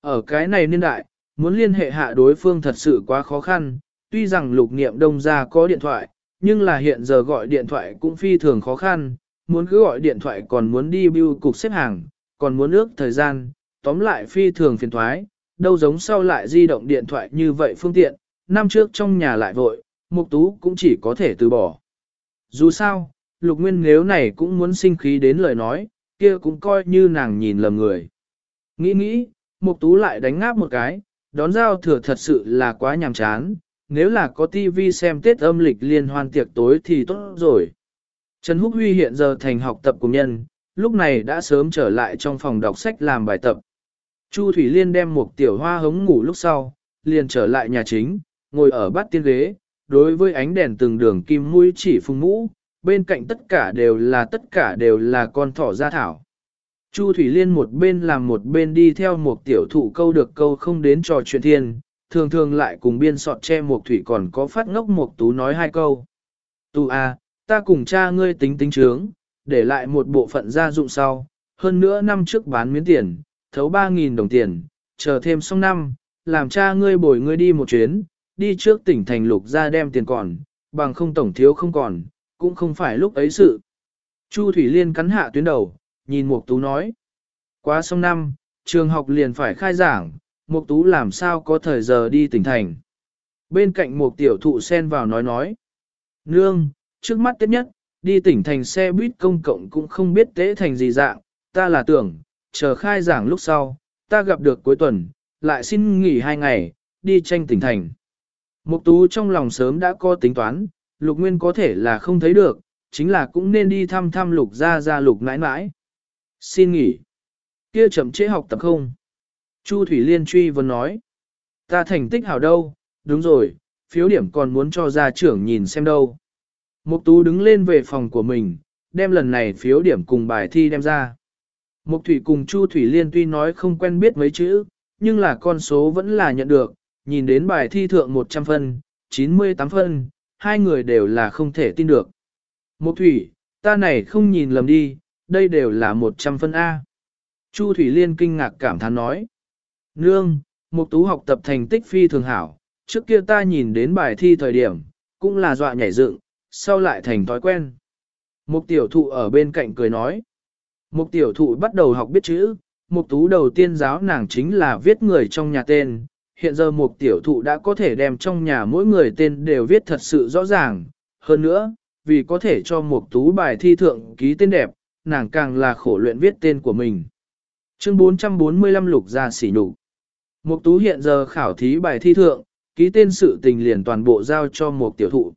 Ở cái này niên đại, muốn liên hệ hạ đối phương thật sự quá khó khăn, tuy rằng lục niệm đông ra có điện thoại, nhưng là hiện giờ gọi điện thoại cũng phi thường khó khăn, muốn cứ gọi điện thoại còn muốn đi bưu cục xếp hàng, còn muốn ước thời gian, tóm lại phi thường phiền thoái, đâu giống sau lại di động điện thoại như vậy phương tiện, năm trước trong nhà lại vội, mục tú cũng chỉ có thể từ bỏ. Dù sao, lục nguyên nếu này cũng muốn sinh khí đến lời nói, kia cũng coi như nàng nhìn lầm người. Nghĩ nghĩ, mục tú lại đánh ngáp một cái, đón giao thừa thật sự là quá nhàm chán, nếu là có tivi xem Tết âm lịch liên hoan tiệc tối thì tốt rồi. Trần Húc Huy hiện giờ thành học tập cùng nhân, lúc này đã sớm trở lại trong phòng đọc sách làm bài tập. Chu Thủy Liên đem một tiểu hoa hống ngủ lúc sau, liền trở lại nhà chính, ngồi ở bát tiên ghế, đối với ánh đèn từng đường kim mũi chỉ phung mũ, bên cạnh tất cả đều là tất cả đều là con thỏ gia thảo. Chu Thủy Liên một bên làm một bên đi theo một tiểu thụ câu được câu không đến trò chuyện thiên, thường thường lại cùng biên sọt che một thủy còn có phát ngốc một tú nói hai câu. Tu a, à, ta cùng cha ngươi tính tính trướng, để lại một bộ phận gia dụng sau, hơn nữa năm trước bán miếng tiền, thấu 3.000 đồng tiền, chờ thêm xong năm, làm cha ngươi bồi ngươi đi một chuyến, đi trước tỉnh thành lục ra đem tiền còn, bằng không tổng thiếu không còn, cũng không phải lúc ấy sự. Chu Thủy Liên cắn hạ tuyến đầu, nhìn Mục Tú nói. Quá xong năm, trường học liền phải khai giảng, Mục Tú làm sao có thời giờ đi tỉnh thành. Bên cạnh một tiểu thụ xen vào nói nói. Nương, trước mắt tiết nhất, đi tỉnh thành xe buýt công cộng cũng không biết tế thành gì dạng, ta là tưởng, chờ khai giảng lúc sau, ta gặp được cuối tuần, lại xin nghỉ hai ngày, đi tranh tỉnh thành. Mục tú trong lòng sớm đã có tính toán, lục nguyên có thể là không thấy được, chính là cũng nên đi thăm thăm lục ra ra lục nãi nãi. Xin nghỉ. Kia chậm chế học tập không? Chu Thủy Liên truy vấn nói. Ta thành tích hảo đâu, đúng rồi, phiếu điểm còn muốn cho gia trưởng nhìn xem đâu. Mục tú đứng lên về phòng của mình, đem lần này phiếu điểm cùng bài thi đem ra. Mục Thủy cùng Chu Thủy Liên tuy nói không quen biết mấy chữ, nhưng là con số vẫn là nhận được, nhìn đến bài thi thượng 100 phân, 98 phân, hai người đều là không thể tin được. Mục Thủy, ta này không nhìn lầm đi, đây đều là 100 phân A. Chu Thủy Liên kinh ngạc cảm thán nói. Nương, Mục Tú học tập thành tích phi thường hảo, trước kia ta nhìn đến bài thi thời điểm, cũng là dọa nhảy dựng, sau lại thành thói quen. Mục tiểu thụ ở bên cạnh cười nói. Mục tiểu thụ bắt đầu học biết chữ, mục tú đầu tiên giáo nàng chính là viết người trong nhà tên. Hiện giờ mục tiểu thụ đã có thể đem trong nhà mỗi người tên đều viết thật sự rõ ràng. Hơn nữa, vì có thể cho mục tú bài thi thượng ký tên đẹp, nàng càng là khổ luyện viết tên của mình. Chương 445 lục ra xỉ nhục. Mục tú hiện giờ khảo thí bài thi thượng, ký tên sự tình liền toàn bộ giao cho mục tiểu thụ.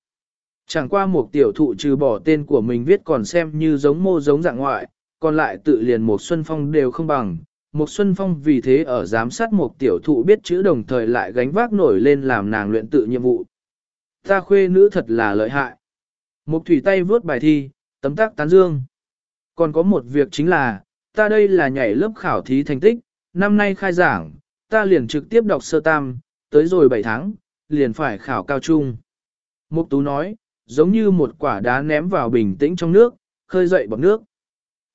Chẳng qua mục tiểu thụ trừ bỏ tên của mình viết còn xem như giống mô giống dạng ngoại, còn lại tự liền một Xuân Phong đều không bằng. Một Xuân Phong vì thế ở giám sát một tiểu thụ biết chữ đồng thời lại gánh vác nổi lên làm nàng luyện tự nhiệm vụ. Ta khuê nữ thật là lợi hại. Một thủy tay vướt bài thi, tấm tác tán dương. Còn có một việc chính là, ta đây là nhảy lớp khảo thí thành tích, năm nay khai giảng, ta liền trực tiếp đọc sơ tam, tới rồi 7 tháng, liền phải khảo cao trung. Mục tú nói, giống như một quả đá ném vào bình tĩnh trong nước, khơi dậy bọt nước.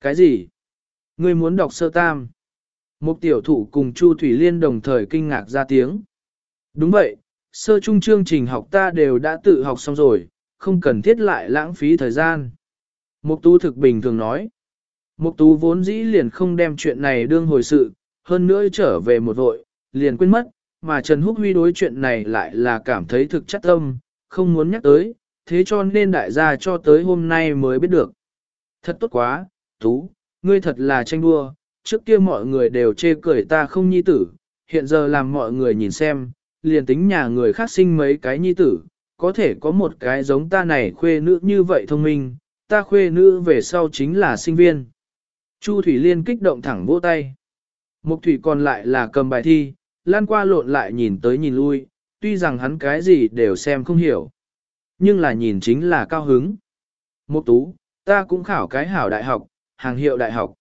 Cái gì? Ngươi muốn đọc sơ tam? Một tiểu thủ cùng Chu Thủy Liên đồng thời kinh ngạc ra tiếng. Đúng vậy, sơ trung chương trình học ta đều đã tự học xong rồi, không cần thiết lại lãng phí thời gian. Mục tú thực bình thường nói. Mục tú vốn dĩ liền không đem chuyện này đương hồi sự, hơn nữa trở về một vội, liền quên mất, mà Trần Húc Huy đối chuyện này lại là cảm thấy thực chất tâm, không muốn nhắc tới, thế cho nên đại gia cho tới hôm nay mới biết được. Thật tốt quá, Tú, ngươi thật là tranh đua, trước kia mọi người đều chê cười ta không nhi tử, hiện giờ làm mọi người nhìn xem, liền tính nhà người khác sinh mấy cái nhi tử, có thể có một cái giống ta này khuê nữ như vậy thông minh, ta khuê nữ về sau chính là sinh viên. Chu Thủy Liên kích động thẳng vỗ tay. Mục Thủy còn lại là cầm bài thi, lan qua lộn lại nhìn tới nhìn lui, tuy rằng hắn cái gì đều xem không hiểu. Nhưng là nhìn chính là cao hứng. Mục Tú, ta cũng khảo cái hảo đại học, hàng hiệu đại học.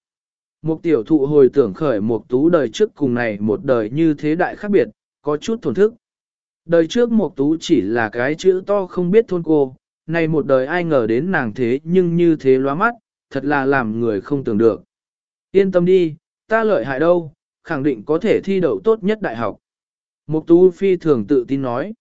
Mục tiểu thụ hồi tưởng khởi một tú đời trước cùng này một đời như thế đại khác biệt, có chút thổn thức. Đời trước một tú chỉ là cái chữ to không biết thôn cô, này một đời ai ngờ đến nàng thế nhưng như thế loa mắt, thật là làm người không tưởng được. Yên tâm đi, ta lợi hại đâu, khẳng định có thể thi đậu tốt nhất đại học. Mục Tú Phi thường tự tin nói,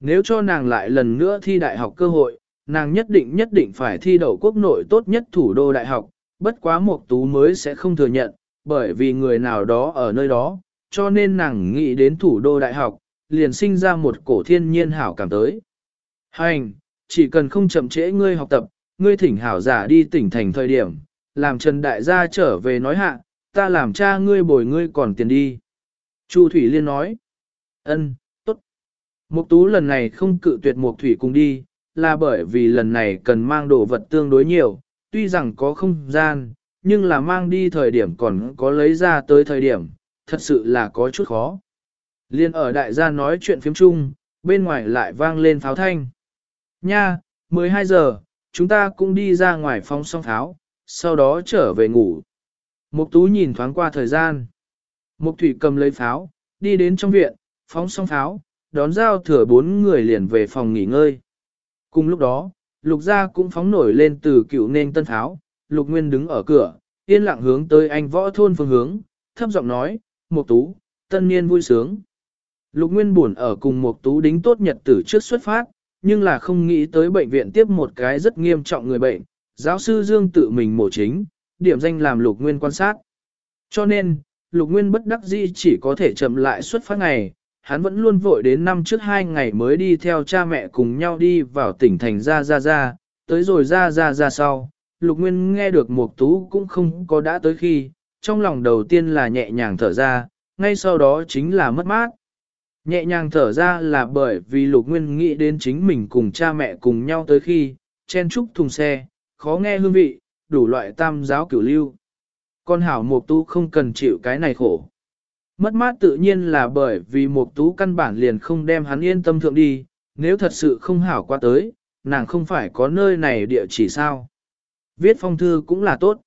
nếu cho nàng lại lần nữa thi đại học cơ hội, nàng nhất định nhất định phải thi đậu quốc nội tốt nhất thủ đô đại học, bất quá Mục Tú mới sẽ không thừa nhận, bởi vì người nào đó ở nơi đó, cho nên nàng nghĩ đến thủ đô đại học, liền sinh ra một cổ thiên nhiên hảo cảm tới. Hành, chỉ cần không chậm trễ ngươi học tập, ngươi thỉnh hảo giả đi tỉnh thành thời điểm, làm Trần Đại gia trở về nói hạ, ta làm cha ngươi bồi ngươi còn tiền đi. Chu Thủy Liên nói, ân, tốt. Mục tú lần này không cự tuyệt Mục Thủy cùng đi, là bởi vì lần này cần mang đồ vật tương đối nhiều, tuy rằng có không gian, nhưng là mang đi thời điểm còn có lấy ra tới thời điểm, thật sự là có chút khó. Liên ở đại gia nói chuyện phiếm chung, bên ngoài lại vang lên pháo thanh. Nha, 12 giờ, chúng ta cũng đi ra ngoài phóng song tháo, sau đó trở về ngủ. Mục tú nhìn thoáng qua thời gian. Mục thủy cầm lấy pháo, đi đến trong viện, phóng xong pháo, đón giao thừa bốn người liền về phòng nghỉ ngơi. Cùng lúc đó, lục gia cũng phóng nổi lên từ cựu nên tân pháo, lục nguyên đứng ở cửa, yên lặng hướng tới anh võ thôn phương hướng, thấp giọng nói, Mục tú, tân niên vui sướng. Lục nguyên buồn ở cùng Mục tú đính tốt nhật tử trước xuất phát, nhưng là không nghĩ tới bệnh viện tiếp một cái rất nghiêm trọng người bệnh, giáo sư Dương tự mình mổ chính, điểm danh làm lục nguyên quan sát. Cho nên, lục nguyên bất đắc dĩ chỉ có thể chậm lại xuất phát ngày, hắn vẫn luôn vội đến năm trước hai ngày mới đi theo cha mẹ cùng nhau đi vào tỉnh thành ra ra ra, tới rồi ra ra ra sau. Lục Nguyên nghe được Mục Tú cũng không có đã tới khi, trong lòng đầu tiên là nhẹ nhàng thở ra, ngay sau đó chính là mất mát. Nhẹ nhàng thở ra là bởi vì Lục Nguyên nghĩ đến chính mình cùng cha mẹ cùng nhau tới khi, chen trúc thùng xe, khó nghe hương vị, đủ loại tam giáo cửu lưu. Con hảo mục tú không cần chịu cái này khổ. Mất mát tự nhiên là bởi vì mục tú căn bản liền không đem hắn yên tâm thượng đi, nếu thật sự không hảo qua tới, nàng không phải có nơi này địa chỉ sao. Viết phong thư cũng là tốt.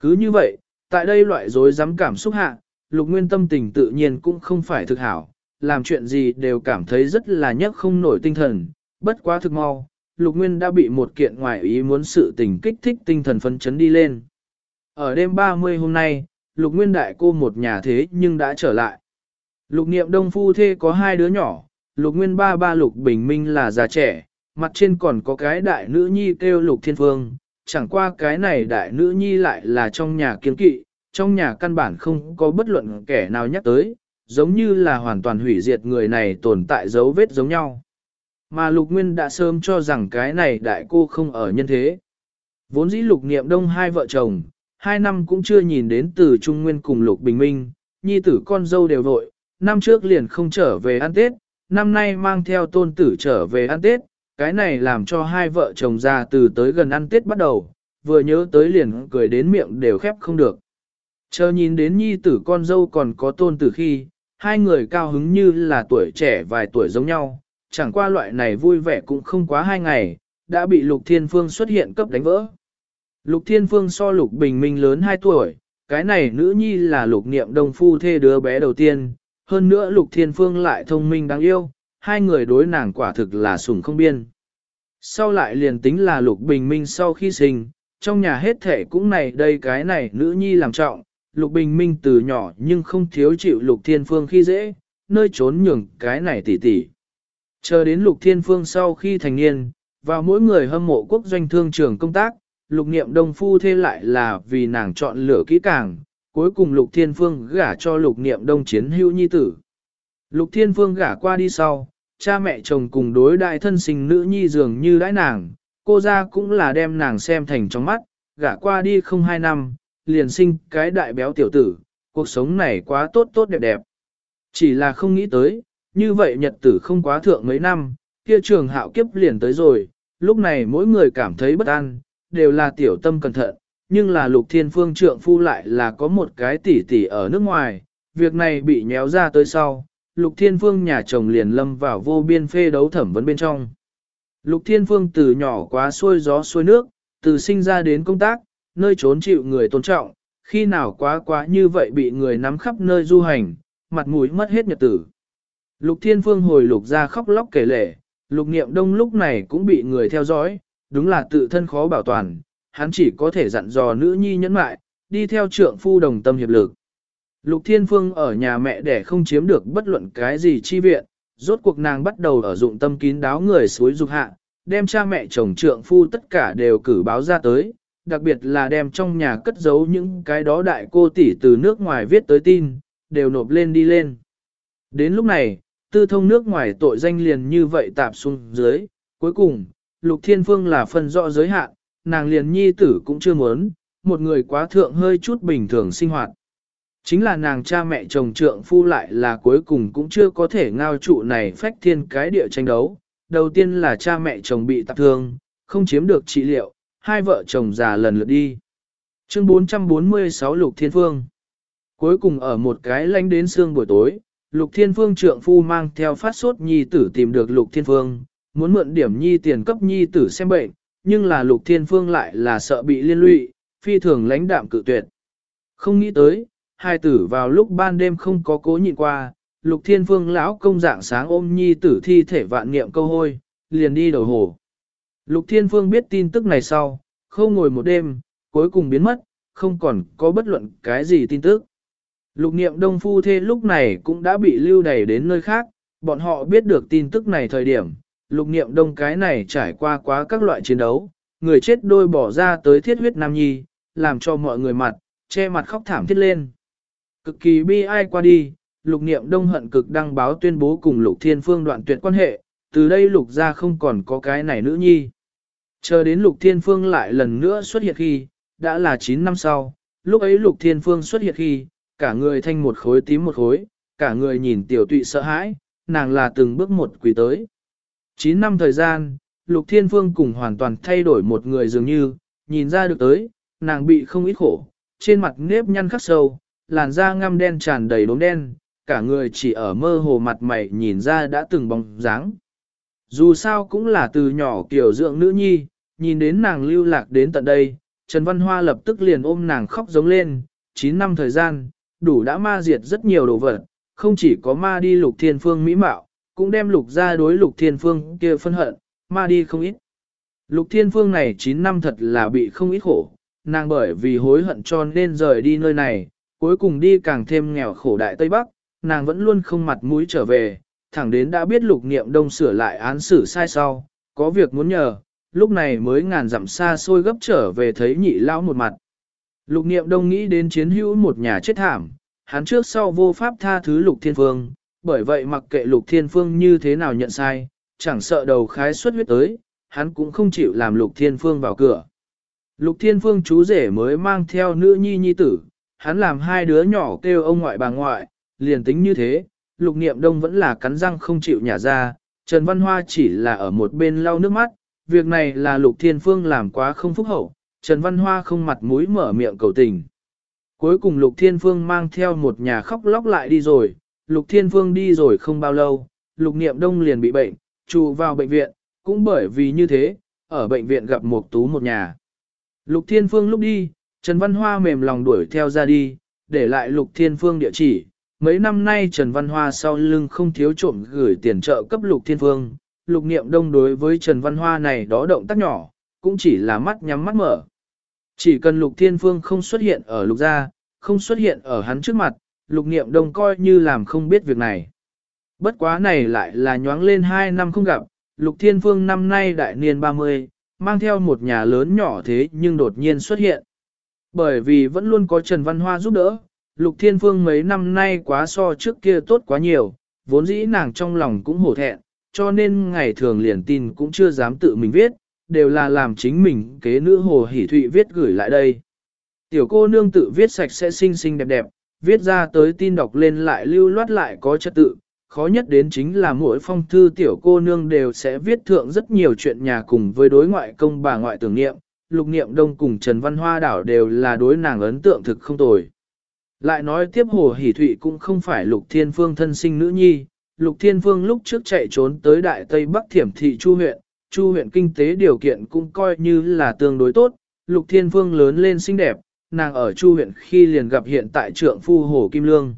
Cứ như vậy, tại đây loại dối dám cảm xúc hạ, lục nguyên tâm tình tự nhiên cũng không phải thực hảo, làm chuyện gì đều cảm thấy rất là nhấc không nổi tinh thần, bất quá thực mau, Lục Nguyên đã bị một kiện ngoại ý muốn sự tình kích thích tinh thần phấn chấn đi lên. Ở đêm 30 hôm nay, Lục Nguyên đại cô một nhà thế nhưng đã trở lại. Lục niệm đông phu thê có hai đứa nhỏ, Lục Nguyên ba ba Lục Bình Minh là già trẻ, mặt trên còn có cái đại nữ nhi kêu Lục Thiên Phương, chẳng qua cái này đại nữ nhi lại là trong nhà kiên kỵ, trong nhà căn bản không có bất luận kẻ nào nhắc tới, giống như là hoàn toàn hủy diệt người này tồn tại dấu vết giống nhau. Mà Lục Nguyên đã sớm cho rằng cái này đại cô không ở nhân thế. Vốn dĩ Lục Niệm Đông hai vợ chồng, hai năm cũng chưa nhìn đến từ Trung Nguyên cùng Lục Bình Minh, nhi tử con dâu đều vội, năm trước liền không trở về ăn Tết, năm nay mang theo tôn tử trở về ăn Tết, cái này làm cho hai vợ chồng già từ tới gần ăn Tết bắt đầu, vừa nhớ tới liền cười đến miệng đều khép không được. Chờ nhìn đến nhi tử con dâu còn có tôn tử khi, hai người cao hứng như là tuổi trẻ vài tuổi giống nhau, chẳng qua loại này vui vẻ cũng không quá hai ngày, đã bị Lục Thiên Phương xuất hiện cấp đánh vỡ. Lục Thiên Phương so Lục Bình Minh lớn 2 tuổi, cái này nữ nhi là Lục Niệm Đông Phu thê đứa bé đầu tiên, hơn nữa Lục Thiên Phương lại thông minh đáng yêu, hai người đối nàng quả thực là sủng không biên. Sau lại liền tính là Lục Bình Minh sau khi sinh, trong nhà hết thể cũng này đây cái này nữ nhi làm trọng, Lục Bình Minh từ nhỏ nhưng không thiếu chịu Lục Thiên Phương khi dễ, nơi trốn nhường cái này tỉ tỉ. Chờ đến Lục Thiên Phương sau khi thành niên, vào mỗi người hâm mộ quốc doanh thương trường công tác, Lục Niệm Đông Phu thế lại là vì nàng chọn lựa kỹ càng, cuối cùng Lục Thiên Phương gả cho Lục Niệm Đông chiến hữu nhi tử. Lục Thiên Phương gả qua đi sau, cha mẹ chồng cùng đối đại thân sinh nữ nhi dường như đãi nàng, cô ra cũng là đem nàng xem thành trong mắt, gả qua đi không hai năm, liền sinh cái đại béo tiểu tử, cuộc sống này quá tốt tốt đẹp đẹp. Chỉ là không nghĩ tới, như vậy nhật tử không quá thượng mấy năm, kia trường hạo kiếp liền tới rồi, lúc này mỗi người cảm thấy bất an, đều là tiểu tâm cẩn thận, nhưng là lục thiên phương trượng phu lại là có một cái tỷ tỷ ở nước ngoài, việc này bị nhéo ra tới sau, lục thiên phương nhà chồng liền lâm vào vô biên phê đấu thẩm vấn bên trong. Lục thiên phương từ nhỏ quá xuôi gió xuôi nước, từ sinh ra đến công tác, nơi trốn chịu người tôn trọng, khi nào quá quá như vậy bị người nắm khắp nơi du hành, mặt mũi mất hết nhật tử. Lục Thiên Phương hồi lục ra khóc lóc kể lể, lục niệm đông lúc này cũng bị người theo dõi, đúng là tự thân khó bảo toàn, hắn chỉ có thể dặn dò nữ nhi nhẫn mại, đi theo trượng phu đồng tâm hiệp lực. Lục Thiên Phương ở nhà mẹ để không chiếm được bất luận cái gì chi viện, rốt cuộc nàng bắt đầu ở dụng tâm kín đáo người suối dục hạ, đem cha mẹ chồng trượng phu tất cả đều cử báo ra tới, đặc biệt là đem trong nhà cất giấu những cái đó đại cô tỷ từ nước ngoài viết tới tin, đều nộp lên đi lên. Đến lúc này, tư thông nước ngoài tội danh liền như vậy tạp xuống dưới, cuối cùng, Lục Thiên Phương là phần rõ giới hạn, nàng liền nhi tử cũng chưa muốn, một người quá thượng hơi chút bình thường sinh hoạt. Chính là nàng cha mẹ chồng trượng phu lại là cuối cùng cũng chưa có thể ngao trụ này phách thiên cái địa tranh đấu. Đầu tiên là cha mẹ chồng bị tạp thương, không chiếm được trị liệu, hai vợ chồng già lần lượt đi. Chương 446 Lục Thiên Phương Cuối cùng ở một cái lánh đến sương buổi tối, Lục Thiên Phương trượng phu mang theo phát sốt nhi tử tìm được Lục Thiên Phương, muốn mượn điểm nhi tiền cấp nhi tử xem bệnh, nhưng là Lục Thiên Phương lại là sợ bị liên lụy, phi thường lãnh đạm cự tuyệt. Không nghĩ tới, hai tử vào lúc ban đêm không có cố nhịn qua, Lục Thiên Phương lão công dạng sáng ôm nhi tử thi thể vạn niệm câu hôi, liền đi đầu hồ. Lục Thiên Phương biết tin tức này sau, không ngồi một đêm, cuối cùng biến mất, không còn có bất luận cái gì tin tức. Lục niệm đông phu thê lúc này cũng đã bị lưu đày đến nơi khác, bọn họ biết được tin tức này thời điểm, lục niệm đông cái này trải qua quá các loại chiến đấu, người chết đôi bỏ ra tới thiết huyết nam nhi, làm cho mọi người mặt, che mặt khóc thảm thiết lên. Cực kỳ bi ai qua đi, lục niệm đông hận cực đăng báo tuyên bố cùng lục thiên phương đoạn tuyệt quan hệ, từ đây lục ra không còn có cái này nữ nhi. Chờ đến lục thiên phương lại lần nữa xuất hiện khi, đã là 9 năm sau, lúc ấy lục thiên phương xuất hiện khi, cả người thanh một khối tím một khối, cả người nhìn tiểu tụy sợ hãi, nàng là từng bước một quỳ tới. 9 năm thời gian, lục thiên phương cùng hoàn toàn thay đổi một người dường như, nhìn ra được tới, nàng bị không ít khổ, trên mặt nếp nhăn khắc sâu, làn da ngăm đen tràn đầy đốm đen, cả người chỉ ở mơ hồ mặt mày nhìn ra đã từng bóng dáng. Dù sao cũng là từ nhỏ kiểu dưỡng nữ nhi, nhìn đến nàng lưu lạc đến tận đây, Trần Văn Hoa lập tức liền ôm nàng khóc giống lên, 9 năm thời gian, đủ đã ma diệt rất nhiều đồ vật, không chỉ có ma đi lục thiên phương mỹ mạo, cũng đem lục ra đối lục thiên phương kia phân hận, ma đi không ít. Lục thiên phương này 9 năm thật là bị không ít khổ, nàng bởi vì hối hận cho nên rời đi nơi này, cuối cùng đi càng thêm nghèo khổ đại Tây Bắc, nàng vẫn luôn không mặt mũi trở về, thẳng đến đã biết lục niệm đông sửa lại án xử sai sau, có việc muốn nhờ, lúc này mới ngàn dặm xa xôi gấp trở về thấy nhị lão một mặt. Lục niệm đông nghĩ đến chiến hữu một nhà chết thảm, hắn trước sau vô pháp tha thứ lục thiên phương, bởi vậy mặc kệ lục thiên phương như thế nào nhận sai, chẳng sợ đầu khái xuất huyết tới, hắn cũng không chịu làm lục thiên phương vào cửa. Lục thiên phương chú rể mới mang theo nữ nhi nhi tử, hắn làm hai đứa nhỏ kêu ông ngoại bà ngoại, liền tính như thế, lục niệm đông vẫn là cắn răng không chịu nhả ra, Trần Văn Hoa chỉ là ở một bên lau nước mắt, việc này là lục thiên phương làm quá không phúc hậu, Trần Văn Hoa không mặt mũi mở miệng cầu tình. Cuối cùng lục thiên phương mang theo một nhà khóc lóc lại đi rồi, lục thiên phương đi rồi không bao lâu, lục niệm đông liền bị bệnh, trụ vào bệnh viện, cũng bởi vì như thế, ở bệnh viện gặp một tú một nhà. Lục thiên phương lúc đi, Trần Văn Hoa mềm lòng đuổi theo ra đi, để lại Lục Thiên Phương địa chỉ. Mấy năm nay Trần Văn Hoa sau lưng không thiếu trộm gửi tiền trợ cấp Lục Thiên Phương. Lục Niệm Đông đối với Trần Văn Hoa này đó động tác nhỏ, cũng chỉ là mắt nhắm mắt mở. Chỉ cần Lục Thiên Phương không xuất hiện ở Lục Gia, không xuất hiện ở hắn trước mặt, Lục Niệm Đông coi như làm không biết việc này. Bất quá này lại là nhoáng lên 2 năm không gặp, Lục Thiên Phương năm nay đại niên 30, mang theo một nhà lớn nhỏ thế nhưng đột nhiên xuất hiện. Bởi vì vẫn luôn có Trần Văn Hoa giúp đỡ, Lục Thiên Phương mấy năm nay quá so trước kia tốt quá nhiều, vốn dĩ nàng trong lòng cũng hổ thẹn, cho nên ngày thường liền tin cũng chưa dám tự mình viết, đều là làm chính mình kế nữ hồ hỷ thụy viết gửi lại đây. Tiểu cô nương tự viết sạch sẽ xinh xinh đẹp đẹp, viết ra tới tin đọc lên lại lưu loát lại có trật tự, khó nhất đến chính là mỗi phong thư tiểu cô nương đều sẽ viết thượng rất nhiều chuyện nhà cùng với đối ngoại công bà ngoại tưởng niệm, Lục Niệm Đông cùng Trần Văn Hoa đảo đều là đối nàng ấn tượng thực không tồi. Lại nói tiếp Hồ Hỷ Thụy cũng không phải Lục Thiên Phương thân sinh nữ nhi, Lục Thiên Phương lúc trước chạy trốn tới Đại Tây Bắc Thiểm Thị Chu huyện, Chu huyện kinh tế điều kiện cũng coi như là tương đối tốt, Lục Thiên Phương lớn lên xinh đẹp, nàng ở Chu huyện khi liền gặp hiện tại trượng phu Hồ Kim Lương.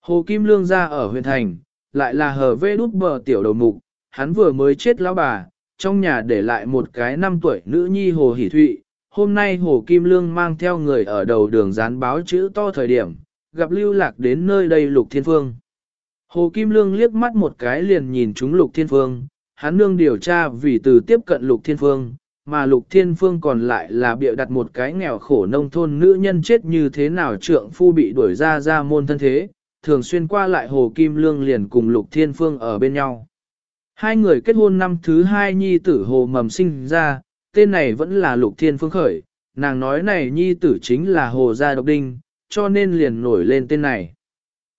Hồ Kim Lương ra ở huyện thành, lại là hờ vê đút bờ tiểu đầu mục, hắn vừa mới chết lão bà, trong nhà để lại một cái năm tuổi nữ nhi Hồ Hỷ Thụy. Hôm nay Hồ Kim Lương mang theo người ở đầu đường dán báo chữ to thời điểm, gặp lưu lạc đến nơi đây lục thiên phương. Hồ Kim Lương liếc mắt một cái liền nhìn chúng lục thiên phương, hắn nương điều tra vì từ tiếp cận lục thiên phương, mà lục thiên phương còn lại là bịa đặt một cái nghèo khổ nông thôn nữ nhân chết như thế nào trượng phu bị đuổi ra ra môn thân thế, thường xuyên qua lại Hồ Kim Lương liền cùng lục thiên phương ở bên nhau. Hai người kết hôn năm thứ hai nhi tử Hồ Mầm sinh ra, tên này vẫn là lục thiên phương khởi, nàng nói này nhi tử chính là Hồ Gia Độc Đinh, cho nên liền nổi lên tên này.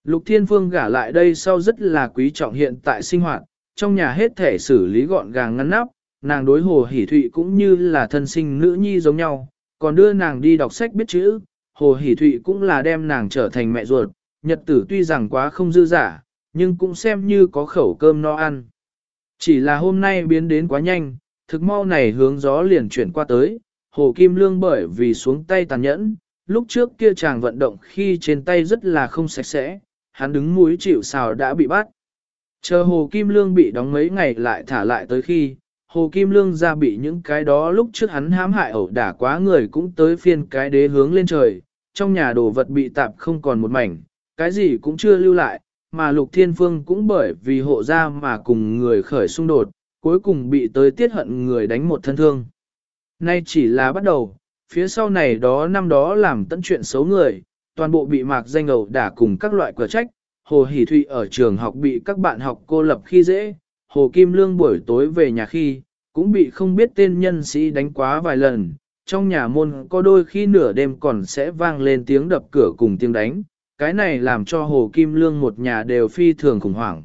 Lục Thiên Phương gả lại đây sau rất là quý trọng hiện tại sinh hoạt, trong nhà hết thể xử lý gọn gàng ngăn nắp, nàng đối Hồ Hỷ Thụy cũng như là thân sinh nữ nhi giống nhau, còn đưa nàng đi đọc sách biết chữ, Hồ Hỷ Thụy cũng là đem nàng trở thành mẹ ruột, nhật tử tuy rằng quá không dư giả, nhưng cũng xem như có khẩu cơm no ăn. Chỉ là hôm nay biến đến quá nhanh, thực mau này hướng gió liền chuyển qua tới, Hồ Kim Lương bởi vì xuống tay tàn nhẫn, lúc trước kia chàng vận động khi trên tay rất là không sạch sẽ, hắn đứng mũi chịu sào đã bị bắt. Chờ Hồ Kim Lương bị đóng mấy ngày lại thả lại tới khi, Hồ Kim Lương ra bị những cái đó lúc trước hắn hãm hại ẩu đả quá người cũng tới phiên cái đế hướng lên trời, trong nhà đồ vật bị tạp không còn một mảnh, cái gì cũng chưa lưu lại, mà Lục Thiên Phương cũng bởi vì hộ ra mà cùng người khởi xung đột, cuối cùng bị tới tiết hận người đánh một thân thương. Nay chỉ là bắt đầu, phía sau này đó năm đó làm tận chuyện xấu người, toàn bộ bị mạc danh ẩu đả cùng các loại cửa trách, Hồ Hỷ Thụy ở trường học bị các bạn học cô lập khi dễ, Hồ Kim Lương buổi tối về nhà khi, cũng bị không biết tên nhân sĩ đánh quá vài lần, trong nhà môn có đôi khi nửa đêm còn sẽ vang lên tiếng đập cửa cùng tiếng đánh, cái này làm cho Hồ Kim Lương một nhà đều phi thường khủng hoảng.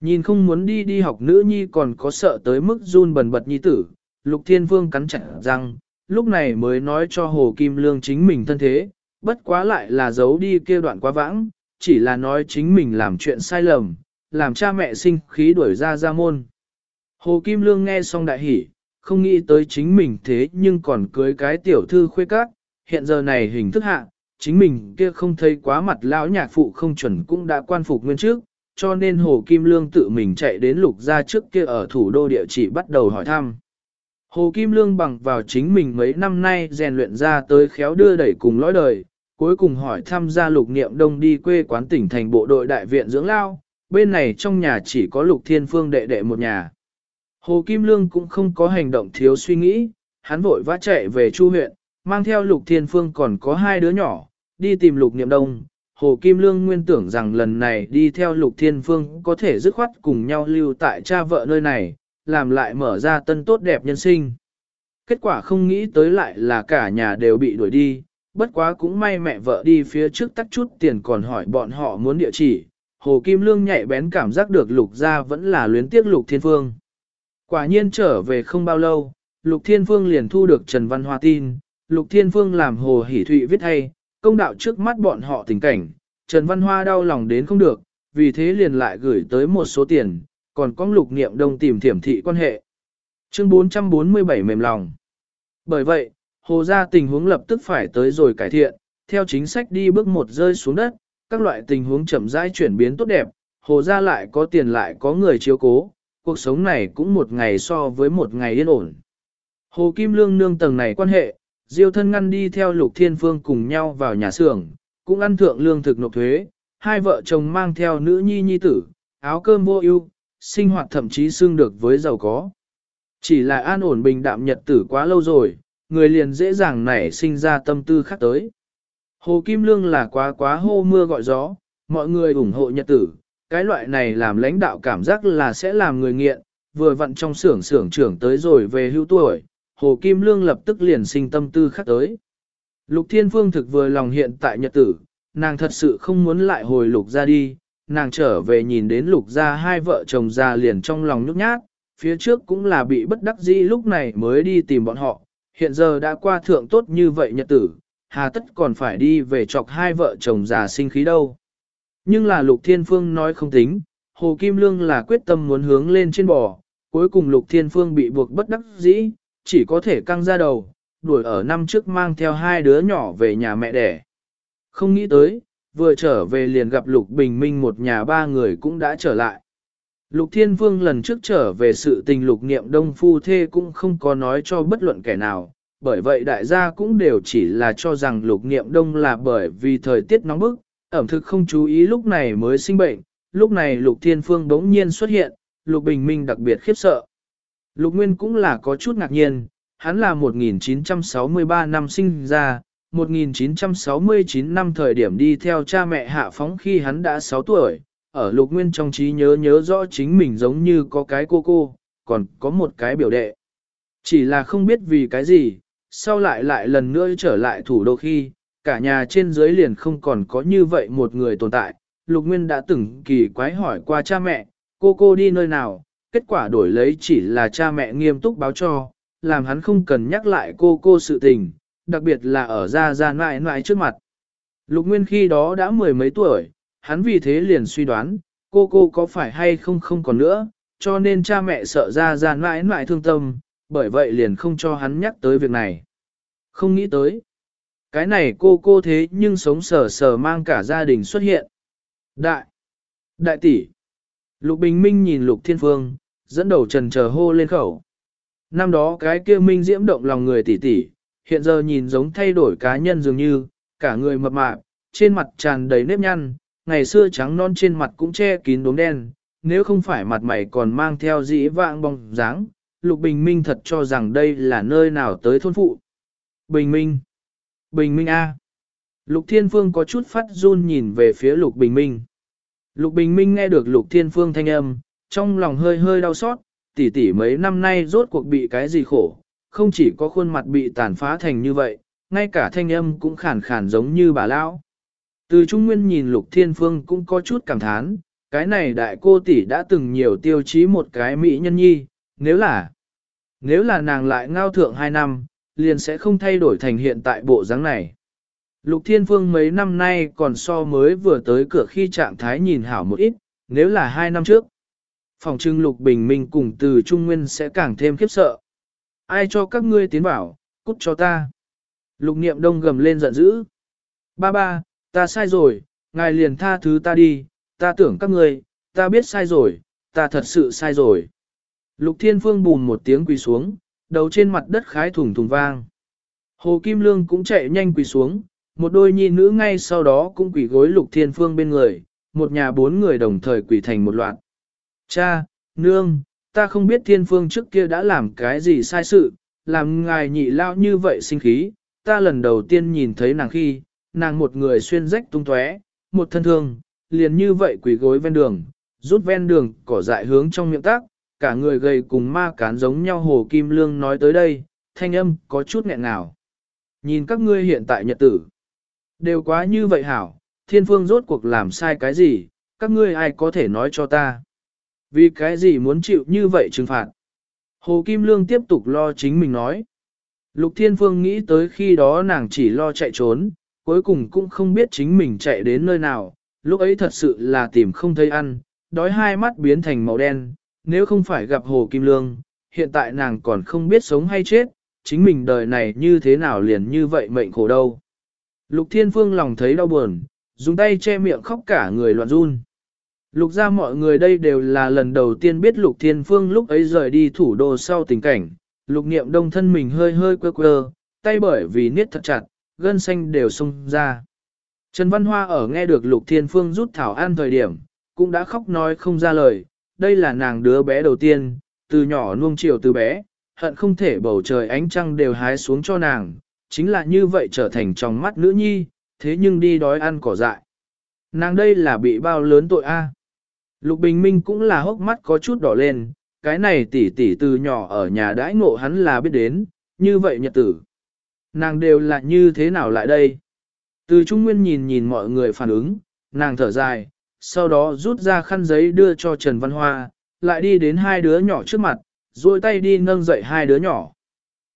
Nhìn không muốn đi đi học nữ nhi còn có sợ tới mức run bần bật nhi tử, Lục Thiên Vương cắn chặt răng, lúc này mới nói cho Hồ Kim Lương chính mình thân thế, bất quá lại là giấu đi kia đoạn quá vãng, chỉ là nói chính mình làm chuyện sai lầm, làm cha mẹ sinh khí đuổi ra ra môn. Hồ Kim Lương nghe xong đại hỉ, không nghĩ tới chính mình thế nhưng còn cưới cái tiểu thư khuê các, hiện giờ này hình thức hạ, chính mình kia không thấy quá mặt lão nhạc phụ không chuẩn cũng đã quan phục nguyên trước, cho nên Hồ Kim Lương tự mình chạy đến lục gia trước kia ở thủ đô địa chỉ bắt đầu hỏi thăm. Hồ Kim Lương bằng vào chính mình mấy năm nay rèn luyện ra tới khéo đưa đẩy cùng lõi đời, cuối cùng hỏi thăm gia lục niệm đông đi quê quán tỉnh thành bộ đội đại viện dưỡng lao, bên này trong nhà chỉ có lục thiên phương đệ đệ một nhà. Hồ Kim Lương cũng không có hành động thiếu suy nghĩ, hắn vội vã chạy về Chu huyện, mang theo lục thiên phương còn có hai đứa nhỏ, đi tìm lục niệm đông. Hồ Kim Lương nguyên tưởng rằng lần này đi theo lục thiên phương có thể dứt khoát cùng nhau lưu tại cha vợ nơi này, làm lại mở ra tân tốt đẹp nhân sinh. Kết quả không nghĩ tới lại là cả nhà đều bị đuổi đi, bất quá cũng may mẹ vợ đi phía trước tắt chút tiền còn hỏi bọn họ muốn địa chỉ. Hồ Kim Lương nhạy bén cảm giác được lục gia vẫn là luyến tiếc lục thiên phương. Quả nhiên trở về không bao lâu, lục thiên phương liền thu được Trần Văn Hoa tin, lục thiên phương làm hồ hỷ thụy viết hay, công đạo trước mắt bọn họ tình cảnh, Trần Văn Hoa đau lòng đến không được, vì thế liền lại gửi tới một số tiền, còn có lục niệm đông tìm thiểm thị quan hệ. Chương 447 mềm lòng. Bởi vậy, hồ gia tình huống lập tức phải tới rồi cải thiện, theo chính sách đi bước một rơi xuống đất, các loại tình huống chậm rãi chuyển biến tốt đẹp, hồ gia lại có tiền lại có người chiếu cố, cuộc sống này cũng một ngày so với một ngày yên ổn. Hồ Kim Lương nương tầng này quan hệ, Diêu thân ngăn đi theo Lục Thiên Phương cùng nhau vào nhà xưởng, cũng ăn thượng lương thực nộp thuế, hai vợ chồng mang theo nữ nhi nhi tử, áo cơm vô ưu, sinh hoạt thậm chí xương được với giàu có. Chỉ là an ổn bình đạm nhật tử quá lâu rồi, người liền dễ dàng nảy sinh ra tâm tư khác tới. Hồ Kim Lương là quá quá hô mưa gọi gió, mọi người ủng hộ nhật tử, cái loại này làm lãnh đạo cảm giác là sẽ làm người nghiện, vừa vặn trong xưởng xưởng trưởng tới rồi về hưu tuổi, Hồ Kim Lương lập tức liền sinh tâm tư khác tới. Lục Thiên Phương thực vừa lòng hiện tại nhật tử, nàng thật sự không muốn lại hồi lục ra đi, nàng trở về nhìn đến lục ra hai vợ chồng già liền trong lòng nhúc nhát, phía trước cũng là bị bất đắc dĩ lúc này mới đi tìm bọn họ, hiện giờ đã qua thượng tốt như vậy nhật tử, hà tất còn phải đi về chọc hai vợ chồng già sinh khí đâu. Nhưng là Lục Thiên Phương nói không tính, Hồ Kim Lương là quyết tâm muốn hướng lên trên bò, cuối cùng Lục Thiên Phương bị buộc bất đắc dĩ, chỉ có thể căng ra đầu, đuổi ở năm trước mang theo hai đứa nhỏ về nhà mẹ đẻ. Không nghĩ tới, vừa trở về liền gặp Lục Bình Minh một nhà ba người cũng đã trở lại. Lục Thiên Vương lần trước trở về sự tình lục niệm đông phu thê cũng không có nói cho bất luận kẻ nào, bởi vậy đại gia cũng đều chỉ là cho rằng lục niệm đông là bởi vì thời tiết nóng bức, Ẩm thực không chú ý lúc này mới sinh bệnh, lúc này Lục Thiên Phương bỗng nhiên xuất hiện, Lục Bình Minh đặc biệt khiếp sợ. Lục Nguyên cũng là có chút ngạc nhiên, hắn là 1963 năm sinh ra, 1969 năm thời điểm đi theo cha mẹ hạ phóng khi hắn đã 6 tuổi, ở Lục Nguyên trong trí nhớ nhớ rõ chính mình giống như có cái cô cô, còn có một cái biểu đệ. Chỉ là không biết vì cái gì, sau lại lại lần nữa trở lại thủ đô khi, cả nhà trên dưới liền không còn có như vậy một người tồn tại. Lục Nguyên đã từng kỳ quái hỏi qua cha mẹ, cô cô đi nơi nào, kết quả đổi lấy chỉ là cha mẹ nghiêm túc báo cho, làm hắn không cần nhắc lại cô cô sự tình, đặc biệt là ở ra ra mãi mãi trước mặt. Lục Nguyên khi đó đã mười mấy tuổi, hắn vì thế liền suy đoán, cô cô có phải hay không không còn nữa, cho nên cha mẹ sợ ra ra mãi mãi thương tâm, bởi vậy liền không cho hắn nhắc tới việc này. Không nghĩ tới. Cái này cô cô thế nhưng sống sờ sờ mang cả gia đình xuất hiện. Đại! Đại tỷ! Lục Bình Minh nhìn Lục Thiên Phương, dẫn đầu trần chờ hô lên khẩu. Năm đó cái kia Minh diễm động lòng người tỷ tỷ, hiện giờ nhìn giống thay đổi cá nhân dường như, cả người mập mạp, trên mặt tràn đầy nếp nhăn, ngày xưa trắng non trên mặt cũng che kín đốm đen, nếu không phải mặt mày còn mang theo dĩ vạng bóng dáng, Lục Bình Minh thật cho rằng đây là nơi nào tới thôn phụ. Bình Minh! Bình Minh A! Lục Thiên Phương có chút phát run nhìn về phía Lục Bình Minh. Lục Bình Minh nghe được Lục Thiên Phương thanh âm, trong lòng hơi hơi đau xót, tỷ tỷ mấy năm nay rốt cuộc bị cái gì khổ, không chỉ có khuôn mặt bị tàn phá thành như vậy, ngay cả thanh âm cũng khản khản giống như bà lão. Từ Trung Nguyên nhìn Lục Thiên Phương cũng có chút cảm thán, cái này đại cô tỷ đã từng nhiều tiêu chí một cái mỹ nhân nhi, nếu là, nếu là nàng lại ngao thượng hai năm, liền sẽ không thay đổi thành hiện tại bộ dáng này. Lục Thiên Phương mấy năm nay còn so mới vừa tới cửa khi trạng thái nhìn hảo một ít, nếu là hai năm trước. Phòng trưng Lục Bình Minh cùng từ Trung Nguyên sẽ càng thêm khiếp sợ. Ai cho các ngươi tiến bảo, cút cho ta. Lục Niệm Đông gầm lên giận dữ. Ba ba, ta sai rồi, ngài liền tha thứ ta đi, ta tưởng các ngươi, ta biết sai rồi, ta thật sự sai rồi. Lục Thiên Phương bùn một tiếng quỳ xuống, đầu trên mặt đất khái thủng thùng vang. Hồ Kim Lương cũng chạy nhanh quỳ xuống, một đôi nhi nữ ngay sau đó cũng quỳ gối Lục Thiên Phương bên người, một nhà bốn người đồng thời quỳ thành một loạt. Cha, nương, ta không biết Thiên Phương trước kia đã làm cái gì sai sự, làm ngài nhị lao như vậy sinh khí, ta lần đầu tiên nhìn thấy nàng khi, nàng một người xuyên rách tung tóe, một thân thương, liền như vậy quỳ gối ven đường, rút ven đường, cỏ dại hướng trong miệng tác, cả người gầy cùng ma cán giống nhau Hồ Kim Lương nói tới đây, thanh âm có chút nghẹn ngào. Nhìn các ngươi hiện tại nhật tử, đều quá như vậy hảo, thiên phương rốt cuộc làm sai cái gì, các ngươi ai có thể nói cho ta. Vì cái gì muốn chịu như vậy trừng phạt? Hồ Kim Lương tiếp tục lo chính mình nói. Lục Thiên Phương nghĩ tới khi đó nàng chỉ lo chạy trốn, cuối cùng cũng không biết chính mình chạy đến nơi nào, lúc ấy thật sự là tìm không thấy ăn, đói hai mắt biến thành màu đen, nếu không phải gặp Hồ Kim Lương, hiện tại nàng còn không biết sống hay chết, chính mình đời này như thế nào liền như vậy mệnh khổ đâu. Lục Thiên Phương lòng thấy đau buồn, dùng tay che miệng khóc cả người loạn run. Lục ra mọi người đây đều là lần đầu tiên biết Lục Thiên Phương lúc ấy rời đi thủ đô sau tình cảnh. Lục niệm đông thân mình hơi hơi quơ quơ, tay bởi vì niết thật chặt, gân xanh đều xông ra. Trần Văn Hoa ở nghe được Lục Thiên Phương rút thảo an thời điểm, cũng đã khóc nói không ra lời, đây là nàng đứa bé đầu tiên, từ nhỏ nuông chiều từ bé, hận không thể bầu trời ánh trăng đều hái xuống cho nàng, chính là như vậy trở thành trong mắt nữ nhi, thế nhưng đi đói ăn cỏ dại. Nàng đây là bị bao lớn tội a. Lục Bình Minh cũng là hốc mắt có chút đỏ lên, cái này tỷ tỷ từ nhỏ ở nhà đãi ngộ hắn là biết đến, như vậy nhật tử. Nàng đều là như thế nào lại đây? Từ Trung Nguyên nhìn nhìn mọi người phản ứng, nàng thở dài, sau đó rút ra khăn giấy đưa cho Trần Văn Hoa, lại đi đến hai đứa nhỏ trước mặt, rồi tay đi nâng dậy hai đứa nhỏ.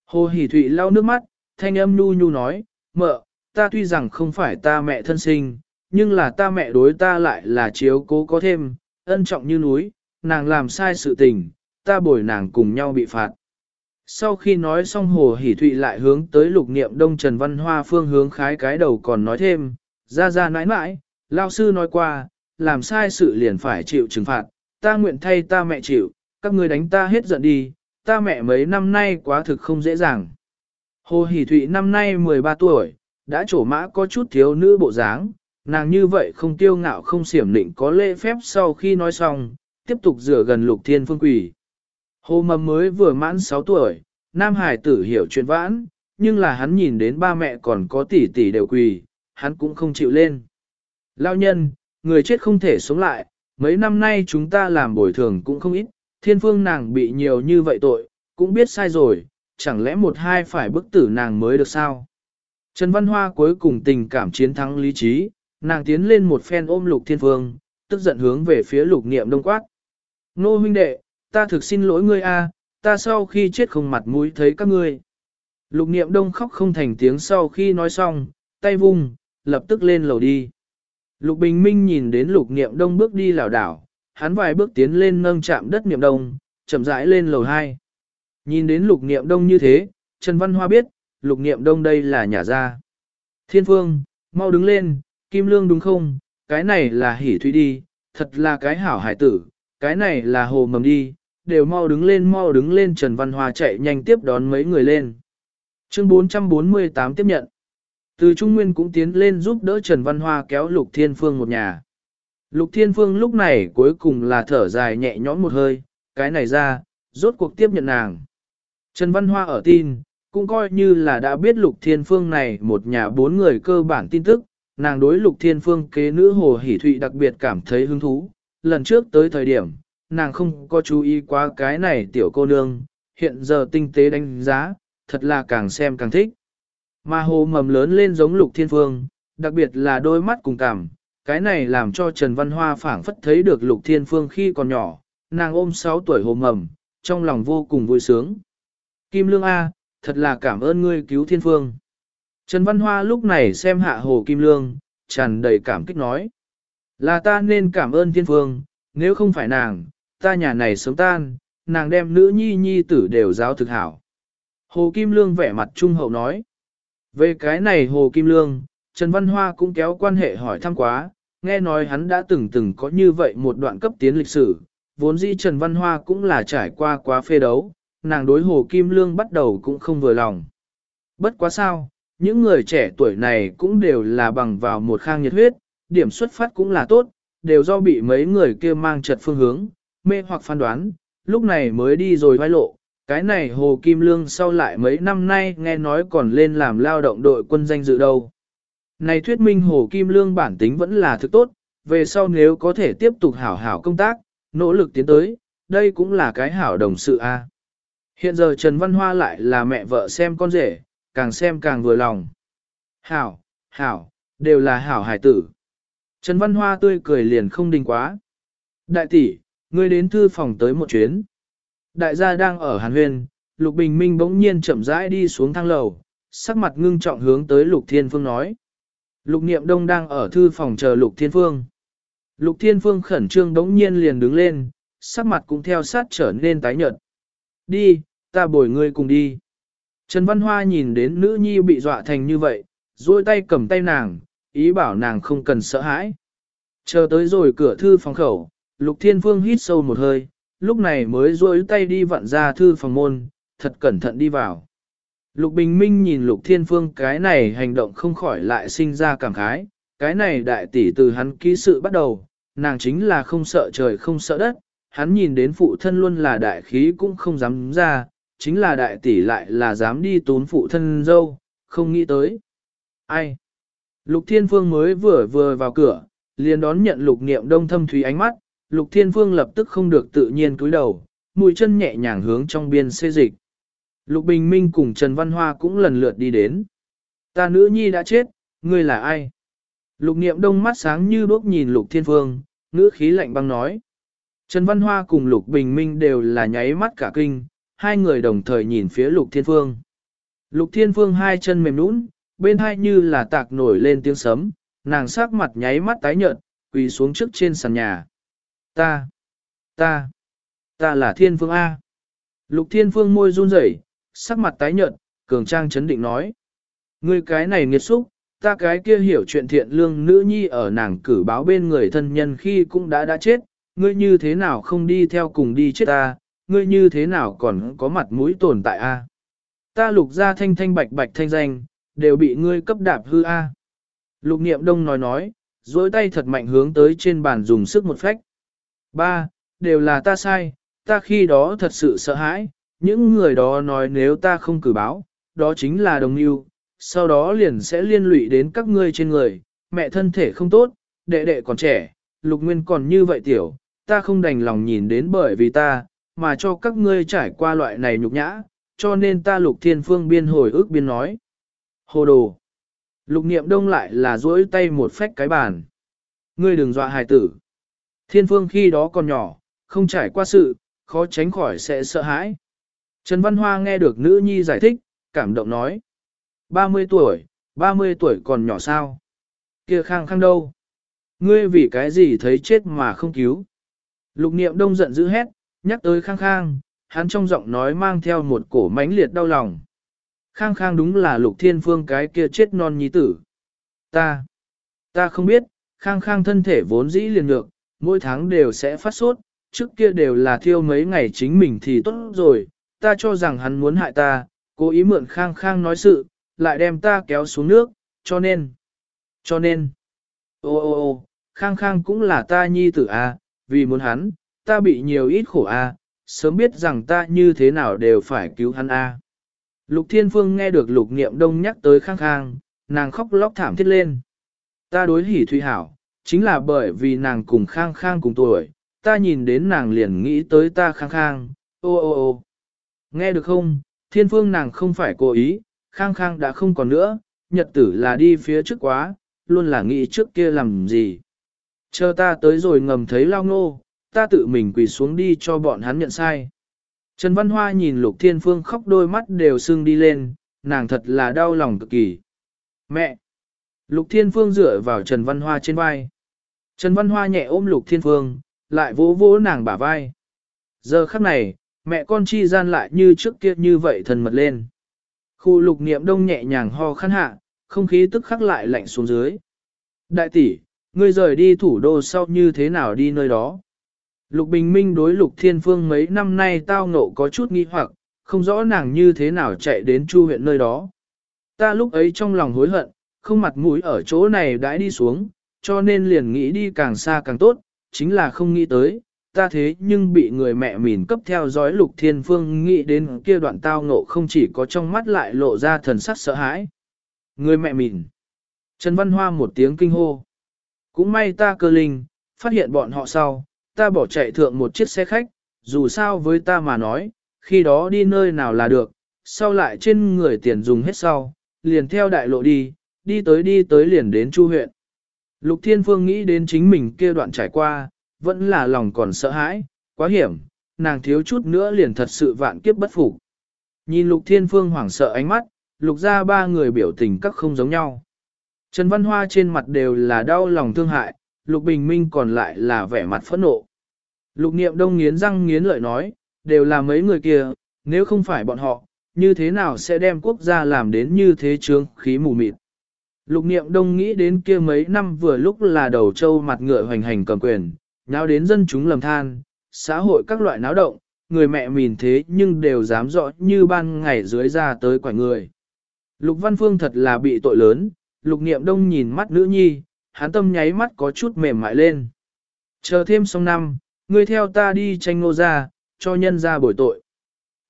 Hồ Hỷ Thụy lau nước mắt, thanh âm nhu nhu nói, mợ, ta tuy rằng không phải ta mẹ thân sinh, nhưng là ta mẹ đối ta lại là chiếu cố có thêm, ân trọng như núi, nàng làm sai sự tình, ta bồi nàng cùng nhau bị phạt. Sau khi nói xong Hồ Hỷ Thụy lại hướng tới lục niệm đông Trần Văn Hoa phương hướng khái cái đầu còn nói thêm, ra ra nãi nãi, lao sư nói qua, làm sai sự liền phải chịu trừng phạt, ta nguyện thay ta mẹ chịu, các người đánh ta hết giận đi, ta mẹ mấy năm nay quá thực không dễ dàng. Hồ Hỷ Thụy năm nay 13 tuổi, đã trổ mã có chút thiếu nữ bộ dáng, nàng như vậy không tiêu ngạo không xiểm định có lễ phép sau khi nói xong, tiếp tục rửa gần lục thiên phương quỷ. Hồ mầm mới vừa mãn 6 tuổi, nam hải tử hiểu chuyện vãn, nhưng là hắn nhìn đến ba mẹ còn có tỷ tỷ đều quỳ, hắn cũng không chịu lên. Lao nhân, người chết không thể sống lại, mấy năm nay chúng ta làm bồi thường cũng không ít, thiên phương nàng bị nhiều như vậy tội, cũng biết sai rồi, chẳng lẽ một hai phải bức tử nàng mới được sao? Trần Văn Hoa cuối cùng tình cảm chiến thắng lý trí, nàng tiến lên một phen ôm lục thiên phương, tức giận hướng về phía lục niệm đông quát. Nô huynh đệ, ta thực xin lỗi ngươi a, ta sau khi chết không mặt mũi thấy các ngươi. Lục niệm đông khóc không thành tiếng sau khi nói xong, tay vung, lập tức lên lầu đi. Lục bình minh nhìn đến lục niệm đông bước đi lảo đảo, hắn vài bước tiến lên nâng chạm đất niệm đông, chậm rãi lên lầu 2. Nhìn đến lục niệm đông như thế, Trần Văn Hoa biết, lục niệm đông đây là nhà ra. Thiên phương, mau đứng lên, kim lương đúng không, cái này là hỉ thủy đi, thật là cái hảo hải tử, cái này là hồ mầm đi, đều mau đứng lên mau đứng lên Trần Văn Hoa chạy nhanh tiếp đón mấy người lên. Chương 448 tiếp nhận. Từ Trung Nguyên cũng tiến lên giúp đỡ Trần Văn Hoa kéo Lục Thiên Phương một nhà. Lục Thiên Phương lúc này cuối cùng là thở dài nhẹ nhõm một hơi, cái này ra, rốt cuộc tiếp nhận nàng. Trần Văn Hoa ở tin, cũng coi như là đã biết Lục Thiên Phương này một nhà bốn người cơ bản tin tức, nàng đối Lục Thiên Phương kế nữ Hồ Hỷ Thụy đặc biệt cảm thấy hứng thú. Lần trước tới thời điểm, nàng không có chú ý quá cái này tiểu cô nương, hiện giờ tinh tế đánh giá, thật là càng xem càng thích. Mà hồ mầm lớn lên giống Lục Thiên Phương, đặc biệt là đôi mắt cùng cảm, cái này làm cho Trần Văn Hoa phảng phất thấy được Lục Thiên Phương khi còn nhỏ, nàng ôm 6 tuổi hồ mầm, trong lòng vô cùng vui sướng. Kim Lương A, thật là cảm ơn ngươi cứu Thiên Phương. Trần Văn Hoa lúc này xem hạ hồ Kim Lương, tràn đầy cảm kích nói. Là ta nên cảm ơn Thiên Phương, nếu không phải nàng, ta nhà này sớm tan, nàng đem nữ nhi nhi tử đều giáo thực hảo. Hồ Kim Lương vẻ mặt trung hậu nói. Về cái này Hồ Kim Lương, Trần Văn Hoa cũng kéo quan hệ hỏi thăm quá, nghe nói hắn đã từng từng có như vậy một đoạn cấp tiến lịch sử, vốn dĩ Trần Văn Hoa cũng là trải qua quá phê đấu, nàng đối Hồ Kim Lương bắt đầu cũng không vừa lòng. Bất quá sao, những người trẻ tuổi này cũng đều là bằng vào một khang nhiệt huyết, điểm xuất phát cũng là tốt, đều do bị mấy người kia mang chật phương hướng, mê hoặc phán đoán, lúc này mới đi rồi vai lộ. Cái này Hồ Kim Lương sau lại mấy năm nay nghe nói còn lên làm lao động đội quân danh dự đâu. Này thuyết minh Hồ Kim Lương bản tính vẫn là thực tốt, về sau nếu có thể tiếp tục hảo hảo công tác, nỗ lực tiến tới, đây cũng là cái hảo đồng sự a. Hiện giờ Trần Văn Hoa lại là mẹ vợ xem con rể, càng xem càng vừa lòng. Hảo, hảo, đều là hảo hải tử. Trần Văn Hoa tươi cười liền không đình quá. Đại tỷ, ngươi đến thư phòng tới một chuyến. Đại gia đang ở Hàn Huyên, Lục Bình Minh bỗng nhiên chậm rãi đi xuống thang lầu, sắc mặt ngưng trọng hướng tới Lục Thiên Phương nói. Lục Niệm Đông đang ở thư phòng chờ Lục Thiên Phương. Lục Thiên Phương khẩn trương bỗng nhiên liền đứng lên, sắc mặt cũng theo sát trở nên tái nhợt. Đi, ta bồi ngươi cùng đi. Trần Văn Hoa nhìn đến nữ nhi bị dọa thành như vậy, duỗi tay cầm tay nàng, ý bảo nàng không cần sợ hãi. Chờ tới rồi cửa thư phòng khẩu, Lục Thiên Phương hít sâu một hơi, lúc này mới duỗi tay đi vặn ra thư phòng môn, thật cẩn thận đi vào. Lục Bình Minh nhìn Lục Thiên Phương cái này hành động không khỏi lại sinh ra cảm khái, cái này đại tỷ từ hắn ký sự bắt đầu, nàng chính là không sợ trời không sợ đất, hắn nhìn đến phụ thân luôn là đại khí cũng không dám ra, chính là đại tỷ lại là dám đi tốn phụ thân dâu, không nghĩ tới. Ai? Lục Thiên Phương mới vừa vừa vào cửa, liền đón nhận lục niệm đông thâm thúy ánh mắt, lục thiên phương lập tức không được tự nhiên cúi đầu, mũi chân nhẹ nhàng hướng trong biên xê dịch. Lục Bình Minh cùng Trần Văn Hoa cũng lần lượt đi đến. Ta nữ nhi đã chết, ngươi là ai? Lục niệm đông mắt sáng như đuốc nhìn lục thiên phương, ngữ khí lạnh băng nói. Trần Văn Hoa cùng lục Bình Minh đều là nháy mắt cả kinh, hai người đồng thời nhìn phía lục thiên phương. Lục thiên phương hai chân mềm nũng, bên hai như là tạc nổi lên tiếng sấm, nàng sắc mặt nháy mắt tái nhợt, quỳ xuống trước trên sàn nhà. Ta, ta, ta là thiên phương A. Lục thiên phương môi run rẩy, sắc mặt tái nhợt, cường trang chấn định nói. Ngươi cái này nghiệt xúc, ta cái kia hiểu chuyện thiện lương nữ nhi ở nàng cử báo bên người thân nhân khi cũng đã đã chết, ngươi như thế nào không đi theo cùng đi chết ta, ngươi như thế nào còn có mặt mũi tồn tại a? Ta lục ra thanh thanh bạch bạch thanh danh, đều bị ngươi cấp đạp hư a. Lục niệm đông nói nói, dối tay thật mạnh hướng tới trên bàn dùng sức một phách. Ba, đều là ta sai, ta khi đó thật sự sợ hãi, những người đó nói nếu ta không cử báo, đó chính là đồng mưu, sau đó liền sẽ liên lụy đến các ngươi trên người, mẹ thân thể không tốt, đệ đệ còn trẻ, lục nguyên còn như vậy tiểu, ta không đành lòng nhìn đến bởi vì ta, mà cho các ngươi trải qua loại này nhục nhã, cho nên ta lục thiên phương biên hồi ước biên nói. Hồ đồ! Lục niệm đông lại là duỗi tay một phách cái bàn. Ngươi đừng dọa hài tử. Thiên phương khi đó còn nhỏ, không trải qua sự, khó tránh khỏi sẽ sợ hãi. Trần Văn Hoa nghe được nữ nhi giải thích, cảm động nói. 30 tuổi, 30 tuổi còn nhỏ sao? kia khang khang đâu? Ngươi vì cái gì thấy chết mà không cứu? Lục niệm đông giận dữ hét, nhắc tới khang khang, hắn trong giọng nói mang theo một cổ mãnh liệt đau lòng. Khang khang đúng là lục thiên phương cái kia chết non nhi tử. Ta, ta không biết, khang khang thân thể vốn dĩ liền được, mỗi tháng đều sẽ phát sốt, trước kia đều là thiêu mấy ngày chính mình thì tốt rồi, ta cho rằng hắn muốn hại ta, cố ý mượn khang khang nói sự, lại đem ta kéo xuống nước, cho nên, cho nên, ô ô ô, khang khang cũng là ta nhi tử à, vì muốn hắn, ta bị nhiều ít khổ à, sớm biết rằng ta như thế nào đều phải cứu hắn à. Lục Thiên Phương nghe được Lục Niệm Đông nhắc tới khang khang, nàng khóc lóc thảm thiết lên. Ta đối hỉ Thủy Hảo, chính là bởi vì nàng cùng khang khang cùng tuổi, ta nhìn đến nàng liền nghĩ tới ta khang khang, ô ô ô. Nghe được không, Thiên Phương nàng không phải cố ý, khang khang đã không còn nữa, nhật tử là đi phía trước quá, luôn là nghĩ trước kia làm gì. Chờ ta tới rồi ngầm thấy lao ngô, ta tự mình quỳ xuống đi cho bọn hắn nhận sai. Trần Văn Hoa nhìn Lục Thiên Phương khóc đôi mắt đều sưng đi lên, nàng thật là đau lòng cực kỳ. Mẹ! Lục Thiên Phương dựa vào Trần Văn Hoa trên vai. Trần Văn Hoa nhẹ ôm Lục Thiên Phương, lại vỗ vỗ nàng bả vai. Giờ khắc này, mẹ con chi gian lại như trước kia như vậy thần mật lên. Khu lục niệm đông nhẹ nhàng ho khăn hạ, không khí tức khắc lại lạnh xuống dưới. Đại tỷ, ngươi rời đi thủ đô sau như thế nào đi nơi đó? Lục Bình Minh đối Lục Thiên Phương mấy năm nay tao ngộ có chút nghi hoặc, không rõ nàng như thế nào chạy đến Chu huyện nơi đó. Ta lúc ấy trong lòng hối hận, không mặt mũi ở chỗ này đãi đi xuống, cho nên liền nghĩ đi càng xa càng tốt, chính là không nghĩ tới, ta thế nhưng bị người mẹ mìn cấp theo dõi Lục Thiên Phương nghĩ đến kia đoạn tao ngộ không chỉ có trong mắt lại lộ ra thần sắc sợ hãi. Người mẹ mìn. Trần Văn Hoa một tiếng kinh hô. Cũng may ta cơ linh, phát hiện bọn họ sau, ta bỏ chạy thượng một chiếc xe khách, dù sao với ta mà nói, khi đó đi nơi nào là được, sau lại trên người tiền dùng hết sau, liền theo đại lộ đi, đi tới đi tới liền đến Chu huyện. Lục Thiên Phương nghĩ đến chính mình kia đoạn trải qua, vẫn là lòng còn sợ hãi, quá hiểm, nàng thiếu chút nữa liền thật sự vạn kiếp bất phục. Nhìn Lục Thiên Phương hoảng sợ ánh mắt, Lục ra ba người biểu tình các không giống nhau. Trần Văn Hoa trên mặt đều là đau lòng thương hại, Lục Bình Minh còn lại là vẻ mặt phẫn nộ. Lục Niệm Đông nghiến răng nghiến lợi nói, đều là mấy người kia, nếu không phải bọn họ, như thế nào sẽ đem quốc gia làm đến như thế trương khí mù mịt. Lục Niệm Đông nghĩ đến kia mấy năm vừa lúc là đầu châu mặt ngựa hoành hành cầm quyền, nháo đến dân chúng lầm than, xã hội các loại náo động, người mẹ mìn thế nhưng đều dám rõ như ban ngày dưới ra tới quả người. Lục Văn Phương thật là bị tội lớn, Lục Niệm Đông nhìn mắt nữ nhi, hắn tâm nháy mắt có chút mềm mại lên. Chờ thêm xong năm, ngươi theo ta đi tranh ngô ra, cho nhân ra bồi tội.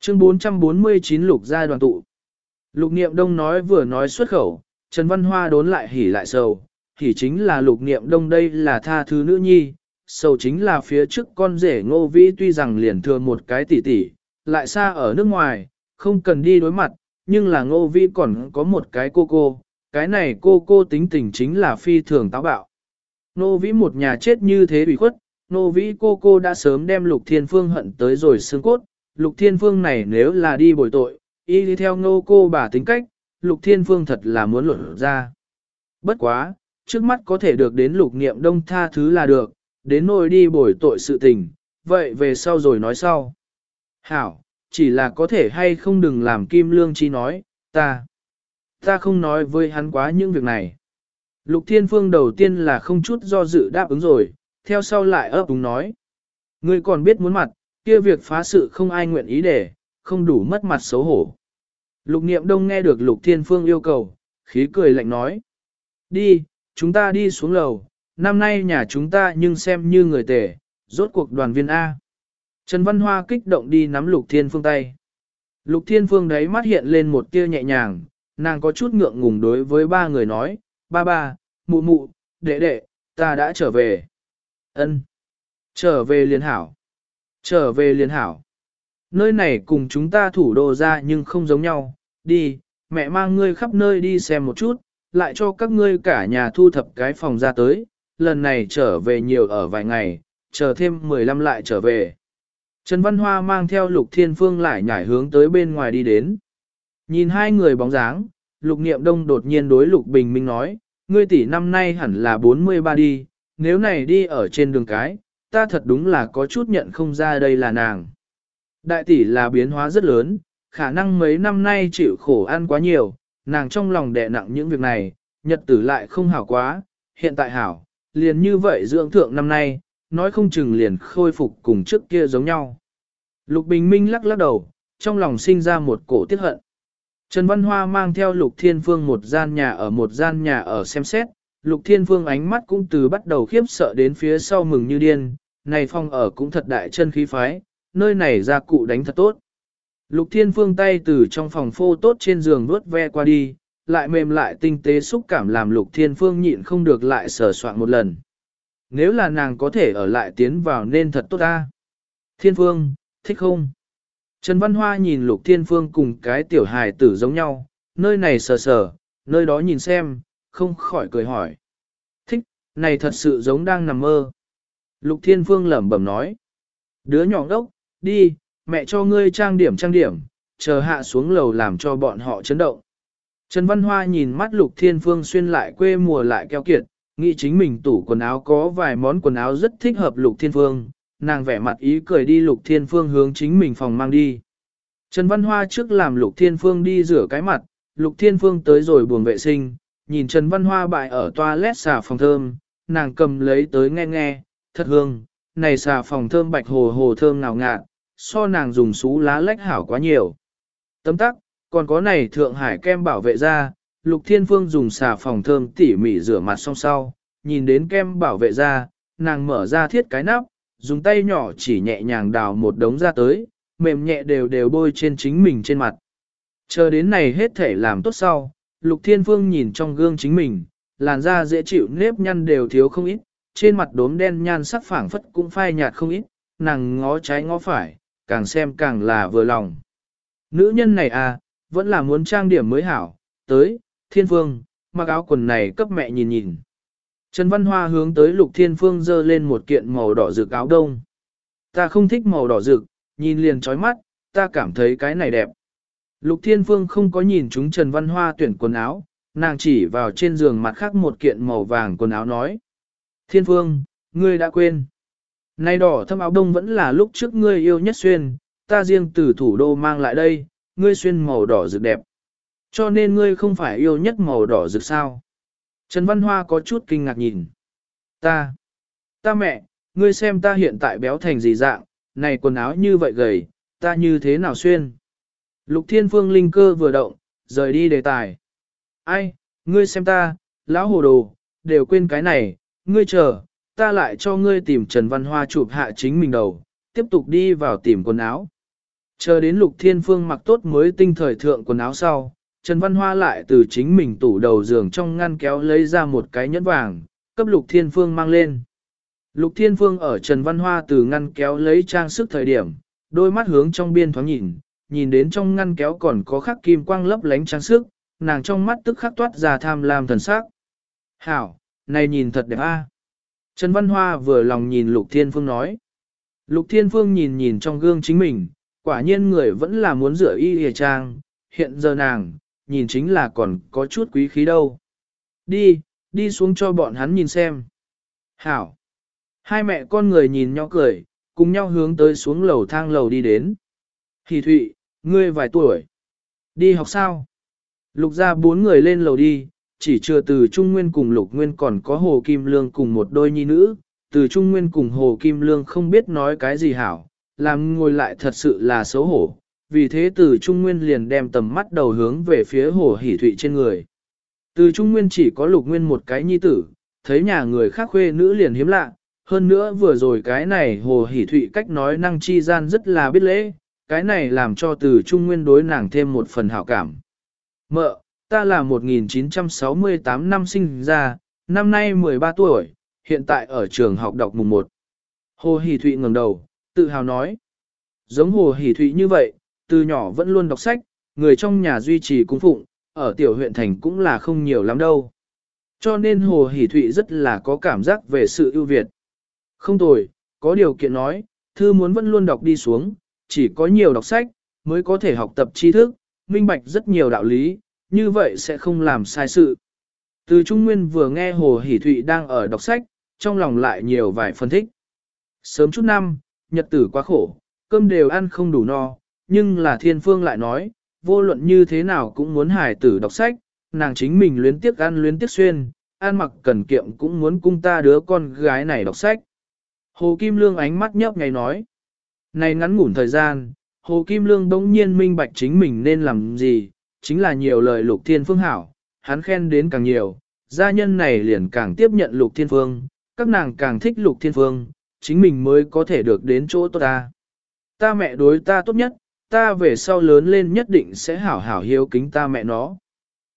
Chương 449 Lục gia đoàn tụ. Lục Niệm Đông nói vừa nói xuất khẩu, Trần Văn Hoa đốn lại hỉ lại sầu, hỉ chính là Lục Niệm Đông đây là tha thứ nữ nhi, sầu chính là phía trước con rể ngô vĩ tuy rằng liền thừa một cái tỷ tỷ, lại xa ở nước ngoài, không cần đi đối mặt, nhưng là ngô vĩ còn có một cái cô cô, cái này cô cô tính tình chính là phi thường táo bạo. Ngô vĩ một nhà chết như thế bị khuất, ngô vĩ cô cô đã sớm đem lục thiên phương hận tới rồi xương cốt, lục thiên phương này nếu là đi bồi tội, y đi theo ngô cô bà tính cách, lục thiên phương thật là muốn luận ra. Bất quá, trước mắt có thể được đến lục niệm đông tha thứ là được, đến nỗi đi bồi tội sự tình, vậy về sau rồi nói sau. Hảo, chỉ là có thể hay không đừng làm kim lương chi nói, ta, ta không nói với hắn quá những việc này. Lục thiên phương đầu tiên là không chút do dự đáp ứng rồi, theo sau lại ấp úng nói. Ngươi còn biết muốn mặt, kia việc phá sự không ai nguyện ý để, không đủ mất mặt xấu hổ. Lục niệm đông nghe được lục thiên phương yêu cầu, khí cười lạnh nói. Đi, chúng ta đi xuống lầu, năm nay nhà chúng ta nhưng xem như người tể, rốt cuộc đoàn viên A. Trần Văn Hoa kích động đi nắm Lục Thiên Phương tay. Lục Thiên Phương đấy mắt hiện lên một tia nhẹ nhàng, nàng có chút ngượng ngùng đối với ba người nói, ba ba, mụ mụ, đệ đệ, ta đã trở về. Ân, Trở về liền hảo. Trở về liền hảo. Nơi này cùng chúng ta thủ đô ra nhưng không giống nhau, đi, mẹ mang ngươi khắp nơi đi xem một chút, lại cho các ngươi cả nhà thu thập cái phòng ra tới, lần này trở về nhiều ở vài ngày, chờ thêm 15 lại trở về. Trần Văn Hoa mang theo Lục Thiên Phương lại nhảy hướng tới bên ngoài đi đến. Nhìn hai người bóng dáng, Lục Niệm Đông đột nhiên đối Lục Bình Minh nói, ngươi tỷ năm nay hẳn là 43 đi, nếu này đi ở trên đường cái, ta thật đúng là có chút nhận không ra đây là nàng. Đại tỷ là biến hóa rất lớn, khả năng mấy năm nay chịu khổ ăn quá nhiều, nàng trong lòng đè nặng những việc này, nhật tử lại không hảo quá, hiện tại hảo, liền như vậy dưỡng thượng năm nay, nói không chừng liền khôi phục cùng trước kia giống nhau. Lục Bình Minh lắc lắc đầu, trong lòng sinh ra một cổ tiếc hận. Trần Văn Hoa mang theo Lục Thiên Phương một gian nhà ở một gian nhà ở xem xét, Lục Thiên Phương ánh mắt cũng từ bắt đầu khiếp sợ đến phía sau mừng như điên, này phong ở cũng thật đại chân khí phái, nơi này ra cụ đánh thật tốt. Lục Thiên Phương tay từ trong phòng phô tốt trên giường vuốt ve qua đi, lại mềm lại tinh tế xúc cảm làm Lục Thiên Phương nhịn không được lại sờ soạn một lần. Nếu là nàng có thể ở lại tiến vào nên thật tốt ta. Thiên Phương, thích không? Trần Văn Hoa nhìn Lục Thiên Phương cùng cái tiểu hài tử giống nhau, nơi này sờ sờ, nơi đó nhìn xem, không khỏi cười hỏi. Thích, này thật sự giống đang nằm mơ. Lục Thiên Phương lẩm bẩm nói. Đứa nhỏ đốc, đi, mẹ cho ngươi trang điểm trang điểm, chờ hạ xuống lầu làm cho bọn họ chấn động. Trần Văn Hoa nhìn mắt Lục Thiên Phương xuyên lại quê mùa lại keo kiệt, nghĩ chính mình tủ quần áo có vài món quần áo rất thích hợp Lục Thiên Phương, nàng vẻ mặt ý cười đi Lục Thiên Phương hướng chính mình phòng mang đi. Trần Văn Hoa trước làm Lục Thiên Phương đi rửa cái mặt, Lục Thiên Phương tới rồi buồng vệ sinh, nhìn Trần Văn Hoa bại ở toilet xà phòng thơm, nàng cầm lấy tới nghe nghe, thật hương, này xà phòng thơm bạch hồ hồ thơm nào ngạt, so nàng dùng xú lá lách hảo quá nhiều. Tấm tắc, còn có này Thượng Hải kem bảo vệ da, Lục Thiên Phương dùng xà phòng thơm tỉ mỉ rửa mặt xong sau, nhìn đến kem bảo vệ da, nàng mở ra thiết cái nắp, dùng tay nhỏ chỉ nhẹ nhàng đào một đống ra tới, mềm nhẹ đều đều bôi trên chính mình trên mặt. Chờ đến này hết thể làm tốt sau, Lục Thiên Phương nhìn trong gương chính mình, làn da dễ chịu nếp nhăn đều thiếu không ít, trên mặt đốm đen nhan sắc phảng phất cũng phai nhạt không ít, nàng ngó trái ngó phải, càng xem càng là vừa lòng. Nữ nhân này à, vẫn là muốn trang điểm mới hảo, tới, thiên phương, mặc áo quần này cấp mẹ nhìn nhìn. Trần Văn Hoa hướng tới Lục Thiên Phương dơ lên một kiện màu đỏ rực áo đông. Ta không thích màu đỏ rực, nhìn liền chói mắt, ta cảm thấy cái này đẹp. Lục Thiên Phương không có nhìn chúng Trần Văn Hoa tuyển quần áo, nàng chỉ vào trên giường mặt khác một kiện màu vàng quần áo nói. Thiên Phương, ngươi đã quên. Này đỏ thâm áo đông vẫn là lúc trước ngươi yêu nhất xuyên, ta riêng từ thủ đô mang lại đây, ngươi xuyên màu đỏ rực đẹp. Cho nên ngươi không phải yêu nhất màu đỏ rực sao. Trần Văn Hoa có chút kinh ngạc nhìn. Ta, ta mẹ, ngươi xem ta hiện tại béo thành gì dạng, này quần áo như vậy gầy, ta như thế nào xuyên. Lục Thiên Phương linh cơ vừa động, rời đi đề tài. Ai, ngươi xem ta, lão hồ đồ, đều quên cái này, ngươi chờ, ta lại cho ngươi tìm Trần Văn Hoa chụp hạ chính mình đầu, tiếp tục đi vào tìm quần áo. Chờ đến Lục Thiên Phương mặc tốt mới tinh thời thượng quần áo sau, Trần Văn Hoa lại từ chính mình tủ đầu giường trong ngăn kéo lấy ra một cái nhẫn vàng, cấp Lục Thiên Phương mang lên. Lục Thiên Phương ở Trần Văn Hoa từ ngăn kéo lấy trang sức thời điểm, đôi mắt hướng trong biên thoáng nhìn, nhìn đến trong ngăn kéo còn có khắc kim quang lấp lánh trang sức, nàng trong mắt tức khắc toát ra tham lam thần sắc. Hảo, này nhìn thật đẹp a. Trần Văn Hoa vừa lòng nhìn Lục Thiên Phương nói. Lục Thiên Phương nhìn nhìn trong gương chính mình, quả nhiên người vẫn là muốn rửa y hề trang, hiện giờ nàng, nhìn chính là còn có chút quý khí đâu. Đi, đi xuống cho bọn hắn nhìn xem. Hảo. Hai mẹ con người nhìn nhau cười, cùng nhau hướng tới xuống lầu thang lầu đi đến. Hỷ Thụy, ngươi vài tuổi. Đi học sao? Lục ra bốn người lên lầu đi, chỉ chưa từ Trung Nguyên cùng Lục Nguyên còn có Hồ Kim Lương cùng một đôi nhi nữ, từ Trung Nguyên cùng Hồ Kim Lương không biết nói cái gì hảo, làm ngồi lại thật sự là xấu hổ, vì thế từ Trung Nguyên liền đem tầm mắt đầu hướng về phía Hồ Hỷ Thụy trên người. Từ Trung Nguyên chỉ có Lục Nguyên một cái nhi tử, thấy nhà người khác khuê nữ liền hiếm lạ, hơn nữa vừa rồi cái này hồ Hỷ thụy cách nói năng chi gian rất là biết lễ, cái này làm cho từ trung nguyên đối nàng thêm một phần hảo cảm. Mợ, ta là 1968 năm sinh ra, năm nay 13 tuổi, hiện tại ở trường học đọc mùng 1. Hồ Hỷ Thụy ngẩng đầu, tự hào nói. Giống Hồ Hỷ Thụy như vậy, từ nhỏ vẫn luôn đọc sách, người trong nhà duy trì cung phụng, ở tiểu huyện thành cũng là không nhiều lắm đâu. Cho nên Hồ Hỷ Thụy rất là có cảm giác về sự ưu việt. Không tồi, có điều kiện nói, thư muốn vẫn luôn đọc đi xuống, chỉ có nhiều đọc sách, mới có thể học tập tri thức, minh bạch rất nhiều đạo lý, như vậy sẽ không làm sai sự. Từ Trung Nguyên vừa nghe Hồ Hỷ Thụy đang ở đọc sách, trong lòng lại nhiều vài phân thích. Sớm chút năm, nhật tử quá khổ, cơm đều ăn không đủ no, nhưng là thiên phương lại nói, vô luận như thế nào cũng muốn hài tử đọc sách, nàng chính mình luyến tiếc ăn luyến tiếc xuyên, ăn mặc cần kiệm cũng muốn cung ta đứa con gái này đọc sách. Hồ Kim Lương ánh mắt nhấp ngay nói, này ngắn ngủn thời gian, Hồ Kim Lương bỗng nhiên minh bạch chính mình nên làm gì, chính là nhiều lời lục thiên phương hảo, hắn khen đến càng nhiều, gia nhân này liền càng tiếp nhận lục thiên phương, các nàng càng thích lục thiên phương, chính mình mới có thể được đến chỗ tốt ta. Ta mẹ đối ta tốt nhất, ta về sau lớn lên nhất định sẽ hảo hảo hiếu kính ta mẹ nó.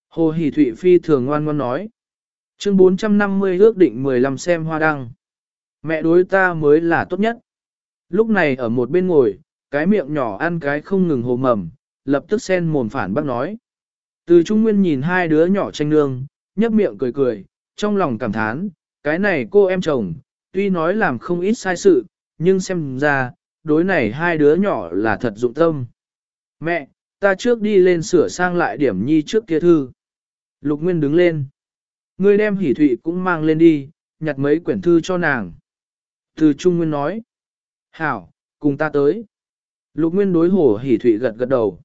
Hồ Hỷ Thụy Phi thường ngoan ngoan nói. Chương 450 ước định 15 xem hoa đăng. Mẹ đối ta mới là tốt nhất. Lúc này ở một bên ngồi, cái miệng nhỏ ăn cái không ngừng hồ mầm, lập tức sen mồm phản bác nói. Từ Trung Nguyên nhìn hai đứa nhỏ tranh nương, nhấp miệng cười cười, trong lòng cảm thán, cái này cô em chồng, tuy nói làm không ít sai sự, nhưng xem ra, đối này hai đứa nhỏ là thật dụng tâm. Mẹ, ta trước đi lên sửa sang lại điểm nhi trước kia thư. Lục Nguyên đứng lên. Ngươi đem hỷ thụy cũng mang lên đi, nhặt mấy quyển thư cho nàng. Từ Trung Nguyên nói. Hảo, cùng ta tới. Lục Nguyên đối Hổ hỷ thụy gật gật đầu.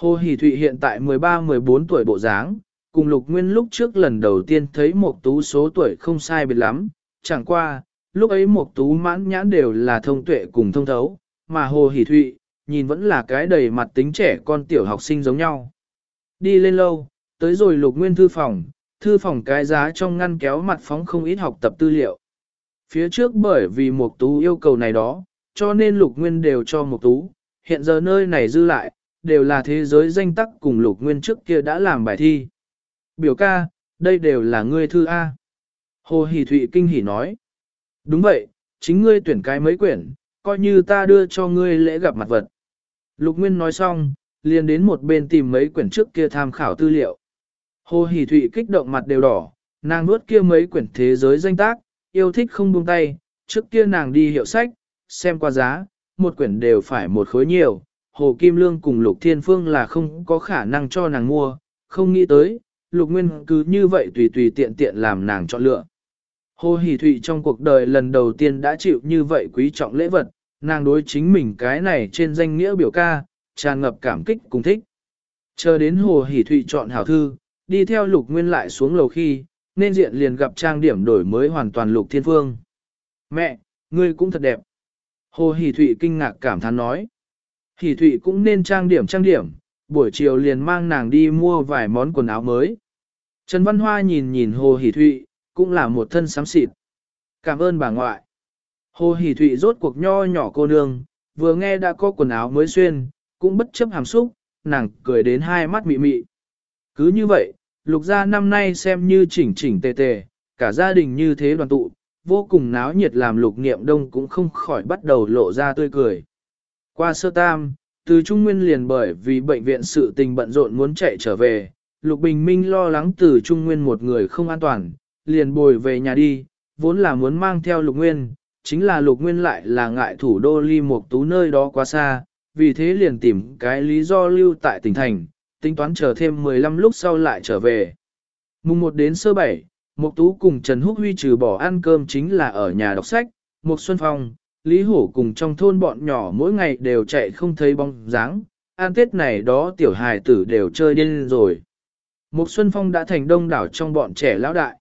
Hồ hỷ thụy hiện tại 13-14 tuổi bộ dáng, cùng Lục Nguyên lúc trước lần đầu tiên thấy một tú số tuổi không sai biệt lắm, chẳng qua, lúc ấy một tú mãn nhãn đều là thông tuệ cùng thông thấu, mà Hồ Hỷ Thụy, nhìn vẫn là cái đầy mặt tính trẻ con tiểu học sinh giống nhau. Đi lên lâu, tới rồi Lục Nguyên thư phòng, thư phòng cái giá trong ngăn kéo mặt phóng không ít học tập tư liệu. Phía trước bởi vì một tú yêu cầu này đó, cho nên Lục Nguyên đều cho một tú, hiện giờ nơi này dư lại, đều là thế giới danh tắc cùng Lục Nguyên trước kia đã làm bài thi. Biểu ca, đây đều là ngươi thư A. Hồ Hỷ Thụy kinh hỉ nói. Đúng vậy, chính ngươi tuyển cái mấy quyển, coi như ta đưa cho ngươi lễ gặp mặt vật. Lục Nguyên nói xong, liền đến một bên tìm mấy quyển trước kia tham khảo tư liệu. Hồ Hỷ Thụy kích động mặt đều đỏ, nàng nuốt kia mấy quyển thế giới danh tác, yêu thích không buông tay, trước kia nàng đi hiệu sách, xem qua giá, một quyển đều phải một khối nhiều, Hồ Kim Lương cùng Lục Thiên Phương là không có khả năng cho nàng mua, không nghĩ tới, Lục Nguyên cứ như vậy tùy tùy tiện tiện làm nàng chọn lựa. Hồ Hỷ Thụy trong cuộc đời lần đầu tiên đã chịu như vậy quý trọng lễ vật, nàng đối chính mình cái này trên danh nghĩa biểu ca, tràn ngập cảm kích cùng thích. Chờ đến Hồ Hỷ Thụy chọn hảo thư, đi theo Lục Nguyên lại xuống lầu khi, nên diện liền gặp trang điểm đổi mới hoàn toàn Lục Thiên Phương. Mẹ, ngươi cũng thật đẹp. Hồ Hỷ Thụy kinh ngạc cảm thán nói. Hỷ Thụy cũng nên trang điểm trang điểm, buổi chiều liền mang nàng đi mua vài món quần áo mới. Trần Văn Hoa nhìn nhìn Hồ Hỷ Thụy, cũng là một thân sám xịt. Cảm ơn bà ngoại. Hồ Hỷ Thụy rốt cuộc nho nhỏ cô nương, vừa nghe đã có quần áo mới xuyên, cũng bất chấp hàm xúc, nàng cười đến hai mắt mị mị. Cứ như vậy, lục gia năm nay xem như chỉnh chỉnh tề tề, cả gia đình như thế đoàn tụ, vô cùng náo nhiệt làm lục niệm đông cũng không khỏi bắt đầu lộ ra tươi cười. Qua sơ tam, từ Trung Nguyên liền bởi vì bệnh viện sự tình bận rộn muốn chạy trở về, Lục Bình Minh lo lắng từ Trung Nguyên một người không an toàn, liền bồi về nhà đi, vốn là muốn mang theo Lục Nguyên, chính là Lục Nguyên lại là ngại thủ đô ly một tú nơi đó quá xa, vì thế liền tìm cái lý do lưu tại tỉnh thành, tính toán chờ thêm 15 lúc sau lại trở về. Mùng 1 đến sơ 7, Mộc Tú cùng Trần Húc Huy trừ bỏ ăn cơm chính là ở nhà đọc sách, Mộc Xuân Phong, Lý Hổ cùng trong thôn bọn nhỏ mỗi ngày đều chạy không thấy bóng dáng, an tết này đó tiểu hài tử đều chơi điên rồi. Mục Xuân Phong đã thành đông đảo trong bọn trẻ lão đại.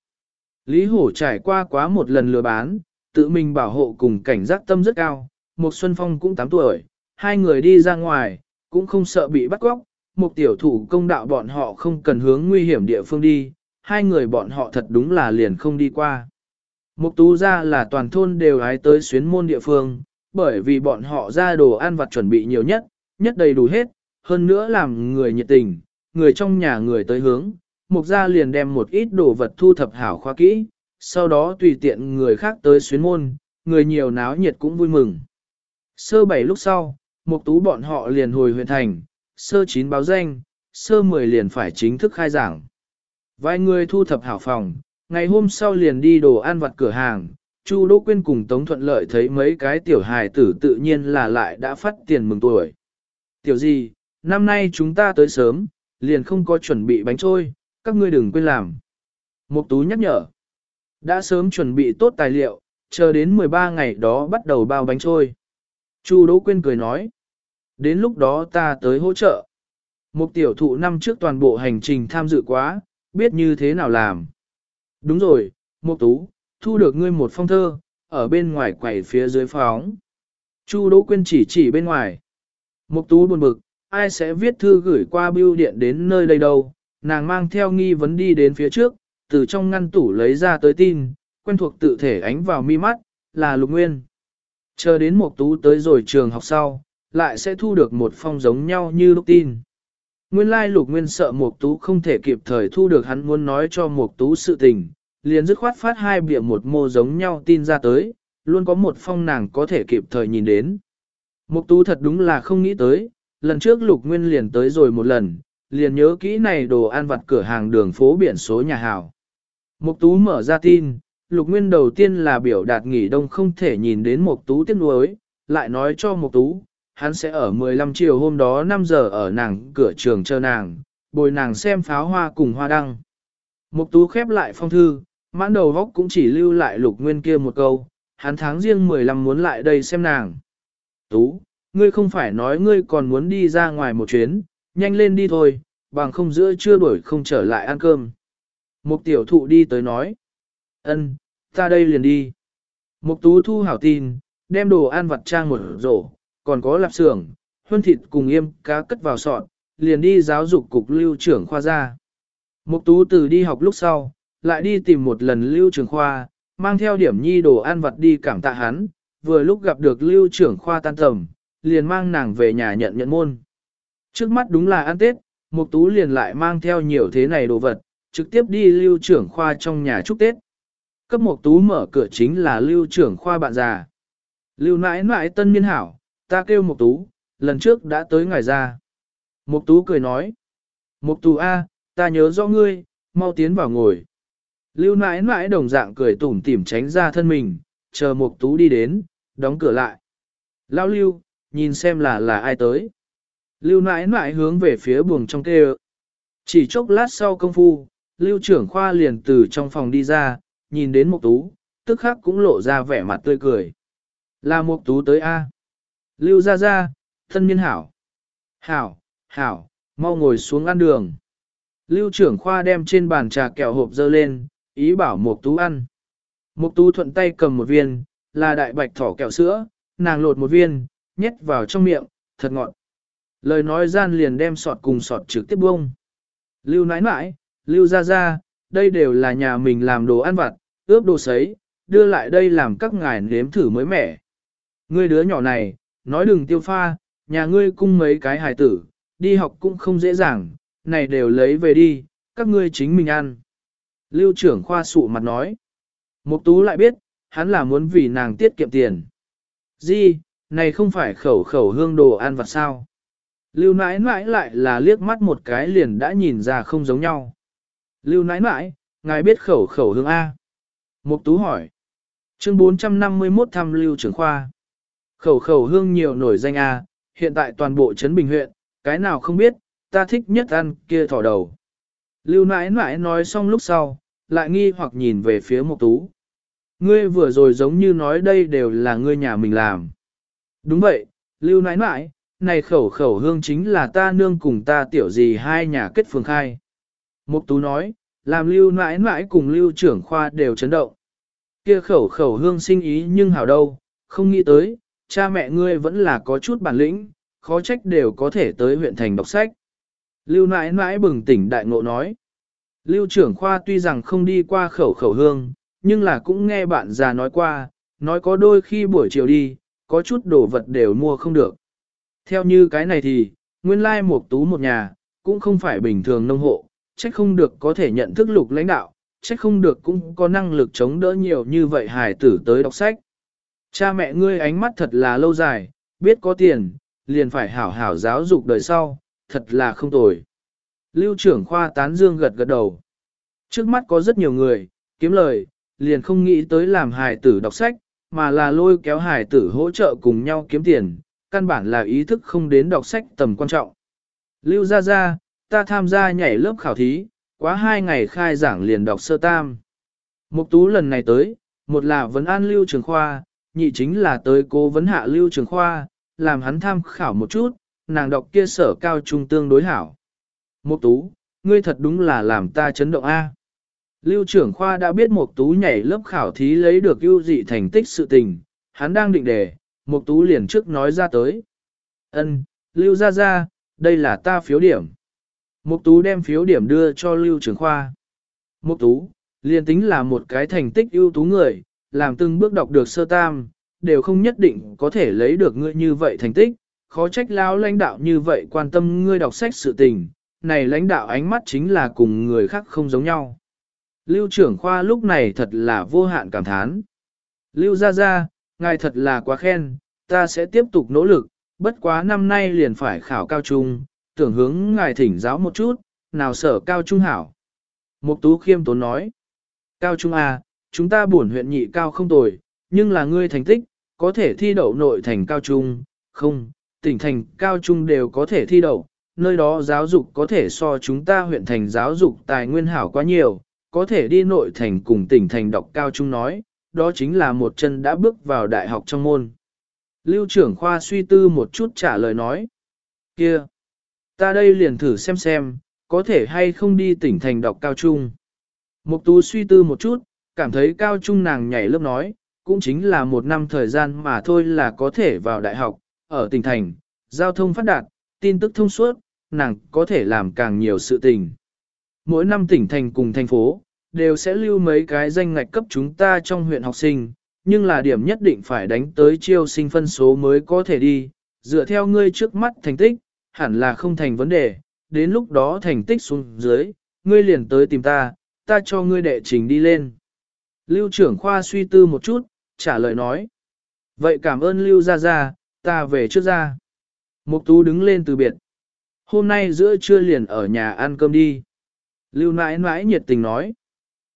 Lý Hổ trải qua quá một lần lừa bán, tự mình bảo hộ cùng cảnh giác tâm rất cao. Mục Xuân Phong cũng 8 tuổi, hai người đi ra ngoài, cũng không sợ bị bắt cóc. Mục tiểu thủ công đạo bọn họ không cần hướng nguy hiểm địa phương đi, hai người bọn họ thật đúng là liền không đi qua. Mục tú ra là toàn thôn đều hái tới xuyến môn địa phương, bởi vì bọn họ ra đồ ăn vặt chuẩn bị nhiều nhất, nhất đầy đủ hết, hơn nữa làm người nhiệt tình, người trong nhà người tới hướng, mục gia liền đem một ít đồ vật thu thập hảo khoa kỹ, sau đó tùy tiện người khác tới xuyến môn, người nhiều náo nhiệt cũng vui mừng. Sơ bảy lúc sau, mục tú bọn họ liền hồi huyện thành, sơ chín báo danh, sơ mười liền phải chính thức khai giảng. Vài người thu thập hảo phòng, ngày hôm sau liền đi đồ ăn vặt cửa hàng, Chu Đỗ Quyên cùng Tống Thuận Lợi thấy mấy cái tiểu hài tử tự nhiên là lại đã phát tiền mừng tuổi. Tiểu gì, năm nay chúng ta tới sớm, liền không có chuẩn bị bánh trôi, các ngươi đừng quên làm. Mục Tú nhắc nhở. Đã sớm chuẩn bị tốt tài liệu, chờ đến 13 ngày đó bắt đầu bao bánh trôi. Chu Đỗ Quyên cười nói. Đến lúc đó ta tới hỗ trợ. Mục tiểu thụ năm trước toàn bộ hành trình tham dự quá, biết như thế nào làm. Đúng rồi, Mục Tú, thu được ngươi một phong thơ, ở bên ngoài quầy phía dưới phóng. Chu Đỗ Quyên chỉ chỉ bên ngoài. Mục Tú buồn bực, ai sẽ viết thư gửi qua bưu điện đến nơi đây đâu, nàng mang theo nghi vấn đi đến phía trước, từ trong ngăn tủ lấy ra tới tin, quen thuộc tự thể ánh vào mi mắt, là Lục Nguyên. Chờ đến Mục Tú tới rồi trường học sau, lại sẽ thu được một phong giống nhau như lúc tin. Nguyên lai Lục Nguyên sợ Mục Tú không thể kịp thời thu được hắn muốn nói cho Mục Tú sự tình, liền dứt khoát phát hai bìa một mô giống nhau tin ra tới, luôn có một phong nàng có thể kịp thời nhìn đến. Mục tú thật đúng là không nghĩ tới, lần trước lục nguyên liền tới rồi một lần, liền nhớ kỹ này đồ ăn vặt cửa hàng đường phố biển số nhà hào. Mục tú mở ra tin, lục nguyên đầu tiên là biểu đạt nghỉ đông không thể nhìn đến mục tú tiếc nuối, lại nói cho mục tú, hắn sẽ ở 15 chiều hôm đó 5 giờ ở nàng cửa trường chờ nàng, bồi nàng xem pháo hoa cùng hoa đăng. Mục tú khép lại phong thư, Mãn đầu góc cũng chỉ lưu lại lục nguyên kia một câu, hắn tháng riêng 15 muốn lại đây xem nàng. Tú, ngươi không phải nói ngươi còn muốn đi ra ngoài một chuyến, nhanh lên đi thôi, bằng không giữa chưa đuổi không trở lại ăn cơm. Mục tiểu thụ đi tới nói. ân, ta đây liền đi. Mục tú thu hảo tin, đem đồ ăn vặt trang một rổ, còn có lạp xưởng, huân thịt cùng yêm cá cất vào sọt, liền đi giáo dục cục lưu trưởng khoa ra. Mục tú từ đi học lúc sau, lại đi tìm một lần lưu trưởng khoa, mang theo điểm nhi đồ ăn vặt đi cảm tạ hắn, vừa lúc gặp được lưu trưởng khoa tan tầm, liền mang nàng về nhà nhận nhận môn. Trước mắt đúng là ăn Tết, Mục Tú liền lại mang theo nhiều thế này đồ vật, trực tiếp đi lưu trưởng khoa trong nhà chúc Tết. Cấp Mục Tú mở cửa chính là lưu trưởng khoa bạn già. Lưu nãi nãi tân niên hảo, ta kêu Mục Tú, lần trước đã tới ngài ra. Mục Tú cười nói, Mục Tú A, ta nhớ rõ ngươi, mau tiến vào ngồi. Lưu nãi nãi đồng dạng cười tủm tỉm tránh ra thân mình, chờ Mục Tú đi đến, đóng cửa lại. Lao lưu, nhìn xem là là ai tới. Lưu nãi nãi hướng về phía buồng trong kêu. Chỉ chốc lát sau công phu, lưu trưởng khoa liền từ trong phòng đi ra, nhìn đến Mục Tú, tức khắc cũng lộ ra vẻ mặt tươi cười. Là Mục Tú tới A. Lưu ra ra, thân niên hảo. Hảo, hảo, mau ngồi xuống ăn đường. Lưu trưởng khoa đem trên bàn trà kẹo hộp dơ lên, ý bảo Mục Tú ăn. Mục Tú thuận tay cầm một viên, là đại bạch thỏ kẹo sữa, nàng lột một viên, nhét vào trong miệng, thật ngọt. Lời nói gian liền đem sọt cùng sọt trực tiếp bông. Lưu nãi nãi, lưu ra ra, đây đều là nhà mình làm đồ ăn vặt, ướp đồ sấy, đưa lại đây làm các ngài nếm thử mới mẻ. Ngươi đứa nhỏ này, nói đừng tiêu pha, nhà ngươi cung mấy cái hài tử, đi học cũng không dễ dàng, này đều lấy về đi, các ngươi chính mình ăn. Lưu trưởng khoa sụ mặt nói. Mục tú lại biết, hắn là muốn vì nàng tiết kiệm tiền. Di, này không phải khẩu khẩu hương đồ ăn vặt sao. Lưu nãi nãi lại là liếc mắt một cái liền đã nhìn ra không giống nhau. Lưu nãi nãi, ngài biết khẩu khẩu hương A. Mục tú hỏi. Chương 451 thăm lưu trưởng khoa. Khẩu khẩu hương nhiều nổi danh A, hiện tại toàn bộ trấn Bình huyện, cái nào không biết, ta thích nhất ăn kia thỏ đầu. Lưu nãi nãi nói xong lúc sau, lại nghi hoặc nhìn về phía Mộc Tú. Ngươi vừa rồi giống như nói đây đều là ngươi nhà mình làm. Đúng vậy, Lưu nãi nãi, này khẩu khẩu hương chính là ta nương cùng ta tiểu gì hai nhà kết phường khai. Mục Tú nói, làm Lưu nãi nãi cùng Lưu trưởng khoa đều chấn động. Kia khẩu khẩu hương sinh ý nhưng hảo đâu, không nghĩ tới, cha mẹ ngươi vẫn là có chút bản lĩnh, khó trách đều có thể tới huyện thành đọc sách. Lưu nãi nãi bừng tỉnh đại ngộ nói. Lưu trưởng khoa tuy rằng không đi qua khẩu khẩu hương, nhưng là cũng nghe bạn già nói qua, nói có đôi khi buổi chiều đi, có chút đồ vật đều mua không được. Theo như cái này thì, nguyên lai một tú một nhà, cũng không phải bình thường nông hộ, trách không được có thể nhận thức lục lãnh đạo, trách không được cũng có năng lực chống đỡ nhiều như vậy hài tử tới đọc sách. Cha mẹ ngươi ánh mắt thật là lâu dài, biết có tiền, liền phải hảo hảo giáo dục đời sau, thật là không tồi. Lưu trưởng khoa tán dương gật gật đầu. Trước mắt có rất nhiều người, kiếm lời, liền không nghĩ tới làm hài tử đọc sách, mà là lôi kéo hài tử hỗ trợ cùng nhau kiếm tiền, căn bản là ý thức không đến đọc sách tầm quan trọng. Lưu ra ra, ta tham gia nhảy lớp khảo thí, quá hai ngày khai giảng liền đọc sơ tam. Mục tú lần này tới, một là vấn an lưu trường khoa, nhị chính là tới cố vấn hạ lưu trường khoa, làm hắn tham khảo một chút, nàng đọc kia sở cao trung tương đối hảo. Mục tú, ngươi thật đúng là làm ta chấn động A. Lưu trưởng khoa đã biết Mục tú nhảy lớp khảo thí lấy được ưu dị thành tích sự tình, hắn đang định đề, Mục tú liền trước nói ra tới. Ân, Lưu ra ra, đây là ta phiếu điểm. Mục tú đem phiếu điểm đưa cho Lưu trưởng khoa. Mục tú, liền tính là một cái thành tích ưu tú người, làm từng bước đọc được sơ tam, đều không nhất định có thể lấy được ngươi như vậy thành tích, khó trách lão lãnh đạo như vậy quan tâm ngươi đọc sách sự tình, này lãnh đạo ánh mắt chính là cùng người khác không giống nhau. Lưu trưởng khoa lúc này thật là vô hạn cảm thán. Lưu ra ra, ngài thật là quá khen, ta sẽ tiếp tục nỗ lực, bất quá năm nay liền phải khảo cao trung, tưởng hướng ngài thỉnh giáo một chút, nào sở cao trung hảo. Mục tú khiêm tốn nói, cao trung à, chúng ta buồn huyện nhị cao không tồi, nhưng là ngươi thành tích, có thể thi đậu nội thành cao trung, không, tỉnh thành cao trung đều có thể thi đậu, nơi đó giáo dục có thể so chúng ta huyện thành giáo dục tài nguyên hảo quá nhiều, có thể đi nội thành cùng tỉnh thành đọc cao trung nói, đó chính là một chân đã bước vào đại học trong môn. Lưu trưởng khoa suy tư một chút trả lời nói, kia, ta đây liền thử xem xem, có thể hay không đi tỉnh thành đọc cao trung. Mục tú suy tư một chút, cảm thấy cao trung nàng nhảy lớp nói, cũng chính là một năm thời gian mà thôi là có thể vào đại học, ở tỉnh thành, giao thông phát đạt, tin tức thông suốt, nàng có thể làm càng nhiều sự tình. Mỗi năm tỉnh thành cùng thành phố, đều sẽ lưu mấy cái danh ngạch cấp chúng ta trong huyện học sinh, nhưng là điểm nhất định phải đánh tới chiêu sinh phân số mới có thể đi, dựa theo ngươi trước mắt thành tích, hẳn là không thành vấn đề, đến lúc đó thành tích xuống dưới, ngươi liền tới tìm ta, ta cho ngươi đệ trình đi lên. Lưu trưởng khoa suy tư một chút, trả lời nói. Vậy cảm ơn Lưu Gia Gia, ta về trước ra. Mục tú đứng lên từ biệt. Hôm nay giữa trưa liền ở nhà ăn cơm đi. Lưu nãi nãi nhiệt tình nói.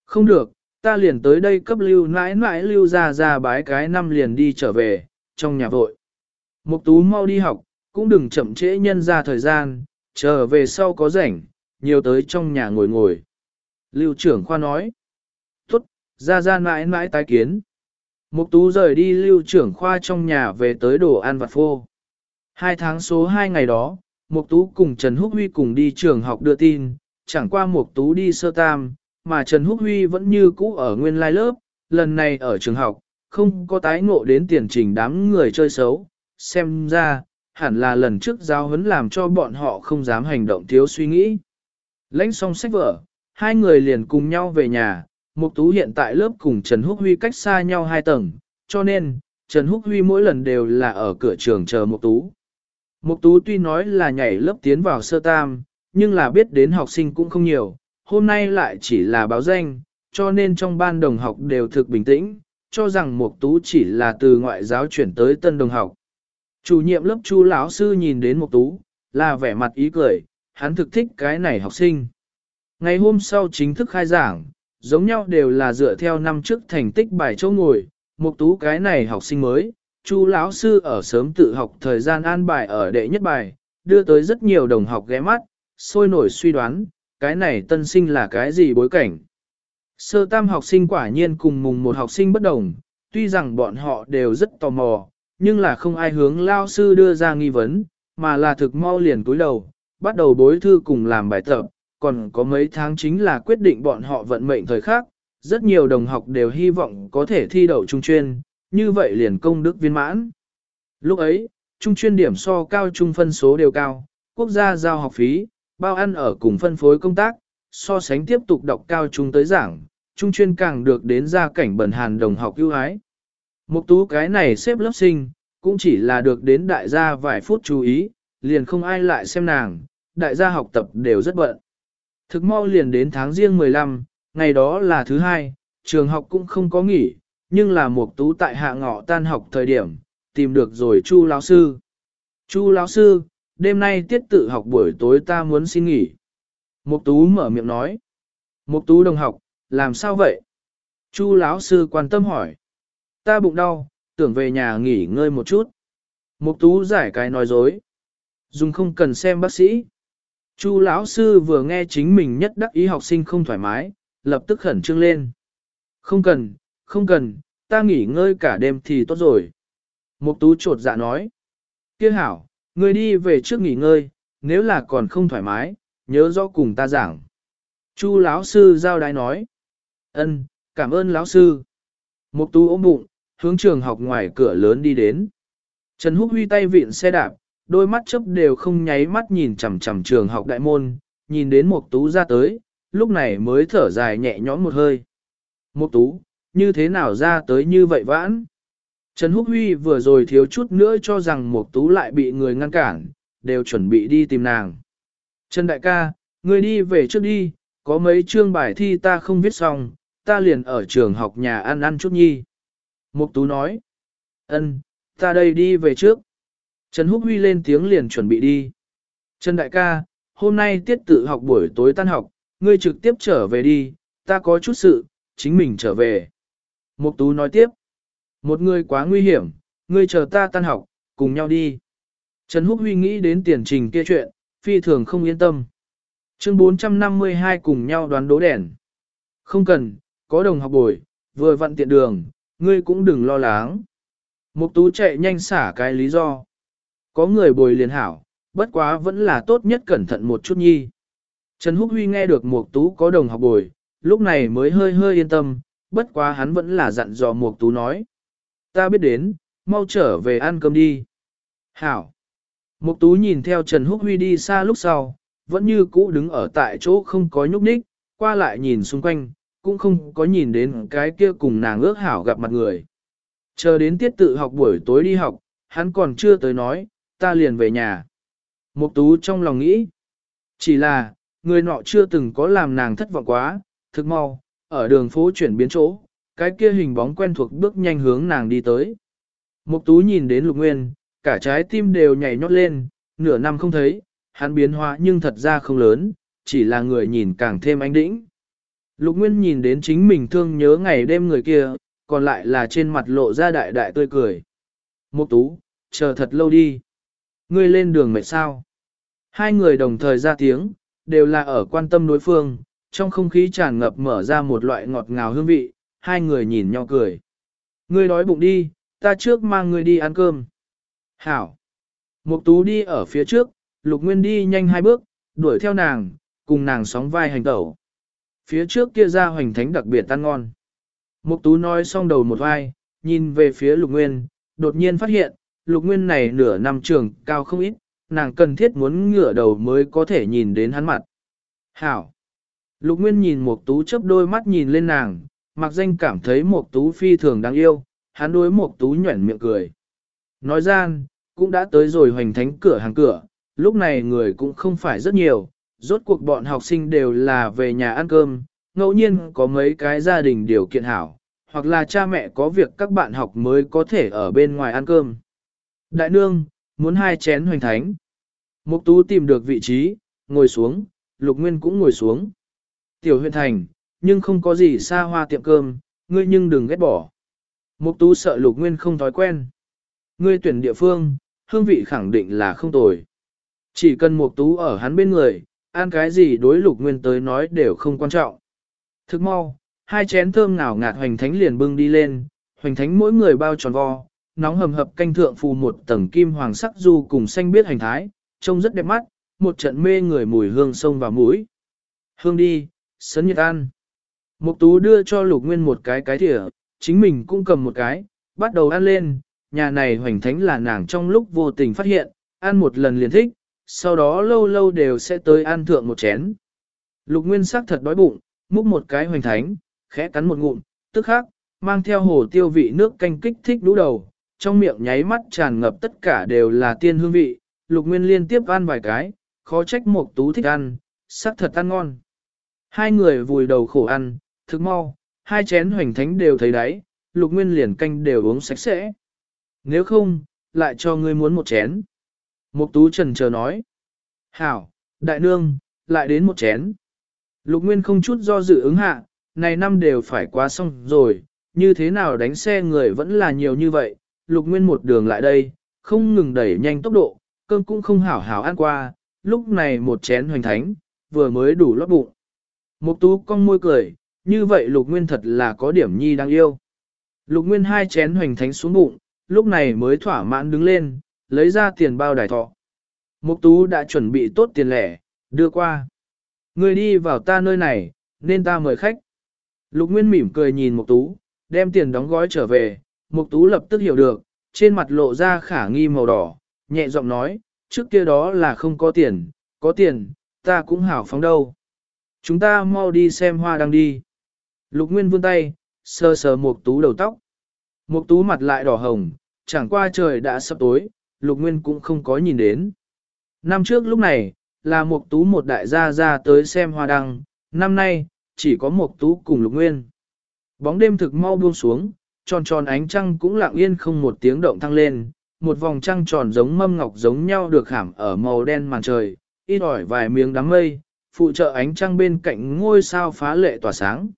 Không được, ta liền tới đây cấp lưu nãi nãi lưu Gia Gia bái cái năm liền đi trở về, trong nhà vội. Mục tú mau đi học, cũng đừng chậm trễ nhân ra thời gian, trở về sau có rảnh, nhiều tới trong nhà ngồi ngồi. Lưu trưởng khoa nói ra ra mãi mãi tái kiến. Mục tú rời đi lưu trưởng khoa trong nhà về tới đồ ăn vặt phô. Hai tháng số hai ngày đó, Mục tú cùng Trần Húc Huy cùng đi trường học đưa tin, chẳng qua Mục tú đi sơ tam, mà Trần Húc Huy vẫn như cũ ở nguyên lai lớp, lần này ở trường học, không có tái ngộ đến tiền trình đám người chơi xấu, xem ra, hẳn là lần trước giao huấn làm cho bọn họ không dám hành động thiếu suy nghĩ. Lãnh xong sách vở, hai người liền cùng nhau về nhà, Mục Tú hiện tại lớp cùng Trần Húc Huy cách xa nhau hai tầng, cho nên, Trần Húc Huy mỗi lần đều là ở cửa trường chờ Mục Tú. Mục Tú tuy nói là nhảy lớp tiến vào sơ tam, nhưng là biết đến học sinh cũng không nhiều, hôm nay lại chỉ là báo danh, cho nên trong ban đồng học đều thực bình tĩnh, cho rằng Mục Tú chỉ là từ ngoại giáo chuyển tới tân đồng học. Chủ nhiệm lớp Chu lão sư nhìn đến Mục Tú, là vẻ mặt ý cười, hắn thực thích cái này học sinh. Ngày hôm sau chính thức khai giảng, giống nhau đều là dựa theo năm trước thành tích bài chỗ ngồi, mục tú cái này học sinh mới, Chu lão sư ở sớm tự học thời gian an bài ở đệ nhất bài, đưa tới rất nhiều đồng học ghé mắt, sôi nổi suy đoán, cái này tân sinh là cái gì bối cảnh. Sơ tam học sinh quả nhiên cùng mùng một học sinh bất đồng, tuy rằng bọn họ đều rất tò mò, nhưng là không ai hướng lao sư đưa ra nghi vấn, mà là thực mau liền cúi đầu, bắt đầu bối thư cùng làm bài tập, còn có mấy tháng chính là quyết định bọn họ vận mệnh thời khác, rất nhiều đồng học đều hy vọng có thể thi đậu trung chuyên, như vậy liền công đức viên mãn. Lúc ấy, trung chuyên điểm so cao trung phân số đều cao, quốc gia giao học phí, bao ăn ở cùng phân phối công tác, so sánh tiếp tục đọc cao trung tới giảng, trung chuyên càng được đến gia cảnh bẩn hàn đồng học ưu ái. Mục tú cái này xếp lớp sinh, cũng chỉ là được đến đại gia vài phút chú ý, liền không ai lại xem nàng, đại gia học tập đều rất bận. Thực mau liền đến tháng riêng 15, ngày đó là thứ hai, trường học cũng không có nghỉ, nhưng là mục tú tại hạ ngọ tan học thời điểm, tìm được rồi Chu lão sư. Chu lão sư, đêm nay tiết tự học buổi tối ta muốn xin nghỉ. Mục tú mở miệng nói. Mục tú đồng học, làm sao vậy? Chu lão sư quan tâm hỏi. Ta bụng đau, tưởng về nhà nghỉ ngơi một chút. Mục tú giải cái nói dối. Dùng không cần xem bác sĩ. Chu lão sư vừa nghe chính mình nhất đắc ý học sinh không thoải mái, lập tức khẩn trương lên. Không cần, không cần, ta nghỉ ngơi cả đêm thì tốt rồi. Mục tú trột dạ nói. Kia hảo, ngươi đi về trước nghỉ ngơi, nếu là còn không thoải mái, nhớ rõ cùng ta giảng. Chu lão sư giao đái nói. Ân, cảm ơn lão sư. Mục tú ôm bụng, hướng trường học ngoài cửa lớn đi đến. Trần Húc huy tay vịn xe đạp, đôi mắt chớp đều không nháy mắt nhìn chằm chằm trường học đại môn, nhìn đến Mục tú ra tới, lúc này mới thở dài nhẹ nhõm một hơi. Mục tú, như thế nào ra tới như vậy vãn? Trần Húc Huy vừa rồi thiếu chút nữa cho rằng Mục tú lại bị người ngăn cản, đều chuẩn bị đi tìm nàng. Trần đại ca, ngươi đi về trước đi, có mấy chương bài thi ta không viết xong, ta liền ở trường học nhà ăn ăn chút nhi. Mục tú nói, ân, ta đây đi về trước. Trần Húc Huy lên tiếng liền chuẩn bị đi. Trần đại ca, hôm nay tiết tự học buổi tối tan học, ngươi trực tiếp trở về đi, ta có chút sự, chính mình trở về. Mục tú nói tiếp, một người quá nguy hiểm, ngươi chờ ta tan học, cùng nhau đi. Trần Húc Huy nghĩ đến tiền trình kia chuyện, phi thường không yên tâm. Chương 452 cùng nhau đoán đố đèn. Không cần, có đồng học bồi, vừa vặn tiện đường, ngươi cũng đừng lo lắng. Mục tú chạy nhanh xả cái lý do. Có người bồi liền hảo, bất quá vẫn là tốt nhất cẩn thận một chút nhi. Trần Húc Huy nghe được Mục tú có đồng học bồi, lúc này mới hơi hơi yên tâm, bất quá hắn vẫn là dặn dò Mục tú nói. Ta biết đến, mau trở về ăn cơm đi. Hảo. Mục tú nhìn theo Trần Húc Huy đi xa lúc sau, vẫn như cũ đứng ở tại chỗ không có nhúc nhích, qua lại nhìn xung quanh, cũng không có nhìn đến cái kia cùng nàng ước hảo gặp mặt người. Chờ đến tiết tự học buổi tối đi học, hắn còn chưa tới nói, ta liền về nhà. Mục tú trong lòng nghĩ, chỉ là, người nọ chưa từng có làm nàng thất vọng quá, thực mau, ở đường phố chuyển biến chỗ, cái kia hình bóng quen thuộc bước nhanh hướng nàng đi tới. Mục tú nhìn đến lục nguyên, cả trái tim đều nhảy nhót lên, nửa năm không thấy, hắn biến hóa nhưng thật ra không lớn, chỉ là người nhìn càng thêm ánh đĩnh. Lục Nguyên nhìn đến chính mình thương nhớ ngày đêm người kia, còn lại là trên mặt lộ ra đại đại tươi cười. Mục tú, chờ thật lâu đi. Ngươi lên đường mệt sao? Hai người đồng thời ra tiếng, đều là ở quan tâm đối phương, trong không khí tràn ngập mở ra một loại ngọt ngào hương vị, hai người nhìn nhau cười. Ngươi đói bụng đi, ta trước mang ngươi đi ăn cơm. Hảo. Mục tú đi ở phía trước, lục nguyên đi nhanh hai bước, đuổi theo nàng, cùng nàng sóng vai hành tẩu. Phía trước kia ra hoành thánh đặc biệt ăn ngon. Mục tú nói xong đầu một vai, nhìn về phía lục nguyên, đột nhiên phát hiện, lục nguyên này nửa năm trường cao không ít, nàng cần thiết muốn ngửa đầu mới có thể nhìn đến hắn mặt. Hảo! Lục nguyên nhìn một tú chớp đôi mắt nhìn lên nàng, mặc danh cảm thấy một tú phi thường đáng yêu, hắn đối một tú nhuẩn miệng cười. Nói gian, cũng đã tới rồi hoành thánh cửa hàng cửa, lúc này người cũng không phải rất nhiều, rốt cuộc bọn học sinh đều là về nhà ăn cơm, ngẫu nhiên có mấy cái gia đình điều kiện hảo, hoặc là cha mẹ có việc các bạn học mới có thể ở bên ngoài ăn cơm. Đại nương, muốn hai chén hoành thánh. Mục tú tìm được vị trí, ngồi xuống, lục nguyên cũng ngồi xuống. Tiểu huyện thành, nhưng không có gì xa hoa tiệm cơm, ngươi nhưng đừng ghét bỏ. Mục tú sợ lục nguyên không thói quen. Ngươi tuyển địa phương, hương vị khẳng định là không tồi. Chỉ cần mục tú ở hắn bên người, ăn cái gì đối lục nguyên tới nói đều không quan trọng. Thức mau, hai chén thơm ngào ngạt hoành thánh liền bưng đi lên, hoành thánh mỗi người bao tròn vo, nóng hầm hập canh thượng phù một tầng kim hoàng sắc du cùng xanh biết hành thái, trông rất đẹp mắt, một trận mê người mùi hương sông vào mũi. Hương đi, sấn nhiệt an Mục tú đưa cho lục nguyên một cái cái thìa, chính mình cũng cầm một cái, bắt đầu ăn lên, nhà này hoành thánh là nàng trong lúc vô tình phát hiện, ăn một lần liền thích, sau đó lâu lâu đều sẽ tới ăn thượng một chén. Lục Nguyên sắc thật đói bụng, múc một cái hoành thánh, khẽ cắn một ngụm, tức khắc, mang theo hồ tiêu vị nước canh kích thích đũ đầu, trong miệng nháy mắt tràn ngập tất cả đều là tiên hương vị, Lục Nguyên liên tiếp ăn vài cái, khó trách một tú thích ăn, sắc thật ăn ngon. Hai người vùi đầu khổ ăn, thức mau, hai chén hoành thánh đều thấy đáy, Lục Nguyên liền canh đều uống sạch sẽ. Nếu không, lại cho ngươi muốn một chén. Mục tú trần chờ nói. Hảo, đại nương, lại đến một chén. Lục Nguyên không chút do dự ứng hạ, này năm đều phải qua xong rồi, như thế nào đánh xe người vẫn là nhiều như vậy. Lục Nguyên một đường lại đây, không ngừng đẩy nhanh tốc độ, cơm cũng không hảo hảo ăn qua, lúc này một chén hoành thánh, vừa mới đủ lót bụng. Mục tú cong môi cười, như vậy Lục Nguyên thật là có điểm nhi đáng yêu. Lục Nguyên hai chén hoành thánh xuống bụng, lúc này mới thỏa mãn đứng lên, lấy ra tiền bao đài thọ. Mục tú đã chuẩn bị tốt tiền lẻ, đưa qua. Người đi vào ta nơi này, nên ta mời khách. Lục Nguyên mỉm cười nhìn Mục tú, đem tiền đóng gói trở về, Mục tú lập tức hiểu được, trên mặt lộ ra khả nghi màu đỏ, nhẹ giọng nói, trước kia đó là không có tiền, có tiền, ta cũng hảo phóng đâu. Chúng ta mau đi xem hoa đang đi. Lục Nguyên vươn tay, sờ sờ Mục tú đầu tóc. Mục tú mặt lại đỏ hồng, chẳng qua trời đã sắp tối, Lục Nguyên cũng không có nhìn đến. Năm trước lúc này, là Mục Tú một đại gia ra tới xem hoa đăng, năm nay, chỉ có Mục Tú cùng Lục Nguyên. Bóng đêm thực mau buông xuống, tròn tròn ánh trăng cũng lặng yên không một tiếng động thăng lên, một vòng trăng tròn giống mâm ngọc giống nhau được khảm ở màu đen màn trời, ít ỏi vài miếng đám mây, phụ trợ ánh trăng bên cạnh ngôi sao phá lệ tỏa sáng.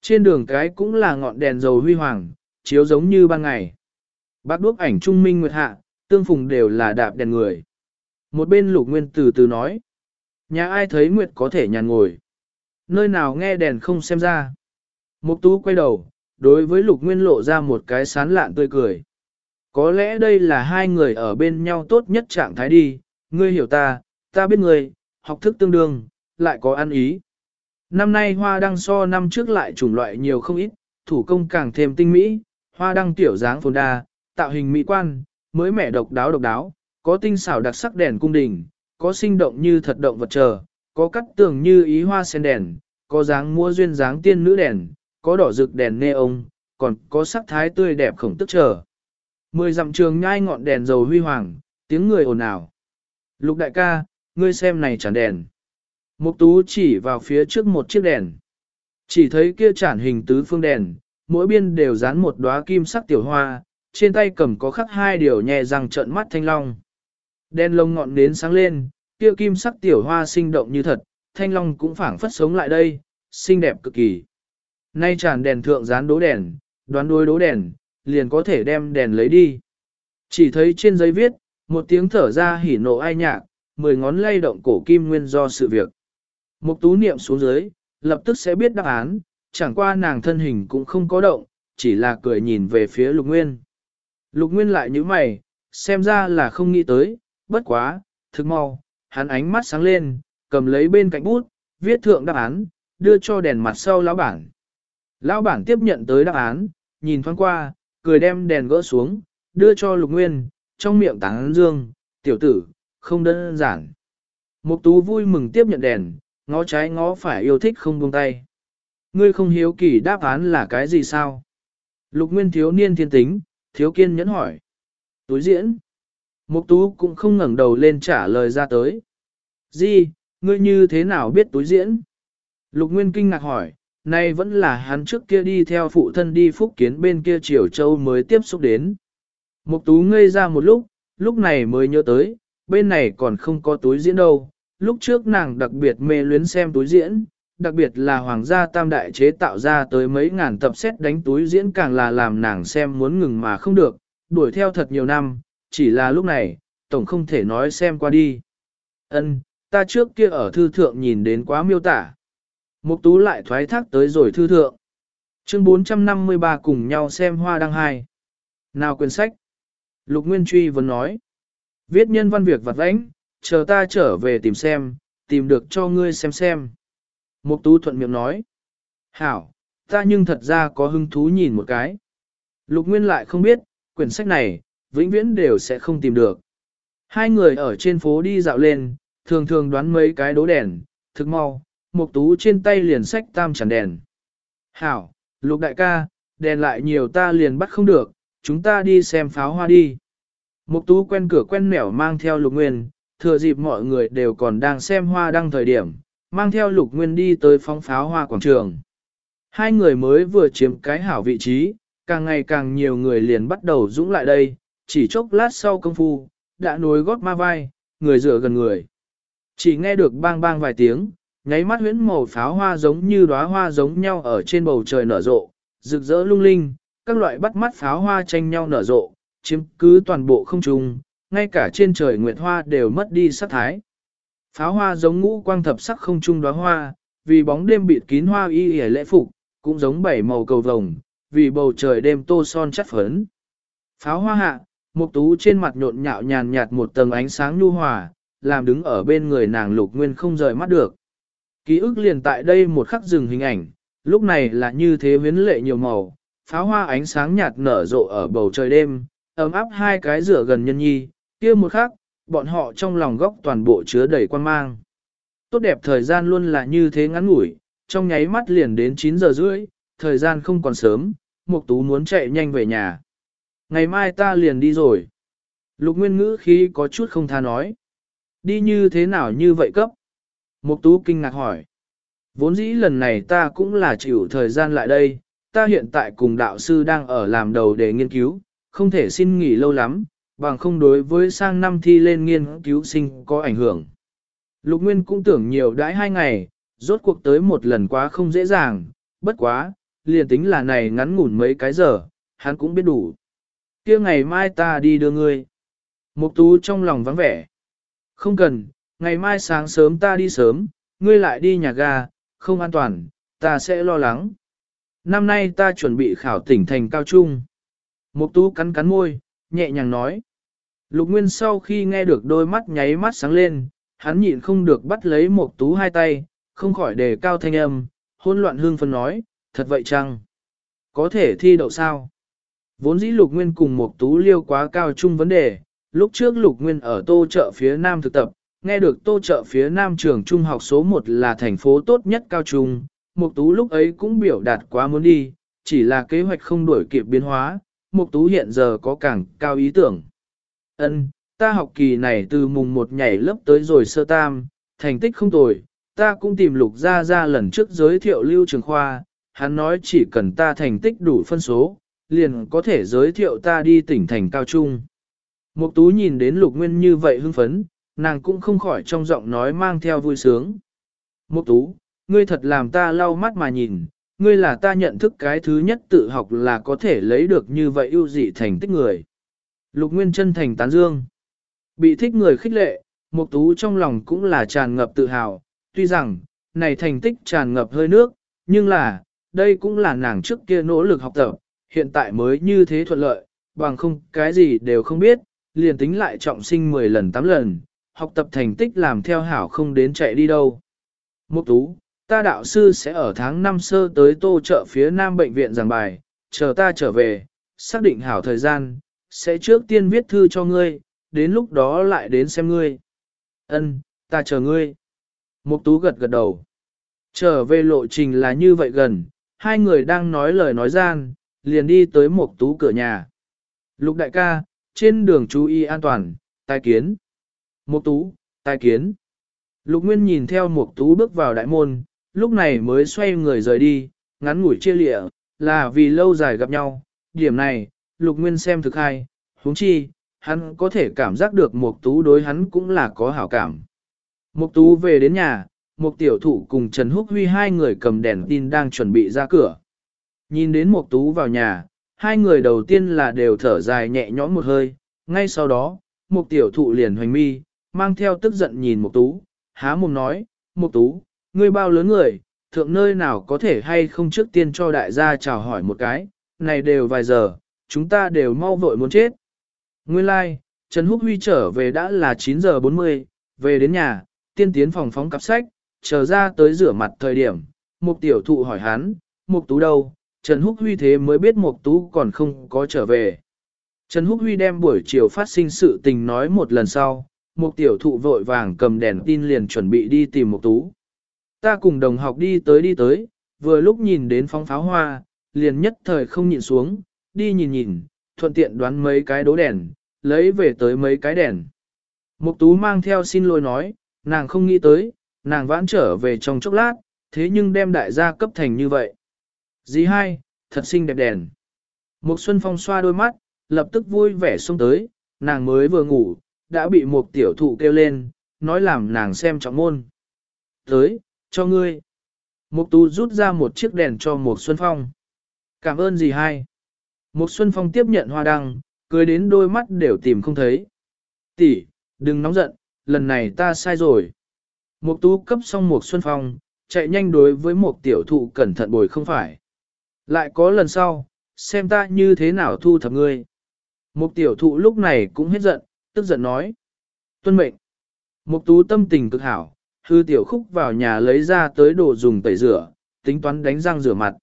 Trên đường cái cũng là ngọn đèn dầu huy hoàng, chiếu giống như ban ngày. Bác đuốc ảnh trung minh nguyệt hạ, tương phùng đều là đạp đèn người. Một bên lục nguyên từ từ nói. Nhà ai thấy nguyệt có thể nhàn ngồi. Nơi nào nghe đèn không xem ra. Mục tú quay đầu, đối với lục nguyên lộ ra một cái sán lạn tươi cười. Có lẽ đây là hai người ở bên nhau tốt nhất trạng thái đi, ngươi hiểu ta, ta biết ngươi, học thức tương đương, lại có ăn ý. Năm nay hoa đăng so năm trước lại chủng loại nhiều không ít, thủ công càng thêm tinh mỹ, hoa đăng tiểu dáng phồn đa, tạo hình mỹ quan, mới mẻ độc đáo độc đáo, có tinh xảo đặc sắc đèn cung đình, có sinh động như thật động vật chờ, có cắt tường như ý hoa sen đèn, có dáng mua duyên dáng tiên nữ đèn, có đỏ rực đèn neon, còn có sắc thái tươi đẹp khổng tức chờ. Mười dặm trường nhai ngọn đèn dầu huy hoàng, tiếng người ồn ào. Lục đại ca, ngươi xem này chản đèn. Mục tú chỉ vào phía trước một chiếc đèn. Chỉ thấy kia chản hình tứ phương đèn, mỗi biên đều dán một đóa kim sắc tiểu hoa, trên tay cầm có khắc hai điều nhẹ răng trợn mắt thanh long. đèn lông ngọn nến sáng lên, kia kim sắc tiểu hoa sinh động như thật, thanh long cũng phảng phất sống lại đây, xinh đẹp cực kỳ. Nay tràn đèn thượng dán đố đèn, đoán đối đố đèn, liền có thể đem đèn lấy đi. Chỉ thấy trên giấy viết, một tiếng thở ra hỉ nộ ai nhạc, mười ngón lay động cổ kim nguyên do sự việc. Mục tú niệm xuống dưới, lập tức sẽ biết đáp án, chẳng qua nàng thân hình cũng không có động, chỉ là cười nhìn về phía lục nguyên. Lục Nguyên lại như mày, xem ra là không nghĩ tới, bất quá, thực mau, hắn ánh mắt sáng lên, cầm lấy bên cạnh bút, viết thượng đáp án, đưa cho đèn mặt sau lão bản. Lão bản tiếp nhận tới đáp án, nhìn thoáng qua, cười đem đèn gỡ xuống, đưa cho Lục Nguyên, trong miệng tán dương, tiểu tử, không đơn giản. Mục tú vui mừng tiếp nhận đèn, ngó trái ngó phải yêu thích không buông tay. Ngươi không hiếu kỳ đáp án là cái gì sao? Lục Nguyên thiếu niên thiên tính, thiếu kiên nhẫn hỏi. Túi diễn. Mục tú cũng không ngẩng đầu lên trả lời ra tới. Gì, ngươi như thế nào biết túi diễn? Lục Nguyên kinh ngạc hỏi, nay vẫn là hắn trước kia đi theo phụ thân đi phúc kiến bên kia Triều Châu mới tiếp xúc đến. Mục tú ngây ra một lúc, lúc này mới nhớ tới, bên này còn không có túi diễn đâu. Lúc trước nàng đặc biệt mê luyến xem túi diễn, đặc biệt là hoàng gia tam đại chế tạo ra tới mấy ngàn tập xét đánh túi diễn càng là làm nàng xem muốn ngừng mà không được, đuổi theo thật nhiều năm, chỉ là lúc này, tổng không thể nói xem qua đi. Ân, ta trước kia ở thư thượng nhìn đến quá miêu tả. Mục tú lại thoái thác tới rồi thư thượng. Chương 453 cùng nhau xem hoa đăng hai. Nào quyển sách? Lục Nguyên Truy vẫn nói. Viết nhân văn việc vặt vãnh, chờ ta trở về tìm xem, tìm được cho ngươi xem xem. Mục tú thuận miệng nói. Hảo, ta nhưng thật ra có hứng thú nhìn một cái. Lục Nguyên lại không biết, quyển sách này, vĩnh viễn đều sẽ không tìm được. Hai người ở trên phố đi dạo lên, thường thường đoán mấy cái đố đèn, thực mau, Mục Tú trên tay liền xách tam chản đèn. Hảo, lục đại ca, đèn lại nhiều ta liền bắt không được, chúng ta đi xem pháo hoa đi. Mục Tú quen cửa quen mẻo mang theo lục nguyên, thừa dịp mọi người đều còn đang xem hoa đăng thời điểm, mang theo lục nguyên đi tới phóng pháo hoa quảng trường. Hai người mới vừa chiếm cái hảo vị trí, càng ngày càng nhiều người liền bắt đầu dũng lại đây, chỉ chốc lát sau công phu, đã nối gót ma vai, người dựa gần người. Chỉ nghe được bang bang vài tiếng, nháy mắt huyễn màu pháo hoa giống như đóa hoa giống nhau ở trên bầu trời nở rộ, rực rỡ lung linh, các loại bắt mắt pháo hoa tranh nhau nở rộ, chiếm cứ toàn bộ không trung, ngay cả trên trời nguyệt hoa đều mất đi sắc thái. Pháo hoa giống ngũ quang thập sắc không trung đóa hoa, vì bóng đêm bịt kín hoa y y lễ phục, cũng giống bảy màu cầu vồng, vì bầu trời đêm tô son chất phấn. Pháo hoa hạ, một tú trên mặt nhộn nhạo nhàn nhạt một tầng ánh sáng nhu hòa, làm đứng ở bên người nàng lục nguyên không rời mắt được. Ký ức liền tại đây một khắc dừng hình ảnh, lúc này là như thế huyến lệ nhiều màu, pháo hoa ánh sáng nhạt nở rộ ở bầu trời đêm, ấm áp hai cái rửa gần nhân nhi, kia một khắc, bọn họ trong lòng góc toàn bộ chứa đầy quan mang. Tốt đẹp thời gian luôn là như thế ngắn ngủi, trong nháy mắt liền đến 9 giờ rưỡi, thời gian không còn sớm, Mục Tú muốn chạy nhanh về nhà. Ngày mai ta liền đi rồi. Lục Nguyên ngữ khí có chút không tha nói. Đi như thế nào như vậy cấp? Mục Tú kinh ngạc hỏi. Vốn dĩ lần này ta cũng là chịu thời gian lại đây, ta hiện tại cùng đạo sư đang ở làm đầu để nghiên cứu, không thể xin nghỉ lâu lắm, bằng không đối với sang năm thi lên nghiên cứu sinh có ảnh hưởng. Lục Nguyên cũng tưởng nhiều đãi hai ngày, rốt cuộc tới một lần quá không dễ dàng, bất quá, liền tính là này ngắn ngủn mấy cái giờ, hắn cũng biết đủ. kia ngày mai ta đi đưa ngươi. Mục tú trong lòng vắng vẻ. Không cần, ngày mai sáng sớm ta đi sớm, ngươi lại đi nhà ga, không an toàn, ta sẽ lo lắng. Năm nay ta chuẩn bị khảo tỉnh thành cao trung. Mục tú cắn cắn môi, nhẹ nhàng nói. Lục Nguyên sau khi nghe được đôi mắt nháy mắt sáng lên, hắn nhịn không được bắt lấy Mục tú hai tay, không khỏi đề cao thanh âm, hỗn loạn hương phân nói, thật vậy chăng? Có thể thi đậu sao? Vốn dĩ Lục Nguyên cùng Mục tú liêu quá cao trung vấn đề, lúc trước Lục Nguyên ở tô chợ phía Nam thực tập, nghe được tô trợ phía Nam trường trung học số 1 là thành phố tốt nhất cao trung, Mục Tú lúc ấy cũng biểu đạt quá muốn đi, chỉ là kế hoạch không đổi kịp biến hóa, Mục Tú hiện giờ có càng cao ý tưởng. Ân, ta học kỳ này từ mùng 1 nhảy lớp tới rồi sơ tam, thành tích không tồi, ta cũng tìm Lục Gia Gia lần trước giới thiệu Lưu Trường Khoa, hắn nói chỉ cần ta thành tích đủ phân số, liền có thể giới thiệu ta đi tỉnh thành cao trung. Mục Tú nhìn đến Lục Nguyên như vậy hưng phấn, nàng cũng không khỏi trong giọng nói mang theo vui sướng. Mục Tú, ngươi thật làm ta lau mắt mà nhìn, ngươi là ta nhận thức cái thứ nhất tự học là có thể lấy được như vậy ưu dị thành tích người. Lục Nguyên chân thành tán dương. Bị thích người khích lệ, Mục Tú trong lòng cũng là tràn ngập tự hào, tuy rằng, này thành tích tràn ngập hơi nước, nhưng là, đây cũng là nàng trước kia nỗ lực học tập, hiện tại mới như thế thuận lợi, bằng không cái gì đều không biết, liền tính lại trọng sinh 10 lần 8 lần, học tập thành tích làm theo hảo không đến chạy đi đâu. Mục Tú, ta đạo sư sẽ ở tháng 5 sơ tới tô chợ phía nam bệnh viện giảng bài, chờ ta trở về, xác định hảo thời gian, sẽ trước tiên viết thư cho ngươi, đến lúc đó lại đến xem ngươi. Ân, ta chờ ngươi. Mục tú gật gật đầu. Trở về lộ trình là như vậy gần, hai người đang nói lời nói gian, liền đi tới mục tú cửa nhà. Lục đại ca, trên đường chú ý an toàn, tai kiến. Mục tú, tai kiến. Lục Nguyên nhìn theo mục tú bước vào đại môn, lúc này mới xoay người rời đi, ngắn ngủi chia lịa, là vì lâu dài gặp nhau. Điểm này, Lục Nguyên xem thực hay, huống chi, hắn có thể cảm giác được Mục Tú đối hắn cũng là có hảo cảm. Mục Tú về đến nhà, Mục Tiểu Thụ cùng Trần Húc Huy hai người cầm đèn tin đang chuẩn bị ra cửa. Nhìn đến Mục Tú vào nhà, hai người đầu tiên là đều thở dài nhẹ nhõm một hơi, ngay sau đó, Mục Tiểu Thụ liền hoành mi, mang theo tức giận nhìn Mục Tú, há mồm nói, Mục Tú, ngươi bao lớn người, thượng nơi nào có thể hay không trước tiên cho đại gia chào hỏi một cái, này đều vài giờ, chúng ta đều mau vội muốn chết. Nguyên lai, like, Trần Húc Huy trở về đã là 9 giờ 40, về đến nhà, tiên tiến phòng phóng cặp sách, chờ ra tới rửa mặt thời điểm, Mục tiểu thụ hỏi hắn, Mục tú đâu, Trần Húc Huy thế mới biết Mục tú còn không có trở về. Trần Húc Huy đem buổi chiều phát sinh sự tình nói một lần sau, một tiểu thụ vội vàng cầm đèn tin liền chuẩn bị đi tìm một tú. Ta cùng đồng học đi tới đi tới, vừa lúc nhìn đến phong pháo hoa, liền nhất thời không nhìn xuống, đi nhìn nhìn, thuận tiện đoán mấy cái đố đèn, lấy về tới mấy cái đèn. Mục tú mang theo xin lỗi nói, nàng không nghĩ tới, nàng vãn trở về trong chốc lát, thế nhưng đem đại gia cấp thành như vậy. Dì hai, thật xinh đẹp đèn. Mục Xuân Phong xoa đôi mắt, lập tức vui vẻ xông tới, nàng mới vừa ngủ, đã bị một tiểu thụ kêu lên, nói làm nàng xem trọng môn. Tới, cho ngươi. Mục tú rút ra một chiếc đèn cho Mục Xuân Phong. Cảm ơn gì hai. Mục Xuân Phong tiếp nhận hoa đăng, cười đến đôi mắt đều tìm không thấy. Tỷ, đừng nóng giận, lần này ta sai rồi. Mục tú cấp xong Mục Xuân Phong, chạy nhanh đối với một tiểu thụ cẩn thận bồi không phải. Lại có lần sau, xem ta như thế nào thu thập ngươi. Mục tiểu thụ lúc này cũng hết giận, tức giận nói. Tuân mệnh. Mục tú tâm tình cực hảo, hư tiểu khúc vào nhà lấy ra tới đồ dùng tẩy rửa, tính toán đánh răng rửa mặt.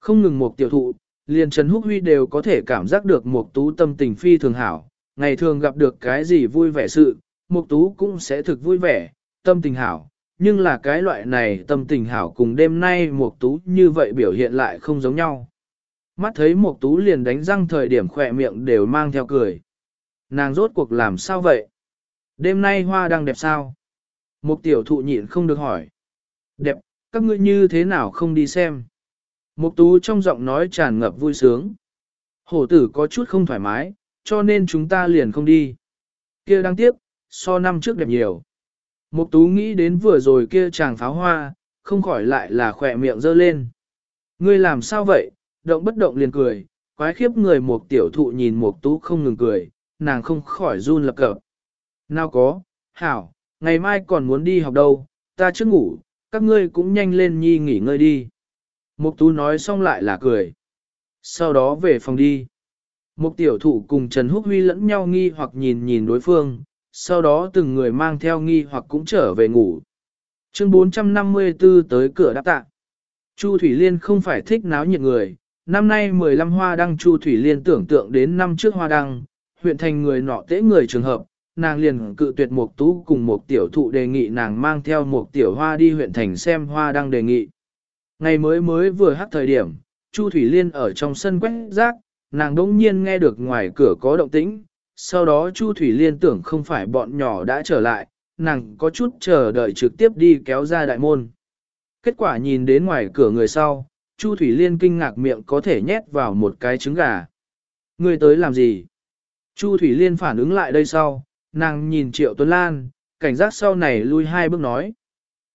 Không ngừng mục tiểu thụ, liền Trần Húc Huy đều có thể cảm giác được mục tú tâm tình phi thường hảo. Ngày thường gặp được cái gì vui vẻ sự, mục tú cũng sẽ thực vui vẻ, tâm tình hảo. Nhưng là cái loại này tâm tình hảo cùng đêm nay mục tú như vậy biểu hiện lại không giống nhau. Mắt thấy mục tú liền đánh răng thời điểm khỏe miệng đều mang theo cười. Nàng rốt cuộc làm sao vậy? Đêm nay hoa đang đẹp sao? Một tiểu thụ nhịn không được hỏi. Đẹp, các ngươi như thế nào không đi xem? Mục tú trong giọng nói tràn ngập vui sướng. Hổ tử có chút không thoải mái, cho nên chúng ta liền không đi. Kia đáng tiếc, so năm trước đẹp nhiều. Mục tú nghĩ đến vừa rồi kia chàng pháo hoa, không khỏi lại là khỏe miệng dơ lên. Ngươi làm sao vậy, động bất động liền cười, quái khiếp người mục tiểu thụ nhìn mục tú không ngừng cười, nàng không khỏi run lập cập. Nào có, hảo, ngày mai còn muốn đi học đâu, ta chưa ngủ, các ngươi cũng nhanh lên nhi nghỉ ngơi đi. Mục tú nói xong lại là cười. Sau đó về phòng đi. Mục tiểu thụ cùng Trần Húc Huy lẫn nhau nghi hoặc nhìn nhìn đối phương, sau đó từng người mang theo nghi hoặc cũng trở về ngủ. Chương 454 tới cửa đáp tạ. Chu Thủy Liên không phải thích náo nhiệt người, năm nay 15 hoa đăng Chu Thủy Liên tưởng tượng đến năm trước hoa đăng, huyện thành người nọ tế người trường hợp, nàng liền cự tuyệt một tú cùng một tiểu thụ đề nghị nàng mang theo một tiểu hoa đi huyện thành xem hoa đang đề nghị. Ngày mới mới vừa hát thời điểm, Chu Thủy Liên ở trong sân quét rác, nàng đỗng nhiên nghe được ngoài cửa có động tĩnh, sau đó Chu Thủy Liên tưởng không phải bọn nhỏ đã trở lại, nàng có chút chờ đợi trực tiếp đi kéo ra đại môn. Kết quả nhìn đến ngoài cửa người sau, Chu Thủy Liên kinh ngạc miệng có thể nhét vào một cái trứng gà. Người tới làm gì? Chu Thủy Liên phản ứng lại đây sau, nàng nhìn Triệu Tuấn Lan, cảnh giác sau này lui hai bước nói.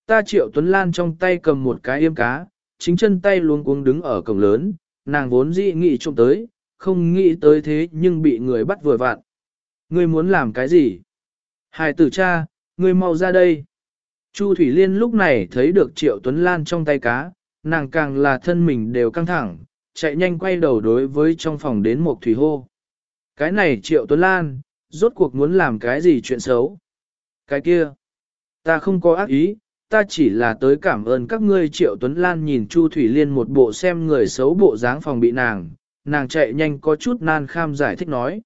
Ta Triệu Tuấn Lan trong tay cầm một cái yêm cá, chính chân tay luống cuống đứng ở cổng lớn, nàng vốn dị nghị trộm tới, không nghĩ tới thế nhưng bị người bắt vừa vặn. Ngươi muốn làm cái gì? Hải tử cha, ngươi mau ra đây. Chu Thủy Liên lúc này thấy được Triệu Tuấn Lan trong tay cá, nàng càng là thân mình đều căng thẳng, chạy nhanh quay đầu đối với trong phòng đến một thủy hô. Cái này Triệu Tuấn Lan, rốt cuộc muốn làm cái gì chuyện xấu? Cái kia, ta không có ác ý, ta chỉ là tới cảm ơn các ngươi Triệu Tuấn Lan nhìn Chu Thủy Liên một bộ xem người xấu bộ dáng phòng bị nàng, nàng chạy nhanh có chút nan kham giải thích nói.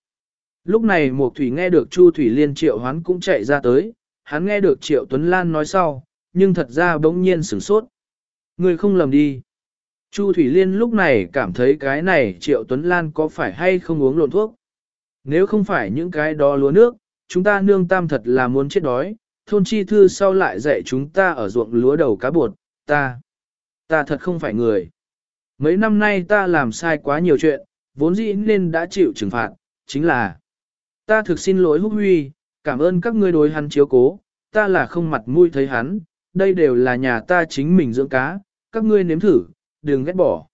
Lúc này Mục Thủy nghe được Chu Thủy Liên Triệu Hoán cũng chạy ra tới, hắn nghe được Triệu Tuấn Lan nói sau, nhưng thật ra bỗng nhiên sửng sốt. Người không lầm đi. Chu Thủy Liên lúc này cảm thấy cái này Triệu Tuấn Lan có phải hay không uống lộn thuốc. Nếu không phải những cái đó lúa nước, chúng ta nương tam thật là muốn chết đói, thôn chi thư sau lại dạy chúng ta ở ruộng lúa đầu cá bột, ta, ta thật không phải người. Mấy năm nay ta làm sai quá nhiều chuyện, vốn dĩ nên đã chịu trừng phạt, chính là ta thực xin lỗi húc huy, cảm ơn các ngươi đối hắn chiếu cố, ta là không mặt mũi thấy hắn, đây đều là nhà ta chính mình dưỡng cá, các ngươi nếm thử, đừng ghét bỏ.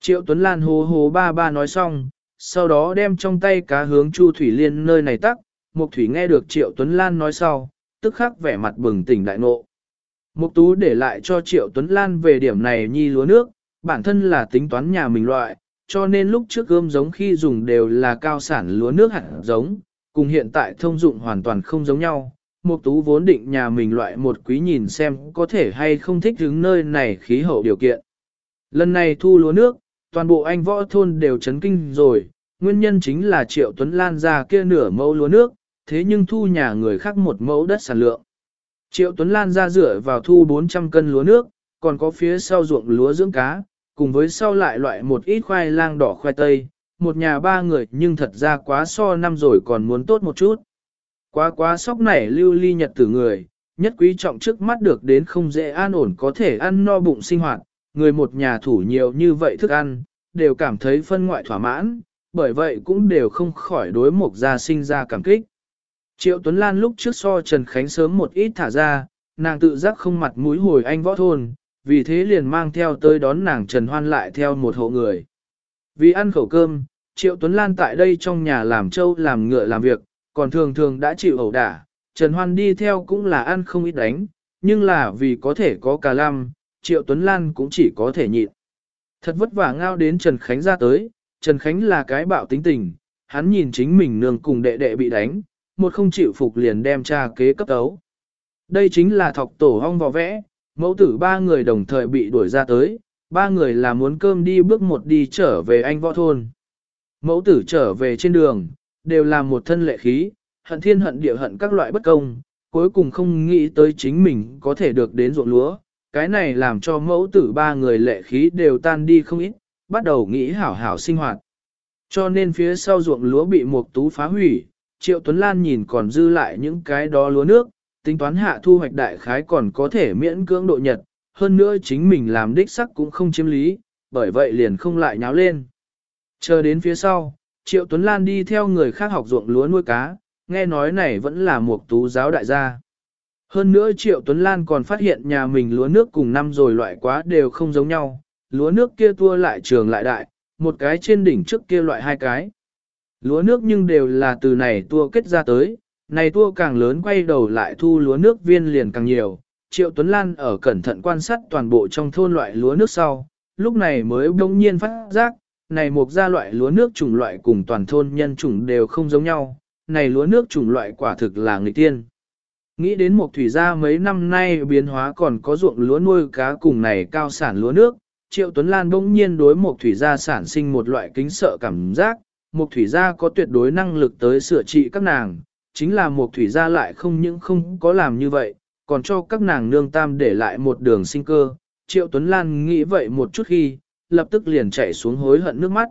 Triệu Tuấn Lan hô hô ba ba nói xong, sau đó đem trong tay cá hướng Chu Thủy Liên nơi này tắc, Mục Thủy nghe được Triệu Tuấn Lan nói sau, tức khắc vẻ mặt bừng tỉnh đại ngộ. Mục Tú để lại cho Triệu Tuấn Lan về điểm này nhi lúa nước, bản thân là tính toán nhà mình loại, cho nên lúc trước gươm giống khi dùng đều là cao sản lúa nước hạt giống, cùng hiện tại thông dụng hoàn toàn không giống nhau. Mục Tú vốn định nhà mình loại một quý nhìn xem có thể hay không thích ứng nơi này khí hậu điều kiện. Lần này thu lúa nước, toàn bộ anh võ thôn đều chấn kinh rồi, nguyên nhân chính là Triệu Tuấn Lan ra kia nửa mẫu lúa nước, thế nhưng thu nhà người khác một mẫu đất sản lượng. Triệu Tuấn Lan ra rửa vào thu 400 cân lúa nước, còn có phía sau ruộng lúa dưỡng cá, cùng với sau lại loại một ít khoai lang đỏ khoai tây, một nhà ba người nhưng thật ra quá so năm rồi còn muốn tốt một chút. Quá quá sóc nảy lưu ly nhật tử người, nhất quý trọng trước mắt được đến không dễ an ổn có thể ăn no bụng sinh hoạt, người một nhà thủ nhiều như vậy thức ăn, đều cảm thấy phân ngoại thỏa mãn, bởi vậy cũng đều không khỏi đối mục gia sinh ra cảm kích. Triệu Tuấn Lan lúc trước so Trần Khánh sớm một ít thả ra, nàng tự giác không mặt mũi hồi anh võ thôn, vì thế liền mang theo tới đón nàng Trần Hoan lại theo một hộ người. Vì ăn khẩu cơm, Triệu Tuấn Lan tại đây trong nhà làm trâu làm ngựa làm việc, còn thường thường đã chịu ẩu đả, Trần Hoan đi theo cũng là ăn không ít đánh, nhưng là vì có thể có cả lăm, Triệu Tuấn Lan cũng chỉ có thể nhịn. Thật vất vả ngao đến Trần Khánh ra tới, Trần Khánh là cái bạo tính tình, hắn nhìn chính mình nương cùng đệ đệ bị đánh, một không chịu phục liền đem cha kế cấp tấu. Đây chính là thọc tổ hong vò vẽ, mẫu tử ba người đồng thời bị đuổi ra tới, ba người là muốn cơm đi bước một đi trở về anh võ thôn. Mẫu tử trở về trên đường, đều là một thân lệ khí, hận thiên hận địa hận các loại bất công, cuối cùng không nghĩ tới chính mình có thể được đến ruộng lúa. Cái này làm cho mẫu tử ba người lệ khí đều tan đi không ít, bắt đầu nghĩ hảo hảo sinh hoạt. Cho nên phía sau ruộng lúa bị một tú phá hủy, Triệu Tuấn Lan nhìn còn dư lại những cái đó lúa nước, tính toán hạ thu hoạch đại khái còn có thể miễn cưỡng độ nhật, hơn nữa chính mình làm đích sắc cũng không chiếm lý, bởi vậy liền không lại nháo lên. Chờ đến phía sau, Triệu Tuấn Lan đi theo người khác học ruộng lúa nuôi cá, nghe nói này vẫn là một tú giáo đại gia. Hơn nữa Triệu Tuấn Lan còn phát hiện nhà mình lúa nước cùng năm rồi loại quá đều không giống nhau, lúa nước kia tua lại trường lại đại, một cái trên đỉnh trước kia loại hai cái. Lúa nước nhưng đều là từ này tua kết ra tới, này tua càng lớn quay đầu lại thu lúa nước viên liền càng nhiều. Triệu Tuấn Lan ở cẩn thận quan sát toàn bộ trong thôn loại lúa nước sau, lúc này mới đông nhiên phát giác, này một gia loại lúa nước chủng loại cùng toàn thôn nhân chủng đều không giống nhau, này lúa nước chủng loại quả thực là người tiên. Nghĩ đến một thủy gia mấy năm nay biến hóa còn có ruộng lúa nuôi cá cùng này cao sản lúa nước, Triệu Tuấn Lan bỗng nhiên đối một thủy gia sản sinh một loại kính sợ cảm giác, một thủy gia có tuyệt đối năng lực tới sửa trị các nàng, chính là một thủy gia lại không những không có làm như vậy, còn cho các nàng nương tam để lại một đường sinh cơ. Triệu Tuấn Lan nghĩ vậy một chút khi, lập tức liền chạy xuống hối hận nước mắt.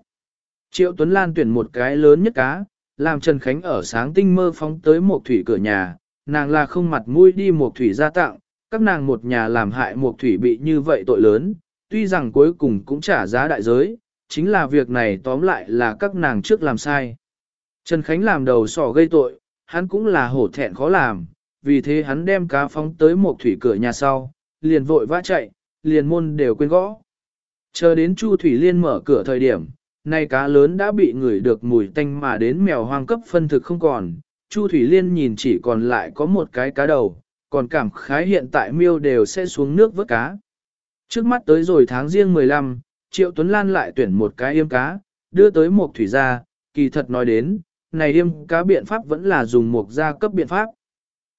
Triệu Tuấn Lan tuyển một cái lớn nhất cá, làm Trần Khánh ở sáng tinh mơ phóng tới một thủy cửa nhà, nàng là không mặt mũi đi một thủy gia tặng, các nàng một nhà làm hại một thủy bị như vậy tội lớn, tuy rằng cuối cùng cũng trả giá đại giới, chính là việc này tóm lại là các nàng trước làm sai. Trần Khánh làm đầu sỏ gây tội, hắn cũng là hổ thẹn khó làm, vì thế hắn đem cá phóng tới một thủy cửa nhà sau, liền vội vã chạy, liền môn đều quên gõ. Chờ đến Chu Thủy Liên mở cửa thời điểm, nay cá lớn đã bị người được mùi tanh mà đến mèo hoang cấp phân thực không còn. Chu Thủy Liên nhìn chỉ còn lại có một cái cá đầu, còn cảm khái hiện tại miêu đều sẽ xuống nước vớt cá. Trước mắt tới rồi tháng riêng 15, Triệu Tuấn Lan lại tuyển một cái yêm cá, đưa tới một thủy gia, kỳ thật nói đến, này yêm cá biện pháp vẫn là dùng một gia cấp biện pháp.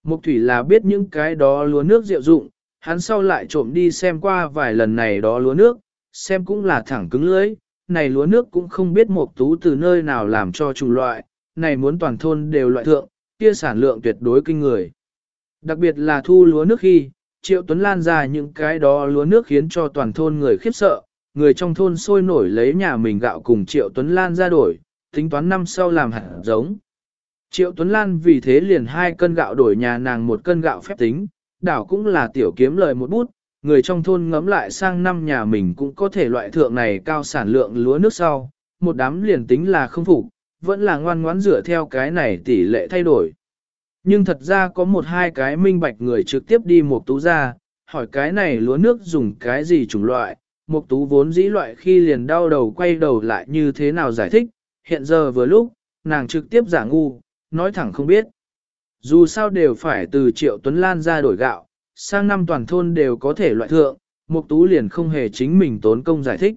Mục thủy là biết những cái đó lúa nước diệu dụng, hắn sau lại trộm đi xem qua vài lần này đó lúa nước, xem cũng là thẳng cứng lưỡi, này lúa nước cũng không biết một tú từ nơi nào làm cho trùng loại, này muốn toàn thôn đều loại thượng, kia sản lượng tuyệt đối kinh người. Đặc biệt là thu lúa nước khi, Triệu Tuấn Lan ra những cái đó lúa nước khiến cho toàn thôn người khiếp sợ, người trong thôn sôi nổi lấy nhà mình gạo cùng Triệu Tuấn Lan ra đổi, tính toán năm sau làm hạt giống. Triệu Tuấn Lan vì thế liền hai cân gạo đổi nhà nàng một cân gạo phép tính, đảo cũng là tiểu kiếm lời một bút, người trong thôn ngấm lại sang năm nhà mình cũng có thể loại thượng này cao sản lượng lúa nước sau, một đám liền tính là không phục, vẫn là ngoan ngoãn dựa theo cái này tỷ lệ thay đổi. Nhưng thật ra có một hai cái minh bạch người trực tiếp đi một tú ra, hỏi cái này lúa nước dùng cái gì chủng loại, một tú vốn dĩ loại khi liền đau đầu quay đầu lại như thế nào giải thích, hiện giờ vừa lúc, nàng trực tiếp giả ngu, nói thẳng không biết. Dù sao đều phải từ triệu Tuấn Lan ra đổi gạo, sang năm toàn thôn đều có thể loại thượng, Mục Tú liền không hề chính mình tốn công giải thích.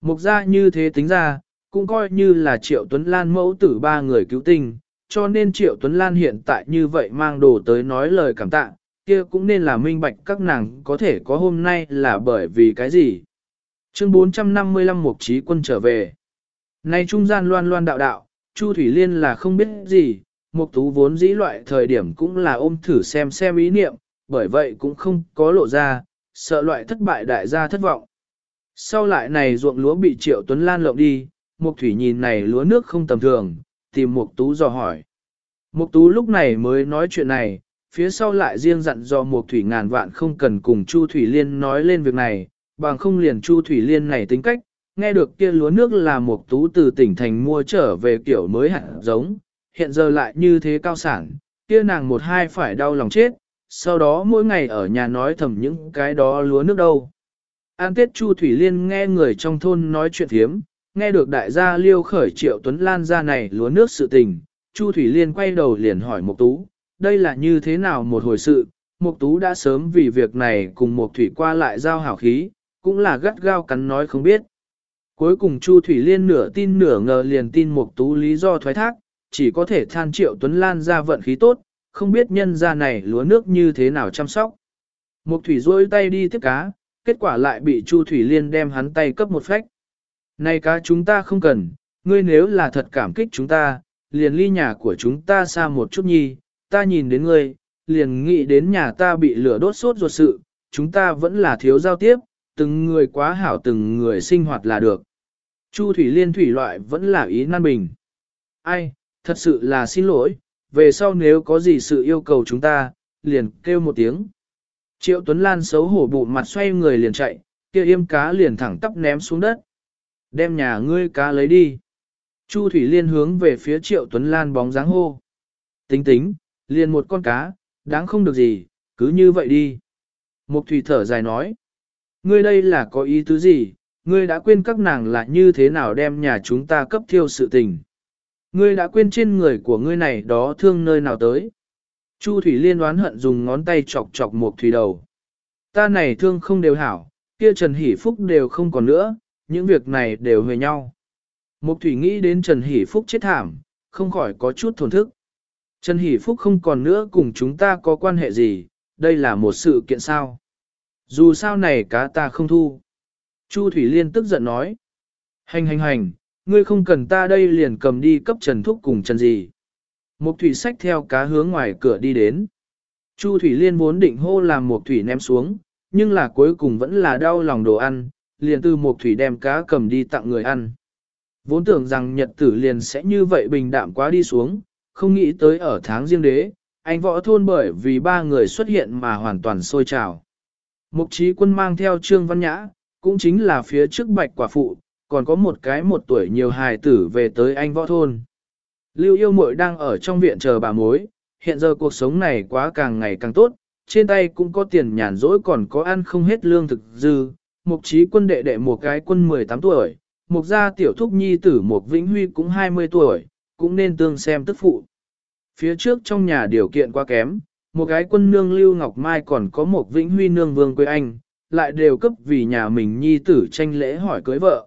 Mục gia như thế tính ra, cũng coi như là Triệu Tuấn Lan mẫu tử ba người cứu tình, cho nên Triệu Tuấn Lan hiện tại như vậy mang đồ tới nói lời cảm tạ, kia cũng nên là minh bạch các nàng có thể có hôm nay là bởi vì cái gì. Chương 455 Mục Trí Quân trở về. Nay trung gian loan loan đạo đạo, Chu Thủy Liên là không biết gì, Mục Tú vốn dĩ loại thời điểm cũng là ôm thử xem xem ý niệm, bởi vậy cũng không có lộ ra, sợ loại thất bại đại gia thất vọng. Sau lại này ruộng lúa bị Triệu Tuấn Lan lộng đi, Mục Thủy nhìn này lúa nước không tầm thường, tìm Mục Tú dò hỏi. Mục Tú lúc này mới nói chuyện này, phía sau lại riêng dặn dò Mục Thủy ngàn vạn không cần cùng Chu Thủy Liên nói lên việc này, bằng không liền Chu Thủy Liên này tính cách, nghe được kia lúa nước là Mục Tú từ tỉnh thành mua trở về kiểu mới hạt giống, hiện giờ lại như thế cao sản, kia nàng một hai phải đau lòng chết, sau đó mỗi ngày ở nhà nói thầm những cái đó lúa nước đâu. An Tết Chu Thủy Liên nghe người trong thôn nói chuyện thiếm, nghe được đại gia liêu khởi triệu Tuấn Lan ra này lúa nước sự tình, Chu Thủy Liên quay đầu liền hỏi Mục Tú, đây là như thế nào một hồi sự, Mục Tú đã sớm vì việc này cùng Mục Thủy qua lại giao hảo khí, cũng là gắt gao cắn nói không biết. Cuối cùng Chu Thủy Liên nửa tin nửa ngờ liền tin Mục Tú lý do thoái thác, chỉ có thể than triệu Tuấn Lan ra vận khí tốt, không biết nhân ra này lúa nước như thế nào chăm sóc. Mục Thủy rôi tay đi tiếp cá, kết quả lại bị Chu Thủy Liên đem hắn tay cấp một phách. Này cá chúng ta không cần, ngươi nếu là thật cảm kích chúng ta, liền ly nhà của chúng ta xa một chút nhi, ta nhìn đến ngươi, liền nghĩ đến nhà ta bị lửa đốt sốt ruột sự, chúng ta vẫn là thiếu giao tiếp, từng người quá hảo từng người sinh hoạt là được. Chu Thủy Liên thủy loại vẫn là ý nan bình. Ai, thật sự là xin lỗi, về sau nếu có gì sự yêu cầu chúng ta, liền kêu một tiếng. Triệu Tuấn Lan xấu hổ bụ mặt xoay người liền chạy, kia yêm cá liền thẳng tắp ném xuống đất. Đem nhà ngươi cá lấy đi. Chu Thủy Liên hướng về phía Triệu Tuấn Lan bóng dáng hô. Tính tính, liền một con cá, đáng không được gì, cứ như vậy đi. Mục Thủy thở dài nói. Ngươi đây là có ý tứ gì, ngươi đã quên các nàng là như thế nào đem nhà chúng ta cấp thiêu sự tình. Ngươi đã quên trên người của ngươi này đó thương nơi nào tới. Chu Thủy Liên đoán hận dùng ngón tay chọc chọc Mục thủy đầu. Ta này thương không đều hảo, kia Trần Hỷ Phúc đều không còn nữa, những việc này đều về nhau. Mục Thủy nghĩ đến Trần Hỷ Phúc chết thảm, không khỏi có chút thổn thức. Trần Hỷ Phúc không còn nữa cùng chúng ta có quan hệ gì, đây là một sự kiện sao. Dù sao này cá ta không thu. Chu Thủy Liên tức giận nói. Hành hành hành, ngươi không cần ta đây liền cầm đi cấp Trần Thúc cùng Trần gì. Mục thủy sách theo cá hướng ngoài cửa đi đến. Chu Thủy Liên vốn định hô làm Mục thủy ném xuống, nhưng là cuối cùng vẫn là đau lòng đồ ăn, liền từ một thủy đem cá cầm đi tặng người ăn. Vốn tưởng rằng nhật tử liền sẽ như vậy bình đạm quá đi xuống, không nghĩ tới ở tháng riêng đế, anh võ thôn bởi vì ba người xuất hiện mà hoàn toàn sôi trào. Mục trí quân mang theo Trương Văn Nhã, cũng chính là phía trước bạch quả phụ, còn có một cái một tuổi nhiều hài tử về tới anh võ thôn. Lưu yêu muội đang ở trong viện chờ bà mối, hiện giờ cuộc sống này quá càng ngày càng tốt, trên tay cũng có tiền nhàn rỗi còn có ăn không hết lương thực dư. Mục trí quân đệ đệ một cái quân 18 tuổi, mục gia tiểu thúc nhi tử một vĩnh huy cũng 20 tuổi, cũng nên tương xem tức phụ. Phía trước trong nhà điều kiện quá kém, một cái quân nương Lưu Ngọc Mai còn có một vĩnh huy nương vương quê anh, lại đều cấp vì nhà mình nhi tử tranh lễ hỏi cưới vợ.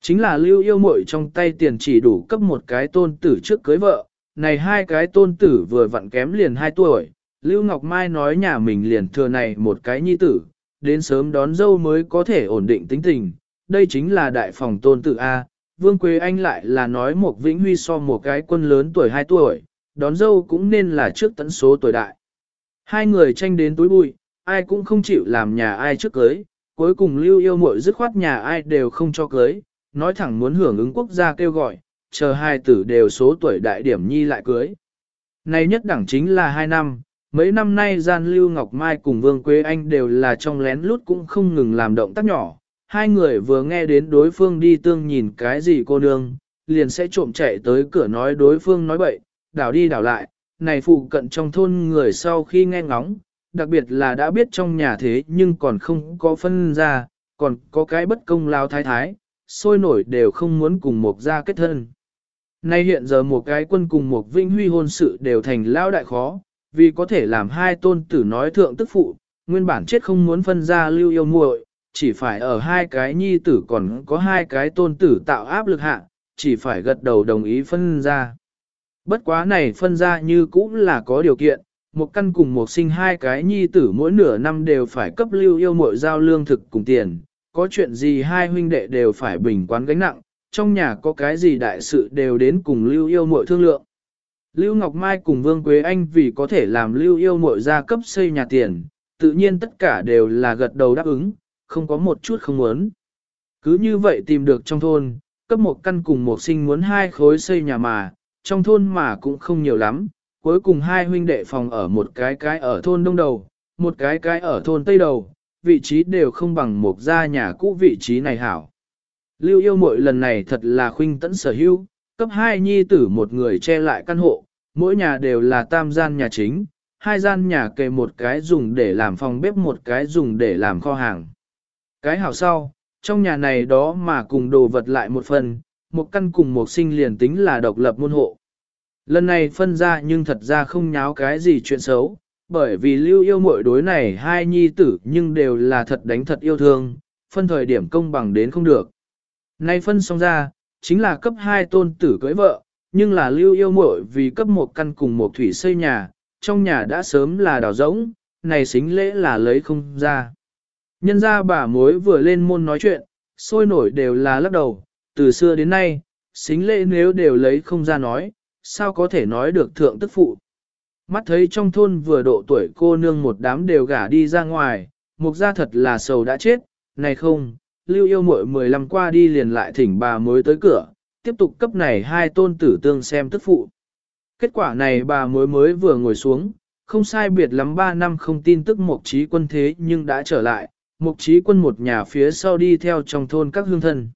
Chính là lưu yêu muội trong tay tiền chỉ đủ cấp một cái tôn tử trước cưới vợ, này hai cái tôn tử vừa vặn kém liền hai tuổi, Lưu Ngọc Mai nói nhà mình liền thừa này một cái nhi tử, đến sớm đón dâu mới có thể ổn định tính tình, đây chính là đại phòng tôn tử A, Vương Quế Anh lại là nói một Vĩnh Huy so một cái quân lớn tuổi 2 tuổi, đón dâu cũng nên là trước tận số tuổi đại. Hai người tranh đến túi bụi, ai cũng không chịu làm nhà ai trước cưới, cuối cùng lưu yêu muội dứt khoát nhà ai đều không cho cưới, nói thẳng muốn hưởng ứng quốc gia kêu gọi, chờ hai tử đều số tuổi đại điểm nhi lại cưới. Này nhất đẳng chính là hai năm, mấy năm nay gian Lưu Ngọc Mai cùng Vương Quế Anh đều là trong lén lút cũng không ngừng làm động tác nhỏ. Hai người vừa nghe đến đối phương đi tương nhìn cái gì cô nương, liền sẽ trộm chạy tới cửa nói đối phương nói bậy, đảo đi đảo lại, này phụ cận trong thôn người sau khi nghe ngóng, đặc biệt là đã biết trong nhà thế nhưng còn không có phân ra, còn có cái bất công lao thái thái, sôi nổi đều không muốn cùng một gia kết thân. Nay hiện giờ một cái quân cùng một vinh huy hôn sự đều thành lao đại khó, vì có thể làm hai tôn tử nói thượng tức phụ, nguyên bản chết không muốn phân ra lưu yêu muội, chỉ phải ở hai cái nhi tử còn có hai cái tôn tử tạo áp lực hạ, chỉ phải gật đầu đồng ý phân ra. Bất quá này phân ra như cũng là có điều kiện, một căn cùng một sinh hai cái nhi tử mỗi nửa năm đều phải cấp lưu yêu muội giao lương thực cùng tiền, có chuyện gì hai huynh đệ đều phải bình quán gánh nặng, trong nhà có cái gì đại sự đều đến cùng lưu yêu muội thương lượng. Lưu Ngọc Mai cùng Vương Quế Anh vì có thể làm Lưu yêu mội ra cấp xây nhà tiền, tự nhiên tất cả đều là gật đầu đáp ứng, không có một chút không muốn. Cứ như vậy tìm được trong thôn, cấp một căn cùng một sinh muốn hai khối xây nhà mà, trong thôn mà cũng không nhiều lắm, cuối cùng hai huynh đệ phòng ở một cái cái ở thôn đông đầu, một cái cái ở thôn tây đầu, vị trí đều không bằng một gia nhà cũ vị trí này hảo. Lưu yêu mội lần này thật là khuynh tẫn sở hữu, cấp hai nhi tử một người che lại căn hộ, mỗi nhà đều là tam gian nhà chính, hai gian nhà kề một cái dùng để làm phòng bếp một cái dùng để làm kho hàng. Cái hảo sau, trong nhà này đó mà cùng đồ vật lại một phần, một căn cùng một sinh liền tính là độc lập môn hộ. Lần này phân ra nhưng thật ra không nháo cái gì chuyện xấu, bởi vì lưu yêu mội đối này hai nhi tử nhưng đều là thật đánh thật yêu thương, phân thời điểm công bằng đến không được. Nay phân xong ra, chính là cấp hai tôn tử cưới vợ, nhưng là lưu yêu muội vì cấp một căn cùng một thủy xây nhà, trong nhà đã sớm là đào rỗng, này xính lễ là lấy không ra. Nhân ra bà mối vừa lên môn nói chuyện, sôi nổi đều là lắc đầu, từ xưa đến nay, xính lễ nếu đều lấy không ra nói, sao có thể nói được thượng tức phụ. Mắt thấy trong thôn vừa độ tuổi cô nương một đám đều gả đi ra ngoài, mục gia thật là sầu đã chết, này không, lưu yêu muội 15 qua đi liền lại thỉnh bà mối tới cửa, tiếp tục cấp này hai tôn tử tương xem tức phụ. Kết quả này bà mối mới vừa ngồi xuống, không sai biệt lắm 3 năm không tin tức mục trí quân thế nhưng đã trở lại, mục trí quân một nhà phía sau đi theo trong thôn các hương thân.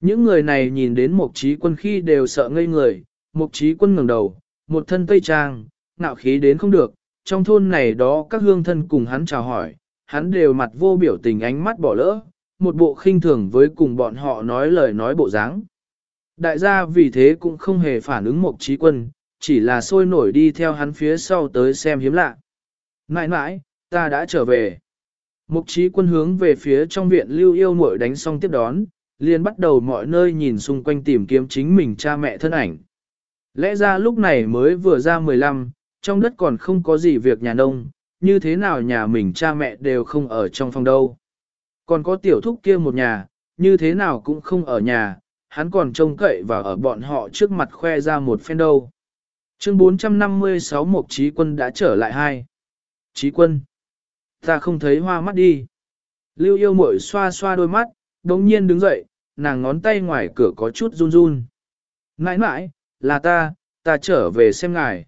Những người này nhìn đến mục trí quân khi đều sợ ngây người, mục trí quân ngẩng đầu, một thân tây trang, nạo khí đến không được, trong thôn này đó các hương thân cùng hắn chào hỏi, hắn đều mặt vô biểu tình ánh mắt bỏ lỡ, một bộ khinh thường với cùng bọn họ nói lời nói bộ dáng. Đại gia vì thế cũng không hề phản ứng Mộc trí quân, chỉ là sôi nổi đi theo hắn phía sau tới xem hiếm lạ. Nãi nãi, ta đã trở về. Mục trí quân hướng về phía trong viện lưu yêu muội đánh xong tiếp đón, liền bắt đầu mọi nơi nhìn xung quanh tìm kiếm chính mình cha mẹ thân ảnh. Lẽ ra lúc này mới vừa ra 15, trong đất còn không có gì việc nhà nông, như thế nào nhà mình cha mẹ đều không ở trong phòng đâu. Còn có tiểu thúc kia một nhà, như thế nào cũng không ở nhà, hắn còn trông cậy và ở bọn họ trước mặt khoe ra một phen đâu. Chương 456 Mộc Trí Quân đã trở lại hai. Trí Quân. Ta không thấy hoa mắt đi. Lưu yêu mội xoa xoa đôi mắt, đống nhiên đứng dậy, nàng ngón tay ngoài cửa có chút run run. Nãi nãi, là ta, ta trở về xem ngài.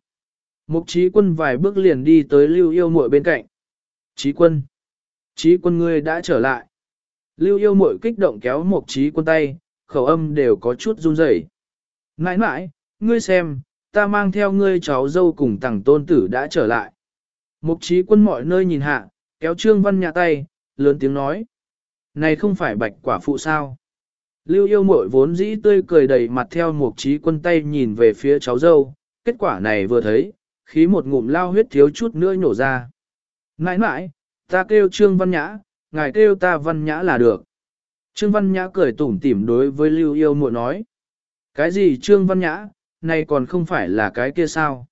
Mục trí quân vài bước liền đi tới lưu yêu muội bên cạnh. Trí quân. Trí quân ngươi đã trở lại. Lưu yêu muội kích động kéo mục trí quân tay, khẩu âm đều có chút run rẩy. Nãi nãi, ngươi xem, ta mang theo ngươi cháu dâu cùng tàng tôn tử đã trở lại. Mục trí quân mọi nơi nhìn hạ, kéo trương văn nhà tay, lớn tiếng nói. Này không phải bạch quả phụ sao? Lưu yêu mội vốn dĩ tươi cười đầy mặt theo mục trí quân tay nhìn về phía cháu dâu, kết quả này vừa thấy, khí một ngụm lao huyết thiếu chút nữa nhổ ra. Nãi nãi, ta kêu Trương Văn Nhã, ngài kêu ta Văn Nhã là được. Trương Văn Nhã cười tủm tỉm đối với Lưu Yêu muội nói. Cái gì Trương Văn Nhã, này còn không phải là cái kia sao?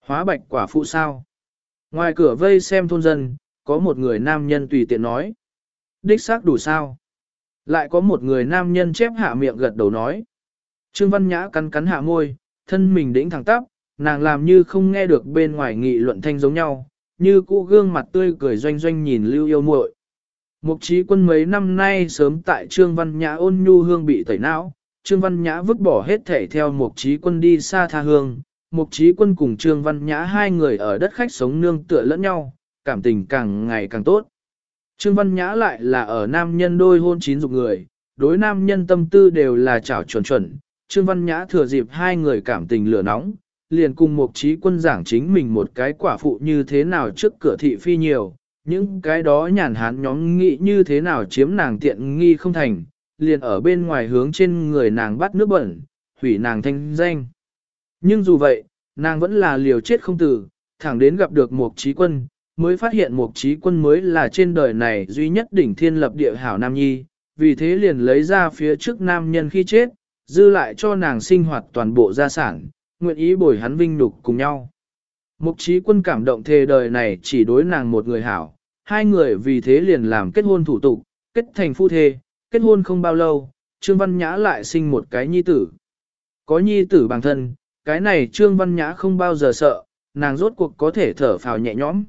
Hóa bạch quả phụ sao? Ngoài cửa vây xem thôn dân, có một người nam nhân tùy tiện nói. Đích xác đủ sao? Lại có một người nam nhân chép hạ miệng gật đầu nói. Trương Văn Nhã cắn cắn hạ môi, thân mình đĩnh thẳng tắp, nàng làm như không nghe được bên ngoài nghị luận thanh giống nhau, như cũ gương mặt tươi cười doanh doanh nhìn lưu yêu muội. Mục trí quân mấy năm nay sớm tại Trương Văn Nhã ôn nhu hương bị tẩy não, Trương Văn Nhã vứt bỏ hết thể theo mục trí quân đi xa tha hương, mục trí quân cùng Trương Văn Nhã hai người ở đất khách sống nương tựa lẫn nhau, cảm tình càng ngày càng tốt. Trương Văn Nhã lại là ở nam nhân đôi hôn chín dục người, đối nam nhân tâm tư đều là chảo chuẩn chuẩn, Trương Văn Nhã thừa dịp hai người cảm tình lửa nóng, liền cùng mục trí quân giảng chính mình một cái quả phụ như thế nào trước cửa thị phi nhiều, những cái đó nhàn hán nhóm nghĩ như thế nào chiếm nàng tiện nghi không thành, liền ở bên ngoài hướng trên người nàng bắt nước bẩn, hủy nàng thanh danh. Nhưng dù vậy, nàng vẫn là liều chết không tử, thẳng đến gặp được một trí quân, mới phát hiện một trí quân mới là trên đời này duy nhất đỉnh thiên lập địa hảo nam nhi, vì thế liền lấy ra phía trước nam nhân khi chết, dư lại cho nàng sinh hoạt toàn bộ gia sản, nguyện ý bồi hắn vinh nhục cùng nhau. Mục trí quân cảm động thề đời này chỉ đối nàng một người hảo, hai người vì thế liền làm kết hôn thủ tục, kết thành phu thê, kết hôn không bao lâu, Trương Văn Nhã lại sinh một cái nhi tử. Có nhi tử bằng thân, cái này Trương Văn Nhã không bao giờ sợ, nàng rốt cuộc có thể thở phào nhẹ nhõm.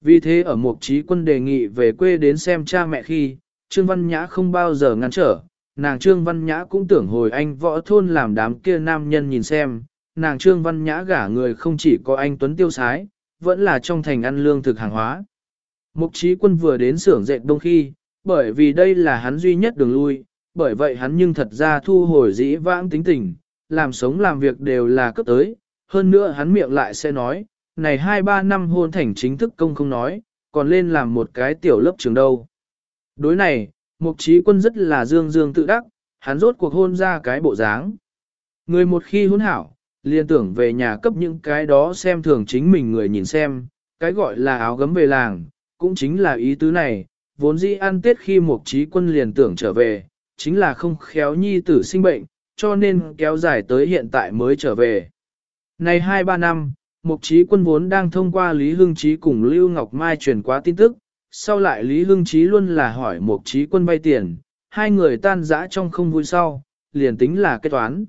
Vì thế ở Mục Trí Quân đề nghị về quê đến xem cha mẹ khi, Trương Văn Nhã không bao giờ ngăn trở, nàng Trương Văn Nhã cũng tưởng hồi anh võ thôn làm đám kia nam nhân nhìn xem, nàng Trương Văn Nhã gả người không chỉ có anh Tuấn Tiêu Sái, vẫn là trong thành ăn lương thực hàng hóa. Mục trí quân vừa đến xưởng dệt đông khi, bởi vì đây là hắn duy nhất đường lui, bởi vậy hắn nhưng thật ra thu hồi dĩ vãng tính tình, làm sống làm việc đều là cấp tới, hơn nữa hắn miệng lại sẽ nói, này 2-3 năm hôn thành chính thức công không nói, còn lên làm một cái tiểu lớp trường đâu. Đối này, mục trí quân rất là dương dương tự đắc, hắn rốt cuộc hôn ra cái bộ dáng. Người một khi hôn hảo, liên tưởng về nhà cấp những cái đó xem thường chính mình người nhìn xem, cái gọi là áo gấm về làng, cũng chính là ý tứ này, vốn dĩ ăn tết khi một trí quân liền tưởng trở về, chính là không khéo nhi tử sinh bệnh, cho nên kéo dài tới hiện tại mới trở về. Này 2-3 năm, Mục Trí Quân vốn đang thông qua Lý Hưng Trí cùng Lưu Ngọc Mai truyền qua tin tức, sau lại Lý Hưng Trí luôn là hỏi Mục Trí Quân vay tiền, hai người tan rã trong không vui sau, liền tính là kết toán.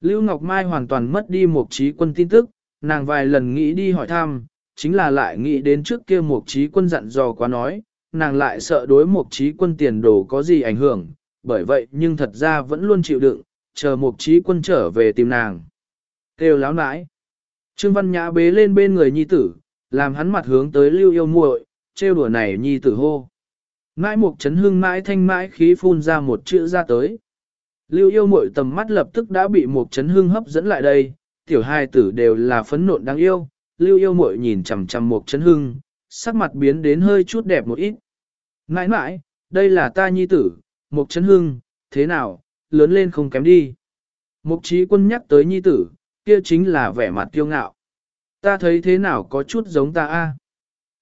Lưu Ngọc Mai hoàn toàn mất đi Mục Trí Quân tin tức, nàng vài lần nghĩ đi hỏi thăm, chính là lại nghĩ đến trước kia Mục Trí Quân dặn dò quá nói, nàng lại sợ đối Mục Trí Quân tiền đồ có gì ảnh hưởng, bởi vậy nhưng thật ra vẫn luôn chịu đựng, chờ Mục Trí Quân trở về tìm nàng. Kêu láo nãi. Trương Văn Nhã bế lên bên người nhi tử, làm hắn mặt hướng tới Lưu Yêu muội, trêu đùa này nhi tử hô. Mãi Mục Trấn hương mãi thanh mãi khí phun ra một chữ ra tới. Lưu yêu mội tầm mắt lập tức đã bị một chấn hương hấp dẫn lại đây, tiểu hai tử đều là phấn nộn đáng yêu, lưu yêu mội nhìn chằm chằm một chấn hưng, sắc mặt biến đến hơi chút đẹp một ít. Nãi nãi, đây là ta nhi tử, một chấn hưng, thế nào, lớn lên không kém đi. Mục trí quân nhắc tới nhi tử, kia chính là vẻ mặt kiêu ngạo. Ta thấy thế nào có chút giống ta a.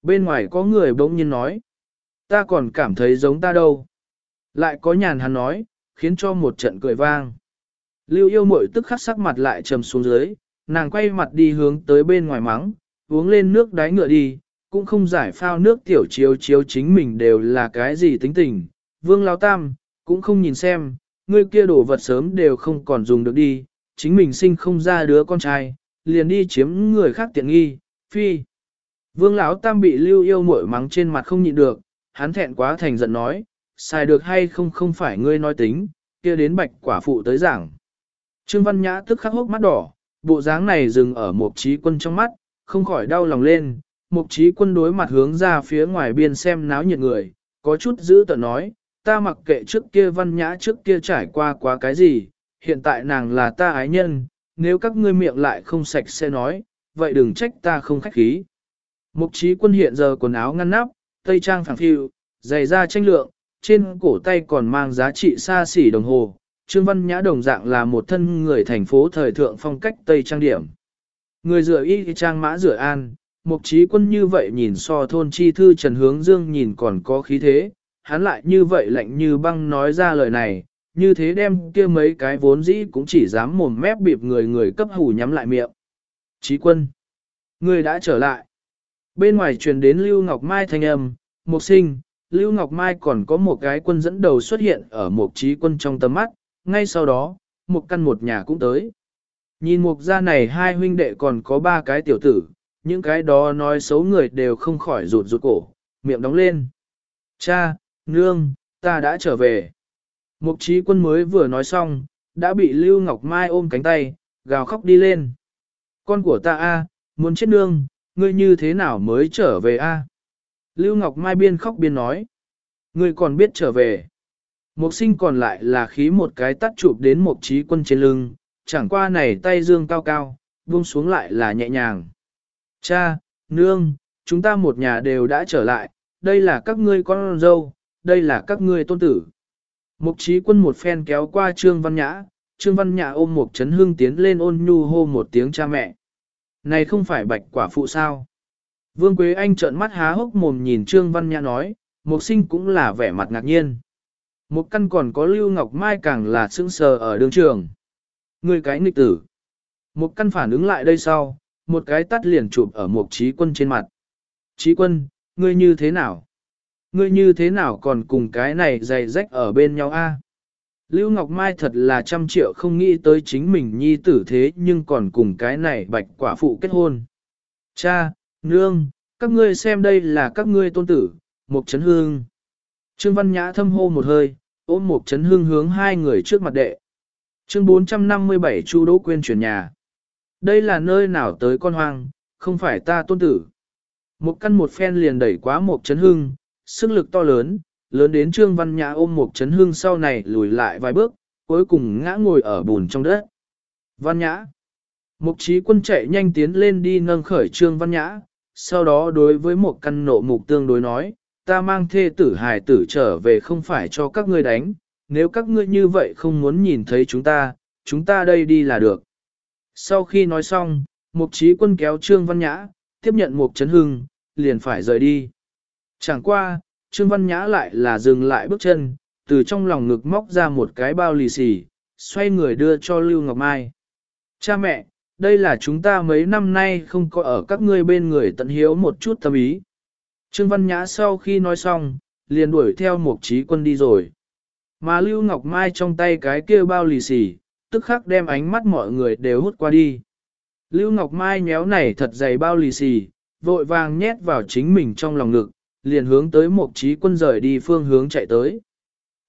Bên ngoài có người bỗng nhiên nói. Ta còn cảm thấy giống ta đâu. Lại có nhàn hắn nói, khiến cho một trận cười vang. Lưu yêu mội tức khắc sắc mặt lại trầm xuống dưới, nàng quay mặt đi hướng tới bên ngoài mắng, uống lên nước đáy ngựa đi, cũng không giải phao nước tiểu chiếu chiếu chính mình đều là cái gì tính tình. Vương Lao Tam, cũng không nhìn xem, người kia đổ vật sớm đều không còn dùng được đi, chính mình sinh không ra đứa con trai, liền đi chiếm người khác tiện nghi, phi. Vương Lão Tam bị lưu yêu muội mắng trên mặt không nhịn được, hắn thẹn quá thành giận nói, xài được hay không không phải ngươi nói tính, kia đến bạch quả phụ tới giảng. Trương Văn Nhã tức khắc hốc mắt đỏ, bộ dáng này dừng ở một trí quân trong mắt, không khỏi đau lòng lên. Một trí quân đối mặt hướng ra phía ngoài biên xem náo nhiệt người, có chút giữ tợn nói, ta mặc kệ trước kia văn nhã trước kia trải qua quá cái gì, hiện tại nàng là ta ái nhân, nếu các ngươi miệng lại không sạch sẽ nói, vậy đừng trách ta không khách khí. Mục trí quân hiện giờ quần áo ngăn nắp, tây trang phẳng phiu, giày da tranh lượng, trên cổ tay còn mang giá trị xa xỉ đồng hồ. Trương Văn Nhã đồng dạng là một thân người thành phố thời thượng phong cách Tây Trang Điểm. Người rửa y trang mã rửa an, mục trí quân như vậy nhìn so thôn chi thư Trần Hướng Dương nhìn còn có khí thế, hắn lại như vậy lạnh như băng nói ra lời này, như thế đem kia mấy cái vốn dĩ cũng chỉ dám mồm mép bịp người người cấp hủ nhắm lại miệng. Trí quân, người đã trở lại. Bên ngoài truyền đến Lưu Ngọc Mai thanh âm, mục sinh, Lưu Ngọc Mai còn có một cái quân dẫn đầu xuất hiện ở mục trí quân trong tầm mắt, ngay sau đó, một căn một nhà cũng tới. Nhìn mục gia này hai huynh đệ còn có ba cái tiểu tử, những cái đó nói xấu người đều không khỏi rụt rụt cổ, miệng đóng lên. Cha, nương, ta đã trở về. Mục trí quân mới vừa nói xong, đã bị Lưu Ngọc Mai ôm cánh tay, gào khóc đi lên. Con của ta a, muốn chết nương, ngươi như thế nào mới trở về a? Lưu Ngọc Mai biên khóc biên nói. Ngươi còn biết trở về. Mục sinh còn lại là khí một cái tắt chụp đến một trí quân trên lưng, chẳng qua này tay dương cao cao, buông xuống lại là nhẹ nhàng. Cha, nương, chúng ta một nhà đều đã trở lại, đây là các ngươi con dâu, đây là các ngươi tôn tử. Mục trí quân một phen kéo qua Trương Văn Nhã, Trương Văn Nhã ôm một chấn hương tiến lên ôn nhu hô một tiếng cha mẹ. Này không phải bạch quả phụ sao? Vương Quế Anh trợn mắt há hốc mồm nhìn Trương Văn Nhã nói, Mục sinh cũng là vẻ mặt ngạc nhiên. Một căn còn có Lưu Ngọc Mai càng là sững sờ ở đường trường. Người cái nghịch tử. Một căn phản ứng lại đây sau, một cái tắt liền chụp ở một trí quân trên mặt. Trí quân, ngươi như thế nào? Ngươi như thế nào còn cùng cái này dày rách ở bên nhau a? Lưu Ngọc Mai thật là trăm triệu không nghĩ tới chính mình nhi tử thế nhưng còn cùng cái này bạch quả phụ kết hôn. Cha, nương, các ngươi xem đây là các ngươi tôn tử, Mục Trấn Hương. Trương Văn Nhã thâm hô một hơi, ôm một chấn Hương hướng hai người trước mặt đệ. Chương 457 Chu Đỗ Quyên chuyển nhà. Đây là nơi nào tới con hoang, không phải ta tôn tử. Một căn một phen liền đẩy quá một chấn Hương, sức lực to lớn, lớn đến Trương Văn Nhã ôm một chấn Hương sau này lùi lại vài bước, cuối cùng ngã ngồi ở bùn trong đất. Văn Nhã. Mục trí quân chạy nhanh tiến lên đi nâng khởi Trương Văn Nhã, sau đó đối với một căn nộ mục tương đối nói, ta mang thê tử hài tử trở về không phải cho các ngươi đánh, nếu các ngươi như vậy không muốn nhìn thấy chúng ta, chúng ta đây đi là được. Sau khi nói xong, mục trí quân kéo Trương Văn Nhã, tiếp nhận mục chấn hưng, liền phải rời đi. Chẳng qua, Trương Văn Nhã lại là dừng lại bước chân, từ trong lòng ngực móc ra một cái bao lì xì, xoay người đưa cho Lưu Ngọc Mai. Cha mẹ, đây là chúng ta mấy năm nay không có ở các ngươi bên người tận hiếu một chút tâm ý. Trương Văn Nhã sau khi nói xong, liền đuổi theo một trí quân đi rồi. Mà Lưu Ngọc Mai trong tay cái kia bao lì xì, tức khắc đem ánh mắt mọi người đều hút qua đi. Lưu Ngọc Mai nhéo này thật dày bao lì xì, vội vàng nhét vào chính mình trong lòng ngực, liền hướng tới một trí quân rời đi phương hướng chạy tới.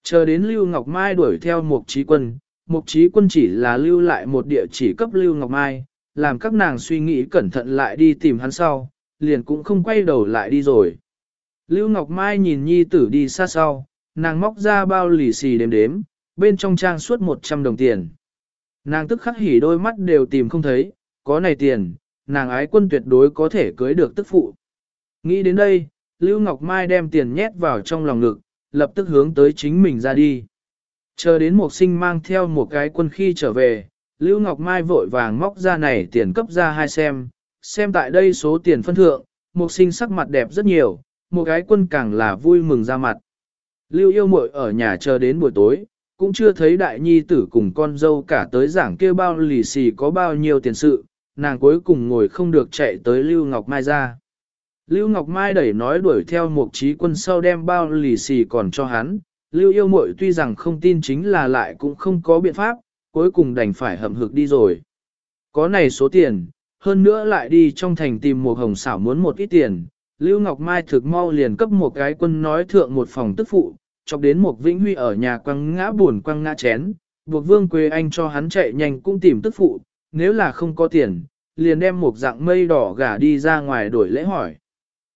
Chờ đến Lưu Ngọc Mai đuổi theo một trí quân, một trí quân chỉ là lưu lại một địa chỉ cấp Lưu Ngọc Mai, làm các nàng suy nghĩ cẩn thận lại đi tìm hắn sau, liền cũng không quay đầu lại đi rồi. Lưu Ngọc Mai nhìn nhi tử đi xa sau, nàng móc ra bao lì xì đếm đếm, bên trong trang suốt 100 đồng tiền. Nàng tức khắc hỉ đôi mắt đều tìm không thấy, có này tiền, nàng ái quân tuyệt đối có thể cưới được tức phụ. Nghĩ đến đây, Lưu Ngọc Mai đem tiền nhét vào trong lòng ngực, lập tức hướng tới chính mình ra đi. Chờ đến một sinh mang theo một cái quân khi trở về, Lưu Ngọc Mai vội vàng móc ra này tiền cấp ra hai xem, xem tại đây số tiền phân thượng, một sinh sắc mặt đẹp rất nhiều, một gái quân càng là vui mừng ra mặt. Lưu yêu muội ở nhà chờ đến buổi tối, cũng chưa thấy đại nhi tử cùng con dâu cả tới giảng kêu bao lì xì có bao nhiêu tiền sự, nàng cuối cùng ngồi không được chạy tới Lưu Ngọc Mai ra. Lưu Ngọc Mai đẩy nói đuổi theo một trí quân sau đem bao lì xì còn cho hắn, Lưu yêu muội tuy rằng không tin chính là lại cũng không có biện pháp, cuối cùng đành phải hậm hực đi rồi. Có này số tiền, hơn nữa lại đi trong thành tìm một hồng xảo muốn một ít tiền, Lưu Ngọc Mai thực mau liền cấp một cái quân nói thượng một phòng tức phụ, chọc đến một Vĩnh Huy ở nhà quăng ngã buồn quăng ngã chén, buộc Vương quê Anh cho hắn chạy nhanh cũng tìm tức phụ, nếu là không có tiền, liền đem một dạng mây đỏ gả đi ra ngoài đổi lễ hỏi.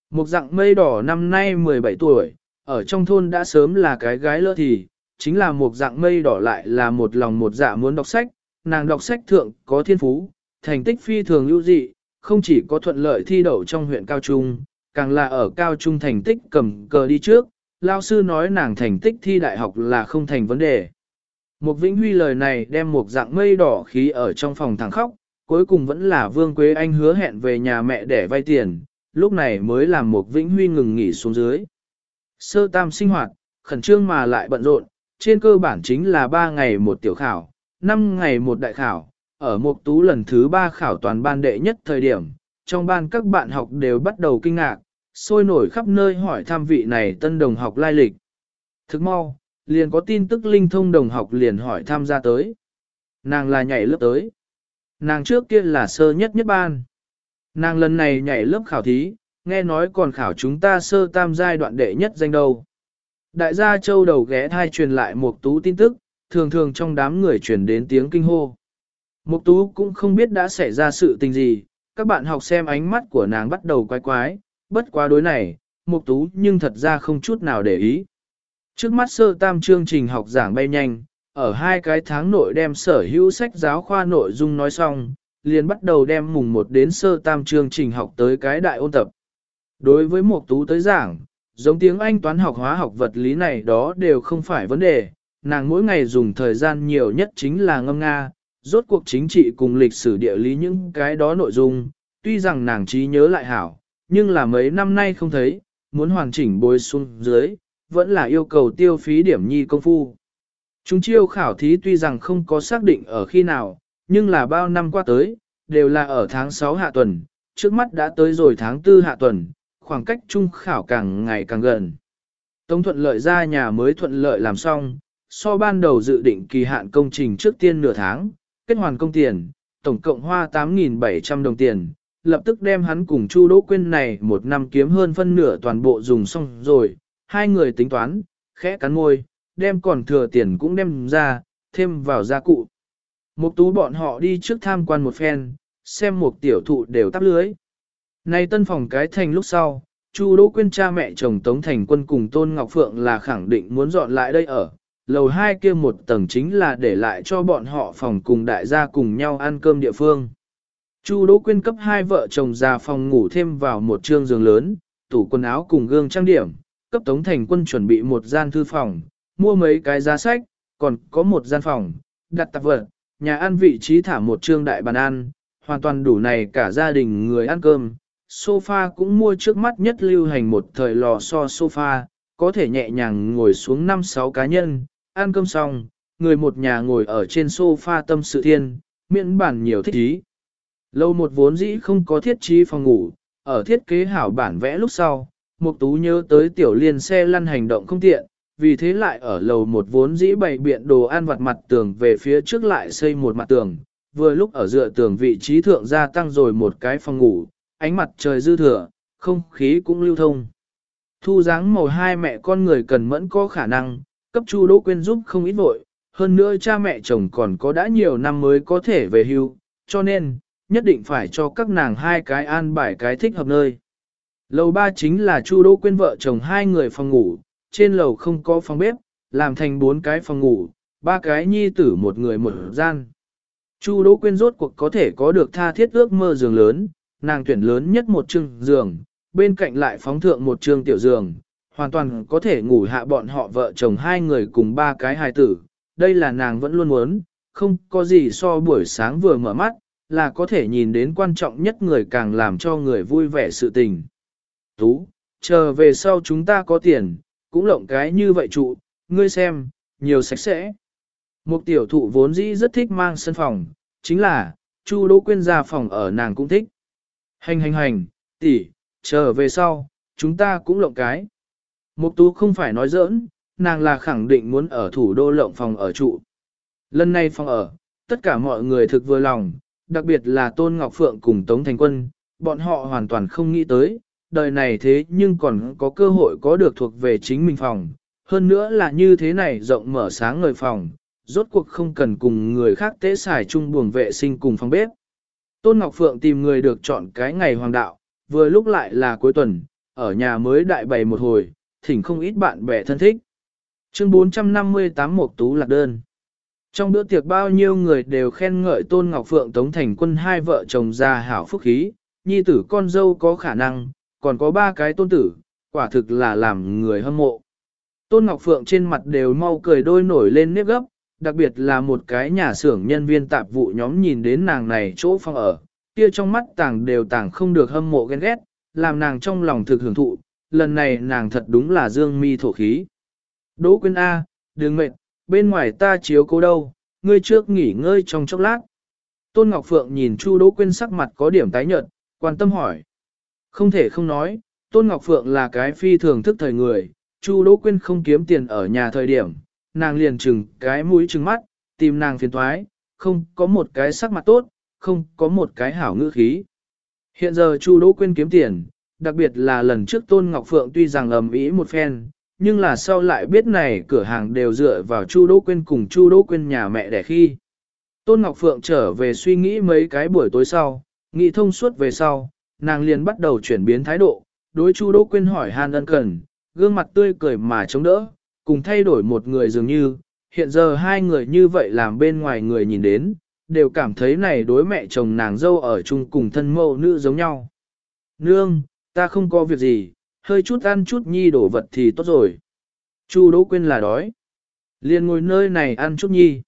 Một dạng mây đỏ năm nay 17 tuổi, ở trong thôn đã sớm là cái gái lỡ thì, chính là một dạng mây đỏ lại là một lòng một dạ muốn đọc sách, nàng đọc sách thượng có thiên phú, thành tích phi thường ưu dị, không chỉ có thuận lợi thi đậu trong huyện Cao Trung, càng là ở Cao Trung thành tích cầm cờ đi trước, lao sư nói nàng thành tích thi đại học là không thành vấn đề. Một Vĩnh Huy lời này đem một dạng mây đỏ khí ở trong phòng thẳng khóc, cuối cùng vẫn là Vương Quế Anh hứa hẹn về nhà mẹ để vay tiền, lúc này mới làm một Vĩnh Huy ngừng nghỉ xuống dưới. Sơ tam sinh hoạt, khẩn trương mà lại bận rộn, trên cơ bản chính là 3 ngày một tiểu khảo, 5 ngày một đại khảo, ở mục tú lần thứ 3 khảo toàn ban đệ nhất thời điểm, trong ban các bạn học đều bắt đầu kinh ngạc, sôi nổi khắp nơi hỏi thăm vị này tân đồng học lai lịch. Thức mau, liền có tin tức linh thông đồng học liền hỏi tham gia tới. Nàng là nhảy lớp tới. Nàng trước kia là sơ nhất nhất ban. Nàng lần này nhảy lớp khảo thí, nghe nói còn khảo chúng ta sơ tam giai đoạn đệ nhất danh đâu. Đại gia châu đầu ghé thai truyền lại một tú tin tức, thường thường trong đám người truyền đến tiếng kinh hô. Mục tú cũng không biết đã xảy ra sự tình gì, các bạn học xem ánh mắt của nàng bắt đầu quái quái, bất quá đối này, mục tú nhưng thật ra không chút nào để ý. Trước mắt sơ tam chương trình học giảng bay nhanh, ở hai cái tháng nội đem sở hữu sách giáo khoa nội dung nói xong, liền bắt đầu đem mùng một đến sơ tam chương trình học tới cái đại ôn tập. Đối với mục tú tới giảng, giống tiếng Anh toán học hóa học vật lý này đó đều không phải vấn đề, nàng mỗi ngày dùng thời gian nhiều nhất chính là ngâm Nga, rốt cuộc chính trị cùng lịch sử địa lý những cái đó nội dung, tuy rằng nàng trí nhớ lại hảo, nhưng là mấy năm nay không thấy, muốn hoàn chỉnh bồi xuống dưới, vẫn là yêu cầu tiêu phí điểm nhi công phu. Chúng chiêu khảo thí tuy rằng không có xác định ở khi nào, nhưng là bao năm qua tới, đều là ở tháng 6 hạ tuần, trước mắt đã tới rồi tháng 4 hạ tuần, khoảng cách trung khảo càng ngày càng gần. Tống thuận lợi ra nhà mới thuận lợi làm xong, so ban đầu dự định kỳ hạn công trình trước tiên nửa tháng, kết hoàn công tiền, tổng cộng hoa 8.700 đồng tiền, lập tức đem hắn cùng Chu Đỗ Quyên này một năm kiếm hơn phân nửa toàn bộ dùng xong rồi, hai người tính toán, khẽ cắn môi, đem còn thừa tiền cũng đem ra, thêm vào gia cụ. Một tú bọn họ đi trước tham quan một phen, xem một tiểu thụ đều tắp lưới. Này tân phòng cái thành lúc sau, Chu Đỗ Quyên cha mẹ chồng Tống Thành Quân cùng Tôn Ngọc Phượng là khẳng định muốn dọn lại đây ở. Lầu hai kia một tầng chính là để lại cho bọn họ phòng cùng đại gia cùng nhau ăn cơm địa phương. Chu Đỗ Quyên cấp hai vợ chồng già phòng ngủ thêm vào một trương giường lớn, tủ quần áo cùng gương trang điểm, cấp Tống Thành Quân chuẩn bị một gian thư phòng, mua mấy cái giá sách, còn có một gian phòng, đặt tạp vật, nhà ăn vị trí thả một trương đại bàn ăn, hoàn toàn đủ này cả gia đình người ăn cơm. Sofa cũng mua trước mắt nhất lưu hành một thời lò so sofa, có thể nhẹ nhàng ngồi xuống 5-6 cá nhân, ăn cơm xong, người một nhà ngồi ở trên sofa tâm sự thiên, miễn bản nhiều thích ý. Lâu một vốn dĩ không có thiết trí phòng ngủ, ở thiết kế hảo bản vẽ lúc sau, Mục Tú nhớ tới tiểu liên xe lăn hành động không tiện, vì thế lại ở lầu một vốn dĩ bày biện đồ ăn vặt mặt tường về phía trước lại xây một mặt tường, vừa lúc ở dựa tường vị trí thượng gia tăng rồi một cái phòng ngủ, ánh mặt trời dư thừa, không khí cũng lưu thông. Thu dáng màu hai mẹ con người cần mẫn có khả năng, cấp Chu Đỗ Quyên giúp không ít vội, hơn nữa cha mẹ chồng còn có đã nhiều năm mới có thể về hưu, cho nên, nhất định phải cho các nàng hai cái an bài cái thích hợp nơi. Lầu ba chính là Chu Đỗ Quyên vợ chồng hai người phòng ngủ, trên lầu không có phòng bếp, làm thành bốn cái phòng ngủ, ba cái nhi tử một người một gian. Chu Đỗ Quyên rốt cuộc có thể có được tha thiết ước mơ giường lớn, nàng tuyển lớn nhất một chương giường, bên cạnh lại phóng thượng một chương tiểu giường, hoàn toàn có thể ngủ hạ bọn họ vợ chồng hai người cùng ba cái hài tử. Đây là nàng vẫn luôn muốn, không có gì so buổi sáng vừa mở mắt, là có thể nhìn đến quan trọng nhất người càng làm cho người vui vẻ sự tình. Tú, chờ về sau chúng ta có tiền, cũng lộng cái như vậy trụ, ngươi xem, nhiều sạch sẽ. Một tiểu thụ vốn dĩ rất thích mang sân phòng, chính là, Chu Đỗ Quyên ra phòng ở nàng cũng thích. Hành hành hành, tỷ, chờ về sau, chúng ta cũng lộng cái. Mục tú không phải nói giỡn, nàng là khẳng định muốn ở thủ đô lộng phòng ở trụ. Lần này phòng ở, tất cả mọi người thực vừa lòng, đặc biệt là Tôn Ngọc Phượng cùng Tống Thành Quân, bọn họ hoàn toàn không nghĩ tới, đời này thế nhưng còn có cơ hội có được thuộc về chính mình phòng. Hơn nữa là như thế này rộng mở sáng ngời phòng, rốt cuộc không cần cùng người khác tế xài chung buồng vệ sinh cùng phòng bếp. Tôn Ngọc Phượng tìm người được chọn cái ngày hoàng đạo, vừa lúc lại là cuối tuần, ở nhà mới đại bày một hồi, thỉnh không ít bạn bè thân thích. Chương 458 Mộc Tú Lạc Đơn Trong bữa tiệc bao nhiêu người đều khen ngợi Tôn Ngọc Phượng Tống Thành Quân hai vợ chồng già hảo phúc khí, nhi tử con dâu có khả năng, còn có ba cái tôn tử, quả thực là làm người hâm mộ. Tôn Ngọc Phượng trên mặt đều mau cười đôi nổi lên nếp gấp, đặc biệt là một cái nhà xưởng nhân viên tạp vụ nhóm nhìn đến nàng này chỗ phòng ở, kia trong mắt tàng đều tàng không được hâm mộ ghen ghét, làm nàng trong lòng thực hưởng thụ, lần này nàng thật đúng là dương mi thổ khí. Đỗ Quyên A, đừng mệt, bên ngoài ta chiếu cố đâu, ngươi trước nghỉ ngơi trong chốc lát. Tôn Ngọc Phượng nhìn Chu Đỗ Quyên sắc mặt có điểm tái nhợt, quan tâm hỏi. Không thể không nói, Tôn Ngọc Phượng là cái phi thường thức thời người, Chu Đỗ Quyên không kiếm tiền ở nhà thời điểm, nàng liền chừng cái mũi chừng mắt, tìm nàng phiền toái, không có một cái sắc mặt tốt, không có một cái hảo ngữ khí. Hiện giờ Chu Đỗ Quyên kiếm tiền, đặc biệt là lần trước Tôn Ngọc Phượng tuy rằng ầm ĩ một phen, nhưng là sau lại biết này cửa hàng đều dựa vào Chu Đỗ Quyên cùng Chu Đỗ Quyên nhà mẹ đẻ khi. Tôn Ngọc Phượng trở về suy nghĩ mấy cái buổi tối sau, nghĩ thông suốt về sau, nàng liền bắt đầu chuyển biến thái độ, đối Chu Đỗ Quyên hỏi han ân cần, gương mặt tươi cười mà chống đỡ, cùng thay đổi một người dường như, hiện giờ hai người như vậy làm bên ngoài người nhìn đến, đều cảm thấy này đối mẹ chồng nàng dâu ở chung cùng thân mẫu nữ giống nhau. Nương, ta không có việc gì, hơi chút ăn chút nhi đổ vật thì tốt rồi. Chu Đỗ Quyên là đói. Liền ngồi nơi này ăn chút nhi.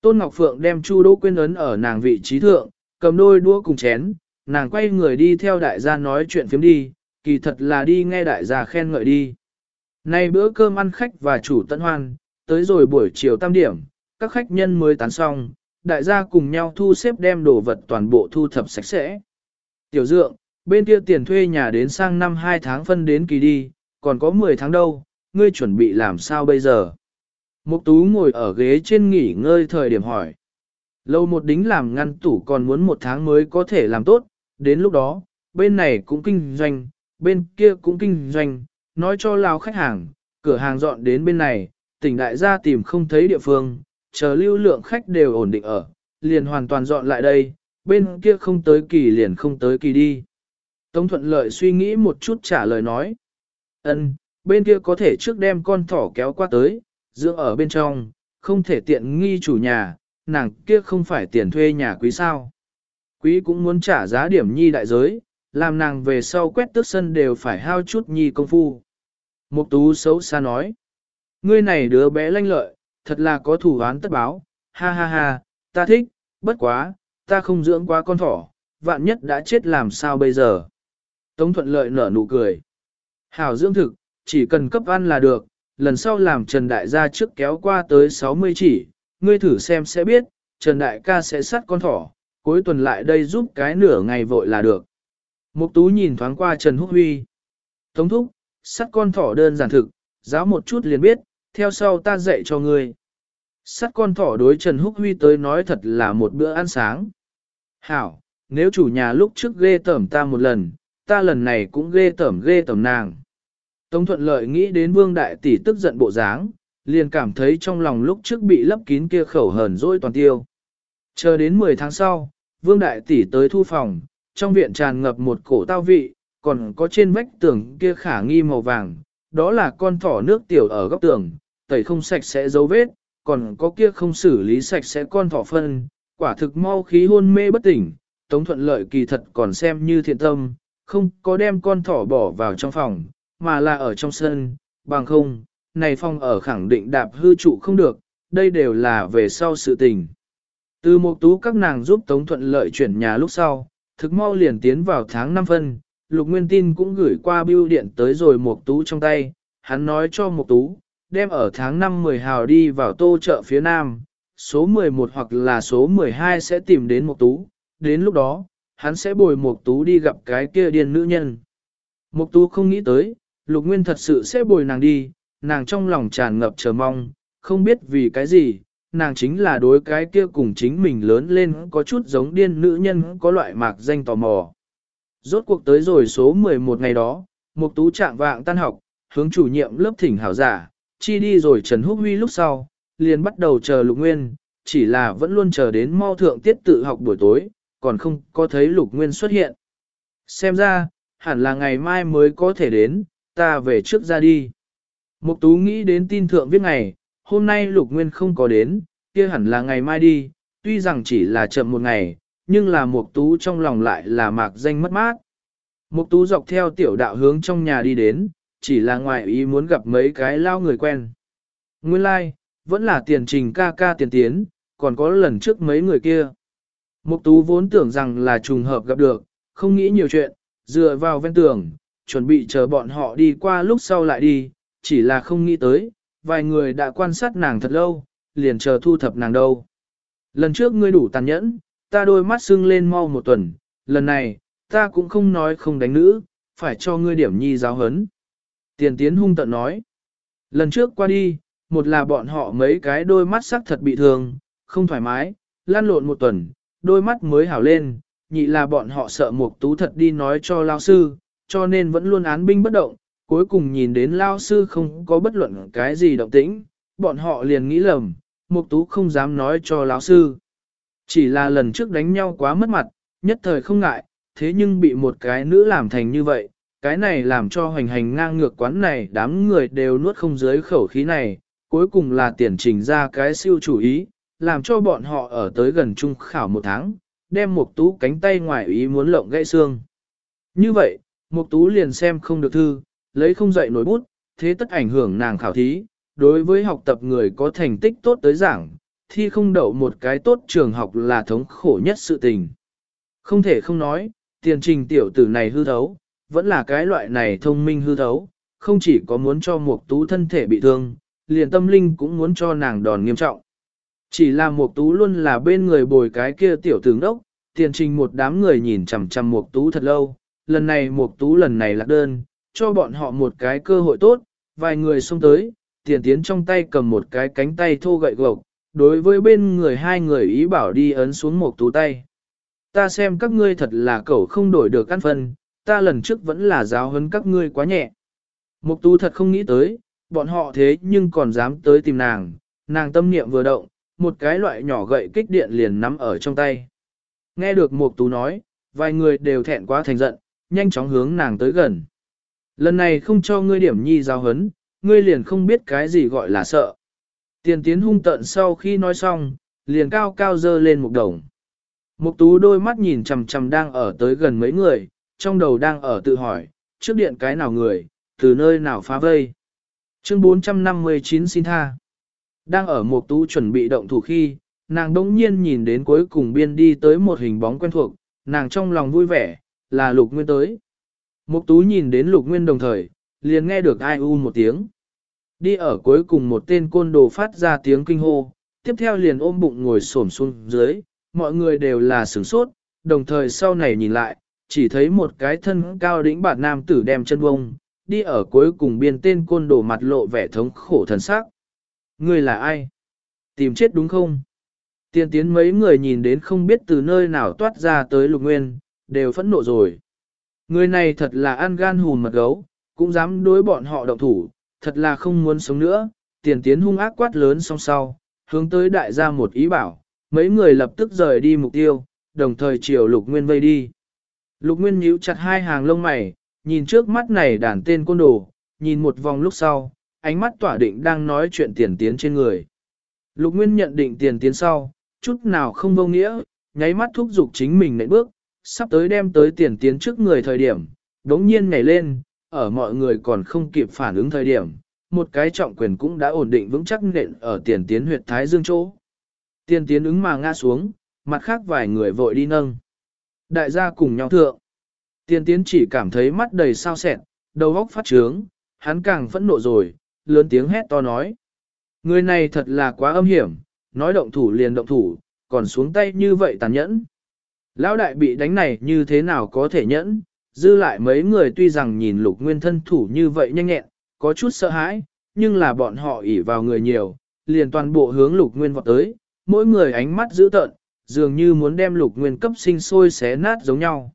Tôn Ngọc Phượng đem Chu Đỗ Quyên ấn ở nàng vị trí thượng, cầm đôi đũa cùng chén, nàng quay người đi theo đại gia nói chuyện phiếm đi, kỳ thật là đi nghe đại gia khen ngợi đi. Nay bữa cơm ăn khách và chủ tận hoan, tới rồi buổi chiều tam điểm, các khách nhân mới tán xong, đại gia cùng nhau thu xếp đem đồ vật toàn bộ thu thập sạch sẽ. Tiểu dượng, bên kia tiền thuê nhà đến sang năm 2 tháng phân đến kỳ đi, còn có 10 tháng đâu, ngươi chuẩn bị làm sao bây giờ? Mục tú ngồi ở ghế trên nghỉ ngơi thời điểm hỏi. Lâu một đính làm ngăn tủ còn muốn một tháng mới có thể làm tốt, đến lúc đó, bên này cũng kinh doanh, bên kia cũng kinh doanh, nói cho lao khách hàng, cửa hàng dọn đến bên này, tỉnh đại gia tìm không thấy địa phương, chờ lưu lượng khách đều ổn định ở, liền hoàn toàn dọn lại đây, bên kia không tới kỳ liền không tới kỳ đi. Tống thuận lợi suy nghĩ một chút trả lời nói. ân bên kia có thể trước đem con thỏ kéo qua tới, dưỡng ở bên trong, không thể tiện nghi chủ nhà, nàng kia không phải tiền thuê nhà quý sao. Quý cũng muốn trả giá điểm nhi đại giới, làm nàng về sau quét tước sân đều phải hao chút nhi công phu. Mục tú xấu xa nói. Ngươi này đứa bé lanh lợi, thật là có thủ án tất báo, ha ha ha, ta thích, bất quá, ta không dưỡng quá con thỏ, vạn nhất đã chết làm sao bây giờ. Tống thuận lợi nở nụ cười. Hảo dưỡng thực, chỉ cần cấp ăn là được, lần sau làm Trần Đại gia trước kéo qua tới 60 chỉ, ngươi thử xem sẽ biết, Trần Đại ca sẽ sắt con thỏ, cuối tuần lại đây giúp cái nửa ngày vội là được. Mục tú nhìn thoáng qua Trần Húc Huy. Tống thúc, sắt con thỏ đơn giản thực, giáo một chút liền biết, theo sau ta dạy cho ngươi. Sắt con thỏ đối Trần Húc Huy tới nói thật là một bữa ăn sáng. Hảo, nếu chủ nhà lúc trước ghê tởm ta một lần, ta lần này cũng ghê tởm ghê tởm nàng. Tống thuận lợi nghĩ đến vương đại tỷ tức giận bộ dáng, liền cảm thấy trong lòng lúc trước bị lấp kín kia khẩu hờn dỗi toàn tiêu. Chờ đến 10 tháng sau, vương đại tỷ tới thu phòng, trong viện tràn ngập một cổ tao vị, còn có trên vách tường kia khả nghi màu vàng, đó là con thỏ nước tiểu ở góc tường, tẩy không sạch sẽ dấu vết, còn có kia không xử lý sạch sẽ con thỏ phân, quả thực mau khí hôn mê bất tỉnh, Tống Thuận Lợi kỳ thật còn xem như thiện tâm, không có đem con thỏ bỏ vào trong phòng, mà là ở trong sân, bằng không, này phong ở khẳng định đạp hư trụ không được, đây đều là về sau sự tình. Từ một tú các nàng giúp Tống Thuận Lợi chuyển nhà lúc sau, thực mau liền tiến vào tháng 5 phân, Lục Nguyên Tin cũng gửi qua bưu điện tới rồi một tú trong tay, hắn nói cho một tú, đem ở tháng 5 10 hào đi vào tô chợ phía nam, số 11 hoặc là số 12 sẽ tìm đến một tú, đến lúc đó, hắn sẽ bồi một tú đi gặp cái kia điên nữ nhân. Một tú không nghĩ tới, Lục Nguyên thật sự sẽ bồi nàng đi, nàng trong lòng tràn ngập chờ mong, không biết vì cái gì, nàng chính là đối cái kia cùng chính mình lớn lên có chút giống điên nữ nhân có loại mạc danh tò mò. Rốt cuộc tới rồi số 11 ngày đó, Mục Tú trạng vạng tan học, hướng chủ nhiệm lớp thỉnh hảo giả, chi đi rồi Trần Húc Huy lúc sau, liền bắt đầu chờ Lục Nguyên, chỉ là vẫn luôn chờ đến mau thượng tiết tự học buổi tối, còn không có thấy Lục Nguyên xuất hiện. Xem ra, hẳn là ngày mai mới có thể đến, ta về trước ra đi. Mục Tú nghĩ đến tin thượng viết ngày, hôm nay Lục Nguyên không có đến, kia hẳn là ngày mai đi, tuy rằng chỉ là chậm một ngày, nhưng là Mục Tú trong lòng lại là mạc danh mất mát. Mục Tú dọc theo tiểu đạo hướng trong nhà đi đến, chỉ là ngoại ý muốn gặp mấy cái lao người quen. Nguyên lai, like, vẫn là tiền trình ca ca tiền tiến, còn có lần trước mấy người kia. Mục Tú vốn tưởng rằng là trùng hợp gặp được, không nghĩ nhiều chuyện, dựa vào ven tường, chuẩn bị chờ bọn họ đi qua lúc sau lại đi, chỉ là không nghĩ tới, vài người đã quan sát nàng thật lâu, liền chờ thu thập nàng đâu. Lần trước ngươi đủ tàn nhẫn, ta đôi mắt sưng lên mau một tuần, lần này, ta cũng không nói không đánh nữ, phải cho ngươi điểm nhi giáo hấn. Tiền tiến hung tận nói, lần trước qua đi, một là bọn họ mấy cái đôi mắt sắc thật bị thương, không thoải mái, lan lộn một tuần, đôi mắt mới hảo lên, nhị là bọn họ sợ Mục tú thật đi nói cho lao sư, cho nên vẫn luôn án binh bất động, cuối cùng nhìn đến lao sư không có bất luận cái gì động tĩnh, bọn họ liền nghĩ lầm, Mục Tú không dám nói cho lão sư. Chỉ là lần trước đánh nhau quá mất mặt, nhất thời không ngại, thế nhưng bị một cái nữ làm thành như vậy, cái này làm cho hoành hành ngang ngược quán này đám người đều nuốt không dưới khẩu khí này, cuối cùng là tiền trình ra cái siêu chủ ý, làm cho bọn họ ở tới gần trung khảo một tháng, đem Mục Tú cánh tay ngoài ý muốn lộng gãy xương. Như vậy, Mục Tú liền xem không được thư, lấy không dậy nổi bút, thế tất ảnh hưởng nàng khảo thí, đối với học tập người có thành tích tốt tới giảng, thi không đậu một cái tốt trường học là thống khổ nhất sự tình. Không thể không nói, tiền trình tiểu tử này hư thấu, vẫn là cái loại này thông minh hư thấu, không chỉ có muốn cho Mục Tú thân thể bị thương, liền tâm linh cũng muốn cho nàng đòn nghiêm trọng. Chỉ là Mục Tú luôn là bên người bồi cái kia tiểu tướng đốc, tiền trình một đám người nhìn chằm chằm Mục Tú thật lâu, lần này Mục Tú lần này lạc đơn, cho bọn họ một cái cơ hội tốt, vài người xông tới, tiền tiến trong tay cầm một cái cánh tay thô gậy gộc, đối với bên người hai người ý bảo đi ấn xuống một tú tay. Ta xem các ngươi thật là cẩu không đổi được căn phân, ta lần trước vẫn là giáo huấn các ngươi quá nhẹ. Mục tú thật không nghĩ tới, bọn họ thế nhưng còn dám tới tìm nàng, nàng tâm niệm vừa động, một cái loại nhỏ gậy kích điện liền nắm ở trong tay. Nghe được mục tú nói, vài người đều thẹn quá thành giận, nhanh chóng hướng nàng tới gần. Lần này không cho ngươi điểm nhi giáo huấn, ngươi liền không biết cái gì gọi là sợ. Tiền tiến hung tận sau khi nói xong, liền cao cao dơ lên một đồng. Mục tú đôi mắt nhìn chằm chằm đang ở tới gần mấy người, trong đầu đang ở tự hỏi, trước điện cái nào người, từ nơi nào phá vây. Chương 459 xin tha. Đang ở một tú chuẩn bị động thủ khi, nàng đống nhiên nhìn đến cuối cùng biên đi tới một hình bóng quen thuộc, nàng trong lòng vui vẻ, là lục nguyên tới. Mục tú nhìn đến lục nguyên đồng thời, liền nghe được ai u một tiếng. Đi ở cuối cùng một tên côn đồ phát ra tiếng kinh hô, tiếp theo liền ôm bụng ngồi xổm xuống dưới, mọi người đều là sửng sốt, đồng thời sau này nhìn lại, chỉ thấy một cái thân cao đĩnh bạt nam tử đem chân bông, đi ở cuối cùng biên tên côn đồ mặt lộ vẻ thống khổ thần sắc. Ngươi là ai? Tìm chết đúng không? Tiên tiến mấy người nhìn đến không biết từ nơi nào toát ra tới lục nguyên, đều phẫn nộ rồi. Người này thật là ăn gan hùn mật gấu, cũng dám đối bọn họ động thủ, thật là không muốn sống nữa. Tiền tiến hung ác quát lớn song sau, hướng tới đại gia một ý bảo, mấy người lập tức rời đi mục tiêu, đồng thời chiều lục nguyên vây đi. Lục nguyên nhíu chặt hai hàng lông mày, nhìn trước mắt này đàn tên côn đồ, nhìn một vòng lúc sau, ánh mắt tỏa định đang nói chuyện tiền tiến trên người. Lục Nguyên nhận định tiền tiến sau, chút nào không vô nghĩa, nháy mắt thúc giục chính mình nãy bước, sắp tới đem tới tiền tiến trước người thời điểm, đống nhiên nhảy lên, ở mọi người còn không kịp phản ứng thời điểm, một cái trọng quyền cũng đã ổn định vững chắc nện ở tiền tiến huyệt thái dương chỗ. Tiền tiến ứng mà ngã xuống, mặt khác vài người vội đi nâng. Đại gia cùng nhau thượng. Tiền tiến chỉ cảm thấy mắt đầy sao sẹn, đầu óc phát trướng, hắn càng phẫn nộ rồi, lớn tiếng hét to nói. Người này thật là quá âm hiểm, nói động thủ liền động thủ, còn xuống tay như vậy tàn nhẫn. Lão đại bị đánh này như thế nào có thể nhẫn, dư lại mấy người tuy rằng nhìn lục nguyên thân thủ như vậy nhanh nhẹn, có chút sợ hãi, nhưng là bọn họ ỉ vào người nhiều, liền toàn bộ hướng lục nguyên vọt tới, mỗi người ánh mắt dữ tợn, dường như muốn đem lục nguyên cấp sinh sôi xé nát giống nhau.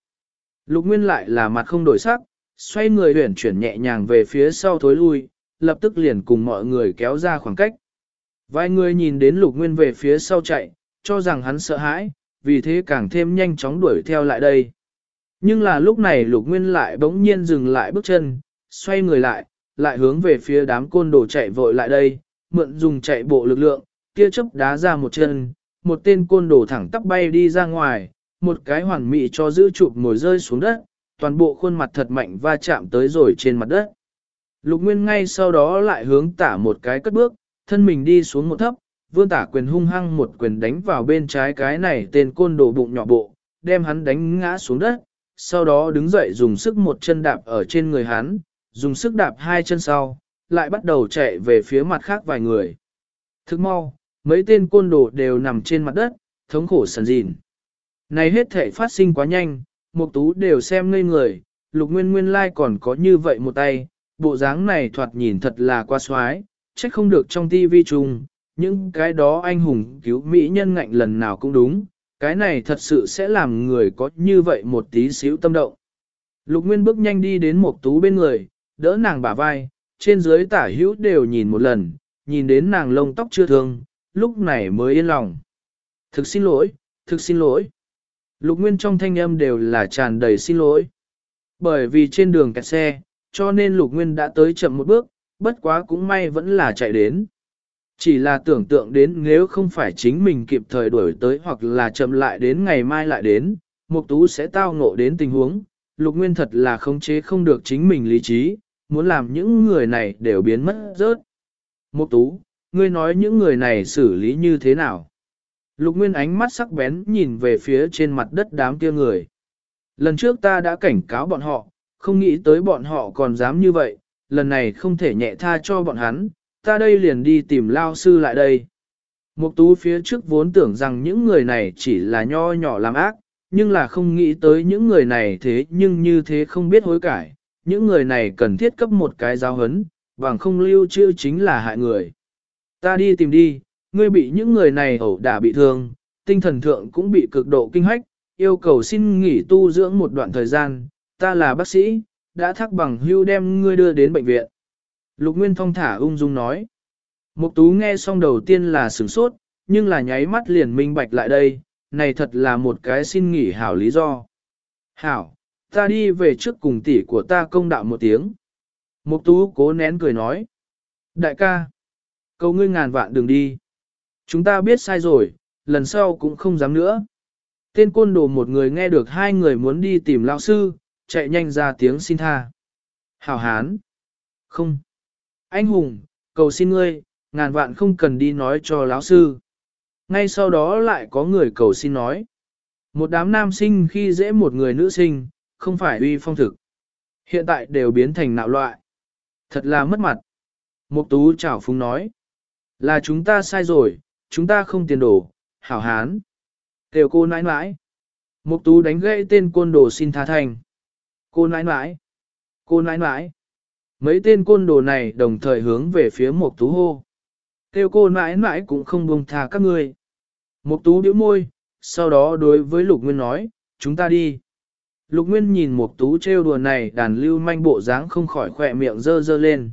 Lục nguyên lại là mặt không đổi sắc, xoay người huyển chuyển nhẹ nhàng về phía sau thối lui, lập tức liền cùng mọi người kéo ra khoảng cách. Vài người nhìn đến lục nguyên về phía sau chạy, cho rằng hắn sợ hãi, vì thế càng thêm nhanh chóng đuổi theo lại đây. Nhưng là lúc này lục nguyên lại bỗng nhiên dừng lại bước chân, xoay người lại, lại hướng về phía đám côn đồ chạy vội lại đây, mượn dùng chạy bộ lực lượng, kia chấp đá ra một chân, một tên côn đồ thẳng tắp bay đi ra ngoài, một cái hoàn mị cho giữ chụp ngồi rơi xuống đất, toàn bộ khuôn mặt thật mạnh va chạm tới rồi trên mặt đất. Lục Nguyên ngay sau đó lại hướng tả một cái cất bước, thân mình đi xuống một thấp, vươn tả quyền hung hăng một quyền đánh vào bên trái cái này tên côn đồ bụng nhỏ bộ, đem hắn đánh ngã xuống đất, sau đó đứng dậy dùng sức một chân đạp ở trên người hắn, dùng sức đạp hai chân sau, lại bắt đầu chạy về phía mặt khác vài người. Thức mau, mấy tên côn đồ đều nằm trên mặt đất, thống khổ sần dìn. Này hết thể phát sinh quá nhanh, một tú đều xem ngây người, lục nguyên nguyên lai còn có như vậy một tay, bộ dáng này thoạt nhìn thật là qua xoái, trách không được trong tivi chung, những cái đó anh hùng cứu mỹ nhân ngạnh lần nào cũng đúng, cái này thật sự sẽ làm người có như vậy một tí xíu tâm động. Lục Nguyên bước nhanh đi đến một tú bên người, đỡ nàng bả vai, trên dưới tả hữu đều nhìn một lần, nhìn đến nàng lông tóc chưa thương, lúc này mới yên lòng. Thực xin lỗi, thực xin lỗi. Lục Nguyên trong thanh âm đều là tràn đầy xin lỗi. Bởi vì trên đường kẹt xe, cho nên Lục Nguyên đã tới chậm một bước, bất quá cũng may vẫn là chạy đến. Chỉ là tưởng tượng đến nếu không phải chính mình kịp thời đuổi tới hoặc là chậm lại đến ngày mai lại đến, Mục Tú sẽ tao ngộ đến tình huống, Lục Nguyên thật là khống chế không được chính mình lý trí, muốn làm những người này đều biến mất rớt. Mục Tú, ngươi nói những người này xử lý như thế nào? Lục Nguyên ánh mắt sắc bén nhìn về phía trên mặt đất đám kia người. Lần trước ta đã cảnh cáo bọn họ, không nghĩ tới bọn họ còn dám như vậy, lần này không thể nhẹ tha cho bọn hắn, ta đây liền đi tìm lao sư lại đây. Mục tú phía trước vốn tưởng rằng những người này chỉ là nho nhỏ làm ác, nhưng là không nghĩ tới những người này thế nhưng như thế không biết hối cải, những người này cần thiết cấp một cái giáo hấn, bằng không lưu trữ chính là hại người. Ta đi tìm đi, ngươi bị những người này ẩu đả bị thương, tinh thần thượng cũng bị cực độ kinh hách, yêu cầu xin nghỉ tu dưỡng một đoạn thời gian, ta là bác sĩ, đã thắc bằng hưu đem ngươi đưa đến bệnh viện. Lục Nguyên thong thả ung dung nói. Mục tú nghe xong đầu tiên là sửng sốt, nhưng là nháy mắt liền minh bạch lại đây, này thật là một cái xin nghỉ hảo lý do. Hảo, ta đi về trước cùng tỷ của ta công đạo một tiếng. Mục tú cố nén cười nói. Đại ca, cầu ngươi ngàn vạn đừng đi. Chúng ta biết sai rồi, lần sau cũng không dám nữa. Tên côn đồ một người nghe được hai người muốn đi tìm lão sư, chạy nhanh ra tiếng xin tha. Hảo hán. Không. Anh hùng, cầu xin ngươi, ngàn vạn không cần đi nói cho lão sư. Ngay sau đó lại có người cầu xin nói. Một đám nam sinh khi dễ một người nữ sinh, không phải uy phong thực. Hiện tại đều biến thành nạo loại. Thật là mất mặt. Mục tú chảo phúng nói. Là chúng ta sai rồi, chúng ta không tiền đồ, hảo hán. Tiểu cô nãi nãi. Mục tú đánh gãy tên côn đồ xin tha thành. Cô nãi nãi. Cô nãi nãi. Mấy tên côn đồ này đồng thời hướng về phía Mộc tú hô. Tiêu cô nãi nãi cũng không buông tha các ngươi. Mộc tú điếu môi, sau đó đối với Lục Nguyên nói, chúng ta đi. Lục Nguyên nhìn Mộc tú trêu đùa này đàn lưu manh bộ dáng không khỏi khỏe miệng dơ dơ lên.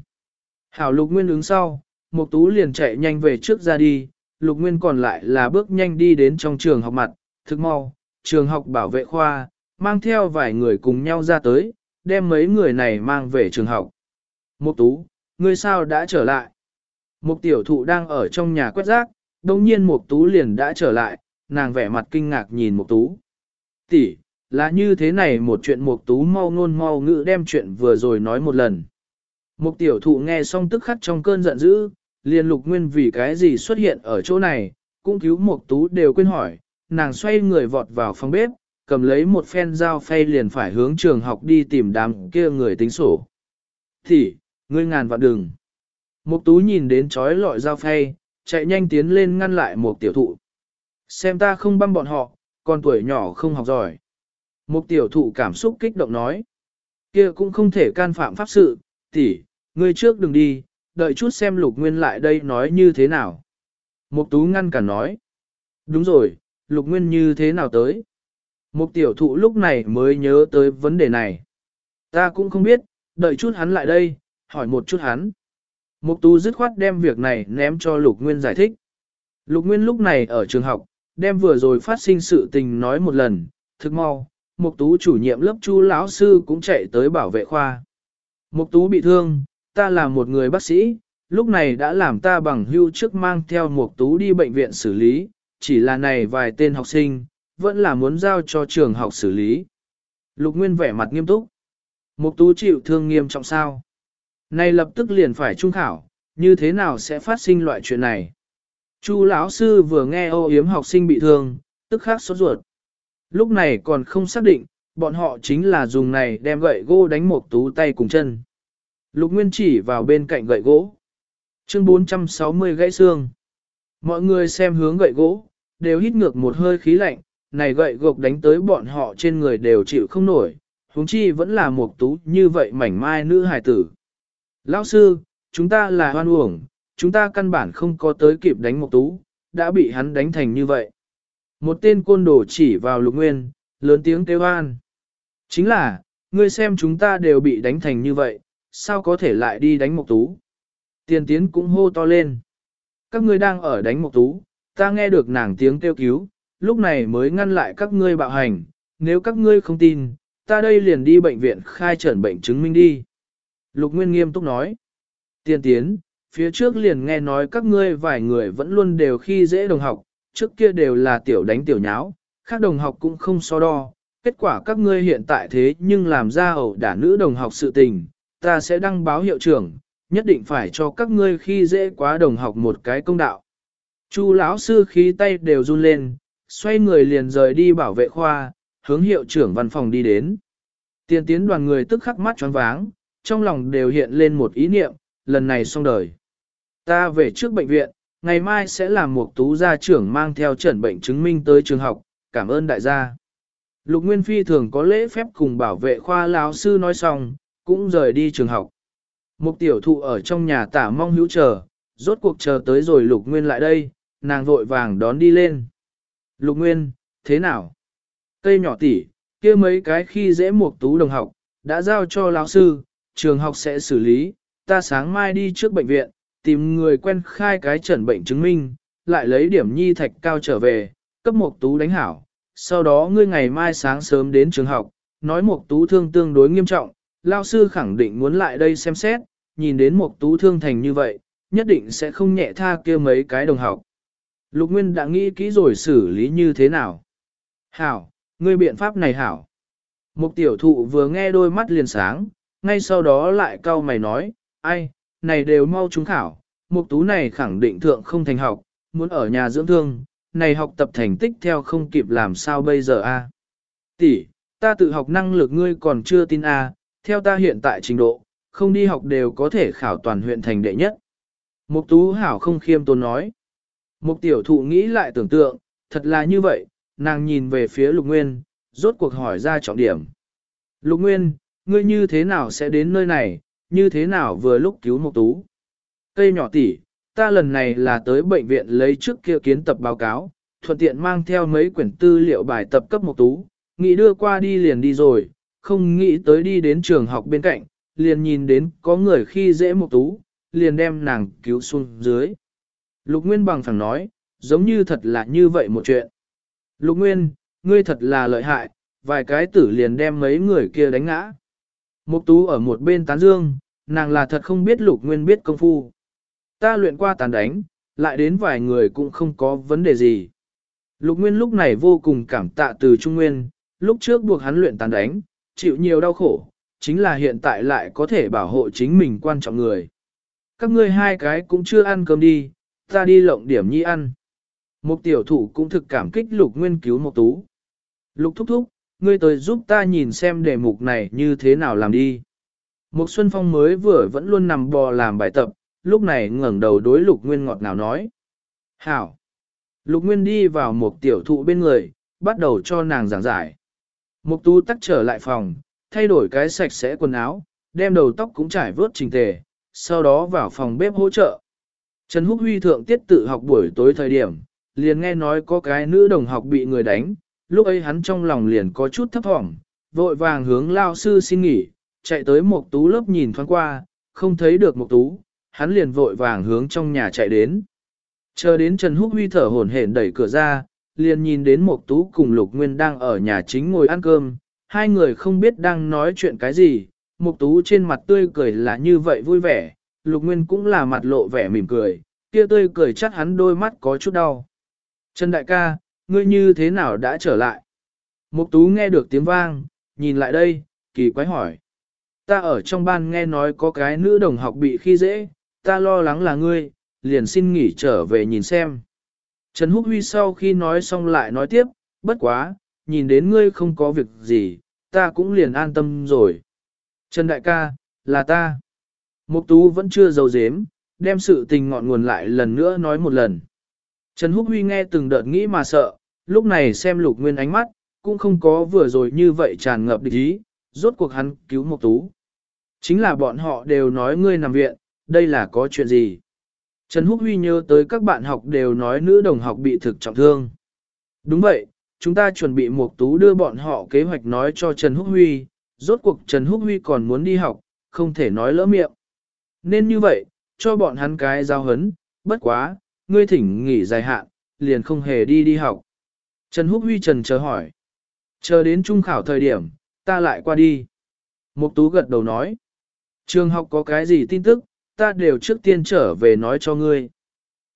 Hảo Lục Nguyên ứng sau, Mộc tú liền chạy nhanh về trước ra đi, Lục Nguyên còn lại là bước nhanh đi đến trong trường học mặt, thức mau, trường học bảo vệ khoa, mang theo vài người cùng nhau ra tới, đem mấy người này mang về trường học. Mục tú, ngươi sao đã trở lại? Mục tiểu thụ đang ở trong nhà quét rác, đồng nhiên Mục Tú liền đã trở lại, nàng vẻ mặt kinh ngạc nhìn Mục Tú. Tỷ, là như thế này một chuyện Mục Tú mau ngôn mau ngữ đem chuyện vừa rồi nói một lần. Mục tiểu thụ nghe xong tức khắc trong cơn giận dữ, liền lục nguyên vì cái gì xuất hiện ở chỗ này, cũng cứu Mục Tú đều quên hỏi, nàng xoay người vọt vào phòng bếp, cầm lấy một phen dao phay liền phải hướng trường học đi tìm đám kia người tính sổ. Tỷ, ngươi ngàn vạn đừng. Mục Tú nhìn đến chói lọi dao phay, chạy nhanh tiến lên ngăn lại một tiểu thụ. Xem ta không băm bọn họ, còn tuổi nhỏ không học giỏi. Một tiểu thụ cảm xúc kích động nói. kia cũng không thể can phạm pháp sự, tỷ, ngươi trước đừng đi, đợi chút xem lục nguyên lại đây nói như thế nào. Mục tú ngăn cản nói. Đúng rồi, lục nguyên như thế nào tới? Mục tiểu thụ lúc này mới nhớ tới vấn đề này. Ta cũng không biết, đợi chút hắn lại đây, hỏi một chút hắn. Mục tú dứt khoát đem việc này ném cho Lục Nguyên giải thích. Lục Nguyên lúc này ở trường học, đem vừa rồi phát sinh sự tình nói một lần, thức mau, Mục tú chủ nhiệm lớp Chu lão sư cũng chạy tới bảo vệ khoa. Mục tú bị thương, ta là một người bác sĩ, lúc này đã làm ta bằng hưu trước mang theo Mục tú đi bệnh viện xử lý, chỉ là này vài tên học sinh, vẫn là muốn giao cho trường học xử lý. Lục Nguyên vẻ mặt nghiêm túc. Mục tú chịu thương nghiêm trọng sao? Này lập tức liền phải trung khảo, như thế nào sẽ phát sinh loại chuyện này? Chu lão sư vừa nghe ô yếm học sinh bị thương, tức khắc sốt ruột. Lúc này còn không xác định, bọn họ chính là dùng này đem gậy gỗ đánh một tú tay cùng chân. Lục Nguyên chỉ vào bên cạnh gậy gỗ. Chương 460 gãy xương. Mọi người xem hướng gậy gỗ, đều hít ngược một hơi khí lạnh, này gậy gộc đánh tới bọn họ trên người đều chịu không nổi, huống chi vẫn là một tú như vậy mảnh mai nữ hài tử. Lão sư, chúng ta là hoan uổng, chúng ta căn bản không có tới kịp đánh một tú, đã bị hắn đánh thành như vậy. Một tên côn đồ chỉ vào lục nguyên, lớn tiếng kêu an. Chính là, ngươi xem chúng ta đều bị đánh thành như vậy, sao có thể lại đi đánh một tú? Tiền tiến cũng hô to lên. Các ngươi đang ở đánh một tú, ta nghe được nàng tiếng kêu cứu, lúc này mới ngăn lại các ngươi bạo hành, nếu các ngươi không tin, ta đây liền đi bệnh viện khai trần bệnh chứng minh đi. Lục Nguyên nghiêm túc nói. Tiên tiến, phía trước liền nghe nói các ngươi vài người vẫn luôn đều khi dễ đồng học, trước kia đều là tiểu đánh tiểu nháo, khác đồng học cũng không so đo. Kết quả các ngươi hiện tại thế nhưng làm ra ẩu đả nữ đồng học sự tình, ta sẽ đăng báo hiệu trưởng, nhất định phải cho các ngươi khi dễ quá đồng học một cái công đạo. Chu lão sư khí tay đều run lên, xoay người liền rời đi bảo vệ khoa, hướng hiệu trưởng văn phòng đi đến. Tiên tiến đoàn người tức khắc mắt choáng váng, trong lòng đều hiện lên một ý niệm, lần này xong đời. Ta về trước bệnh viện, ngày mai sẽ làm một tú gia trưởng mang theo trần bệnh chứng minh tới trường học, cảm ơn đại gia. Lục Nguyên Phi thường có lễ phép cùng bảo vệ khoa lão sư nói xong, cũng rời đi trường học. Một tiểu thụ ở trong nhà tả mong hữu chờ, rốt cuộc chờ tới rồi lục nguyên lại đây, nàng vội vàng đón đi lên. Lục nguyên, thế nào? Cây nhỏ tỉ, kia mấy cái khi dễ một tú đồng học, đã giao cho lão sư, trường học sẽ xử lý, ta sáng mai đi trước bệnh viện, tìm người quen khai cái chẩn bệnh chứng minh, lại lấy điểm nhi thạch cao trở về, cấp một tú đánh hảo. Sau đó ngươi ngày mai sáng sớm đến trường học, nói một tú thương tương đối nghiêm trọng, lao sư khẳng định muốn lại đây xem xét, nhìn đến một tú thương thành như vậy, nhất định sẽ không nhẹ tha kia mấy cái đồng học. Lục Nguyên đã nghĩ kỹ rồi xử lý như thế nào. Hảo, ngươi biện pháp này hảo. Một tiểu thụ vừa nghe đôi mắt liền sáng, ngay sau đó lại cau mày nói, ai, này đều mau trúng khảo, mục tú này khẳng định thượng không thành học, muốn ở nhà dưỡng thương, này học tập thành tích theo không kịp làm sao bây giờ a? Tỷ, ta tự học năng lực ngươi còn chưa tin a, theo ta hiện tại trình độ, không đi học đều có thể khảo toàn huyện thành đệ nhất. Mục tú hảo không khiêm tốn nói. Mục tiểu thụ nghĩ lại tưởng tượng, thật là như vậy, nàng nhìn về phía lục nguyên, rốt cuộc hỏi ra trọng điểm. Lục nguyên, ngươi như thế nào sẽ đến nơi này, như thế nào vừa lúc cứu mục tú? Cây nhỏ tỷ, ta lần này là tới bệnh viện lấy trước kia kiến tập báo cáo, thuận tiện mang theo mấy quyển tư liệu bài tập cấp mục tú, nghĩ đưa qua đi liền đi rồi, không nghĩ tới đi đến trường học bên cạnh, liền nhìn đến có người khi dễ mục tú, liền đem nàng cứu xuống dưới. Lục Nguyên bằng phẳng nói, giống như thật là như vậy một chuyện. Lục Nguyên, ngươi thật là lợi hại, vài cái tử liền đem mấy người kia đánh ngã. Mục tú ở một bên tán dương, nàng là thật không biết Lục Nguyên biết công phu. Ta luyện qua tàn đánh, lại đến vài người cũng không có vấn đề gì. Lục Nguyên lúc này vô cùng cảm tạ từ Trung Nguyên, lúc trước buộc hắn luyện tàn đánh, chịu nhiều đau khổ, chính là hiện tại lại có thể bảo hộ chính mình quan trọng người. Các ngươi hai cái cũng chưa ăn cơm đi, ta đi lộng điểm nhi ăn. Một tiểu thủ cũng thực cảm kích lục nguyên cứu một tú. Lục thúc thúc, ngươi tới giúp ta nhìn xem đề mục này như thế nào làm đi. Một Xuân Phong mới vừa vẫn luôn nằm bò làm bài tập, lúc này ngẩng đầu đối lục nguyên ngọt ngào nói. Hảo! Lục nguyên đi vào một tiểu thụ bên người, bắt đầu cho nàng giảng giải. Mục tú tắt trở lại phòng, thay đổi cái sạch sẽ quần áo, đem đầu tóc cũng trải vớt chỉnh tề, sau đó vào phòng bếp hỗ trợ. Trần Húc Huy thượng tiết tự học buổi tối thời điểm, liền nghe nói có cái nữ đồng học bị người đánh, lúc ấy hắn trong lòng liền có chút thấp thỏm, vội vàng hướng lao sư xin nghỉ, chạy tới một tú lớp nhìn thoáng qua, không thấy được một tú, hắn liền vội vàng hướng trong nhà chạy đến. Chờ đến Trần Húc Huy thở hổn hển đẩy cửa ra, liền nhìn đến một tú cùng Lục Nguyên đang ở nhà chính ngồi ăn cơm, hai người không biết đang nói chuyện cái gì, Mục Tú trên mặt tươi cười là như vậy vui vẻ, Lục Nguyên cũng là mặt lộ vẻ mỉm cười, kia tươi cười chắc hắn đôi mắt có chút đau. Trần đại ca, ngươi như thế nào đã trở lại? Mục Tú nghe được tiếng vang, nhìn lại đây, kỳ quái hỏi. Ta ở trong ban nghe nói có cái nữ đồng học bị khi dễ, ta lo lắng là ngươi, liền xin nghỉ trở về nhìn xem. Trần Húc Huy sau khi nói xong lại nói tiếp, bất quá, nhìn đến ngươi không có việc gì, ta cũng liền an tâm rồi. Trần Đại ca, là ta. Mục Tú vẫn chưa giấu giếm, đem sự tình ngọn nguồn lại lần nữa nói một lần. Trần Húc Huy nghe từng đợt nghĩ mà sợ, lúc này xem lục nguyên ánh mắt, cũng không có vừa rồi như vậy tràn ngập địch ý, rốt cuộc hắn cứu Mục Tú. Chính là bọn họ đều nói ngươi nằm viện, đây là có chuyện gì? Trần Húc Huy nhớ tới các bạn học đều nói nữ đồng học bị thực trọng thương. Đúng vậy, chúng ta chuẩn bị Mục Tú đưa bọn họ kế hoạch nói cho Trần Húc Huy, rốt cuộc Trần Húc Huy còn muốn đi học, không thể nói lỡ miệng. Nên như vậy, cho bọn hắn cái giao hấn, bất quá, ngươi thỉnh nghỉ dài hạn, liền không hề đi đi học. Trần Húc Huy trần chờ hỏi. Chờ đến trung khảo thời điểm, ta lại qua đi. Mục Tú gật đầu nói. Trường học có cái gì tin tức, ta đều trước tiên trở về nói cho ngươi.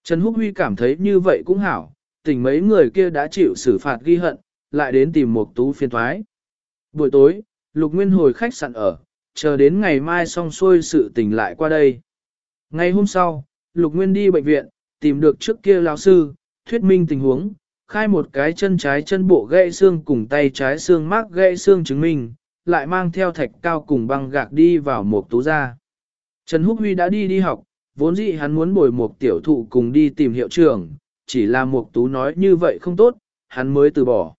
Trần Húc Huy cảm thấy như vậy cũng hảo, tỉnh mấy người kia đã chịu xử phạt ghi hận, lại đến tìm Mục Tú phiền thoái. Buổi tối, Lục Nguyên hồi khách sạn ở, chờ đến ngày mai xong xuôi sự tình lại qua đây. Ngày hôm sau, Lục Nguyên đi bệnh viện, tìm được trước kia lão sư, thuyết minh tình huống, khai một cái chân trái chân bộ gãy xương cùng tay trái xương mắc gãy xương chứng minh, lại mang theo thạch cao cùng băng gạc đi vào một tú ra. Trần Húc Huy đã đi đi học, vốn dĩ hắn muốn bồi một tiểu thụ cùng đi tìm hiệu trưởng, chỉ là một tú nói như vậy không tốt, hắn mới từ bỏ.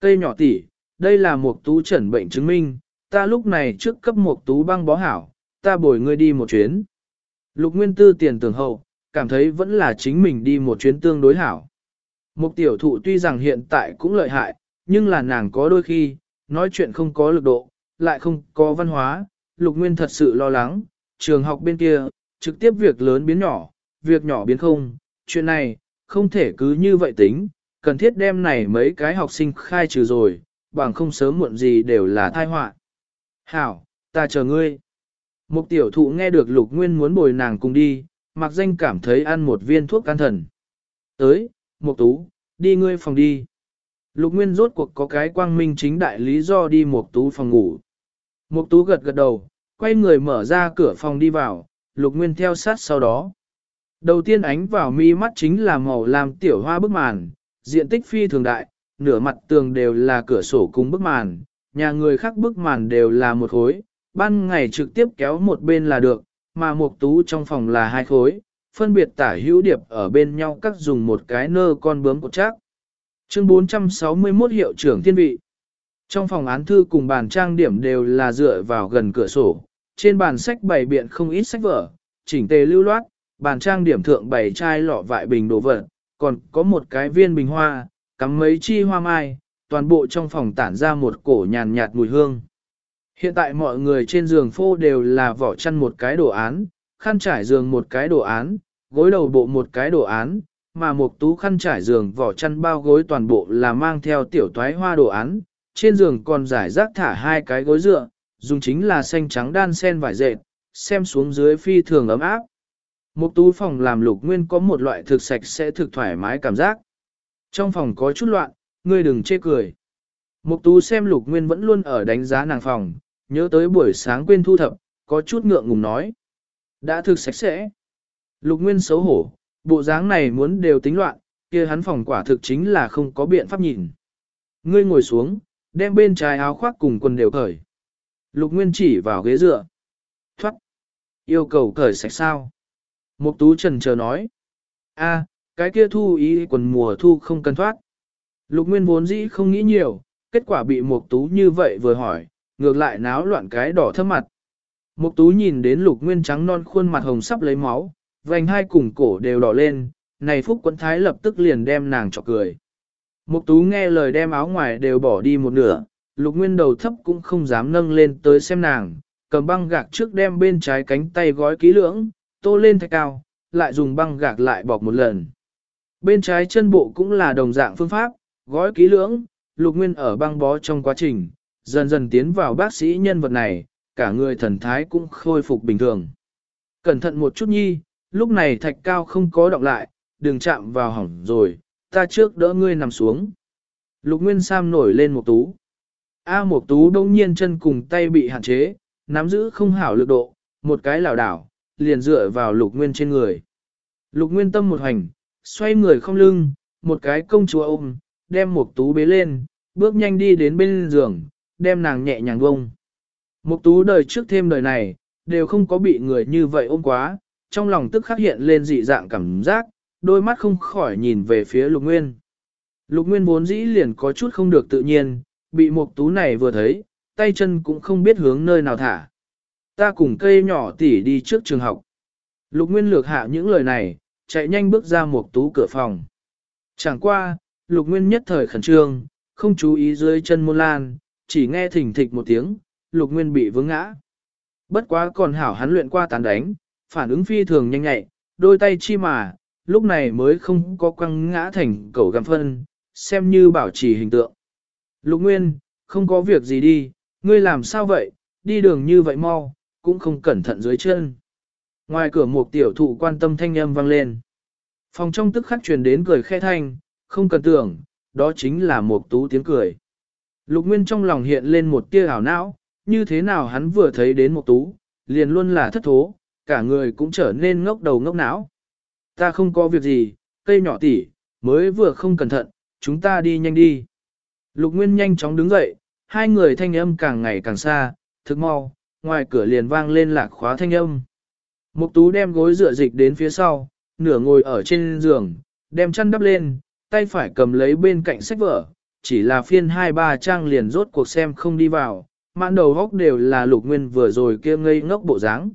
Cây nhỏ tỉ, đây là một tú chẩn bệnh chứng minh, ta lúc này trước cấp một tú băng bó hảo, ta bồi ngươi đi một chuyến. Lục Nguyên Tư tiền tưởng hậu, cảm thấy vẫn là chính mình đi một chuyến tương đối hảo. Một tiểu thụ tuy rằng hiện tại cũng lợi hại, nhưng là nàng có đôi khi, nói chuyện không có lực độ, lại không có văn hóa, Lục Nguyên thật sự lo lắng, trường học bên kia, trực tiếp việc lớn biến nhỏ, việc nhỏ biến không, chuyện này, không thể cứ như vậy tính, cần thiết đem này mấy cái học sinh khai trừ rồi, bằng không sớm muộn gì đều là tai họa. Hảo, ta chờ ngươi. Mục tiểu thụ nghe được lục nguyên muốn bồi nàng cùng đi, mặc danh cảm thấy ăn một viên thuốc can thần. Tới, mục tú, đi ngươi phòng đi. Lục nguyên rốt cuộc có cái quang minh chính đại lý do đi mục tú phòng ngủ. Mục tú gật gật đầu, quay người mở ra cửa phòng đi vào, lục nguyên theo sát sau đó. Đầu tiên ánh vào mi mắt chính là màu làm tiểu hoa bức màn, diện tích phi thường đại, nửa mặt tường đều là cửa sổ cùng bức màn, nhà người khác bức màn đều là một khối, ban ngày trực tiếp kéo một bên là được, mà mục tú trong phòng là hai khối, phân biệt tả hữu điệp ở bên nhau các dùng một cái nơ con bướm cột chắc. Chương 461 hiệu trưởng thiên vị. Trong phòng án thư cùng bàn trang điểm đều là dựa vào gần cửa sổ, trên bàn sách bày biện không ít sách vở, chỉnh tề lưu loát, bàn trang điểm thượng bày chai lọ vại bình đồ vật, còn có một cái viên bình hoa, cắm mấy chi hoa mai, toàn bộ trong phòng tản ra một cổ nhàn nhạt mùi hương. Hiện tại mọi người trên giường phô đều là vỏ chăn một cái đồ án, khăn trải giường một cái đồ án, gối đầu bộ một cái đồ án, mà một tú khăn trải giường vỏ chăn bao gối toàn bộ là mang theo tiểu toái hoa đồ án, trên giường còn giải rác thả hai cái gối dựa, dùng chính là xanh trắng đan sen vải dệt, xem xuống dưới phi thường ấm áp. Một tú phòng làm lục nguyên có một loại thực sạch sẽ thực thoải mái cảm giác. Trong phòng có chút loạn, ngươi đừng chê cười. Mục tú xem lục nguyên vẫn luôn ở đánh giá nàng phòng, nhớ tới buổi sáng quên thu thập, có chút ngượng ngùng nói. Đã thực sạch sẽ. Lục nguyên xấu hổ, bộ dáng này muốn đều tính loạn, kia hắn phòng quả thực chính là không có biện pháp nhìn. Ngươi ngồi xuống, đem bên trái áo khoác cùng quần đều cởi. Lục nguyên chỉ vào ghế dựa. Thoát. Yêu cầu cởi sạch sao. Mục tú trần chờ nói. a cái kia thu ý quần mùa thu không cần thoát. Lục Nguyên vốn dĩ không nghĩ nhiều, kết quả bị Mục Tú như vậy vừa hỏi, ngược lại náo loạn cái đỏ thâm mặt. Mục Tú nhìn đến Lục Nguyên trắng non khuôn mặt hồng sắp lấy máu, vành hai cùng cổ đều đỏ lên, này Phúc Quấn Thái lập tức liền đem nàng chọc cười. Mục Tú nghe lời đem áo ngoài đều bỏ đi một nửa, Lục Nguyên đầu thấp cũng không dám nâng lên tới xem nàng, cầm băng gạc trước đem bên trái cánh tay gói kỹ lưỡng, tô lên thạch cao, lại dùng băng gạc lại bọc một lần. Bên trái chân bộ cũng là đồng dạng phương pháp, gói kỹ lưỡng, lục nguyên ở băng bó trong quá trình, dần dần tiến vào bác sĩ nhân vật này, cả người thần thái cũng khôi phục bình thường. Cẩn thận một chút nhi, lúc này thạch cao không có động lại, đừng chạm vào hỏng rồi, ta trước đỡ ngươi nằm xuống. Lục Nguyên Sam nổi lên một tú. A à, một tú đông nhiên chân cùng tay bị hạn chế, nắm giữ không hảo lực độ, một cái lảo đảo, liền dựa vào lục nguyên trên người. Lục nguyên tâm một hành, xoay người không lưng, một cái công chúa ôm, đem một tú bế lên, bước nhanh đi đến bên giường, đem nàng nhẹ nhàng ôm. Một tú đời trước thêm đời này, đều không có bị người như vậy ôm quá, trong lòng tức khắc hiện lên dị dạng cảm giác, đôi mắt không khỏi nhìn về phía lục nguyên. Lục nguyên vốn dĩ liền có chút không được tự nhiên, bị một tú này vừa thấy, tay chân cũng không biết hướng nơi nào thả. Ta cùng cây nhỏ tỉ đi trước trường học. Lục nguyên lược hạ những lời này, chạy nhanh bước ra một tú cửa phòng. Chẳng qua, lục nguyên nhất thời khẩn trương, không chú ý dưới chân môn lan, chỉ nghe thỉnh thịch một tiếng, lục nguyên bị vướng ngã. Bất quá còn hảo hắn luyện qua tàn đánh, phản ứng phi thường nhanh nhạy, đôi tay chi mà, lúc này mới không có quăng ngã thành cẩu găm phân, xem như bảo trì hình tượng. Lục Nguyên, không có việc gì đi, ngươi làm sao vậy, đi đường như vậy mau, cũng không cẩn thận dưới chân. Ngoài cửa một tiểu thụ quan tâm thanh âm vang lên. Phòng trong tức khắc truyền đến cười khe thanh, không cần tưởng, đó chính là một tú tiếng cười. Lục Nguyên trong lòng hiện lên một tia ảo não, như thế nào hắn vừa thấy đến một tú, liền luôn là thất thố, cả người cũng trở nên ngốc đầu ngốc não. Ta không có việc gì, cây nhỏ tỉ, mới vừa không cẩn thận, chúng ta đi nhanh đi. Lục Nguyên nhanh chóng đứng dậy, hai người thanh âm càng ngày càng xa, thực mau, ngoài cửa liền vang lên lạc khóa thanh âm. Mục tú đem gối dựa dịch đến phía sau, nửa ngồi ở trên giường, đem chăn đắp lên, tay phải cầm lấy bên cạnh sách vở, chỉ là phiên hai ba trang liền rốt cuộc xem không đi vào, mãn đầu góc đều là lục nguyên vừa rồi kia ngây ngốc bộ dáng.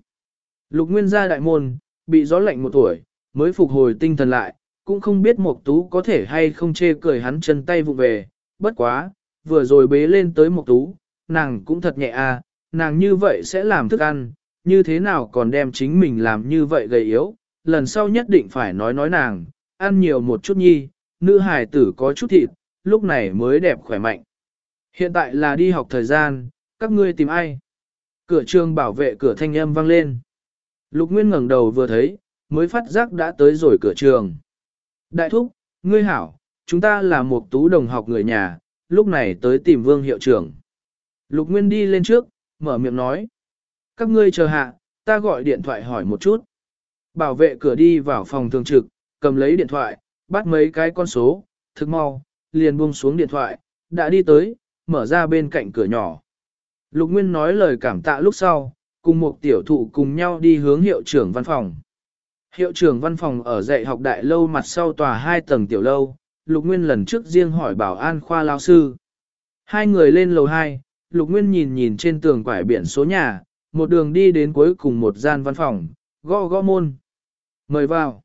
Lục nguyên ra đại môn, bị gió lạnh một tuổi, mới phục hồi tinh thần lại, cũng không biết Mộc Tú có thể hay không chê cười hắn chân tay vụ về, bất quá, vừa rồi bế lên tới Mộc Tú, nàng cũng thật nhẹ à, nàng như vậy sẽ làm thức ăn, như thế nào còn đem chính mình làm như vậy gầy yếu, lần sau nhất định phải nói nói nàng, ăn nhiều một chút nhi, nữ hài tử có chút thịt, lúc này mới đẹp khỏe mạnh. Hiện tại là đi học thời gian, các ngươi tìm ai? Cửa trường bảo vệ cửa thanh âm vang lên. Lục Nguyên ngẩng đầu vừa thấy, mới phát giác đã tới rồi cửa trường. Đại thúc, ngươi hảo, chúng ta là một tú đồng học người nhà, lúc này tới tìm vương hiệu trưởng. Lục Nguyên đi lên trước, mở miệng nói. Các ngươi chờ hạ, ta gọi điện thoại hỏi một chút. Bảo vệ cửa đi vào phòng thường trực, cầm lấy điện thoại, bắt mấy cái con số, thức mau, liền buông xuống điện thoại, đã đi tới, mở ra bên cạnh cửa nhỏ. Lục Nguyên nói lời cảm tạ lúc sau, cùng một tiểu thụ cùng nhau đi hướng hiệu trưởng văn phòng. Hiệu trưởng văn phòng ở dạy học đại lâu mặt sau tòa hai tầng tiểu lâu, Lục Nguyên lần trước riêng hỏi bảo an khoa lao sư. Hai người lên lầu hai, Lục Nguyên nhìn nhìn trên tường quải biển số nhà, một đường đi đến cuối cùng một gian văn phòng, gõ gõ môn. Mời vào.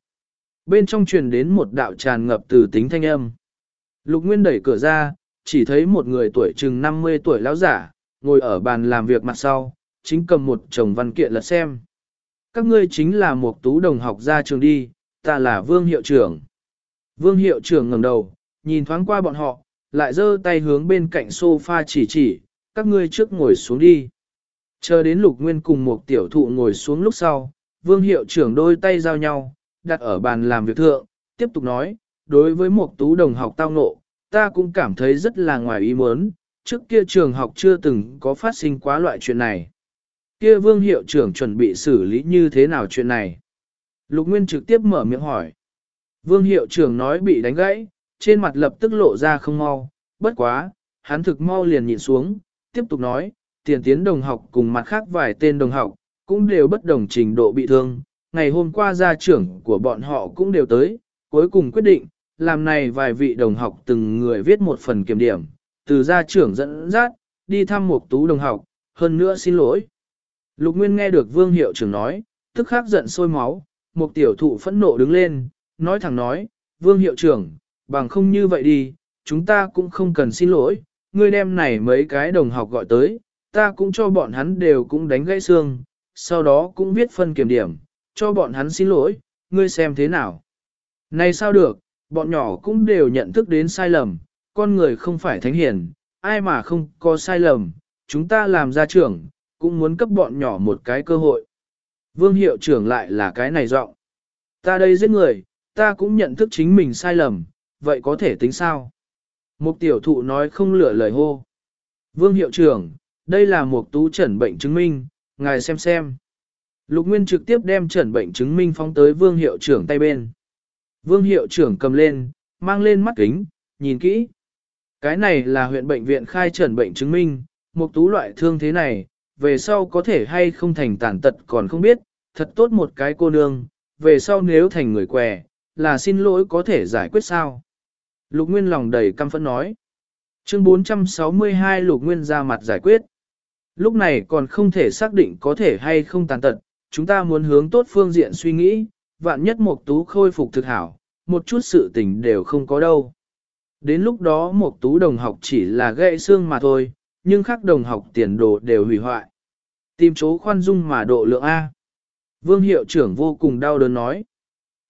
Bên trong truyền đến một đạo tràn ngập từ tính thanh âm. Lục Nguyên đẩy cửa ra, chỉ thấy một người tuổi chừng 50 tuổi lão giả, ngồi ở bàn làm việc mặt sau, chính cầm một chồng văn kiện lật xem. Các ngươi chính là một tú đồng học ra trường đi, ta là vương hiệu trưởng. Vương hiệu trưởng ngẩng đầu, nhìn thoáng qua bọn họ, lại giơ tay hướng bên cạnh sofa chỉ chỉ, các ngươi trước ngồi xuống đi. Chờ đến lục nguyên cùng một tiểu thụ ngồi xuống lúc sau, vương hiệu trưởng đôi tay giao nhau, đặt ở bàn làm việc thượng, tiếp tục nói, đối với một tú đồng học tao ngộ, ta cũng cảm thấy rất là ngoài ý muốn, trước kia trường học chưa từng có phát sinh quá loại chuyện này. Kia vương hiệu trưởng chuẩn bị xử lý như thế nào chuyện này? Lục Nguyên trực tiếp mở miệng hỏi. Vương hiệu trưởng nói bị đánh gãy, trên mặt lập tức lộ ra không mau, bất quá, hắn thực mau liền nhìn xuống, tiếp tục nói, tiền tiến đồng học cùng mặt khác vài tên đồng học, cũng đều bất đồng trình độ bị thương. Ngày hôm qua gia trưởng của bọn họ cũng đều tới, cuối cùng quyết định, làm này vài vị đồng học từng người viết một phần kiểm điểm, từ gia trưởng dẫn dắt, đi thăm một tú đồng học, hơn nữa xin lỗi. Lục Nguyên nghe được vương hiệu trưởng nói, tức khắc giận sôi máu, một tiểu thụ phẫn nộ đứng lên, nói thẳng nói, vương hiệu trưởng, bằng không như vậy đi, chúng ta cũng không cần xin lỗi, ngươi đem này mấy cái đồng học gọi tới, ta cũng cho bọn hắn đều cũng đánh gãy xương, sau đó cũng viết phân kiểm điểm, cho bọn hắn xin lỗi, ngươi xem thế nào. Này sao được, bọn nhỏ cũng đều nhận thức đến sai lầm, con người không phải thánh hiền, ai mà không có sai lầm, chúng ta làm gia trưởng, cũng muốn cấp bọn nhỏ một cái cơ hội. Vương hiệu trưởng lại là cái này giọng. Ta đây giết người, ta cũng nhận thức chính mình sai lầm, vậy có thể tính sao? mục tiểu thụ nói không lựa lời hô. Vương hiệu trưởng, đây là một tú trần bệnh chứng minh, ngài xem xem. Lục Nguyên trực tiếp đem trần bệnh chứng minh phóng tới vương hiệu trưởng tay bên. Vương hiệu trưởng cầm lên, mang lên mắt kính, nhìn kỹ. Cái này là huyện bệnh viện khai trần bệnh chứng minh, một tú loại thương thế này, về sau có thể hay không thành tàn tật còn không biết, thật tốt một cái cô nương, về sau nếu thành người què, là xin lỗi có thể giải quyết sao. Lục Nguyên lòng đầy căm phẫn nói. Chương 462 Lục Nguyên ra mặt giải quyết. Lúc này còn không thể xác định có thể hay không tàn tật, chúng ta muốn hướng tốt phương diện suy nghĩ, vạn nhất Mộc tú khôi phục thực hảo, một chút sự tình đều không có đâu. Đến lúc đó Mộc tú đồng học chỉ là gãy xương mà thôi, nhưng khác đồng học tiền đồ đều hủy hoại. Tìm chỗ khoan dung mà độ lượng A. Vương hiệu trưởng vô cùng đau đớn nói.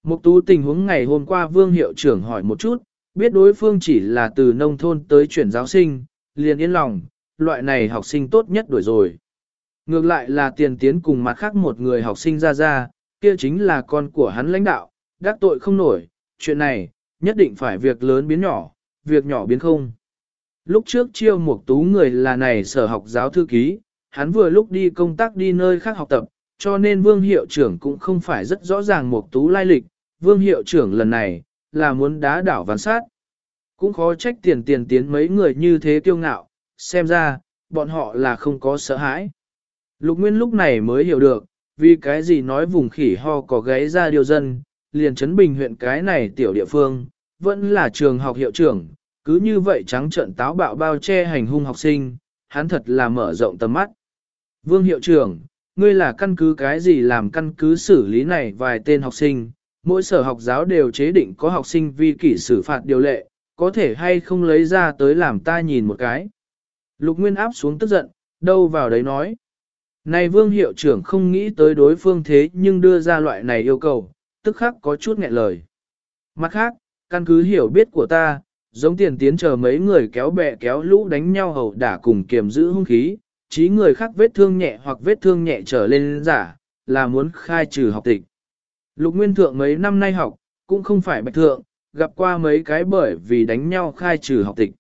Mục tú tình huống ngày hôm qua vương hiệu trưởng hỏi một chút, biết đối phương chỉ là từ nông thôn tới chuyển giáo sinh, liền yên lòng, loại này học sinh tốt nhất đuổi rồi. Ngược lại là tiền tiến cùng mặt khác một người học sinh ra ra, kia chính là con của hắn lãnh đạo, đắc tội không nổi, chuyện này, nhất định phải việc lớn biến nhỏ, việc nhỏ biến không. Lúc trước chiêu một tú người là này sở học giáo thư ký, hắn vừa lúc đi công tác đi nơi khác học tập, cho nên vương hiệu trưởng cũng không phải rất rõ ràng một tú lai lịch, vương hiệu trưởng lần này, là muốn đá đảo ván sát. Cũng khó trách tiền tiền tiến mấy người như thế kiêu ngạo, xem ra, bọn họ là không có sợ hãi. Lục Nguyên lúc này mới hiểu được, vì cái gì nói vùng khỉ ho có gáy ra điều dân, liền chấn bình huyện cái này tiểu địa phương, vẫn là trường học hiệu trưởng, cứ như vậy trắng trận táo bạo bao che hành hung học sinh, hắn thật là mở rộng tầm mắt. Vương hiệu trưởng, ngươi là căn cứ cái gì làm căn cứ xử lý này vài tên học sinh, mỗi sở học giáo đều chế định có học sinh vi kỷ xử phạt điều lệ, có thể hay không lấy ra tới làm ta nhìn một cái. Lục Nguyên áp xuống tức giận, đâu vào đấy nói. Này vương hiệu trưởng không nghĩ tới đối phương thế nhưng đưa ra loại này yêu cầu, tức khắc có chút nghẹn lời. Mặt khác, căn cứ hiểu biết của ta, giống tiền tiến chờ mấy người kéo bè kéo lũ đánh nhau hầu đả cùng kiềm giữ hung khí, chí người khác vết thương nhẹ hoặc vết thương nhẹ trở lên giả, là muốn khai trừ học tịch. Lục Nguyên Thượng mấy năm nay học, cũng không phải bạch thượng, gặp qua mấy cái bởi vì đánh nhau khai trừ học tịch.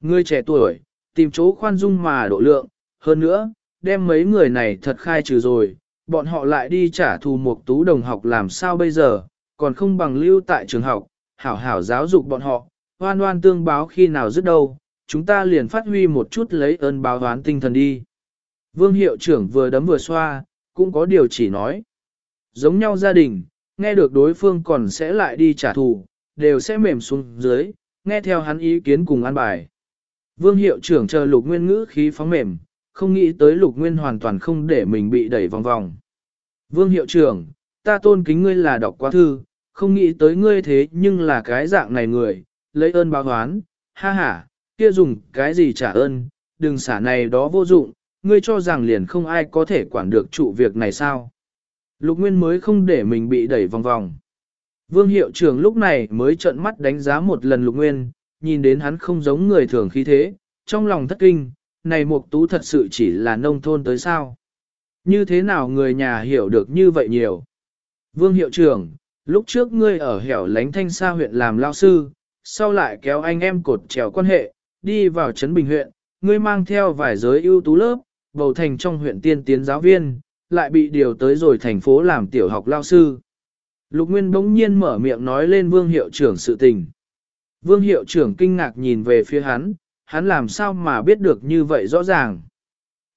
Người trẻ tuổi, tìm chỗ khoan dung mà độ lượng, hơn nữa, đem mấy người này thật khai trừ rồi, bọn họ lại đi trả thù một tú đồng học làm sao bây giờ, còn không bằng lưu tại trường học, hảo hảo giáo dục bọn họ, hoan hoan tương báo khi nào dứt đâu, chúng ta liền phát huy một chút lấy ơn báo hoán tinh thần đi. Vương hiệu trưởng vừa đấm vừa xoa, cũng có điều chỉ nói. Giống nhau gia đình, nghe được đối phương còn sẽ lại đi trả thù, đều sẽ mềm xuống dưới, nghe theo hắn ý kiến cùng an bài. Vương hiệu trưởng chờ lục nguyên ngữ khí phóng mềm, không nghĩ tới lục nguyên hoàn toàn không để mình bị đẩy vòng vòng. Vương hiệu trưởng, ta tôn kính ngươi là đọc quá thư, không nghĩ tới ngươi thế nhưng là cái dạng này người, lấy ơn báo hoán, ha ha, kia dùng cái gì trả ơn, đừng xả này đó vô dụng, ngươi cho rằng liền không ai có thể quản được trụ việc này sao. Lục Nguyên mới không để mình bị đẩy vòng vòng. Vương hiệu trưởng lúc này mới trợn mắt đánh giá một lần Lục Nguyên, nhìn đến hắn không giống người thường khí thế, trong lòng thất kinh, này Mục Tú thật sự chỉ là nông thôn tới sao? Như thế nào người nhà hiểu được như vậy nhiều? Vương hiệu trưởng, lúc trước ngươi ở hẻo lánh thanh xa huyện làm lao sư, sau lại kéo anh em cột trèo quan hệ, đi vào Trấn Bình huyện, ngươi mang theo vài giới ưu tú lớp, bầu thành trong huyện tiên tiến giáo viên, lại bị điều tới rồi thành phố làm tiểu học lao sư. Lục Nguyên bỗng nhiên mở miệng nói lên vương hiệu trưởng sự tình. Vương hiệu trưởng kinh ngạc nhìn về phía hắn, hắn làm sao mà biết được như vậy rõ ràng.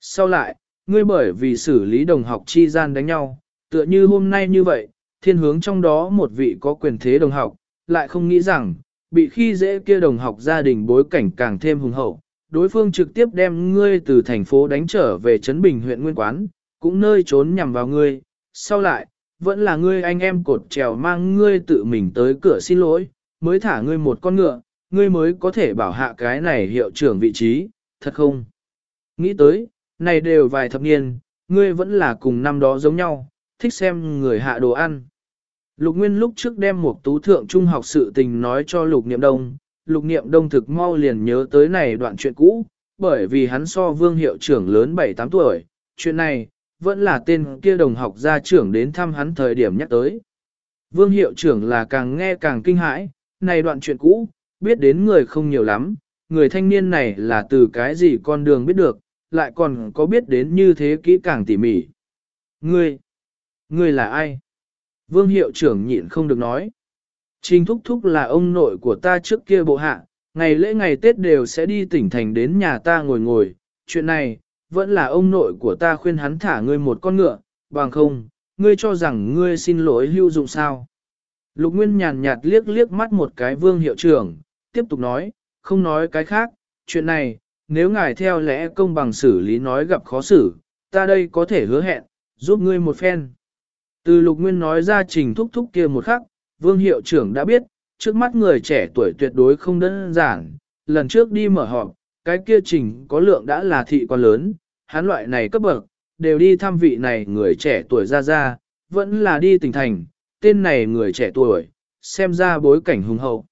Sau lại, ngươi bởi vì xử lý đồng học chi gian đánh nhau, tựa như hôm nay như vậy, thiên hướng trong đó một vị có quyền thế đồng học, lại không nghĩ rằng, bị khi dễ kia đồng học gia đình bối cảnh càng thêm hùng hậu, đối phương trực tiếp đem ngươi từ thành phố đánh trở về Trấn Bình huyện Nguyên Quán, cũng nơi trốn nhằm vào ngươi, sau lại, vẫn là ngươi anh em cột trèo mang ngươi tự mình tới cửa xin lỗi, mới thả ngươi một con ngựa, ngươi mới có thể bảo hạ cái này hiệu trưởng vị trí, thật không? Nghĩ tới, này đều vài thập niên, ngươi vẫn là cùng năm đó giống nhau, thích xem người hạ đồ ăn. Lục Nguyên lúc trước đem một tú thượng trung học sự tình nói cho Lục Niệm Đông, Lục Niệm Đông thực mau liền nhớ tới này đoạn chuyện cũ, bởi vì hắn so vương hiệu trưởng lớn 7-8 tuổi, chuyện này, vẫn là tên kia đồng học gia trưởng đến thăm hắn thời điểm nhắc tới. Vương hiệu trưởng là càng nghe càng kinh hãi, này đoạn chuyện cũ, biết đến người không nhiều lắm, người thanh niên này là từ cái gì con đường biết được, lại còn có biết đến như thế kỹ càng tỉ mỉ. Ngươi, ngươi là ai? Vương hiệu trưởng nhịn không được nói. Trình thúc thúc là ông nội của ta trước kia bộ hạ, ngày lễ ngày Tết đều sẽ đi tỉnh thành đến nhà ta ngồi ngồi, chuyện này, vẫn là ông nội của ta khuyên hắn thả ngươi một con ngựa, bằng không, ngươi cho rằng ngươi xin lỗi hưu dụng sao. Lục Nguyên nhàn nhạt liếc liếc mắt một cái vương hiệu trưởng, tiếp tục nói, không nói cái khác, chuyện này, nếu ngài theo lẽ công bằng xử lý nói gặp khó xử, ta đây có thể hứa hẹn, giúp ngươi một phen. Từ lục nguyên nói ra trình thúc thúc kia một khắc, vương hiệu trưởng đã biết, trước mắt người trẻ tuổi tuyệt đối không đơn giản, lần trước đi mở họp, cái kia trình có lượng đã là thị quan lớn, hắn loại này cấp bậc, đều đi thăm vị này người trẻ tuổi ra ra, vẫn là đi tỉnh thành, tên này người trẻ tuổi, xem ra bối cảnh hùng hậu.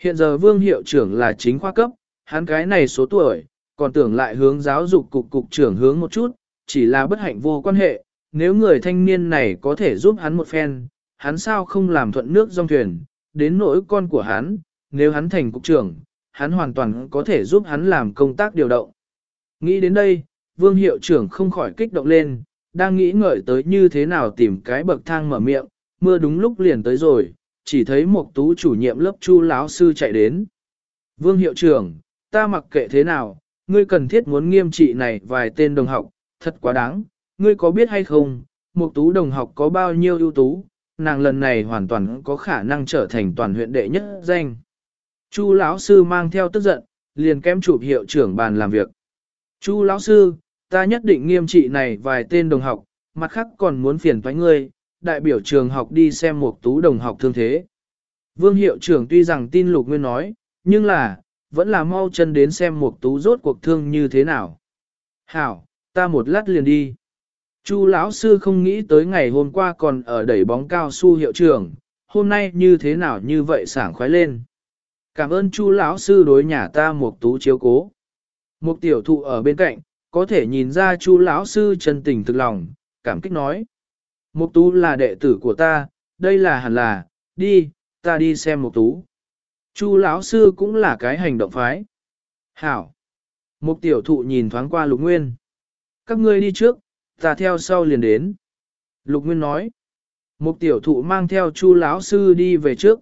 Hiện giờ vương hiệu trưởng là chính khoa cấp, hắn cái này số tuổi, còn tưởng lại hướng giáo dục cục cục trưởng hướng một chút, chỉ là bất hạnh vô quan hệ, nếu người thanh niên này có thể giúp hắn một phen, hắn sao không làm thuận nước dòng thuyền, đến nỗi con của hắn, nếu hắn thành cục trưởng, hắn hoàn toàn có thể giúp hắn làm công tác điều động. Nghĩ đến đây, vương hiệu trưởng không khỏi kích động lên, đang nghĩ ngợi tới như thế nào tìm cái bậc thang mở miệng, mưa đúng lúc liền tới rồi, chỉ thấy một tú chủ nhiệm lớp chu lão sư chạy đến. Vương hiệu trưởng, ta mặc kệ thế nào, ngươi cần thiết muốn nghiêm trị này vài tên đồng học, thật quá đáng, ngươi có biết hay không, một tú đồng học có bao nhiêu ưu tú, nàng lần này hoàn toàn có khả năng trở thành toàn huyện đệ nhất danh. Chu lão sư mang theo tức giận, liền kém chụp hiệu trưởng bàn làm việc. Chu lão sư, ta nhất định nghiêm trị này vài tên đồng học, mặt khác còn muốn phiền thoái ngươi, đại biểu trường học đi xem một tú đồng học thương thế. Vương hiệu trưởng tuy rằng tin lục nguyên nói, nhưng là, vẫn là mau chân đến xem một tú rốt cuộc thương như thế nào. Hảo, ta một lát liền đi. Chu lão sư không nghĩ tới ngày hôm qua còn ở đẩy bóng cao su hiệu trưởng, hôm nay như thế nào như vậy sảng khoái lên. Cảm ơn Chu lão sư đối nhà ta một tú chiếu cố. Một tiểu thụ ở bên cạnh, có thể nhìn ra Chu lão sư chân tình thực lòng, cảm kích nói. Mục tú là đệ tử của ta, đây là hẳn là, đi, ta đi xem mục tú. Chu lão sư cũng là cái hành động phái. Hảo. Mục tiểu thụ nhìn thoáng qua lục nguyên. Các ngươi đi trước, ta theo sau liền đến. Lục nguyên nói. Mục tiểu thụ mang theo chu lão sư đi về trước.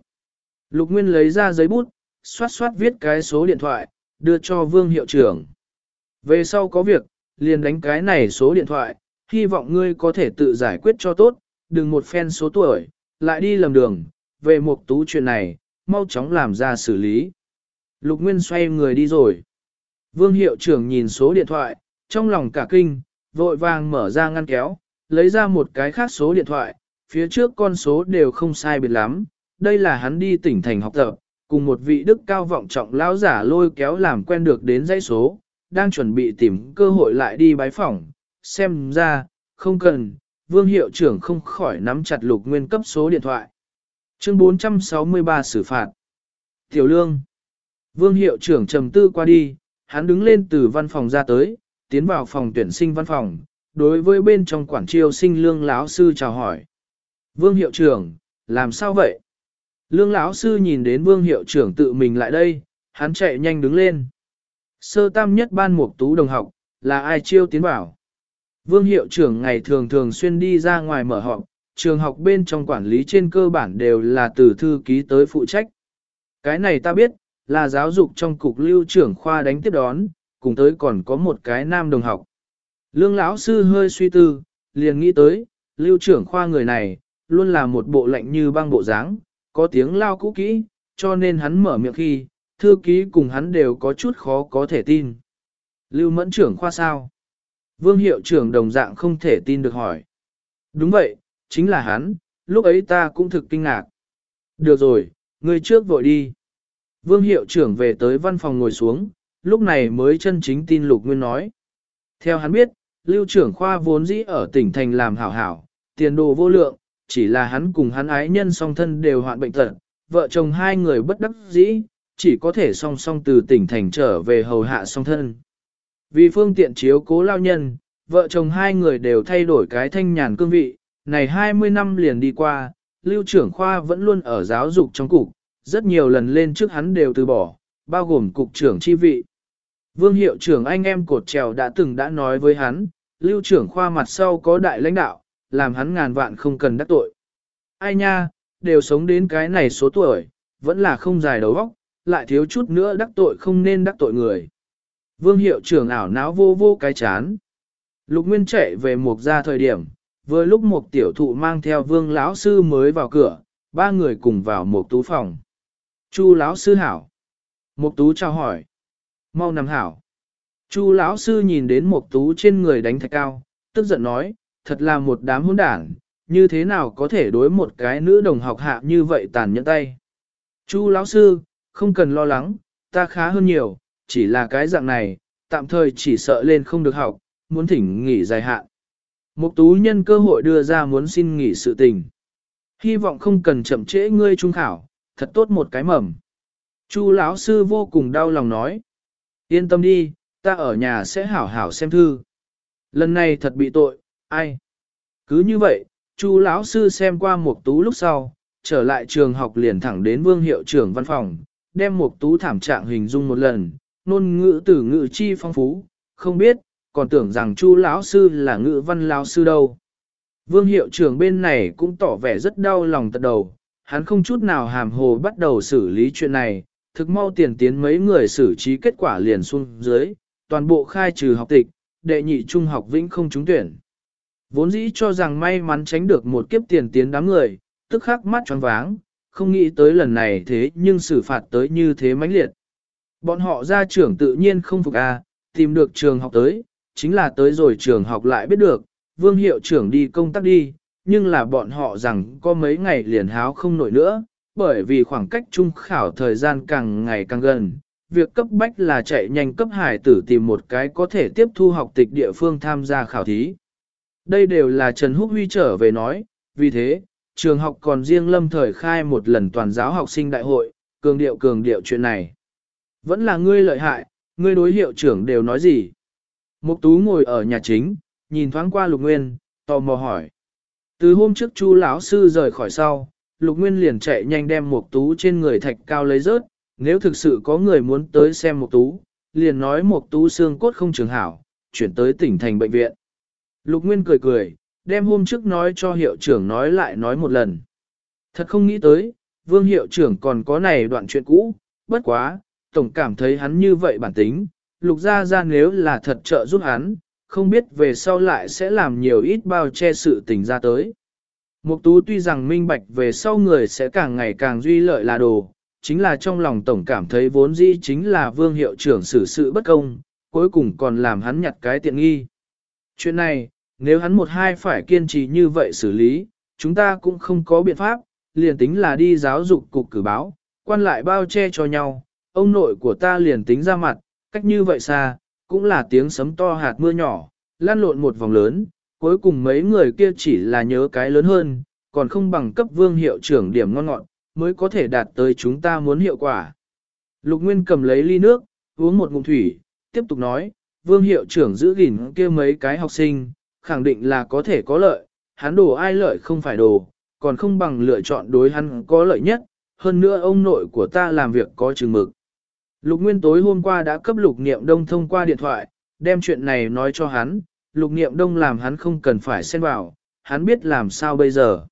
Lục nguyên lấy ra giấy bút, xoát xoát viết cái số điện thoại, đưa cho vương hiệu trưởng. Về sau có việc, liền đánh cái này số điện thoại, hy vọng ngươi có thể tự giải quyết cho tốt, đừng một phen số tuổi, lại đi lầm đường, về một tú chuyện này, mau chóng làm ra xử lý. Lục Nguyên xoay người đi rồi. Vương hiệu trưởng nhìn số điện thoại, trong lòng cả kinh, vội vàng mở ra ngăn kéo, lấy ra một cái khác số điện thoại, phía trước con số đều không sai biệt lắm, đây là hắn đi tỉnh thành học tập, cùng một vị đức cao vọng trọng lão giả lôi kéo làm quen được đến dãy số, đang chuẩn bị tìm cơ hội lại đi bái phỏng, xem ra, không cần, vương hiệu trưởng không khỏi nắm chặt lục nguyên cấp số điện thoại. Chương 463 xử phạt. Tiểu lương. Vương hiệu trưởng trầm tư qua đi, hắn đứng lên từ văn phòng ra tới, tiến vào phòng tuyển sinh văn phòng, đối với bên trong quản triều sinh lương lão sư chào hỏi. Vương hiệu trưởng, làm sao vậy? Lương lão sư nhìn đến vương hiệu trưởng tự mình lại đây, hắn chạy nhanh đứng lên. Sơ tam nhất ban mục tú đồng học, là ai chiêu tiến vào? Vương hiệu trưởng ngày thường thường xuyên đi ra ngoài mở họp, trường học bên trong quản lý trên cơ bản đều là từ thư ký tới phụ trách. Cái này ta biết, là giáo dục trong cục lưu trưởng khoa đánh tiếp đón, cùng tới còn có một cái nam đồng học. Lương lão sư hơi suy tư, liền nghĩ tới, lưu trưởng khoa người này, luôn là một bộ lạnh như băng bộ dáng, có tiếng lao cũ kỹ, cho nên hắn mở miệng khi, thư ký cùng hắn đều có chút khó có thể tin. Lưu mẫn trưởng khoa sao? Vương hiệu trưởng đồng dạng không thể tin được hỏi. Đúng vậy, chính là hắn, lúc ấy ta cũng thực kinh ngạc. Được rồi, người trước vội đi. Vương hiệu trưởng về tới văn phòng ngồi xuống, lúc này mới chân chính tin Lục Nguyên nói. Theo hắn biết, lưu trưởng khoa vốn dĩ ở tỉnh thành làm hảo hảo, tiền đồ vô lượng, chỉ là hắn cùng hắn ái nhân song thân đều hoạn bệnh tật, vợ chồng hai người bất đắc dĩ, chỉ có thể song song từ tỉnh thành trở về hầu hạ song thân. Vì phương tiện chiếu cố lao nhân, vợ chồng hai người đều thay đổi cái thanh nhàn cương vị, này 20 năm liền đi qua, lưu trưởng khoa vẫn luôn ở giáo dục trong cục, rất nhiều lần lên trước hắn đều từ bỏ, bao gồm cục trưởng chi vị. Vương hiệu trưởng anh em cột trèo đã từng đã nói với hắn, lưu trưởng khoa mặt sau có đại lãnh đạo, làm hắn ngàn vạn không cần đắc tội. Ai nha, đều sống đến cái này số tuổi, vẫn là không dài đầu óc, lại thiếu chút nữa đắc tội không nên đắc tội người. Vương hiệu trưởng ảo não vô vô cái chán. Lục Nguyên chạy về một ra thời điểm, vừa lúc một tiểu thụ mang theo vương lão sư mới vào cửa, ba người cùng vào một tú phòng. Chu lão sư hảo. Một tú chào hỏi. Mau nằm hảo. Chu lão sư nhìn đến một tú trên người đánh thạch cao, tức giận nói, thật là một đám hỗn đảng, như thế nào có thể đối một cái nữ đồng học hạ như vậy tàn nhẫn tay. Chu lão sư, không cần lo lắng, ta khá hơn nhiều, chỉ là cái dạng này, tạm thời chỉ sợ lên không được học, muốn thỉnh nghỉ dài hạn. Mục tú nhân cơ hội đưa ra muốn xin nghỉ sự tình. Hy vọng không cần chậm trễ ngươi trung khảo, thật tốt một cái mầm. Chu lão sư vô cùng đau lòng nói. Yên tâm đi, ta ở nhà sẽ hảo hảo xem thư. Lần này thật bị tội, ai? Cứ như vậy, Chu lão sư xem qua Mục Tú lúc sau, trở lại trường học liền thẳng đến Vương hiệu trưởng văn phòng, đem Mục Tú thảm trạng hình dung một lần, nôn ngữ từ ngữ chi phong phú, không biết, còn tưởng rằng Chu lão sư là ngữ văn lão sư đâu. Vương hiệu trưởng bên này cũng tỏ vẻ rất đau lòng tật đầu, hắn không chút nào hàm hồ bắt đầu xử lý chuyện này, thực mau tiền tiến mấy người xử trí kết quả liền xuống dưới, toàn bộ khai trừ học tịch, đệ nhị trung học vĩnh không trúng tuyển. Vốn dĩ cho rằng may mắn tránh được một kiếp tiền tiến đám người, tức khắc mắt tròn váng, không nghĩ tới lần này thế nhưng xử phạt tới như thế mãnh liệt. Bọn họ ra trưởng tự nhiên không phục a, tìm được trường học tới, chính là tới rồi trường học lại biết được, vương hiệu trưởng đi công tác đi, nhưng là bọn họ rằng có mấy ngày liền háo không nổi nữa, bởi vì khoảng cách trung khảo thời gian càng ngày càng gần. Việc cấp bách là chạy nhanh cấp hải tử tìm một cái có thể tiếp thu học tịch địa phương tham gia khảo thí. Đây đều là Trần Húc Huy trở về nói, vì thế, trường học còn riêng lâm thời khai một lần toàn giáo học sinh đại hội, cường điệu cường điệu chuyện này. Vẫn là ngươi lợi hại, ngươi đối hiệu trưởng đều nói gì. Mục tú ngồi ở nhà chính, nhìn thoáng qua lục nguyên, tò mò hỏi. Từ hôm trước chu lão sư rời khỏi sau, lục nguyên liền chạy nhanh đem mục tú trên người thạch cao lấy rớt, nếu thực sự có người muốn tới xem mục tú, liền nói mục tú xương cốt không trường hảo, chuyển tới tỉnh thành bệnh viện. Lục nguyên cười cười, đem hôm trước nói cho hiệu trưởng nói lại nói một lần. Thật không nghĩ tới, vương hiệu trưởng còn có này đoạn chuyện cũ, bất quá, tổng cảm thấy hắn như vậy bản tính, lục ra ra nếu là thật trợ giúp hắn, không biết về sau lại sẽ làm nhiều ít bao che sự tình ra tới. Mục tú tuy rằng minh bạch về sau người sẽ càng ngày càng duy lợi là đồ, chính là trong lòng tổng cảm thấy vốn dĩ chính là vương hiệu trưởng xử sự bất công, cuối cùng còn làm hắn nhặt cái tiện nghi. Chuyện này, nếu hắn một hai phải kiên trì như vậy xử lý, chúng ta cũng không có biện pháp, liền tính là đi giáo dục cục cử báo, quan lại bao che cho nhau, ông nội của ta liền tính ra mặt, cách như vậy xa, cũng là tiếng sấm to hạt mưa nhỏ, lan lộn một vòng lớn, cuối cùng mấy người kia chỉ là nhớ cái lớn hơn, còn không bằng cấp vương hiệu trưởng điểm ngon ngọn, mới có thể đạt tới chúng ta muốn hiệu quả. Lục Nguyên cầm lấy ly nước, uống một ngụm thủy, tiếp tục nói, vương hiệu trưởng giữ gìn kia mấy cái học sinh, khẳng định là có thể có lợi, hắn đồ ai lợi không phải đồ, còn không bằng lựa chọn đối hắn có lợi nhất, hơn nữa ông nội của ta làm việc có chừng mực. Lục Nguyên tối hôm qua đã cấp Lục Niệm Đông thông qua điện thoại, đem chuyện này nói cho hắn, Lục Niệm Đông làm hắn không cần phải xen vào, hắn biết làm sao bây giờ.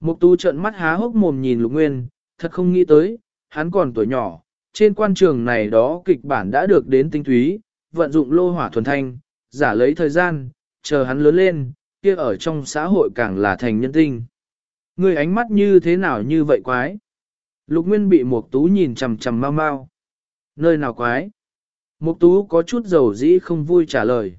Mục Tu trợn mắt há hốc mồm nhìn Lục Nguyên, thật không nghĩ tới, hắn còn tuổi nhỏ, trên quan trường này đó kịch bản đã được đến tinh túy, vận dụng lô hỏa thuần thanh, giả lấy thời gian, chờ hắn lớn lên, kia ở trong xã hội càng là thành nhân tinh. Người ánh mắt như thế nào như vậy quái? Lục Nguyên bị Mục Tú nhìn chằm chằm mau mau. Nơi nào quái? Mục Tú có chút dầu dĩ không vui trả lời.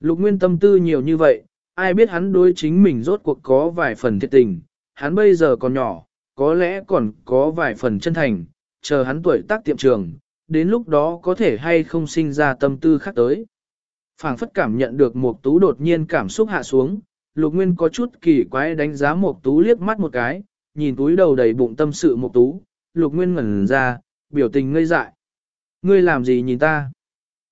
Lục Nguyên tâm tư nhiều như vậy, ai biết hắn đối chính mình rốt cuộc có vài phần thiệt tình, hắn bây giờ còn nhỏ, có lẽ còn có vài phần chân thành, chờ hắn tuổi tác tiệm trường, đến lúc đó có thể hay không sinh ra tâm tư khác tới. Phảng phất cảm nhận được Mục Tú đột nhiên cảm xúc hạ xuống, Lục Nguyên có chút kỳ quái đánh giá Mục Tú liếc mắt một cái, nhìn túi đầu đầy bụng tâm sự Mục Tú, Lục Nguyên ngẩn ra, biểu tình ngây dại. Ngươi làm gì nhìn ta?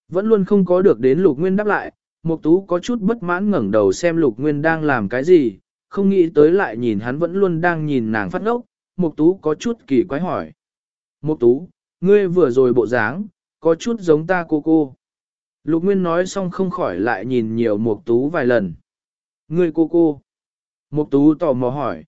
Vẫn luôn không có được đến Lục Nguyên đáp lại, Mục Tú có chút bất mãn ngẩng đầu xem Lục Nguyên đang làm cái gì, không nghĩ tới lại nhìn hắn vẫn luôn đang nhìn nàng phát ngốc, Mục Tú có chút kỳ quái hỏi. Mục Tú, ngươi vừa rồi bộ dáng, có chút giống ta cô cô. Lục Nguyên nói xong không khỏi lại nhìn nhiều Mục Tú vài lần. Ngươi cô cô. Mục Tú tò mò hỏi.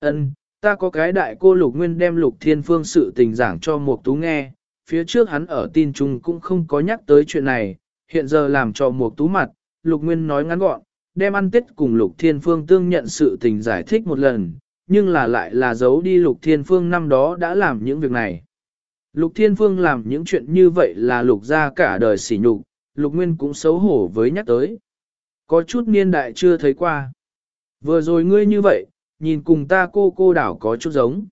Ân, ta có cái đại cô Lục Nguyên đem Lục Thiên Phương sự tình giảng cho Mục Tú nghe, phía trước hắn ở tin chung cũng không có nhắc tới chuyện này, hiện giờ làm cho một Tú mặt, Lục Nguyên nói ngắn gọn, đem ăn tết cùng Lục Thiên Phương tương nhận sự tình giải thích một lần, nhưng là lại là giấu đi Lục Thiên Phương năm đó đã làm những việc này. Lục Thiên Phương làm những chuyện như vậy là Lục ra cả đời sỉ nhục, Lục Nguyên cũng xấu hổ với nhắc tới. Có chút niên đại chưa thấy qua. Vừa rồi ngươi như vậy, nhìn cùng ta cô cô đảo có chút giống.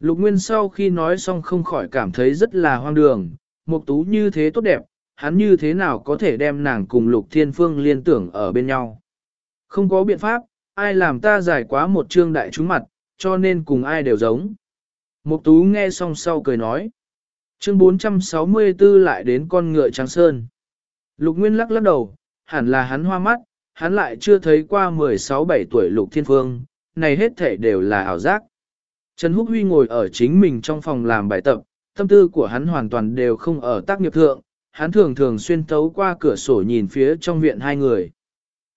Lục Nguyên sau khi nói xong không khỏi cảm thấy rất là hoang đường, Mục Tú như thế tốt đẹp, hắn như thế nào có thể đem nàng cùng Lục Thiên Phương liên tưởng ở bên nhau. Không có biện pháp, ai làm ta giải quá một trương đại chúng mặt, cho nên cùng ai đều giống. Mục Tú nghe xong sau cười nói. Chương 464 lại đến con ngựa trắng sơn. Lục Nguyên lắc lắc đầu, hẳn là hắn hoa mắt, hắn lại chưa thấy qua 16-17 tuổi Lục Thiên Phương, này hết thể đều là ảo giác. Trần Húc Huy ngồi ở chính mình trong phòng làm bài tập, tâm tư của hắn hoàn toàn đều không ở tác nghiệp thượng, hắn thường thường xuyên thấu qua cửa sổ nhìn phía trong viện hai người.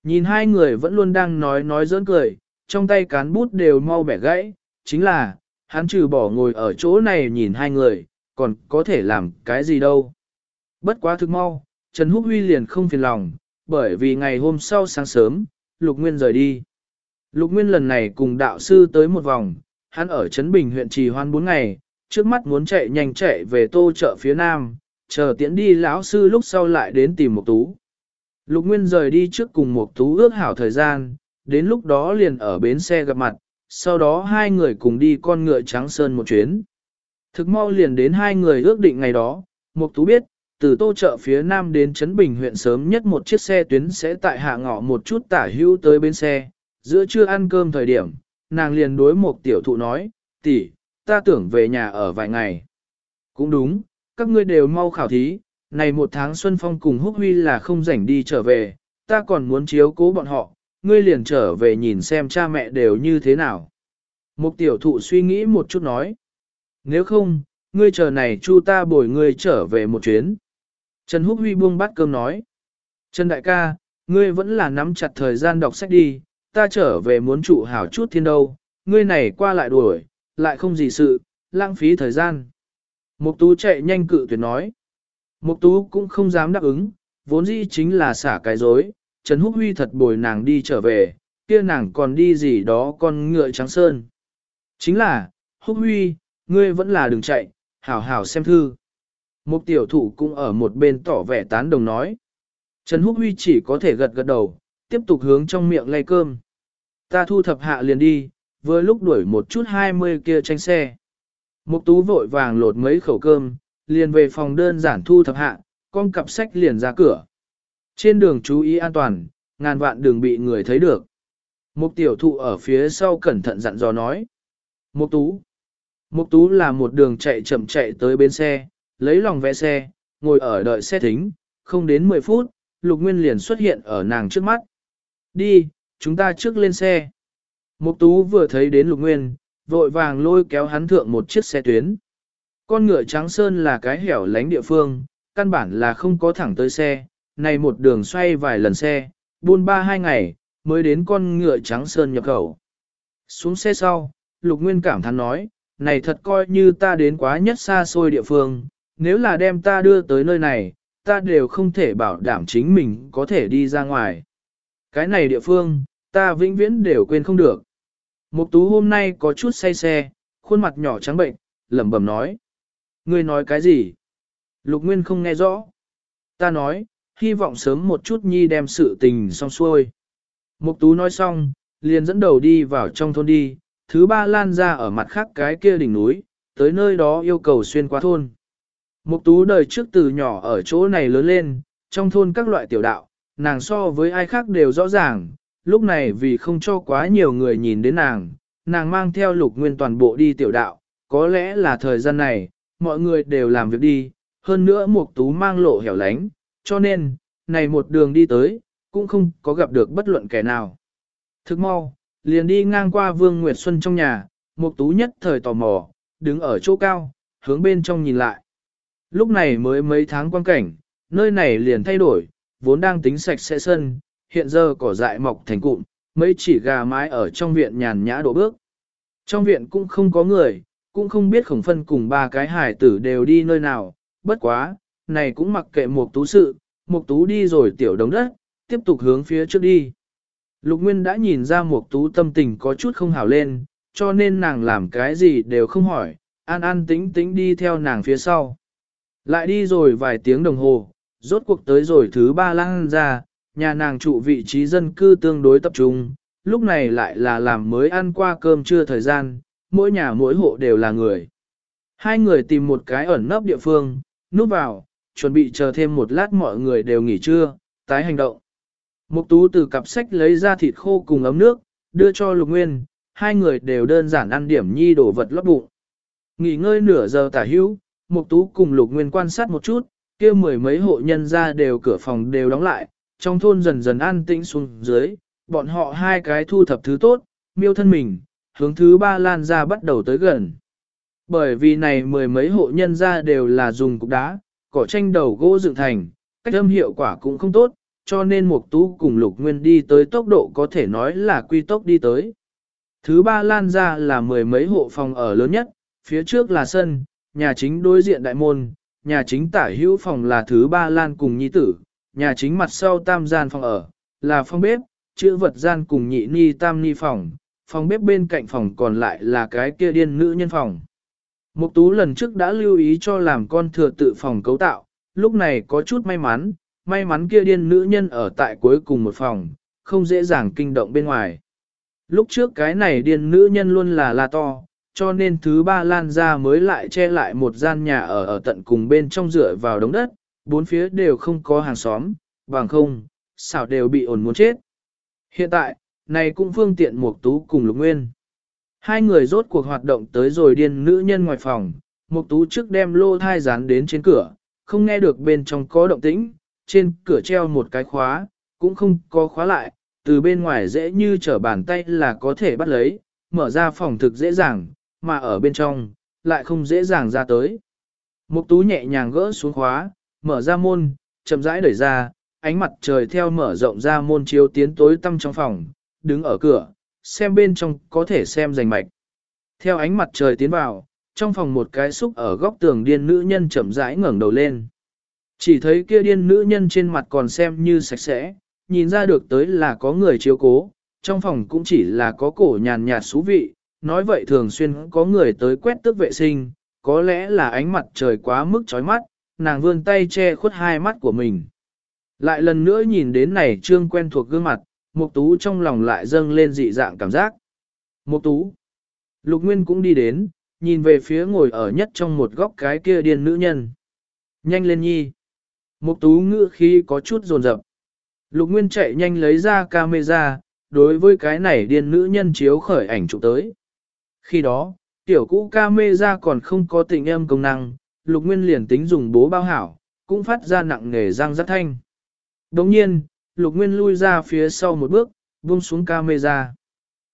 Nhìn hai người vẫn luôn đang nói nói giỡn cười, trong tay cán bút đều mau bẻ gãy, chính là, hắn trừ bỏ ngồi ở chỗ này nhìn hai người, còn có thể làm cái gì đâu. Bất quá thức mau, Trần Húc Huy liền không phiền lòng, bởi vì ngày hôm sau sáng sớm, Lục Nguyên rời đi. Lục Nguyên lần này cùng đạo sư tới một vòng, hắn ở Trấn Bình huyện trì hoan 4 ngày, trước mắt muốn chạy nhanh chạy về tô chợ phía nam, chờ tiễn đi lão sư lúc sau lại đến tìm Mục Tú. Lục Nguyên rời đi trước cùng Mục Tú ước hảo thời gian, đến lúc đó liền ở bến xe gặp mặt, sau đó hai người cùng đi con ngựa trắng sơn một chuyến. Thực mau liền đến hai người ước định ngày đó, Mục Tú biết, từ tô chợ phía nam đến Trấn Bình huyện sớm nhất một chiếc xe tuyến sẽ tại hạ ngọ một chút tả hữu tới bến xe, giữa trưa ăn cơm thời điểm, nàng liền đối một tiểu thụ nói, tỷ, ta tưởng về nhà ở vài ngày. Cũng đúng, các ngươi đều mau khảo thí, này một tháng Xuân Phong cùng Húc Huy là không rảnh đi trở về, ta còn muốn chiếu cố bọn họ, ngươi liền trở về nhìn xem cha mẹ đều như thế nào. Một tiểu thụ suy nghĩ một chút nói, nếu không, ngươi chờ này chu ta bồi ngươi trở về một chuyến. Trần Húc Huy buông bát cơm nói, Trần Đại ca, ngươi vẫn là nắm chặt thời gian đọc sách đi, ta trở về muốn trụ hảo chút thiên đâu, ngươi này qua lại đuổi, lại không gì sự, lãng phí thời gian. Mục tú chạy nhanh cự tuyệt nói. Mục tú cũng không dám đáp ứng, vốn dĩ chính là xả cái dối, Trần Húc Huy thật bồi nàng đi trở về, kia nàng còn đi gì đó con ngựa trắng sơn. Chính là, Húc Huy, ngươi vẫn là đừng chạy, hảo hảo xem thư. Mục tiểu thủ cũng ở một bên tỏ vẻ tán đồng nói. Trần Húc Huy chỉ có thể gật gật đầu, tiếp tục hướng trong miệng lay cơm. Ta thu thập hạ liền đi, vừa lúc đuổi một chút hai mươi kia tranh xe. Mục tú vội vàng lột mấy khẩu cơm, liền về phòng đơn giản thu thập hạ, con cặp sách liền ra cửa. Trên đường chú ý an toàn, ngàn vạn đường bị người thấy được. Mục tiểu thụ ở phía sau cẩn thận dặn dò nói. Mục tú. Mục tú là một đường chạy chậm chạy tới bên xe, lấy lòng vẽ xe, ngồi ở đợi xe thính, không đến 10 phút, Lục Nguyên liền xuất hiện ở nàng trước mắt. Đi, chúng ta trước lên xe. Mục tú vừa thấy đến Lục Nguyên, vội vàng lôi kéo hắn thượng một chiếc xe tuyến. Con ngựa trắng sơn là cái hẻo lánh địa phương, căn bản là không có thẳng tới xe, này một đường xoay vài lần xe, buôn ba hai ngày, mới đến con ngựa trắng sơn nhập khẩu. Xuống xe sau, Lục Nguyên cảm thán nói, này thật coi như ta đến quá nhất xa xôi địa phương, nếu là đem ta đưa tới nơi này, ta đều không thể bảo đảm chính mình có thể đi ra ngoài. Cái này địa phương, ta vĩnh viễn đều quên không được. Mục tú hôm nay có chút say xe, khuôn mặt nhỏ trắng bệnh, lẩm bẩm nói. Ngươi nói cái gì? Lục Nguyên không nghe rõ. Ta nói, hy vọng sớm một chút nhi đem sự tình xong xuôi. Mục tú nói xong, liền dẫn đầu đi vào trong thôn đi, thứ ba lan ra ở mặt khác cái kia đỉnh núi, tới nơi đó yêu cầu xuyên qua thôn. Mục tú đời trước từ nhỏ ở chỗ này lớn lên, trong thôn các loại tiểu đạo, nàng so với ai khác đều rõ ràng, lúc này vì không cho quá nhiều người nhìn đến nàng, nàng mang theo lục nguyên toàn bộ đi tiểu đạo, có lẽ là thời gian này, mọi người đều làm việc đi, hơn nữa mục tú mang lộ hẻo lánh, cho nên, này một đường đi tới, cũng không có gặp được bất luận kẻ nào. Thức mau, liền đi ngang qua Vương Nguyệt Xuân trong nhà, mục tú nhất thời tò mò, đứng ở chỗ cao, hướng bên trong nhìn lại. Lúc này mới mấy tháng quan cảnh, nơi này liền thay đổi, vốn đang tính sạch sẽ sân, hiện giờ cỏ dại mọc thành cụm, mấy chỉ gà mái ở trong viện nhàn nhã đổ bước. Trong viện cũng không có người, cũng không biết khổng phân cùng ba cái hải tử đều đi nơi nào, bất quá, này cũng mặc kệ một tú sự, một tú đi rồi tiểu đống đất, tiếp tục hướng phía trước đi. Lục Nguyên đã nhìn ra một tú tâm tình có chút không hảo lên, cho nên nàng làm cái gì đều không hỏi, an an tĩnh tĩnh đi theo nàng phía sau. Lại đi rồi vài tiếng đồng hồ, rốt cuộc tới rồi thứ ba lang ra, nhà nàng trụ vị trí dân cư tương đối tập trung, lúc này lại là làm mới ăn qua cơm trưa thời gian, mỗi nhà mỗi hộ đều là người. Hai người tìm một cái ẩn nấp địa phương, núp vào, chuẩn bị chờ thêm một lát mọi người đều nghỉ trưa, tái hành động. Mục tú từ cặp sách lấy ra thịt khô cùng ấm nước, đưa cho Lục Nguyên, hai người đều đơn giản ăn điểm nhi đồ vật lót bụng. Nghỉ ngơi nửa giờ tả hữu, Mục tú cùng Lục Nguyên quan sát một chút, kia mười mấy hộ nhân ra đều cửa phòng đều đóng lại, trong thôn dần dần an tĩnh xuống dưới, bọn họ hai cái thu thập thứ tốt, miêu thân mình, hướng thứ ba lan ra bắt đầu tới gần. Bởi vì này mười mấy hộ nhân ra đều là dùng cục đá, cỏ tranh đầu gỗ dựng thành, cách âm hiệu quả cũng không tốt, cho nên Mục Tú cùng Lục Nguyên đi tới tốc độ có thể nói là quy tốc đi tới. Thứ ba lan ra là mười mấy hộ phòng ở lớn nhất, phía trước là sân, nhà chính đối diện đại môn, nhà chính tả hữu phòng là thứ ba lan cùng nhi tử, nhà chính mặt sau tam gian phòng ở, là phòng bếp, chữ vật gian cùng nhị ni tam ni phòng, phòng bếp bên cạnh phòng còn lại là cái kia điên nữ nhân phòng. Mục tú lần trước đã lưu ý cho làm con thừa tự phòng cấu tạo, lúc này có chút may mắn, may mắn kia điên nữ nhân ở tại cuối cùng một phòng, không dễ dàng kinh động bên ngoài. Lúc trước cái này điên nữ nhân luôn là la to, cho nên thứ ba lan ra mới lại che lại một gian nhà ở ở tận cùng bên trong rửa vào đống đất, bốn phía đều không có hàng xóm, bằng không, xảo đều bị ổn muốn chết. Hiện tại, này cũng phương tiện mục tú cùng lục nguyên. Hai người rốt cuộc hoạt động tới rồi điên nữ nhân ngoài phòng, mục tú trước đem lô thai dán đến trên cửa, không nghe được bên trong có động tĩnh, trên cửa treo một cái khóa, cũng không có khóa lại, từ bên ngoài dễ như trở bàn tay là có thể bắt lấy, mở ra phòng thực dễ dàng, mà ở bên trong, lại không dễ dàng ra tới. Mục tú nhẹ nhàng gỡ xuống khóa, mở ra môn, chậm rãi đẩy ra, ánh mặt trời theo mở rộng ra môn chiếu tiến tối tăm trong phòng, đứng ở cửa, xem bên trong có thể xem rành mạch. Theo ánh mặt trời tiến vào, trong phòng một cái xúc ở góc tường điên nữ nhân chậm rãi ngẩng đầu lên. Chỉ thấy kia điên nữ nhân trên mặt còn xem như sạch sẽ, nhìn ra được tới là có người chiếu cố, trong phòng cũng chỉ là có cổ nhàn nhạt xú vị, nói vậy thường xuyên có người tới quét tước vệ sinh, có lẽ là ánh mặt trời quá mức chói mắt, nàng vươn tay che khuất hai mắt của mình. Lại lần nữa nhìn đến này trương quen thuộc gương mặt, Mục Tú trong lòng lại dâng lên dị dạng cảm giác. Mục Tú. Lục Nguyên cũng đi đến, nhìn về phía ngồi ở nhất trong một góc cái kia điên nữ nhân. Nhanh lên nhi. Mục Tú ngữ khí có chút rồn rập. Lục Nguyên chạy nhanh lấy ra camera, đối với cái này điên nữ nhân chiếu khởi ảnh chụp tới. Khi đó, tiểu cũ camera còn không có tình âm công năng, Lục Nguyên liền tính dùng bố bao hảo, cũng phát ra nặng nề răng rắc thanh. Đồng nhiên, Lục Nguyên lui ra phía sau một bước, buông xuống camera.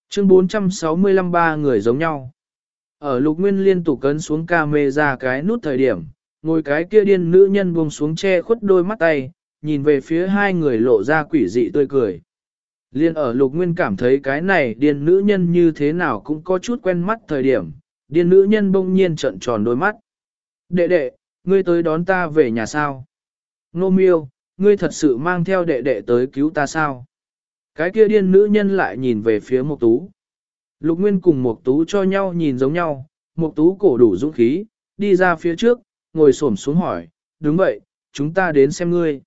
Chương 465 ba người giống nhau. Ở Lục Nguyên liên tục cấn xuống camera cái nút thời điểm, ngồi cái kia điên nữ nhân buông xuống che khuất đôi mắt tay, nhìn về phía hai người lộ ra quỷ dị tươi cười. Liên ở Lục Nguyên cảm thấy cái này điên nữ nhân như thế nào cũng có chút quen mắt thời điểm, điên nữ nhân bỗng nhiên trợn tròn đôi mắt. Đệ đệ, ngươi tới đón ta về nhà sao? Nô miêu, ngươi thật sự mang theo đệ đệ tới cứu ta sao? Cái kia điên nữ nhân lại nhìn về phía Mộc Tú. Lục Nguyên cùng Mộc Tú cho nhau nhìn giống nhau, Mộc Tú cổ đủ dũng khí, đi ra phía trước, ngồi xổm xuống hỏi, đúng vậy, chúng ta đến xem ngươi.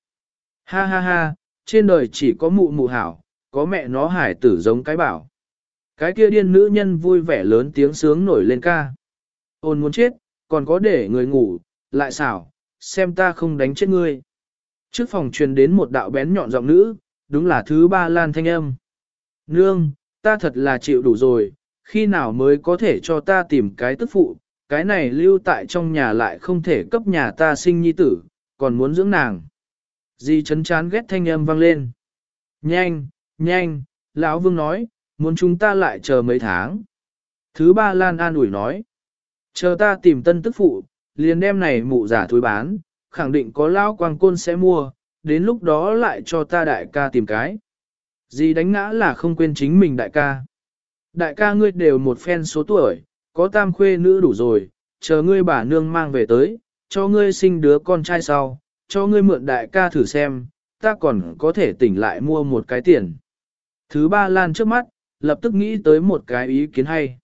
Ha ha ha, trên đời chỉ có mụ mụ hảo, có mẹ nó hải tử giống cái bảo. Cái kia điên nữ nhân vui vẻ lớn tiếng sướng nổi lên ca. Ôn muốn chết, còn có để người ngủ, lại xảo, xem ta không đánh chết ngươi. Trước phòng truyền đến một đạo bén nhọn giọng nữ, đúng là thứ ba lan thanh âm. Nương, ta thật là chịu đủ rồi, khi nào mới có thể cho ta tìm cái tức phụ, cái này lưu tại trong nhà lại không thể cấp nhà ta sinh nhi tử, còn muốn dưỡng nàng. Di chấn chán ghét thanh âm vang lên. Nhanh, nhanh, lão vương nói, muốn chúng ta lại chờ mấy tháng. Thứ ba Lan an ủi nói. Chờ ta tìm tân tức phụ, liền đem này mụ giả thối bán, khẳng định có lao quang côn sẽ mua, đến lúc đó lại cho ta đại ca tìm cái. Gì đánh ngã là không quên chính mình đại ca. Đại ca ngươi đều một phen số tuổi, có tam khuê nữ đủ rồi, chờ ngươi bà nương mang về tới, cho ngươi sinh đứa con trai sau, cho ngươi mượn đại ca thử xem, ta còn có thể tỉnh lại mua một cái tiền. Thứ ba lan trước mắt, lập tức nghĩ tới một cái ý kiến hay.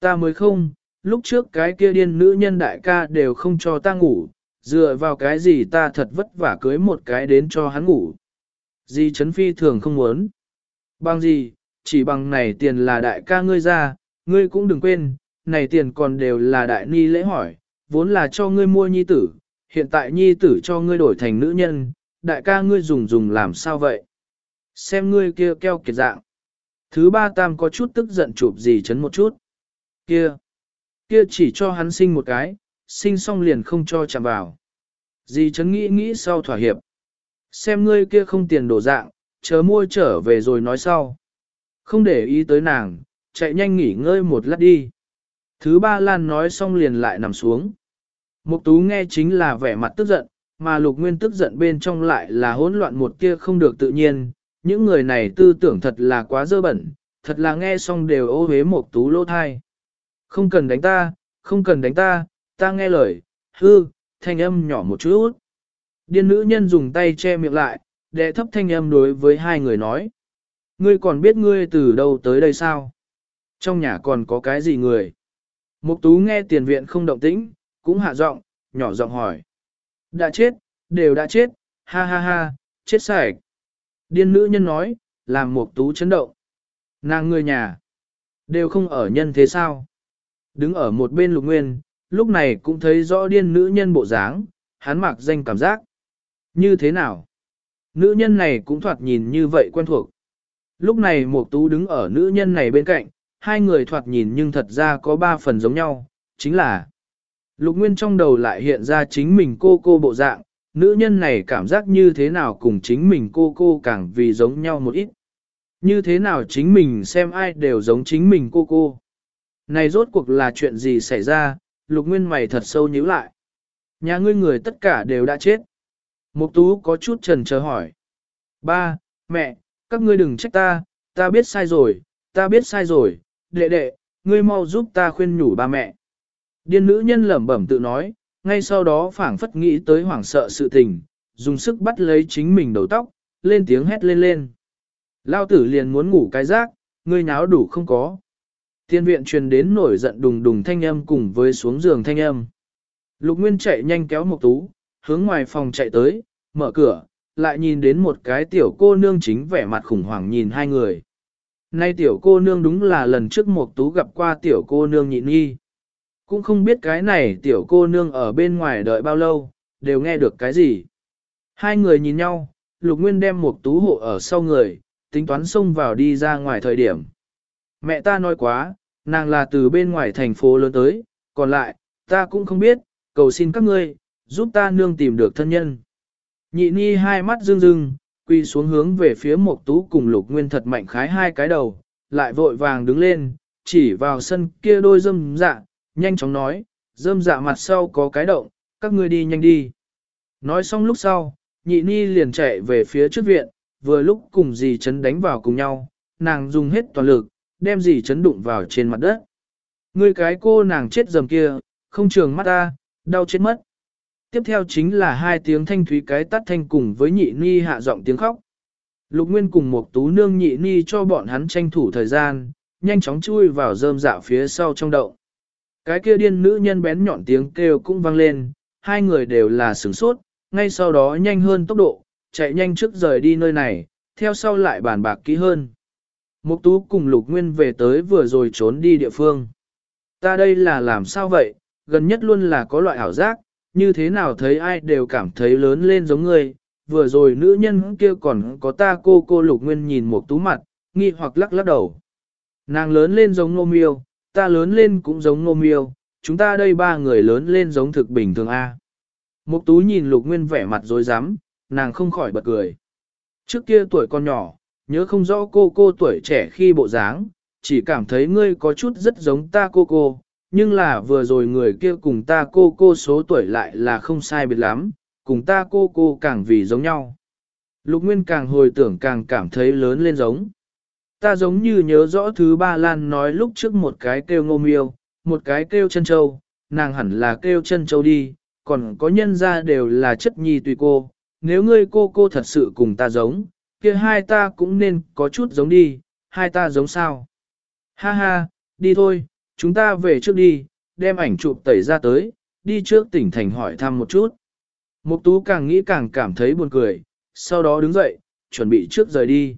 Ta mới không, lúc trước cái kia điên nữ nhân đại ca đều không cho ta ngủ, dựa vào cái gì ta thật vất vả cưới một cái đến cho hắn ngủ. Di Trấn Phi thường không muốn. Bằng gì, chỉ bằng này tiền là đại ca ngươi ra, ngươi cũng đừng quên, này tiền còn đều là đại ni lễ hỏi, vốn là cho ngươi mua nhi tử, hiện tại nhi tử cho ngươi đổi thành nữ nhân, đại ca ngươi dùng dùng làm sao vậy? Xem ngươi kia keo kiệt dạng. Thứ ba tam có chút tức giận chụp gì chấn một chút. Kia, kia chỉ cho hắn sinh một cái, sinh xong liền không cho chạm vào. Dì chấn nghĩ nghĩ sau thỏa hiệp. Xem ngươi kia không tiền đổ dạng, chờ mua trở về rồi nói sau. Không để ý tới nàng, chạy nhanh nghỉ ngơi một lát đi. Thứ ba Lan nói xong liền lại nằm xuống. Mục tú nghe chính là vẻ mặt tức giận, mà lục nguyên tức giận bên trong lại là hỗn loạn một kia không được tự nhiên. Những người này tư tưởng thật là quá dơ bẩn, thật là nghe xong đều ô hế mục tú lỗ thai. Không cần đánh ta, không cần đánh ta, ta nghe lời, hư, thanh âm nhỏ một chút. Điên nữ nhân dùng tay che miệng lại, đệ thấp thanh âm đối với hai người nói. Ngươi còn biết ngươi từ đâu tới đây sao? Trong nhà còn có cái gì người? Mục tú nghe tiền viện không động tĩnh, cũng hạ giọng, nhỏ giọng hỏi. Đã chết, đều đã chết, ha ha ha, chết sạch. Điên nữ nhân nói, làm mục tú chấn động. Nàng người nhà, đều không ở nhân thế sao. Đứng ở một bên lục nguyên, lúc này cũng thấy rõ điên nữ nhân bộ dáng, hắn mặc danh cảm giác. Như thế nào? Nữ nhân này cũng thoạt nhìn như vậy quen thuộc. Lúc này một tú đứng ở nữ nhân này bên cạnh, hai người thoạt nhìn nhưng thật ra có ba phần giống nhau, chính là Lục Nguyên trong đầu lại hiện ra chính mình cô cô bộ dạng, nữ nhân này cảm giác như thế nào cùng chính mình cô cô càng vì giống nhau một ít. Như thế nào chính mình xem ai đều giống chính mình cô cô. Này rốt cuộc là chuyện gì xảy ra, lục nguyên mày thật sâu nhíu lại. Nhà ngươi người tất cả đều đã chết. Mục tú có chút trần chờ hỏi. Ba, mẹ, các ngươi đừng trách ta, ta biết sai rồi, ta biết sai rồi, đệ đệ, ngươi mau giúp ta khuyên nhủ ba mẹ. Điên nữ nhân lẩm bẩm tự nói, ngay sau đó phảng phất nghĩ tới hoảng sợ sự tình, dùng sức bắt lấy chính mình đầu tóc, lên tiếng hét lên lên. Lao tử liền muốn ngủ cái rác, ngươi nháo đủ không có. Thiên viện truyền đến nổi giận đùng đùng thanh âm cùng với xuống giường thanh âm. Lục Nguyên chạy nhanh kéo Mộc tú, hướng ngoài phòng chạy tới, mở cửa, lại nhìn đến một cái tiểu cô nương chính vẻ mặt khủng hoảng nhìn hai người. Nay tiểu cô nương đúng là lần trước Mộc tú gặp qua tiểu cô nương nhịn nghi. Cũng không biết cái này tiểu cô nương ở bên ngoài đợi bao lâu, đều nghe được cái gì. Hai người nhìn nhau, lục nguyên đem Mộc tú hộ ở sau người, tính toán xông vào đi ra ngoài thời điểm. Mẹ ta nói quá, nàng là từ bên ngoài thành phố lớn tới, còn lại, ta cũng không biết, cầu xin các ngươi, giúp ta nương tìm được thân nhân. Nhị ni hai mắt rưng rưng, quy xuống hướng về phía một tú cùng lục nguyên thật mạnh khái hai cái đầu, lại vội vàng đứng lên, chỉ vào sân kia đôi dâm dạ, nhanh chóng nói, dâm dạ mặt sau có cái động, các ngươi đi nhanh đi. Nói xong lúc sau, nhị ni liền chạy về phía trước viện, vừa lúc cùng dì chấn đánh vào cùng nhau, nàng dùng hết toàn lực, đem gì chấn đụng vào trên mặt đất. Ngươi cái cô nàng chết dầm kia, không trường mắt ta, đau chết mất. Tiếp theo chính là hai tiếng thanh thúy cái tắt thanh cùng với nhị ni hạ giọng tiếng khóc. Lục Nguyên cùng một tú nương nhị ni cho bọn hắn tranh thủ thời gian, nhanh chóng chui vào rơm dạ phía sau trong đậu. Cái kia điên nữ nhân bén nhọn tiếng kêu cũng vang lên, hai người đều là sửng sốt, ngay sau đó nhanh hơn tốc độ, chạy nhanh trước rời đi nơi này, theo sau lại bàn bạc kỹ hơn. Mục tú cùng lục nguyên về tới vừa rồi trốn đi địa phương. Ta đây là làm sao vậy, gần nhất luôn là có loại ảo giác, như thế nào thấy ai đều cảm thấy lớn lên giống ngươi. vừa rồi nữ nhân kia còn có ta cô cô lục nguyên nhìn Mục tú mặt, nghi hoặc lắc lắc đầu. Nàng lớn lên giống nô miêu, ta lớn lên cũng giống nô miêu, chúng ta đây ba người lớn lên giống thực bình thường A. Mục tú nhìn lục nguyên vẻ mặt dối rắm nàng không khỏi bật cười. Trước kia tuổi con nhỏ, nhớ không rõ cô cô tuổi trẻ khi bộ dáng, chỉ cảm thấy ngươi có chút rất giống ta cô cô, nhưng là vừa rồi người kia cùng ta cô cô số tuổi lại là không sai biệt lắm, cùng ta cô cô càng vì giống nhau. Lục Nguyên càng hồi tưởng càng cảm thấy lớn lên giống. Ta giống như nhớ rõ thứ ba Lan nói lúc trước một cái kêu ngô miêu, một cái kêu chân châu, nàng hẳn là kêu chân châu đi, còn có nhân ra đều là chất nhi tùy cô, nếu ngươi cô cô thật sự cùng ta giống, kia hai ta cũng nên có chút giống đi, hai ta giống sao. Ha ha, đi thôi, chúng ta về trước đi, đem ảnh chụp tẩy ra tới, đi trước tỉnh thành hỏi thăm một chút. Mục tú càng nghĩ càng cảm thấy buồn cười, sau đó đứng dậy, chuẩn bị trước rời đi.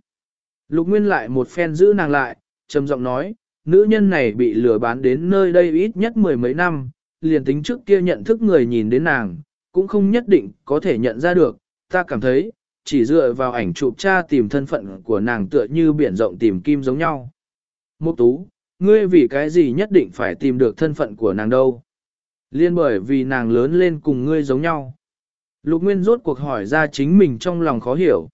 Lục Nguyên lại một phen giữ nàng lại, trầm giọng nói, nữ nhân này bị lừa bán đến nơi đây ít nhất mười mấy năm, liền tính trước kia nhận thức người nhìn đến nàng, cũng không nhất định có thể nhận ra được, ta cảm thấy, chỉ dựa vào ảnh chụp cha tìm thân phận của nàng tựa như biển rộng tìm kim giống nhau. Mục tú, ngươi vì cái gì nhất định phải tìm được thân phận của nàng đâu? Liên bởi vì nàng lớn lên cùng ngươi giống nhau. Lục Nguyên rốt cuộc hỏi ra chính mình trong lòng khó hiểu.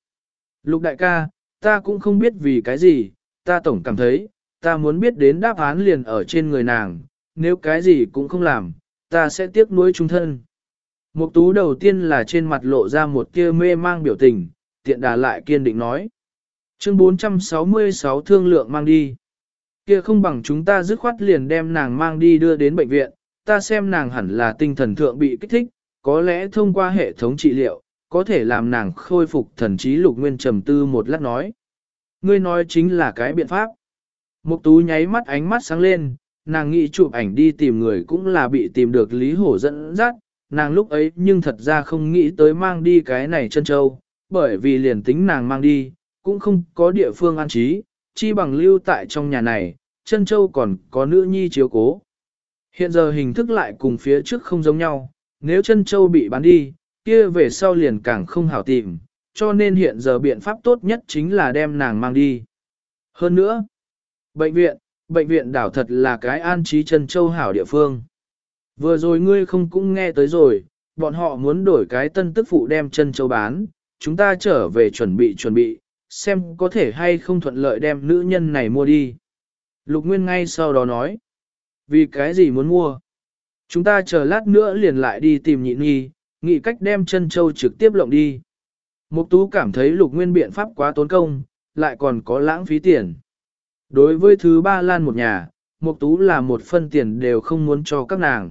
Lục đại ca, ta cũng không biết vì cái gì, ta tổng cảm thấy, ta muốn biết đến đáp án liền ở trên người nàng, nếu cái gì cũng không làm, ta sẽ tiếc nuối trung thân. Mục tú đầu tiên là trên mặt lộ ra một tia mê mang biểu tình, tiện đà lại kiên định nói. Chương 466 thương lượng mang đi. Kia không bằng chúng ta dứt khoát liền đem nàng mang đi đưa đến bệnh viện, ta xem nàng hẳn là tinh thần thượng bị kích thích, có lẽ thông qua hệ thống trị liệu, có thể làm nàng khôi phục thần trí lục nguyên trầm tư một lát nói. Ngươi nói chính là cái biện pháp. Mục tú nháy mắt ánh mắt sáng lên, nàng nghĩ chụp ảnh đi tìm người cũng là bị tìm được Lý Hổ dẫn dắt, nàng lúc ấy nhưng thật ra không nghĩ tới mang đi cái này chân châu, bởi vì liền tính nàng mang đi, cũng không có địa phương an trí, chi bằng lưu tại trong nhà này, chân châu còn có nữ nhi chiếu cố. Hiện giờ hình thức lại cùng phía trước không giống nhau, nếu chân châu bị bán đi, kia về sau liền càng không hảo tìm, cho nên hiện giờ biện pháp tốt nhất chính là đem nàng mang đi. Hơn nữa, bệnh viện, bệnh viện đảo thật là cái an trí chân châu hảo địa phương. Vừa rồi ngươi không cũng nghe tới rồi, bọn họ muốn đổi cái tân tức phụ đem chân châu bán, chúng ta trở về chuẩn bị chuẩn bị, xem có thể hay không thuận lợi đem nữ nhân này mua đi. Lục Nguyên ngay sau đó nói, vì cái gì muốn mua? Chúng ta chờ lát nữa liền lại đi tìm nhịn nghi, nghĩ cách đem chân châu trực tiếp lộng đi. Mục tú cảm thấy lục nguyên biện pháp quá tốn công, lại còn có lãng phí tiền. Đối với thứ ba lan một nhà, mục tú là một phân tiền đều không muốn cho các nàng.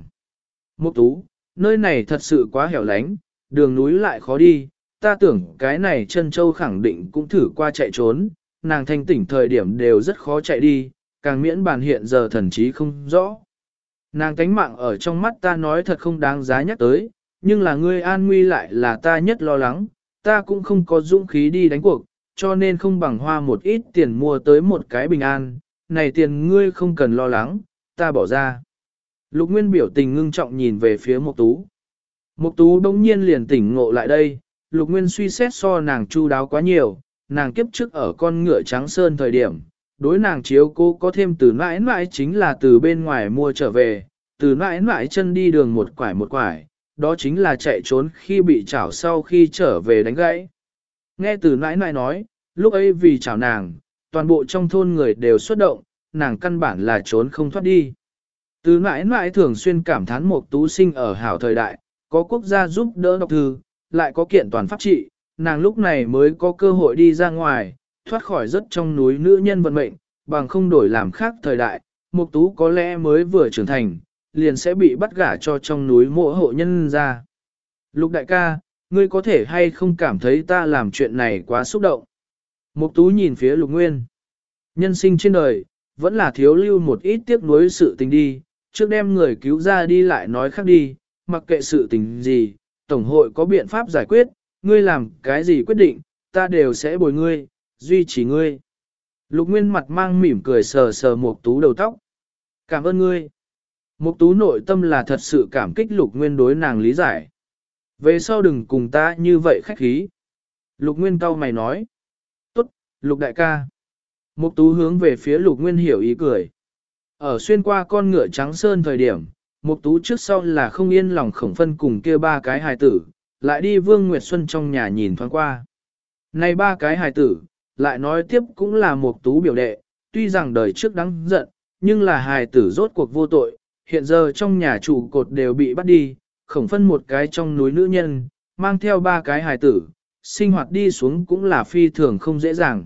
Mục tú, nơi này thật sự quá hẻo lánh, đường núi lại khó đi, ta tưởng cái này chân châu khẳng định cũng thử qua chạy trốn, nàng thanh tỉnh thời điểm đều rất khó chạy đi, càng miễn bàn hiện giờ thần trí không rõ. Nàng cánh mạng ở trong mắt ta nói thật không đáng giá nhắc tới, nhưng là ngươi an nguy lại là ta nhất lo lắng, ta cũng không có dũng khí đi đánh cuộc, cho nên không bằng hoa một ít tiền mua tới một cái bình an, này tiền ngươi không cần lo lắng, ta bỏ ra. Lục Nguyên biểu tình ngưng trọng nhìn về phía Mục Tú. Mục Tú đông nhiên liền tỉnh ngộ lại đây, Lục Nguyên suy xét so nàng chu đáo quá nhiều, nàng kiếp trước ở con ngựa trắng sơn thời điểm, đối nàng chiếu cô có thêm từ mãi mãi chính là từ bên ngoài mua trở về, từ mãi mãi chân đi đường một quải một quải, đó chính là chạy trốn khi bị chảo sau khi trở về đánh gãy. Nghe từ mãi mãi nói, lúc ấy vì chảo nàng, toàn bộ trong thôn người đều xuất động, nàng căn bản là trốn không thoát đi. Từ mãi mãi thường xuyên cảm thán một tú sinh ở hảo thời đại, có quốc gia giúp đỡ độc thư, lại có kiện toàn pháp trị, nàng lúc này mới có cơ hội đi ra ngoài, thoát khỏi rất trong núi nữ nhân vận mệnh, bằng không đổi làm khác thời đại, Mục Tú có lẽ mới vừa trưởng thành, liền sẽ bị bắt gả cho trong núi mộ hộ nhân ra. Lục đại ca, ngươi có thể hay không cảm thấy ta làm chuyện này quá xúc động? Mục Tú nhìn phía Lục Nguyên. Nhân sinh trên đời, vẫn là thiếu lưu một ít tiếc nuối sự tình đi, trước đem người cứu ra đi lại nói khác đi, mặc kệ sự tình gì, Tổng hội có biện pháp giải quyết, ngươi làm cái gì quyết định, ta đều sẽ bồi ngươi, duy trì ngươi. Lục Nguyên mặt mang mỉm cười sờ sờ Mục Tú đầu tóc. Cảm ơn ngươi. Mục Tú nội tâm là thật sự cảm kích Lục Nguyên đối nàng lý giải. Về sau đừng cùng ta như vậy khách khí. Lục Nguyên cau mày nói. Tốt, Lục đại ca. Mục Tú hướng về phía Lục Nguyên hiểu ý cười. Ở xuyên qua con ngựa trắng sơn thời điểm, Mục Tú trước sau là không yên lòng khổng phân cùng kia ba cái hài tử, lại đi Vương Nguyệt Xuân trong nhà nhìn thoáng qua. Này ba cái hài tử, lại nói tiếp cũng là mục tú biểu đệ, tuy rằng đời trước đáng giận, nhưng là hài tử rốt cuộc vô tội, hiện giờ trong nhà chủ cột đều bị bắt đi, khổng phân một cái trong núi nữ nhân, mang theo ba cái hài tử, sinh hoạt đi xuống cũng là phi thường không dễ dàng.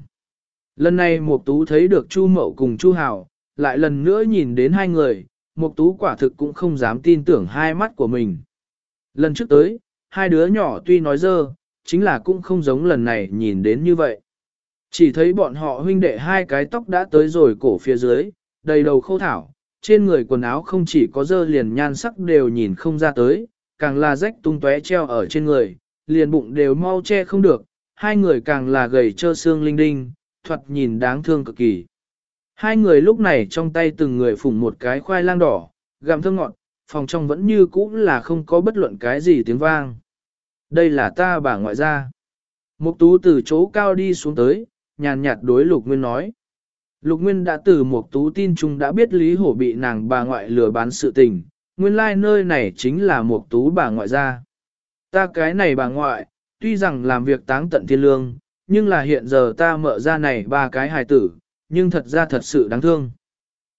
Lần này Mục Tú thấy được Chu Mậu cùng Chu Hào, lại lần nữa nhìn đến hai người, Mục Tú quả thực cũng không dám tin tưởng hai mắt của mình. Lần trước tới, hai đứa nhỏ tuy nói dơ, chính là cũng không giống lần này nhìn đến như vậy. Chỉ thấy bọn họ huynh đệ hai cái tóc đã tới rồi cổ phía dưới, đầy đầu khô thảo, trên người quần áo không chỉ có dơ liền nhan sắc đều nhìn không ra tới, càng là rách tung tóe treo ở trên người, liền bụng đều mau che không được, hai người càng là gầy trơ xương linh đinh, thoạt nhìn đáng thương cực kỳ. Hai người lúc này trong tay từng người phủng một cái khoai lang đỏ, gặm thơm ngọt, phòng trong vẫn như cũ là không có bất luận cái gì tiếng vang. Đây là ta bà ngoại gia. Mục tú từ chỗ cao đi xuống tới, nhàn nhạt đối Lục Nguyên nói. Lục Nguyên đã từ một tú tin chung đã biết Lý Hổ bị nàng bà ngoại lừa bán sự tình, nguyên lai like nơi này chính là một tú bà ngoại gia. Ta cái này bà ngoại, tuy rằng làm việc táng tận thiên lương, nhưng là hiện giờ ta mở ra này ba cái hài tử, nhưng thật ra thật sự đáng thương.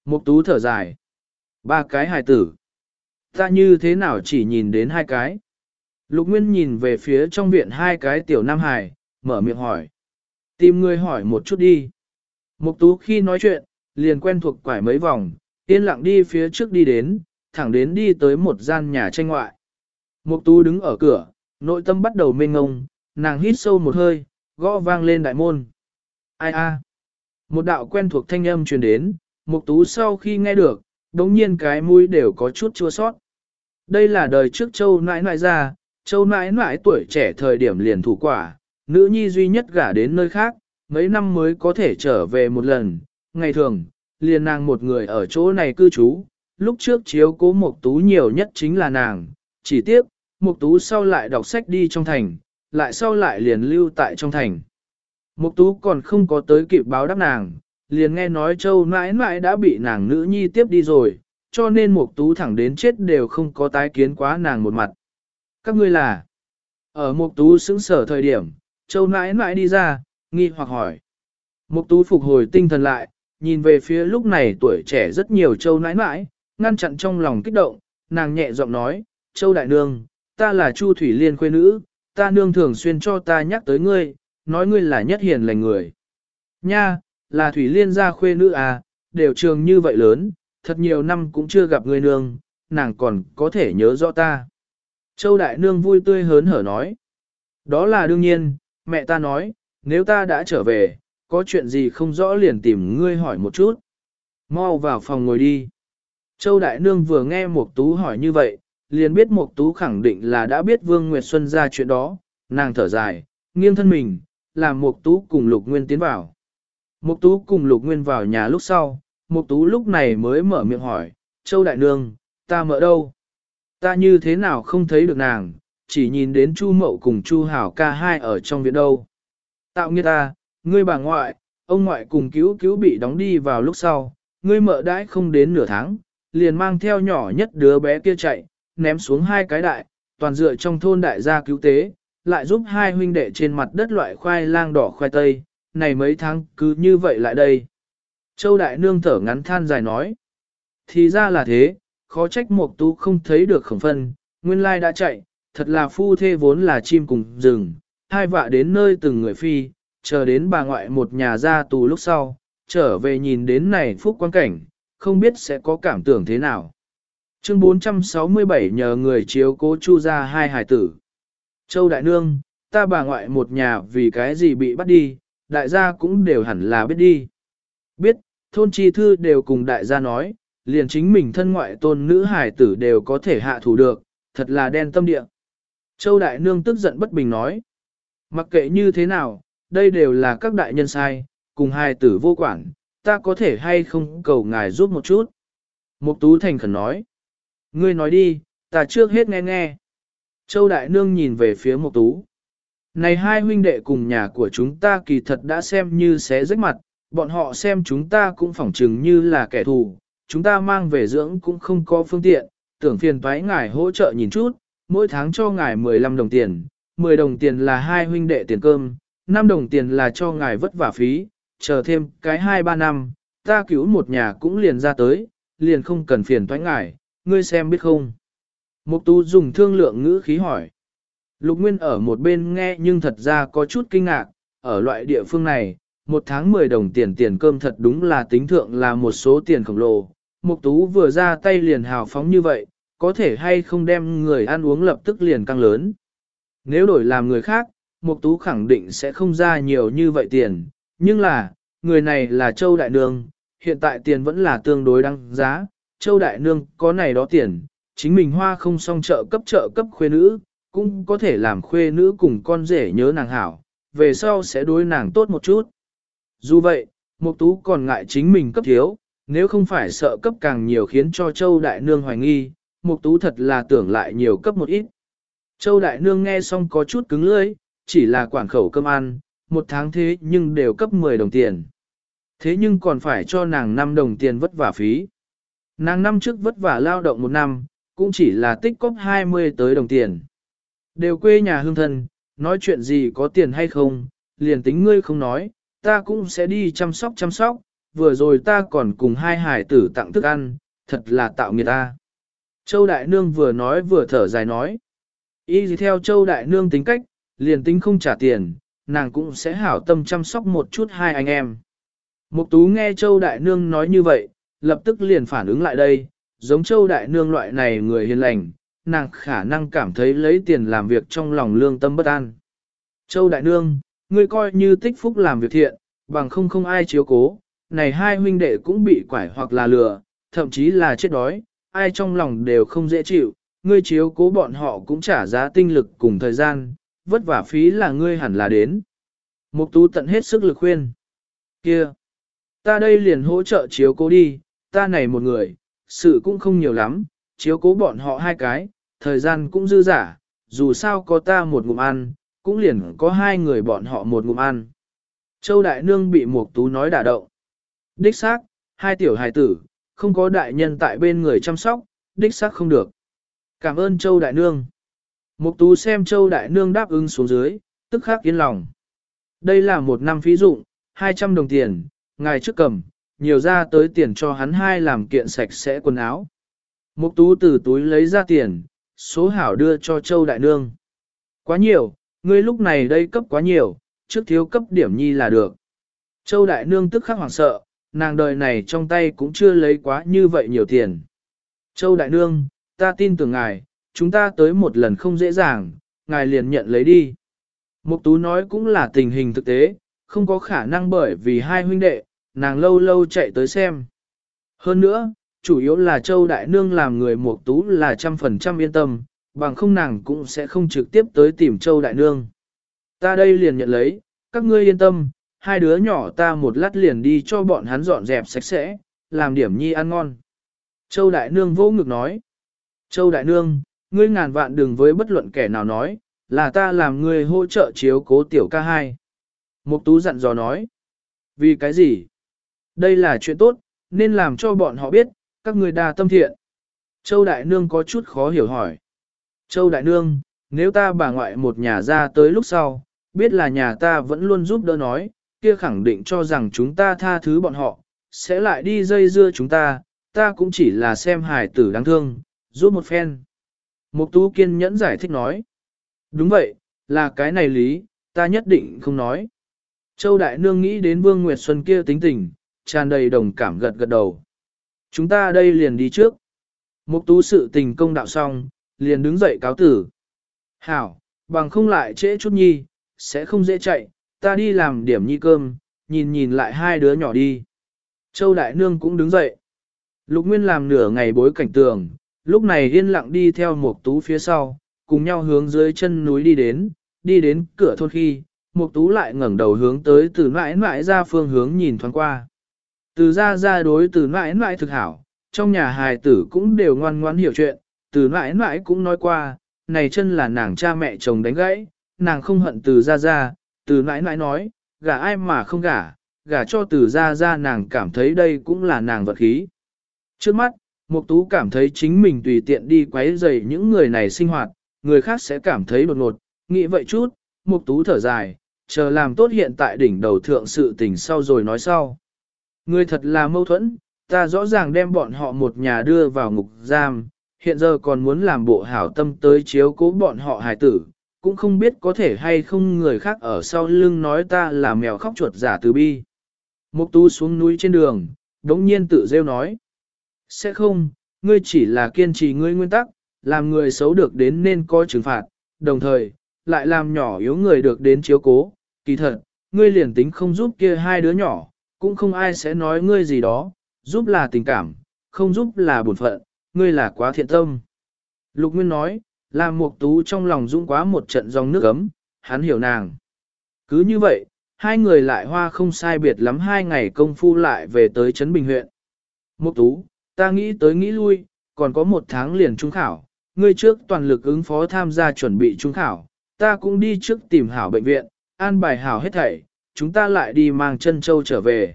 Mục tú thở dài. Ba cái hài tử. Ta như thế nào chỉ nhìn đến hai cái? Lục Nguyên nhìn về phía trong viện hai cái tiểu nam hài, mở miệng hỏi. Tìm người hỏi một chút đi. Mục tú khi nói chuyện, liền quen thuộc quải mấy vòng, yên lặng đi phía trước đi đến, thẳng đến đi tới một gian nhà tranh ngoại. Mục tú đứng ở cửa, nội tâm bắt đầu mênh ngông, nàng hít sâu một hơi, gõ vang lên đại môn. Ai a? Một đạo quen thuộc thanh âm truyền đến, mục tú sau khi nghe được, đống nhiên cái mũi đều có chút chua sót. Đây là đời trước châu nãi nãi ra, châu nãi nãi tuổi trẻ thời điểm liền thủ quả, nữ nhi duy nhất gả đến nơi khác, mấy năm mới có thể trở về một lần, ngày thường, liền nàng một người ở chỗ này cư trú, lúc trước chiếu cố mục Tú nhiều nhất chính là nàng, chỉ tiếc, mục Tú sau lại đọc sách đi trong thành, lại sau lại liền lưu tại trong thành. Mộc Tú còn không có tới kịp báo đáp nàng, liền nghe nói Châu mãi mãi đã bị nàng nữ nhi tiếp đi rồi, cho nên Mộc Tú thẳng đến chết đều không có tái kiến quá nàng một mặt. Các ngươi là? Ở Mộc Tú sững sở thời điểm, Châu mãi mãi đi ra, nghi hoặc hỏi. Mộc Tú phục hồi tinh thần lại, nhìn về phía lúc này tuổi trẻ rất nhiều Châu nãi nãi, ngăn chặn trong lòng kích động, nàng nhẹ giọng nói, Châu Đại Nương, ta là Chu Thủy Liên khuê nữ, ta nương thường xuyên cho ta nhắc tới ngươi, nói ngươi là nhất hiền lành người. Nha, là Thủy Liên gia khuê nữ à, đều trường như vậy lớn, thật nhiều năm cũng chưa gặp ngươi nương, nàng còn có thể nhớ rõ ta. Châu Đại Nương vui tươi hớn hở nói. Đó là đương nhiên, mẹ ta nói, nếu ta đã trở về, có chuyện gì không rõ liền tìm ngươi hỏi một chút. Mau vào phòng ngồi đi. Châu Đại Nương vừa nghe Mục Tú hỏi như vậy, liền biết Mục Tú khẳng định là đã biết Vương Nguyệt Xuân ra chuyện đó, nàng thở dài, nghiêng thân mình, làm Mục Tú cùng Lục Nguyên tiến vào. Mục Tú cùng Lục Nguyên vào nhà lúc sau, Mục Tú lúc này mới mở miệng hỏi, Châu Đại Nương, ta mợ đâu? Ta như thế nào không thấy được nàng, chỉ nhìn đến Chu Mậu cùng Chu Hảo ca hai ở trong viện đâu. Tạo nghiệt ta, ngươi bà ngoại, ông ngoại cùng cứu cứu bị đóng đi vào lúc sau, ngươi mợ đãi không đến nửa tháng, liền mang theo nhỏ nhất đứa bé kia chạy, ném xuống hai cái đại, toàn dựa trong thôn đại gia cứu tế, lại giúp hai huynh đệ trên mặt đất loại khoai lang đỏ khoai tây, này mấy tháng cứ như vậy lại đây. Châu Đại Nương thở ngắn than dài nói, thì ra là thế, khó trách một tú không thấy được khổng phân, nguyên lai đã chạy, thật là phu thê vốn là chim cùng rừng, hai vạ đến nơi từng người phi, chờ đến bà ngoại một nhà ra tù lúc sau, trở về nhìn đến này phúc quan cảnh, không biết sẽ có cảm tưởng thế nào. Chương 467 nhờ người chiếu cố chu ra hai hải tử. Châu Đại Nương, ta bà ngoại một nhà vì cái gì bị bắt đi, đại gia cũng đều hẳn là biết đi. Biết, thôn chi thư đều cùng đại gia nói, liền chính mình thân ngoại tôn nữ hải tử đều có thể hạ thủ được, thật là đen tâm địa. Châu Đại Nương tức giận bất bình nói, mặc kệ như thế nào, đây đều là các đại nhân sai, cùng hai tử vô quản, ta có thể hay không cầu ngài giúp một chút. Mục Tú thành khẩn nói, ngươi nói đi, ta trước hết nghe nghe. Châu Đại Nương nhìn về phía Mộc Tú. Này hai huynh đệ cùng nhà của chúng ta kỳ thật đã xem như xé rách mặt, bọn họ xem chúng ta cũng phỏng chừng như là kẻ thù, chúng ta mang về dưỡng cũng không có phương tiện, tưởng phiền toái ngài hỗ trợ nhìn chút, mỗi tháng cho ngài 15 đồng tiền, 10 đồng tiền là hai huynh đệ tiền cơm, 5 đồng tiền là cho ngài vất vả phí, chờ thêm cái 2-3 năm, ta cứu một nhà cũng liền ra tới, liền không cần phiền toái ngài, ngươi xem biết không. Mục tú dùng thương lượng ngữ khí hỏi. Lục Nguyên ở một bên nghe nhưng thật ra có chút kinh ngạc, ở loại địa phương này, một tháng 10 đồng tiền tiền cơm thật đúng là tính thượng là một số tiền khổng lồ. Mục tú vừa ra tay liền hào phóng như vậy, có thể hay không đem người ăn uống lập tức liền căng lớn. Nếu đổi làm người khác, Mục Tú khẳng định sẽ không ra nhiều như vậy tiền, nhưng là, người này là Châu Đại Nương, hiện tại tiền vẫn là tương đối đăng giá, Châu Đại Nương có này đó tiền, chính mình hoa không xong trợ cấp trợ cấp khuê nữ, cũng có thể làm khuê nữ cùng con rể nhớ nàng hảo, về sau sẽ đối nàng tốt một chút. Dù vậy, Mục Tú còn ngại chính mình cấp thiếu, nếu không phải sợ cấp càng nhiều khiến cho Châu Đại Nương hoài nghi, Mục Tú thật là tưởng lại nhiều cấp một ít. Châu Đại Nương nghe xong có chút cứng lưỡi, chỉ là quản khẩu cơm ăn, một tháng thế nhưng đều cấp 10 đồng tiền. Thế nhưng còn phải cho nàng 5 đồng tiền vất vả phí. Nàng năm trước vất vả lao động một năm, cũng chỉ là tích cóp 20 tới đồng tiền. Đều quê nhà hương thân, nói chuyện gì có tiền hay không, liền tính ngươi không nói, ta cũng sẽ đi chăm sóc chăm sóc, vừa rồi ta còn cùng hai hải tử tặng thức ăn, thật là tạo nghiệt ta. Châu Đại Nương vừa nói vừa thở dài nói. Y gì theo Châu Đại Nương tính cách, liền tính không trả tiền, nàng cũng sẽ hảo tâm chăm sóc một chút hai anh em. Mục Tú nghe Châu Đại Nương nói như vậy, lập tức liền phản ứng lại đây, giống Châu Đại Nương loại này người hiền lành, nàng khả năng cảm thấy lấy tiền làm việc trong lòng lương tâm bất an. Châu Đại Nương, ngươi coi như tích phúc làm việc thiện, bằng không không ai chiếu cố, này hai huynh đệ cũng bị quải hoặc là lừa, thậm chí là chết đói, ai trong lòng đều không dễ chịu, ngươi chiếu cố bọn họ cũng trả giá tinh lực cùng thời gian, vất vả phí là ngươi hẳn là đến. Mục tú tận hết sức lực khuyên. Kia, ta đây liền hỗ trợ chiếu cố đi, ta này một người, sự cũng không nhiều lắm, chiếu cố bọn họ hai cái, thời gian cũng dư giả, dù sao có ta một ngụm ăn, cũng liền có hai người bọn họ một ngụm ăn. Châu Đại Nương bị Mục Tú nói đả động. Đích xác, hai tiểu hài tử, không có đại nhân tại bên người chăm sóc, đích xác không được. Cảm ơn Châu Đại Nương. Mục Tú xem Châu Đại Nương đáp ứng xuống dưới, tức khắc yên lòng. Đây là một năm phí dụng, 200 đồng tiền, ngài trước cầm, nhiều ra tới tiền cho hắn hai làm kiện sạch sẽ quần áo. Mục Tú từ túi lấy ra tiền, số hảo đưa cho Châu Đại Nương. Quá nhiều, ngươi lúc này đây cấp quá nhiều, trước thiếu cấp điểm nhi là được. Châu Đại Nương tức khắc hoảng sợ, nàng đời này trong tay cũng chưa lấy quá như vậy nhiều tiền. Châu Đại Nương, ta tin tưởng ngài, chúng ta tới một lần không dễ dàng, ngài liền nhận lấy đi. Mục Tú nói cũng là tình hình thực tế, không có khả năng bởi vì hai huynh đệ, nàng lâu lâu chạy tới xem. Hơn nữa, chủ yếu là Châu Đại Nương làm người Mục Tú là trăm phần trăm yên tâm, bằng không nàng cũng sẽ không trực tiếp tới tìm Châu Đại Nương. Ta đây liền nhận lấy, các ngươi yên tâm, hai đứa nhỏ ta một lát liền đi cho bọn hắn dọn dẹp sạch sẽ, làm điểm nhi ăn ngon. Châu Đại Nương vô ngực nói. Châu Đại Nương, ngươi ngàn vạn đừng với bất luận kẻ nào nói, là ta làm ngươi hỗ trợ chiếu cố tiểu ca hai. Mục Tú dặn dò nói. Vì cái gì? Đây là chuyện tốt, nên làm cho bọn họ biết, các ngươi đa tâm thiện. Châu Đại Nương có chút khó hiểu hỏi. Châu Đại Nương, nếu ta bà ngoại một nhà ra tới lúc sau, biết là nhà ta vẫn luôn giúp đỡ nói, kia khẳng định cho rằng chúng ta tha thứ bọn họ, sẽ lại đi dây dưa chúng ta, ta cũng chỉ là xem hài tử đáng thương, giúp một phen. Mục Tú kiên nhẫn giải thích nói. Đúng vậy, là cái này lý, ta nhất định không nói. Châu Đại Nương nghĩ đến Vương Nguyệt Xuân kia tính tình, tràn đầy đồng cảm gật gật đầu. Chúng ta đây liền đi trước. Mục Tú sự tình công đạo xong, liền đứng dậy cáo tử. Hảo, bằng không lại trễ chút nhi, sẽ không dễ chạy, ta đi làm điểm nhi cơm, nhìn nhìn lại hai đứa nhỏ đi. Châu Đại Nương cũng đứng dậy. Lục Nguyên làm nửa ngày bối cảnh tường, lúc này yên lặng đi theo mục tú phía sau, cùng nhau hướng dưới chân núi đi đến, đi đến cửa thôn khi, mục tú lại ngẩng đầu hướng tới từ mãi mãi ra phương hướng nhìn thoáng qua. Từ ra ra đối từ mãi mãi thực hảo, trong nhà hài tử cũng đều ngoan ngoãn hiểu chuyện, từ mãi mãi cũng nói qua, này chân là nàng cha mẹ chồng đánh gãy, nàng không hận từ ra ra, từ mãi mãi nói, gả ai mà không gả, gả cho từ ra ra nàng cảm thấy đây cũng là nàng vật khí. Trước mắt, Mục Tú cảm thấy chính mình tùy tiện đi quấy rầy những người này sinh hoạt, người khác sẽ cảm thấy đột ngột, nghĩ vậy chút, Mục Tú thở dài, chờ làm tốt hiện tại đỉnh đầu thượng sự tình sau rồi nói sau. Người thật là mâu thuẫn, ta rõ ràng đem bọn họ một nhà đưa vào ngục giam, hiện giờ còn muốn làm bộ hảo tâm tới chiếu cố bọn họ hài tử, cũng không biết có thể hay không người khác ở sau lưng nói ta là mèo khóc chuột giả từ bi. Mục tú xuống núi trên đường, đống nhiên tự rêu nói. Sẽ không, ngươi chỉ là kiên trì ngươi nguyên tắc, làm người xấu được đến nên coi trừng phạt, đồng thời, lại làm nhỏ yếu người được đến chiếu cố. Kỳ thật, ngươi liền tính không giúp kia hai đứa nhỏ, cũng không ai sẽ nói ngươi gì đó, giúp là tình cảm, không giúp là bổn phận, ngươi là quá thiện tâm. Lục Nguyên nói, làm Mục Tú trong lòng dũng quá một trận dòng nước ấm, hắn hiểu nàng. Cứ như vậy, hai người lại hoa không sai biệt lắm hai ngày công phu lại về tới Trấn Bình huyện. Mục Tú, ta nghĩ tới nghĩ lui, còn có một tháng liền trung khảo, ngươi trước toàn lực ứng phó tham gia chuẩn bị trung khảo, ta cũng đi trước tìm hảo bệnh viện, an bài hảo hết thảy, chúng ta lại đi mang chân châu trở về.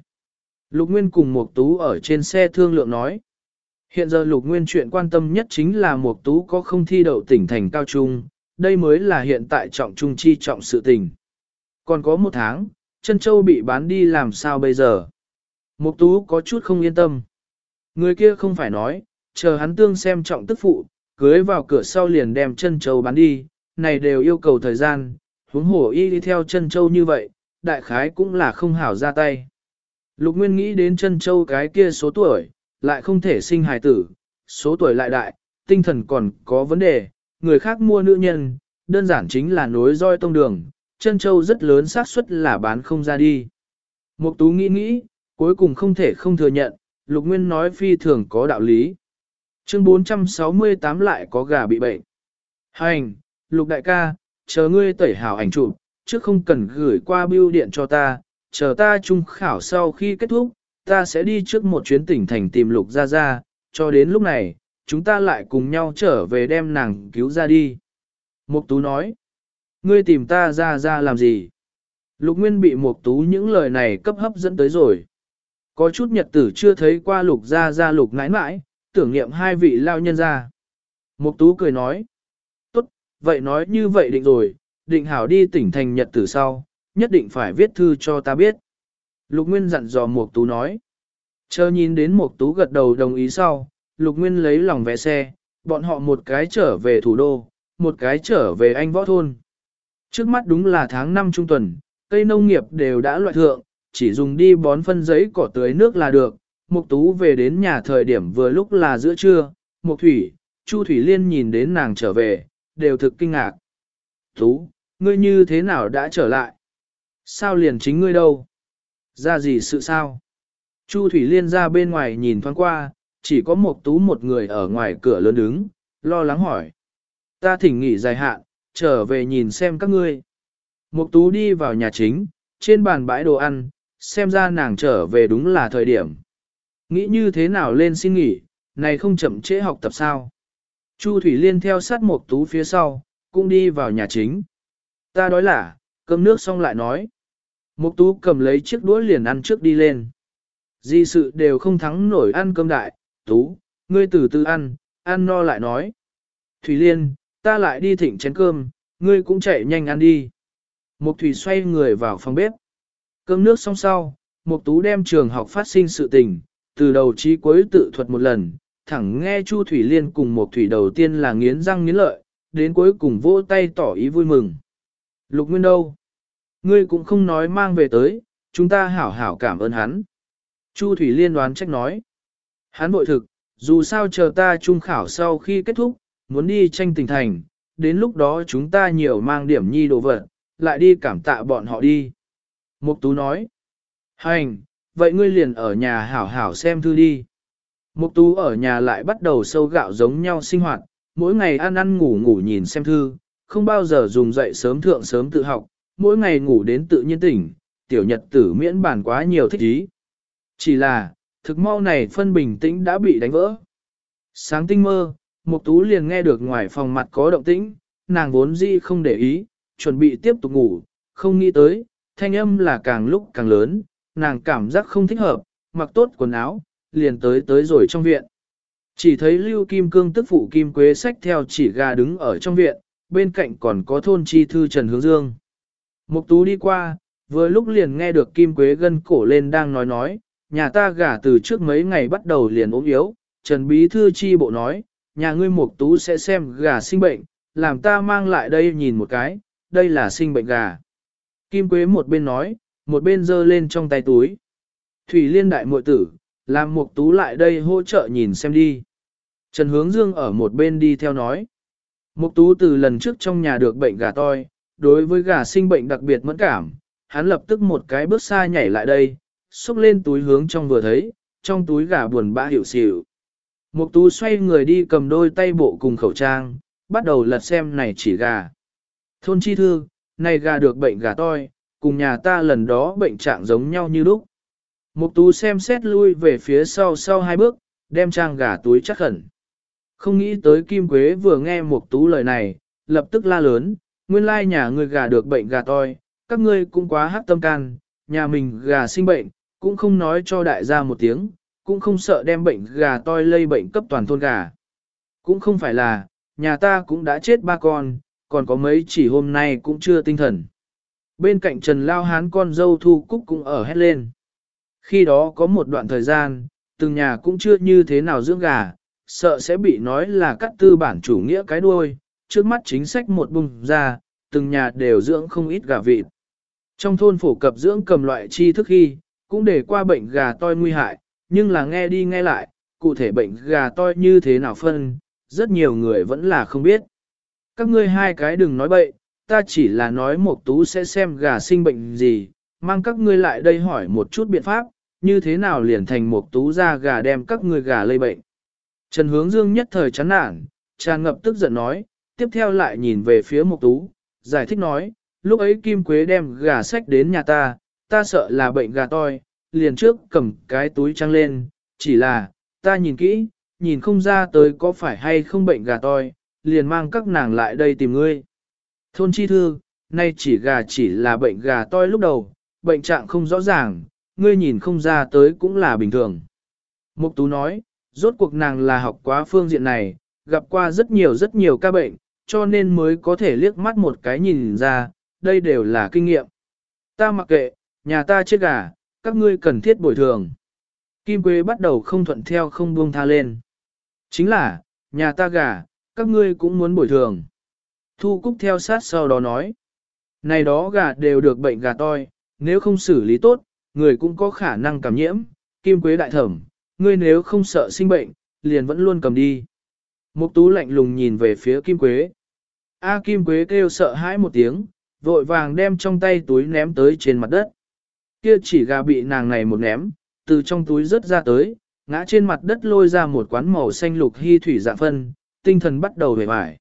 Lục Nguyên cùng Mục Tú ở trên xe thương lượng nói. Hiện giờ Lục Nguyên chuyện quan tâm nhất chính là Mục Tú có không thi đậu tỉnh thành cao trung, đây mới là hiện tại trọng trung chi trọng sự tình. Còn có một tháng, chân châu bị bán đi làm sao bây giờ? Mục Tú có chút không yên tâm. Người kia không phải nói, chờ hắn tương xem trọng tức phụ, cưới vào cửa sau liền đem chân châu bán đi, này đều yêu cầu thời gian, huống hồ y đi theo chân châu như vậy, đại khái cũng là không hảo ra tay. Lục Nguyên nghĩ đến chân châu cái kia số tuổi, lại không thể sinh hài tử, số tuổi lại đại, tinh thần còn có vấn đề, người khác mua nữ nhân, đơn giản chính là nối roi tông đường, chân châu rất lớn xác suất là bán không ra đi. Mục tú nghĩ nghĩ, cuối cùng không thể không thừa nhận, Lục Nguyên nói phi thường có đạo lý. Chương 468 lại có gà bị bệnh. Hành, lục đại ca, chờ ngươi tẩy hảo ảnh chụp, chứ không cần gửi qua bưu điện cho ta, chờ ta trung khảo sau khi kết thúc, ta sẽ đi trước một chuyến tỉnh thành tìm lục ra ra, cho đến lúc này, chúng ta lại cùng nhau trở về đem nàng cứu ra đi. Mục tú nói, ngươi tìm ta ra ra làm gì? Lục Nguyên bị Mục tú những lời này cấp hấp dẫn tới rồi. Có chút nhật tử chưa thấy qua lục ra ra lục nãi nãi, tưởng niệm hai vị lao nhân ra. Mục tú cười nói, tốt, vậy nói như vậy định rồi, định hảo đi tỉnh thành nhật tử sau, nhất định phải viết thư cho ta biết. Lục Nguyên dặn dò Mục tú nói, chờ nhìn đến Mục tú gật đầu đồng ý sau, Lục Nguyên lấy lòng vẽ xe, bọn họ một cái trở về thủ đô, một cái trở về anh võ thôn. Trước mắt đúng là tháng 5 trung tuần, cây nông nghiệp đều đã loại thượng, chỉ dùng đi bón phân giấy cỏ tưới nước là được. Mục tú về đến nhà thời điểm vừa lúc là giữa trưa, Mục Thủy, Chu Thủy Liên nhìn đến nàng trở về, đều thực kinh ngạc. Tú, ngươi như thế nào đã trở lại? Sao liền chính ngươi đâu? Ra gì sự sao? Chu Thủy Liên ra bên ngoài nhìn thoáng qua, chỉ có một tú một người ở ngoài cửa lớn đứng, lo lắng hỏi. Ta thỉnh nghỉ dài hạn, trở về nhìn xem các ngươi. Mục tú đi vào nhà chính, trên bàn bãi đồ ăn, xem ra nàng trở về đúng là thời điểm. Nghĩ như thế nào lên xin nghỉ, này không chậm trễ học tập sao. Chu Thủy Liên theo sát Mục tú phía sau, cũng đi vào nhà chính. Ta đói là, cơm nước xong lại nói. Mục tú cầm lấy chiếc đũa liền ăn trước đi lên. Di sự đều không thắng nổi ăn cơm đại, tú, ngươi từ từ ăn, ăn no lại nói. Thủy Liên, ta lại đi thịnh chén cơm, ngươi cũng chạy nhanh ăn đi. Mục Thủy xoay người vào phòng bếp. Cơm nước xong sau, Mục Tú đem trường học phát sinh sự tình, từ đầu chí cuối tự thuật một lần, thẳng nghe Chu Thủy Liên cùng Mục Thủy đầu tiên là nghiến răng nghiến lợi, đến cuối cùng vỗ tay tỏ ý vui mừng. Lục Nguyên đâu? Ngươi cũng không nói mang về tới, chúng ta hảo hảo cảm ơn hắn. Chu Thủy Liên đoán trách nói. Hắn bội thực, dù sao chờ ta trung khảo sau khi kết thúc, muốn đi tranh tỉnh thành, đến lúc đó chúng ta nhiều mang điểm nhi đồ vật, lại đi cảm tạ bọn họ đi. Mục Tú nói, hành, vậy ngươi liền ở nhà hảo hảo xem thư đi. Mục Tú ở nhà lại bắt đầu sâu gạo giống nhau sinh hoạt, mỗi ngày ăn ăn ngủ ngủ nhìn xem thư, không bao giờ dùng dậy sớm thượng sớm tự học, mỗi ngày ngủ đến tự nhiên tỉnh, tiểu nhật tử miễn bản quá nhiều thích ý. Chỉ là, thực mau này phân bình tĩnh đã bị đánh vỡ. Sáng tinh mơ, Mục Tú liền nghe được ngoài phòng mặt có động tĩnh, nàng vốn dĩ không để ý, chuẩn bị tiếp tục ngủ, không nghĩ tới, thanh âm là càng lúc càng lớn, nàng cảm giác không thích hợp, mặc tốt quần áo, liền tới tới rồi trong viện. Chỉ thấy Lưu Kim Cương tức phụ Kim Quế sách theo chỉ gà đứng ở trong viện, bên cạnh còn có thôn chi thư Trần Hướng Dương. Mục Tú đi qua, vừa lúc liền nghe được Kim Quế gân cổ lên đang nói nói, nhà ta gà từ trước mấy ngày bắt đầu liền ốm yếu, Trần Bí Thư chi bộ nói, nhà ngươi Mục Tú sẽ xem gà sinh bệnh, làm ta mang lại đây nhìn một cái, đây là sinh bệnh gà. Kim Quế một bên nói, một bên giơ lên trong tay túi. Thủy Liên đại muội tử, làm Mục Tú lại đây hỗ trợ nhìn xem đi. Trần Hướng Dương ở một bên đi theo nói. Mục Tú từ lần trước trong nhà được bệnh gà toi, đối với gà sinh bệnh đặc biệt mẫn cảm, hắn lập tức một cái bước xa nhảy lại đây, xúc lên túi hướng trong vừa thấy, trong túi gà buồn bã hiểu xỉu. Mục tú xoay người đi cầm đôi tay bộ cùng khẩu trang, bắt đầu lật xem này chỉ gà. Thôn chi thư, này gà được bệnh gà toi, cùng nhà ta lần đó bệnh trạng giống nhau như lúc. Mục tú xem xét lui về phía sau sau hai bước, đem trang gà túi chắc khẩn. Không nghĩ tới Kim Quế vừa nghe mục tú lời này, lập tức la lớn, nguyên lai nhà người gà được bệnh gà toi, các ngươi cũng quá hắc tâm can, nhà mình gà sinh bệnh, cũng không nói cho đại gia một tiếng, cũng không sợ đem bệnh gà toi lây bệnh cấp toàn thôn gà. Cũng không phải là, nhà ta cũng đã chết ba con, còn có mấy chỉ hôm nay cũng chưa tinh thần. Bên cạnh Trần Lao Hán con dâu Thu Cúc cũng ở hét lên. Khi đó có một đoạn thời gian, từng nhà cũng chưa như thế nào dưỡng gà, sợ sẽ bị nói là cắt tư bản chủ nghĩa cái đuôi, trước mắt chính sách một bùng ra, từng nhà đều dưỡng không ít gà vịt. Trong thôn phổ cập dưỡng cầm loại chi thức khi, cũng để qua bệnh gà toi nguy hại, nhưng là nghe đi nghe lại, cụ thể bệnh gà toi như thế nào phân, rất nhiều người vẫn là không biết. Các ngươi hai cái đừng nói bậy, ta chỉ là nói một tú sẽ xem gà sinh bệnh gì, mang các ngươi lại đây hỏi một chút biện pháp, như thế nào liền thành một tú ra gà đem các người gà lây bệnh. Trần Hướng Dương nhất thời chán nản, tràn ngập tức giận nói, tiếp theo lại nhìn về phía một Tú, giải thích nói, lúc ấy Kim Quế đem gà sách đến nhà ta, ta sợ là bệnh gà toi, liền trước cầm cái túi trăng lên, chỉ là, ta nhìn kỹ, nhìn không ra tới có phải hay không bệnh gà toi, liền mang các nàng lại đây tìm ngươi. Thôn chi thư, nay chỉ gà chỉ là bệnh gà toi lúc đầu, bệnh trạng không rõ ràng, ngươi nhìn không ra tới cũng là bình thường. Mục Tú nói, rốt cuộc nàng là học quá phương diện này, gặp qua rất nhiều rất nhiều ca bệnh, cho nên mới có thể liếc mắt một cái nhìn ra, đây đều là kinh nghiệm. Ta mặc kệ, nhà ta chết gà, các ngươi cần thiết bồi thường. Kim Quế bắt đầu không thuận theo không buông tha lên. Chính là, nhà ta gà, các ngươi cũng muốn bồi thường. Thu Cúc theo sát sau đó nói. Này đó gà đều được bệnh gà toi, nếu không xử lý tốt, người cũng có khả năng cảm nhiễm. Kim Quế đại thẩm, ngươi nếu không sợ sinh bệnh, liền vẫn luôn cầm đi. Mục tú lạnh lùng nhìn về phía Kim Quế. A Kim Quế kêu sợ hãi một tiếng, vội vàng đem trong tay túi ném tới trên mặt đất. Kia chỉ gà bị nàng này một ném, từ trong túi rớt ra tới, ngã trên mặt đất lôi ra một quán màu xanh lục hy thủy dạng phân, tinh thần bắt đầu về vải.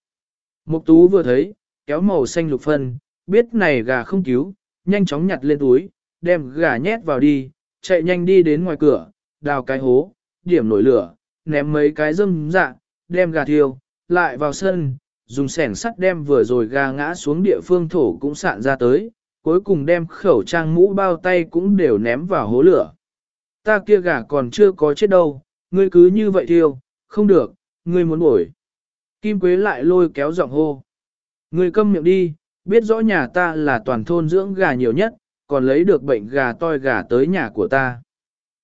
Mục tú vừa thấy, kéo màu xanh lục phân, biết này gà không cứu, nhanh chóng nhặt lên túi, đem gà nhét vào đi, chạy nhanh đi đến ngoài cửa, đào cái hố, điểm nổi lửa, ném mấy cái dâm dạ, đem gà thiêu, lại vào sân, dùng sẻng sắt đem vừa rồi gà ngã xuống địa phương thổ cũng sạn ra tới, cuối cùng đem khẩu trang mũ bao tay cũng đều ném vào hố lửa. Ta kia gà còn chưa có chết đâu, ngươi cứ như vậy thiêu, không được, ngươi muốn bổi. Kim Quế lại lôi kéo giọng hô. Ngươi câm miệng đi, biết rõ nhà ta là toàn thôn dưỡng gà nhiều nhất, còn lấy được bệnh gà toi gà tới nhà của ta.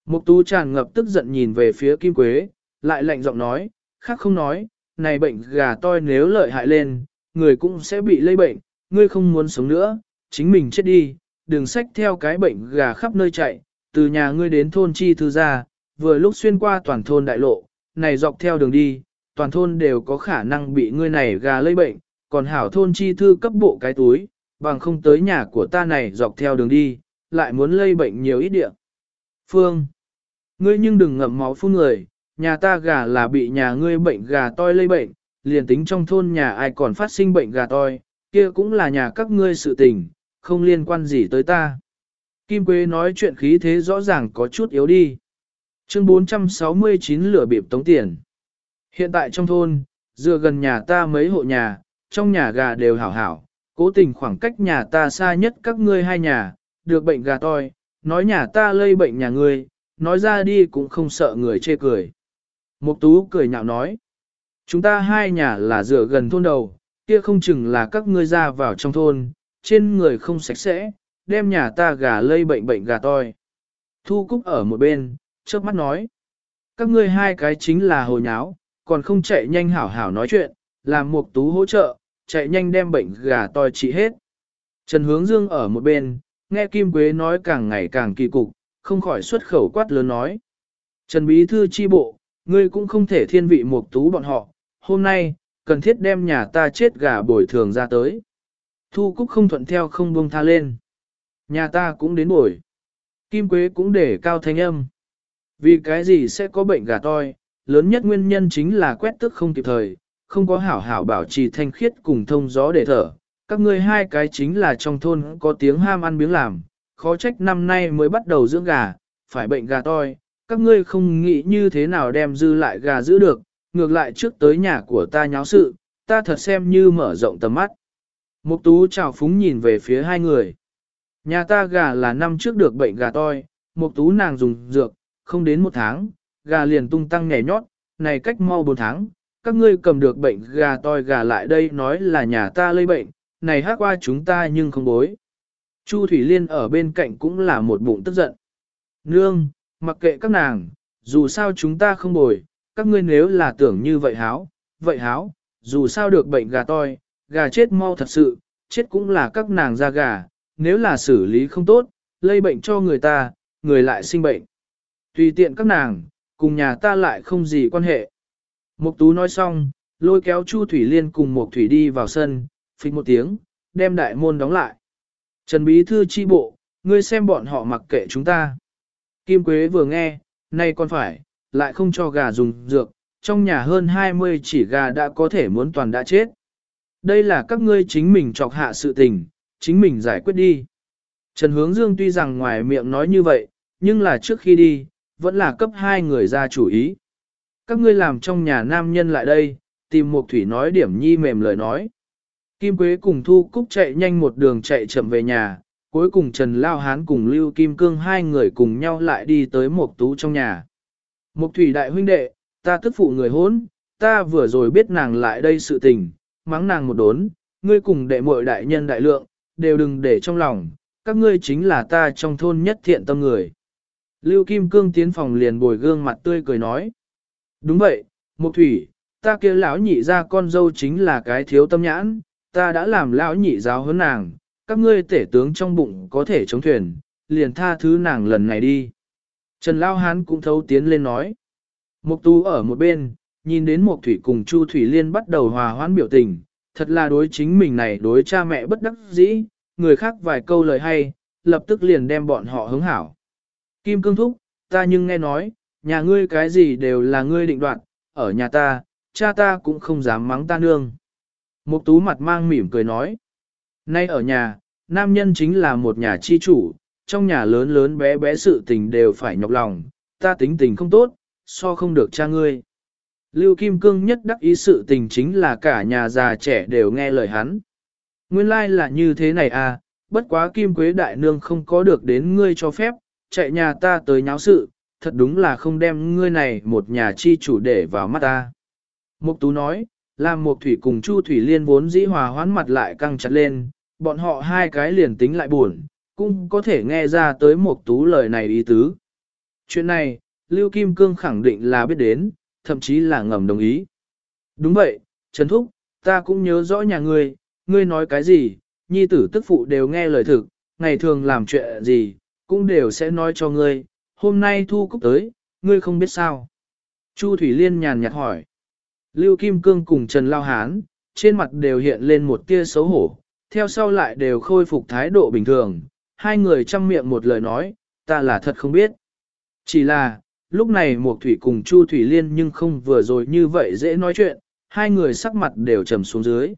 Mục tú tràn ngập tức giận nhìn về phía Kim Quế, lại lạnh giọng nói, khác không nói, này bệnh gà toi nếu lợi hại lên, người cũng sẽ bị lây bệnh, ngươi không muốn sống nữa, chính mình chết đi, đừng xách theo cái bệnh gà khắp nơi chạy, từ nhà ngươi đến thôn chi thư ra, vừa lúc xuyên qua toàn thôn đại lộ, này dọc theo đường đi, toàn thôn đều có khả năng bị ngươi này gà lây bệnh, còn hảo thôn chi thư cấp bộ cái túi, bằng không tới nhà của ta này dọc theo đường đi, lại muốn lây bệnh nhiều ít địa. Phương, ngươi nhưng đừng ngậm máu phun người, nhà ta gà là bị nhà ngươi bệnh gà toi lây bệnh, liền tính trong thôn nhà ai còn phát sinh bệnh gà toi, kia cũng là nhà các ngươi sự tình, không liên quan gì tới ta. Kim Quế nói chuyện khí thế rõ ràng có chút yếu đi. Chương 469 lửa bịp tống tiền. Hiện tại trong thôn, dựa gần nhà ta mấy hộ nhà, trong nhà gà đều hảo hảo, cố tình khoảng cách nhà ta xa nhất các ngươi hai nhà, được bệnh gà toi, nói nhà ta lây bệnh nhà ngươi, nói ra đi cũng không sợ người chê cười. Mục tú cười nhạo nói, chúng ta hai nhà là dựa gần thôn đầu, kia không chừng là các ngươi ra vào trong thôn, trên người không sạch sẽ, đem nhà ta gà lây bệnh bệnh gà toi. Thu Cúc ở một bên, chớp mắt nói, các ngươi hai cái chính là hồ nháo, còn không chạy nhanh hảo hảo nói chuyện, làm Mục Tú hỗ trợ, chạy nhanh đem bệnh gà toi trị hết. Trần Hướng Dương ở một bên, nghe Kim Quế nói càng ngày càng kỳ cục, không khỏi xuất khẩu quát lớn nói. Trần Bí Thư chi bộ, ngươi cũng không thể thiên vị Mục Tú bọn họ, hôm nay, cần thiết đem nhà ta chết gà bồi thường ra tới. Thu Cúc không thuận theo không buông tha lên. Nhà ta cũng đến bồi. Kim Quế cũng để cao thanh âm. Vì cái gì sẽ có bệnh gà toi, lớn nhất nguyên nhân chính là quét tức không kịp thời, không có hảo hảo bảo trì thanh khiết cùng thông gió để thở. Các ngươi hai cái chính là trong thôn có tiếng ham ăn miếng làm, khó trách năm nay mới bắt đầu dưỡng gà, phải bệnh gà toi. Các ngươi không nghĩ như thế nào đem dư lại gà giữ được, ngược lại trước tới nhà của ta nháo sự, ta thật xem như mở rộng tầm mắt. Mục tú chào phúng nhìn về phía hai người. Nhà ta gà là năm trước được bệnh gà toi, mục tú nàng dùng dược, không đến một tháng, gà liền tung tăng nhảy nhót, này cách mau bốn tháng, các ngươi cầm được bệnh gà toi gà lại đây nói là nhà ta lây bệnh, này hát qua chúng ta nhưng không bối. Chu Thủy Liên ở bên cạnh cũng là một bụng tức giận. Nương, mặc kệ các nàng, dù sao chúng ta không bồi, các ngươi nếu là tưởng như vậy háo, vậy háo, dù sao được bệnh gà toi, gà chết mau thật sự, chết cũng là các nàng ra gà, nếu là xử lý không tốt, lây bệnh cho người ta, người lại sinh bệnh. Tùy tiện các nàng, cùng nhà ta lại không gì quan hệ. Mục tú nói xong, lôi kéo Chu Thủy Liên cùng Mục Thủy đi vào sân, phịch một tiếng, đem đại môn đóng lại. Trần Bí Thư chi bộ, ngươi xem bọn họ mặc kệ chúng ta. Kim Quế vừa nghe, nay còn phải, lại không cho gà dùng dược, trong nhà hơn 20 chỉ gà đã có thể muốn toàn đã chết. Đây là các ngươi chính mình chọc hạ sự tình, chính mình giải quyết đi. Trần Hướng Dương tuy rằng ngoài miệng nói như vậy, nhưng là trước khi đi, vẫn là cấp hai người ra chủ ý. Các ngươi làm trong nhà nam nhân lại đây, tìm một thủy nói điểm nhi mềm lời nói. Kim Quế cùng Thu Cúc chạy nhanh một đường chạy chậm về nhà, cuối cùng Trần Lao Hán cùng Lưu Kim Cương hai người cùng nhau lại đi tới một tú trong nhà. Một thủy đại huynh đệ, ta tức phụ người hốn, ta vừa rồi biết nàng lại đây sự tình, mắng nàng một đốn, ngươi cùng đệ muội đại nhân đại lượng, đều đừng để trong lòng, các ngươi chính là ta trong thôn nhất thiện tâm người. Lưu Kim Cương tiến phòng liền bồi gương mặt tươi cười nói. Đúng vậy, Mục Thủy, ta kia lão nhị ra con dâu chính là cái thiếu tâm nhãn, ta đã làm lão nhị giáo huấn nàng, các ngươi tể tướng trong bụng có thể chống thuyền, liền tha thứ nàng lần này đi. Trần Lao Hán cũng thấu tiến lên nói. Mục Tú ở một bên, nhìn đến Mục Thủy cùng Chu Thủy Liên bắt đầu hòa hoãn biểu tình, thật là đối chính mình này đối cha mẹ bất đắc dĩ, người khác vài câu lời hay, lập tức liền đem bọn họ hứng hảo. Kim Cương Thúc, ta nhưng nghe nói, nhà ngươi cái gì đều là ngươi định đoạt, ở nhà ta, cha ta cũng không dám mắng ta nương. Mục tú mặt mang mỉm cười nói, nay ở nhà, nam nhân chính là một nhà chi chủ, trong nhà lớn lớn bé bé sự tình đều phải nhọc lòng, ta tính tình không tốt, so không được cha ngươi. Lưu Kim Cương nhất đắc ý sự tình chính là cả nhà già trẻ đều nghe lời hắn. Nguyên lai like là như thế này à, bất quá Kim Quế Đại Nương không có được đến ngươi cho phép, chạy nhà ta tới nháo sự, thật đúng là không đem ngươi này một nhà chi chủ để vào mắt ta. Mục Tú nói, làm Mục thủy cùng Chu Thủy Liên vốn dĩ hòa hoãn mặt lại căng chặt lên, bọn họ hai cái liền tính lại buồn, cũng có thể nghe ra tới Mục tú lời này ý tứ. Chuyện này, Lưu Kim Cương khẳng định là biết đến, thậm chí là ngầm đồng ý. Đúng vậy, Trần Thúc, ta cũng nhớ rõ nhà ngươi, ngươi nói cái gì, nhi tử tức phụ đều nghe lời thực, ngày thường làm chuyện gì, cũng đều sẽ nói cho ngươi, hôm nay thu cúc tới, ngươi không biết sao. Chu Thủy Liên nhàn nhạt hỏi. Lưu Kim Cương cùng Trần Lao Hán, trên mặt đều hiện lên một tia xấu hổ, theo sau lại đều khôi phục thái độ bình thường, hai người chăm miệng một lời nói, ta là thật không biết. Chỉ là, lúc này một thủy cùng Chu Thủy Liên nhưng không vừa rồi như vậy dễ nói chuyện, hai người sắc mặt đều trầm xuống dưới.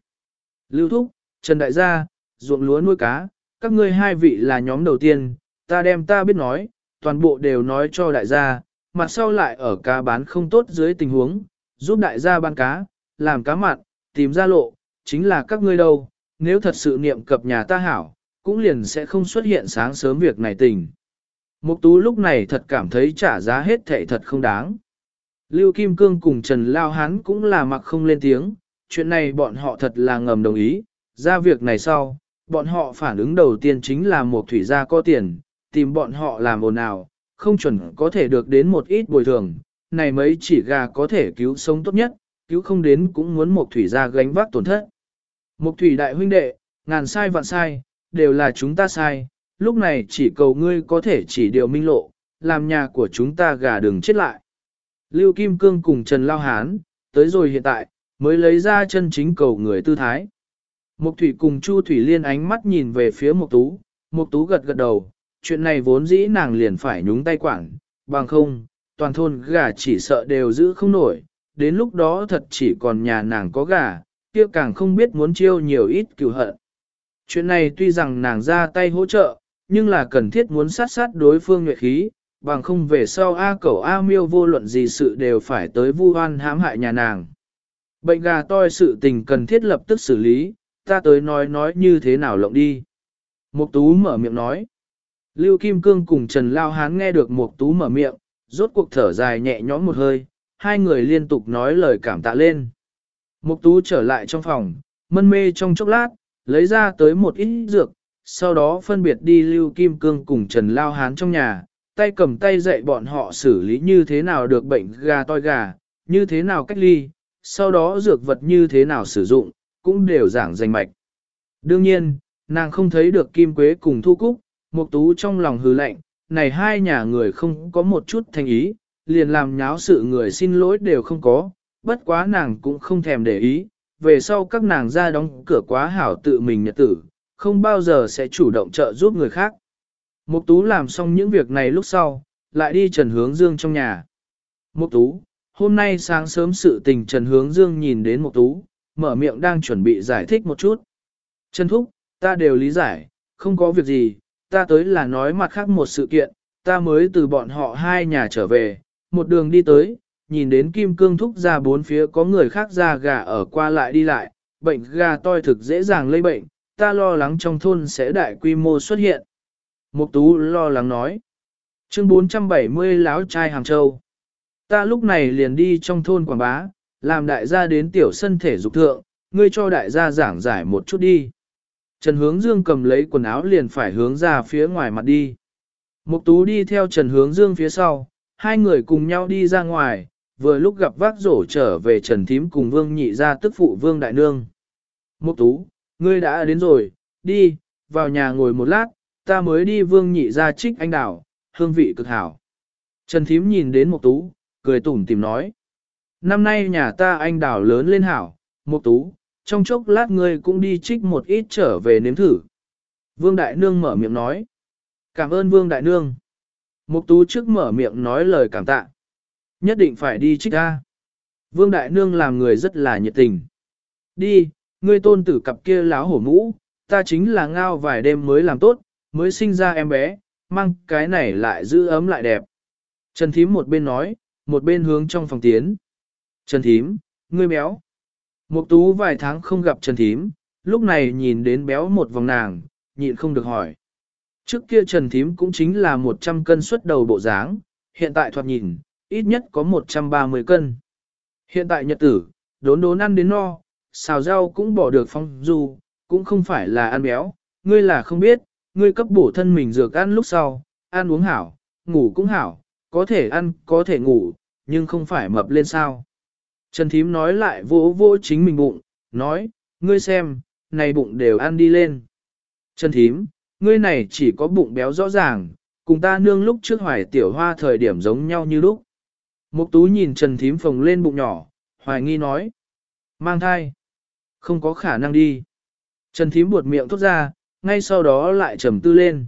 Lưu Thúc, Trần Đại Gia, ruộng lúa nuôi cá, các ngươi hai vị là nhóm đầu tiên, ta đem ta biết nói, toàn bộ đều nói cho đại gia, mặt sau lại ở cá bán không tốt dưới tình huống, giúp đại gia bán cá, làm cá mặn, tìm ra lộ, chính là các ngươi đâu, nếu thật sự niệm cập nhà ta hảo, cũng liền sẽ không xuất hiện sáng sớm việc này tình. Mục tú lúc này thật cảm thấy trả giá hết thệ thật không đáng. Lưu Kim Cương cùng Trần Lao Hán cũng là mặc không lên tiếng, chuyện này bọn họ thật là ngầm đồng ý, ra việc này sau, bọn họ phản ứng đầu tiên chính là một thủy gia có tiền, tìm bọn họ làm ồn ào, không chuẩn có thể được đến một ít bồi thường, này mấy chỉ gà có thể cứu sống tốt nhất, cứu không đến cũng muốn một thủy gia gánh vác tổn thất. Một thủy đại huynh đệ, ngàn sai vạn sai, đều là chúng ta sai, lúc này chỉ cầu ngươi có thể chỉ điều minh lộ, làm nhà của chúng ta gà đừng chết lại. Lưu Kim Cương cùng Trần Lao Hán, tới rồi hiện tại, mới lấy ra chân chính cầu người tư thái. Mục Thủy cùng Chu Thủy Liên ánh mắt nhìn về phía Mục Tú, Mục Tú gật gật đầu, chuyện này vốn dĩ nàng liền phải nhúng tay quản, bằng không, toàn thôn gà chỉ sợ đều giữ không nổi, đến lúc đó thật chỉ còn nhà nàng có gà, kia càng không biết muốn chiêu nhiều ít cửu hận. Chuyện này tuy rằng nàng ra tay hỗ trợ, nhưng là cần thiết muốn sát sát đối phương nhuệ khí, bằng không về sau A cẩu A miêu vô luận gì sự đều phải tới vu oan hãm hại nhà nàng. Bệnh gà toi sự tình cần thiết lập tức xử lý, ta tới nói nói như thế nào lộng đi. Mục tú mở miệng nói. Lưu Kim Cương cùng Trần Lao Hán nghe được Mục tú mở miệng, rốt cuộc thở dài nhẹ nhõm một hơi, hai người liên tục nói lời cảm tạ lên. Mục tú trở lại trong phòng, mân mê trong chốc lát, lấy ra tới một ít dược, sau đó phân biệt đi Lưu Kim Cương cùng Trần Lao Hán trong nhà, tay cầm tay dạy bọn họ xử lý như thế nào được bệnh gà toi gà, như thế nào cách ly, sau đó dược vật như thế nào sử dụng, cũng đều giảng danh mạch. Đương nhiên, nàng không thấy được Kim Quế cùng Thu Cúc, Mục Tú trong lòng hừ lạnh, này hai nhà người không có một chút thành ý, liền làm nháo sự người xin lỗi đều không có, bất quá nàng cũng không thèm để ý, về sau các nàng ra đóng cửa quá hảo tự mình nhật tử, không bao giờ sẽ chủ động trợ giúp người khác. Mục Tú làm xong những việc này lúc sau, lại đi Trần Hướng Dương trong nhà. Mục Tú, hôm nay sáng sớm sự tình Trần Hướng Dương nhìn đến Mục tú, mở miệng đang chuẩn bị giải thích một chút. Trần Thúc, ta đều lý giải, không có việc gì, ta tới là nói mặt khác một sự kiện, ta mới từ bọn họ hai nhà trở về, một đường đi tới, nhìn đến kim cương thúc ra bốn phía có người khác ra gà ở qua lại đi lại, bệnh gà toi thực dễ dàng lây bệnh, ta lo lắng trong thôn sẽ đại quy mô xuất hiện. Mục tú lo lắng nói. Chương 470 Láo trai Hàng Châu. Ta lúc này liền đi trong thôn quảng bá, làm đại gia đến tiểu sân thể dục thượng, ngươi cho đại gia giảng giải một chút đi. Trần Hướng Dương cầm lấy quần áo liền phải hướng ra phía ngoài mặt đi. Mục tú đi theo Trần Hướng Dương phía sau, hai người cùng nhau đi ra ngoài, vừa lúc gặp vác rổ trở về Trần Thím cùng Vương Nhị gia tức phụ Vương Đại Nương. Mục tú, ngươi đã đến rồi, đi, vào nhà ngồi một lát, ta mới đi Vương Nhị gia trích anh đào, hương vị cực hảo. Trần Thím nhìn đến Mục tú, cười tủm tỉm nói. Năm nay nhà ta anh đào lớn lên hảo, Mục tú, trong chốc lát ngươi cũng đi trích một ít trở về nếm thử. Vương Đại Nương mở miệng nói. Cảm ơn Vương Đại Nương. Mục tú trước mở miệng nói lời cảm tạ. Nhất định phải đi trích ra. Vương Đại Nương làm người rất là nhiệt tình. Đi, ngươi tôn tử cặp kia láo hổ mũ, ta chính là ngao vài đêm mới làm tốt, mới sinh ra em bé, mang cái này lại giữ ấm lại đẹp. Trần Thím một bên nói, một bên hướng trong phòng tiến. Trần Thím, ngươi béo. Mục tú vài tháng không gặp Trần Thím, lúc này nhìn đến béo một vòng nàng, nhịn không được hỏi. Trước kia Trần Thím cũng chính là 100 cân xuất đầu bộ dáng, hiện tại thoạt nhìn, ít nhất có 130 cân. Hiện tại nhật tử, đốn đốn ăn đến no, xào rau cũng bỏ được phong du, cũng không phải là ăn béo, ngươi là không biết, ngươi cấp bổ thân mình dược ăn lúc sau, ăn uống hảo, ngủ cũng hảo, có thể ăn, có thể ngủ, nhưng không phải mập lên sao. Trần Thím nói lại vỗ vỗ chính mình bụng, nói, ngươi xem, này bụng đều ăn đi lên. Trần Thím, ngươi này chỉ có bụng béo rõ ràng, cùng ta nương lúc trước hoài tiểu hoa thời điểm giống nhau như lúc. Mục tú nhìn Trần Thím phồng lên bụng nhỏ, hoài nghi nói. Mang thai. Không có khả năng đi. Trần Thím buột miệng thốt ra, ngay sau đó lại trầm tư lên.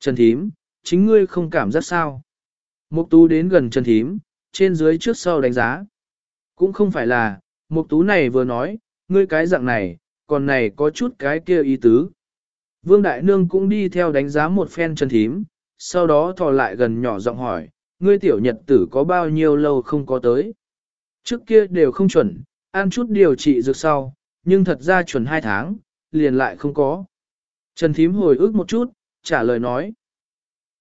Trần Thím, chính ngươi không cảm giác sao. Mục tú đến gần Trần Thím, trên dưới trước sau đánh giá. Cũng không phải là, mục tú này vừa nói, ngươi cái dạng này, còn này có chút cái kia ý tứ. Vương Đại Nương cũng đi theo đánh giá một phen Trần Thím, sau đó thò lại gần nhỏ giọng hỏi, ngươi tiểu nhật tử có bao nhiêu lâu không có tới. Trước kia đều không chuẩn, ăn chút điều trị dược sau, nhưng thật ra chuẩn hai tháng, liền lại không có. Trần Thím hồi ức một chút, trả lời nói,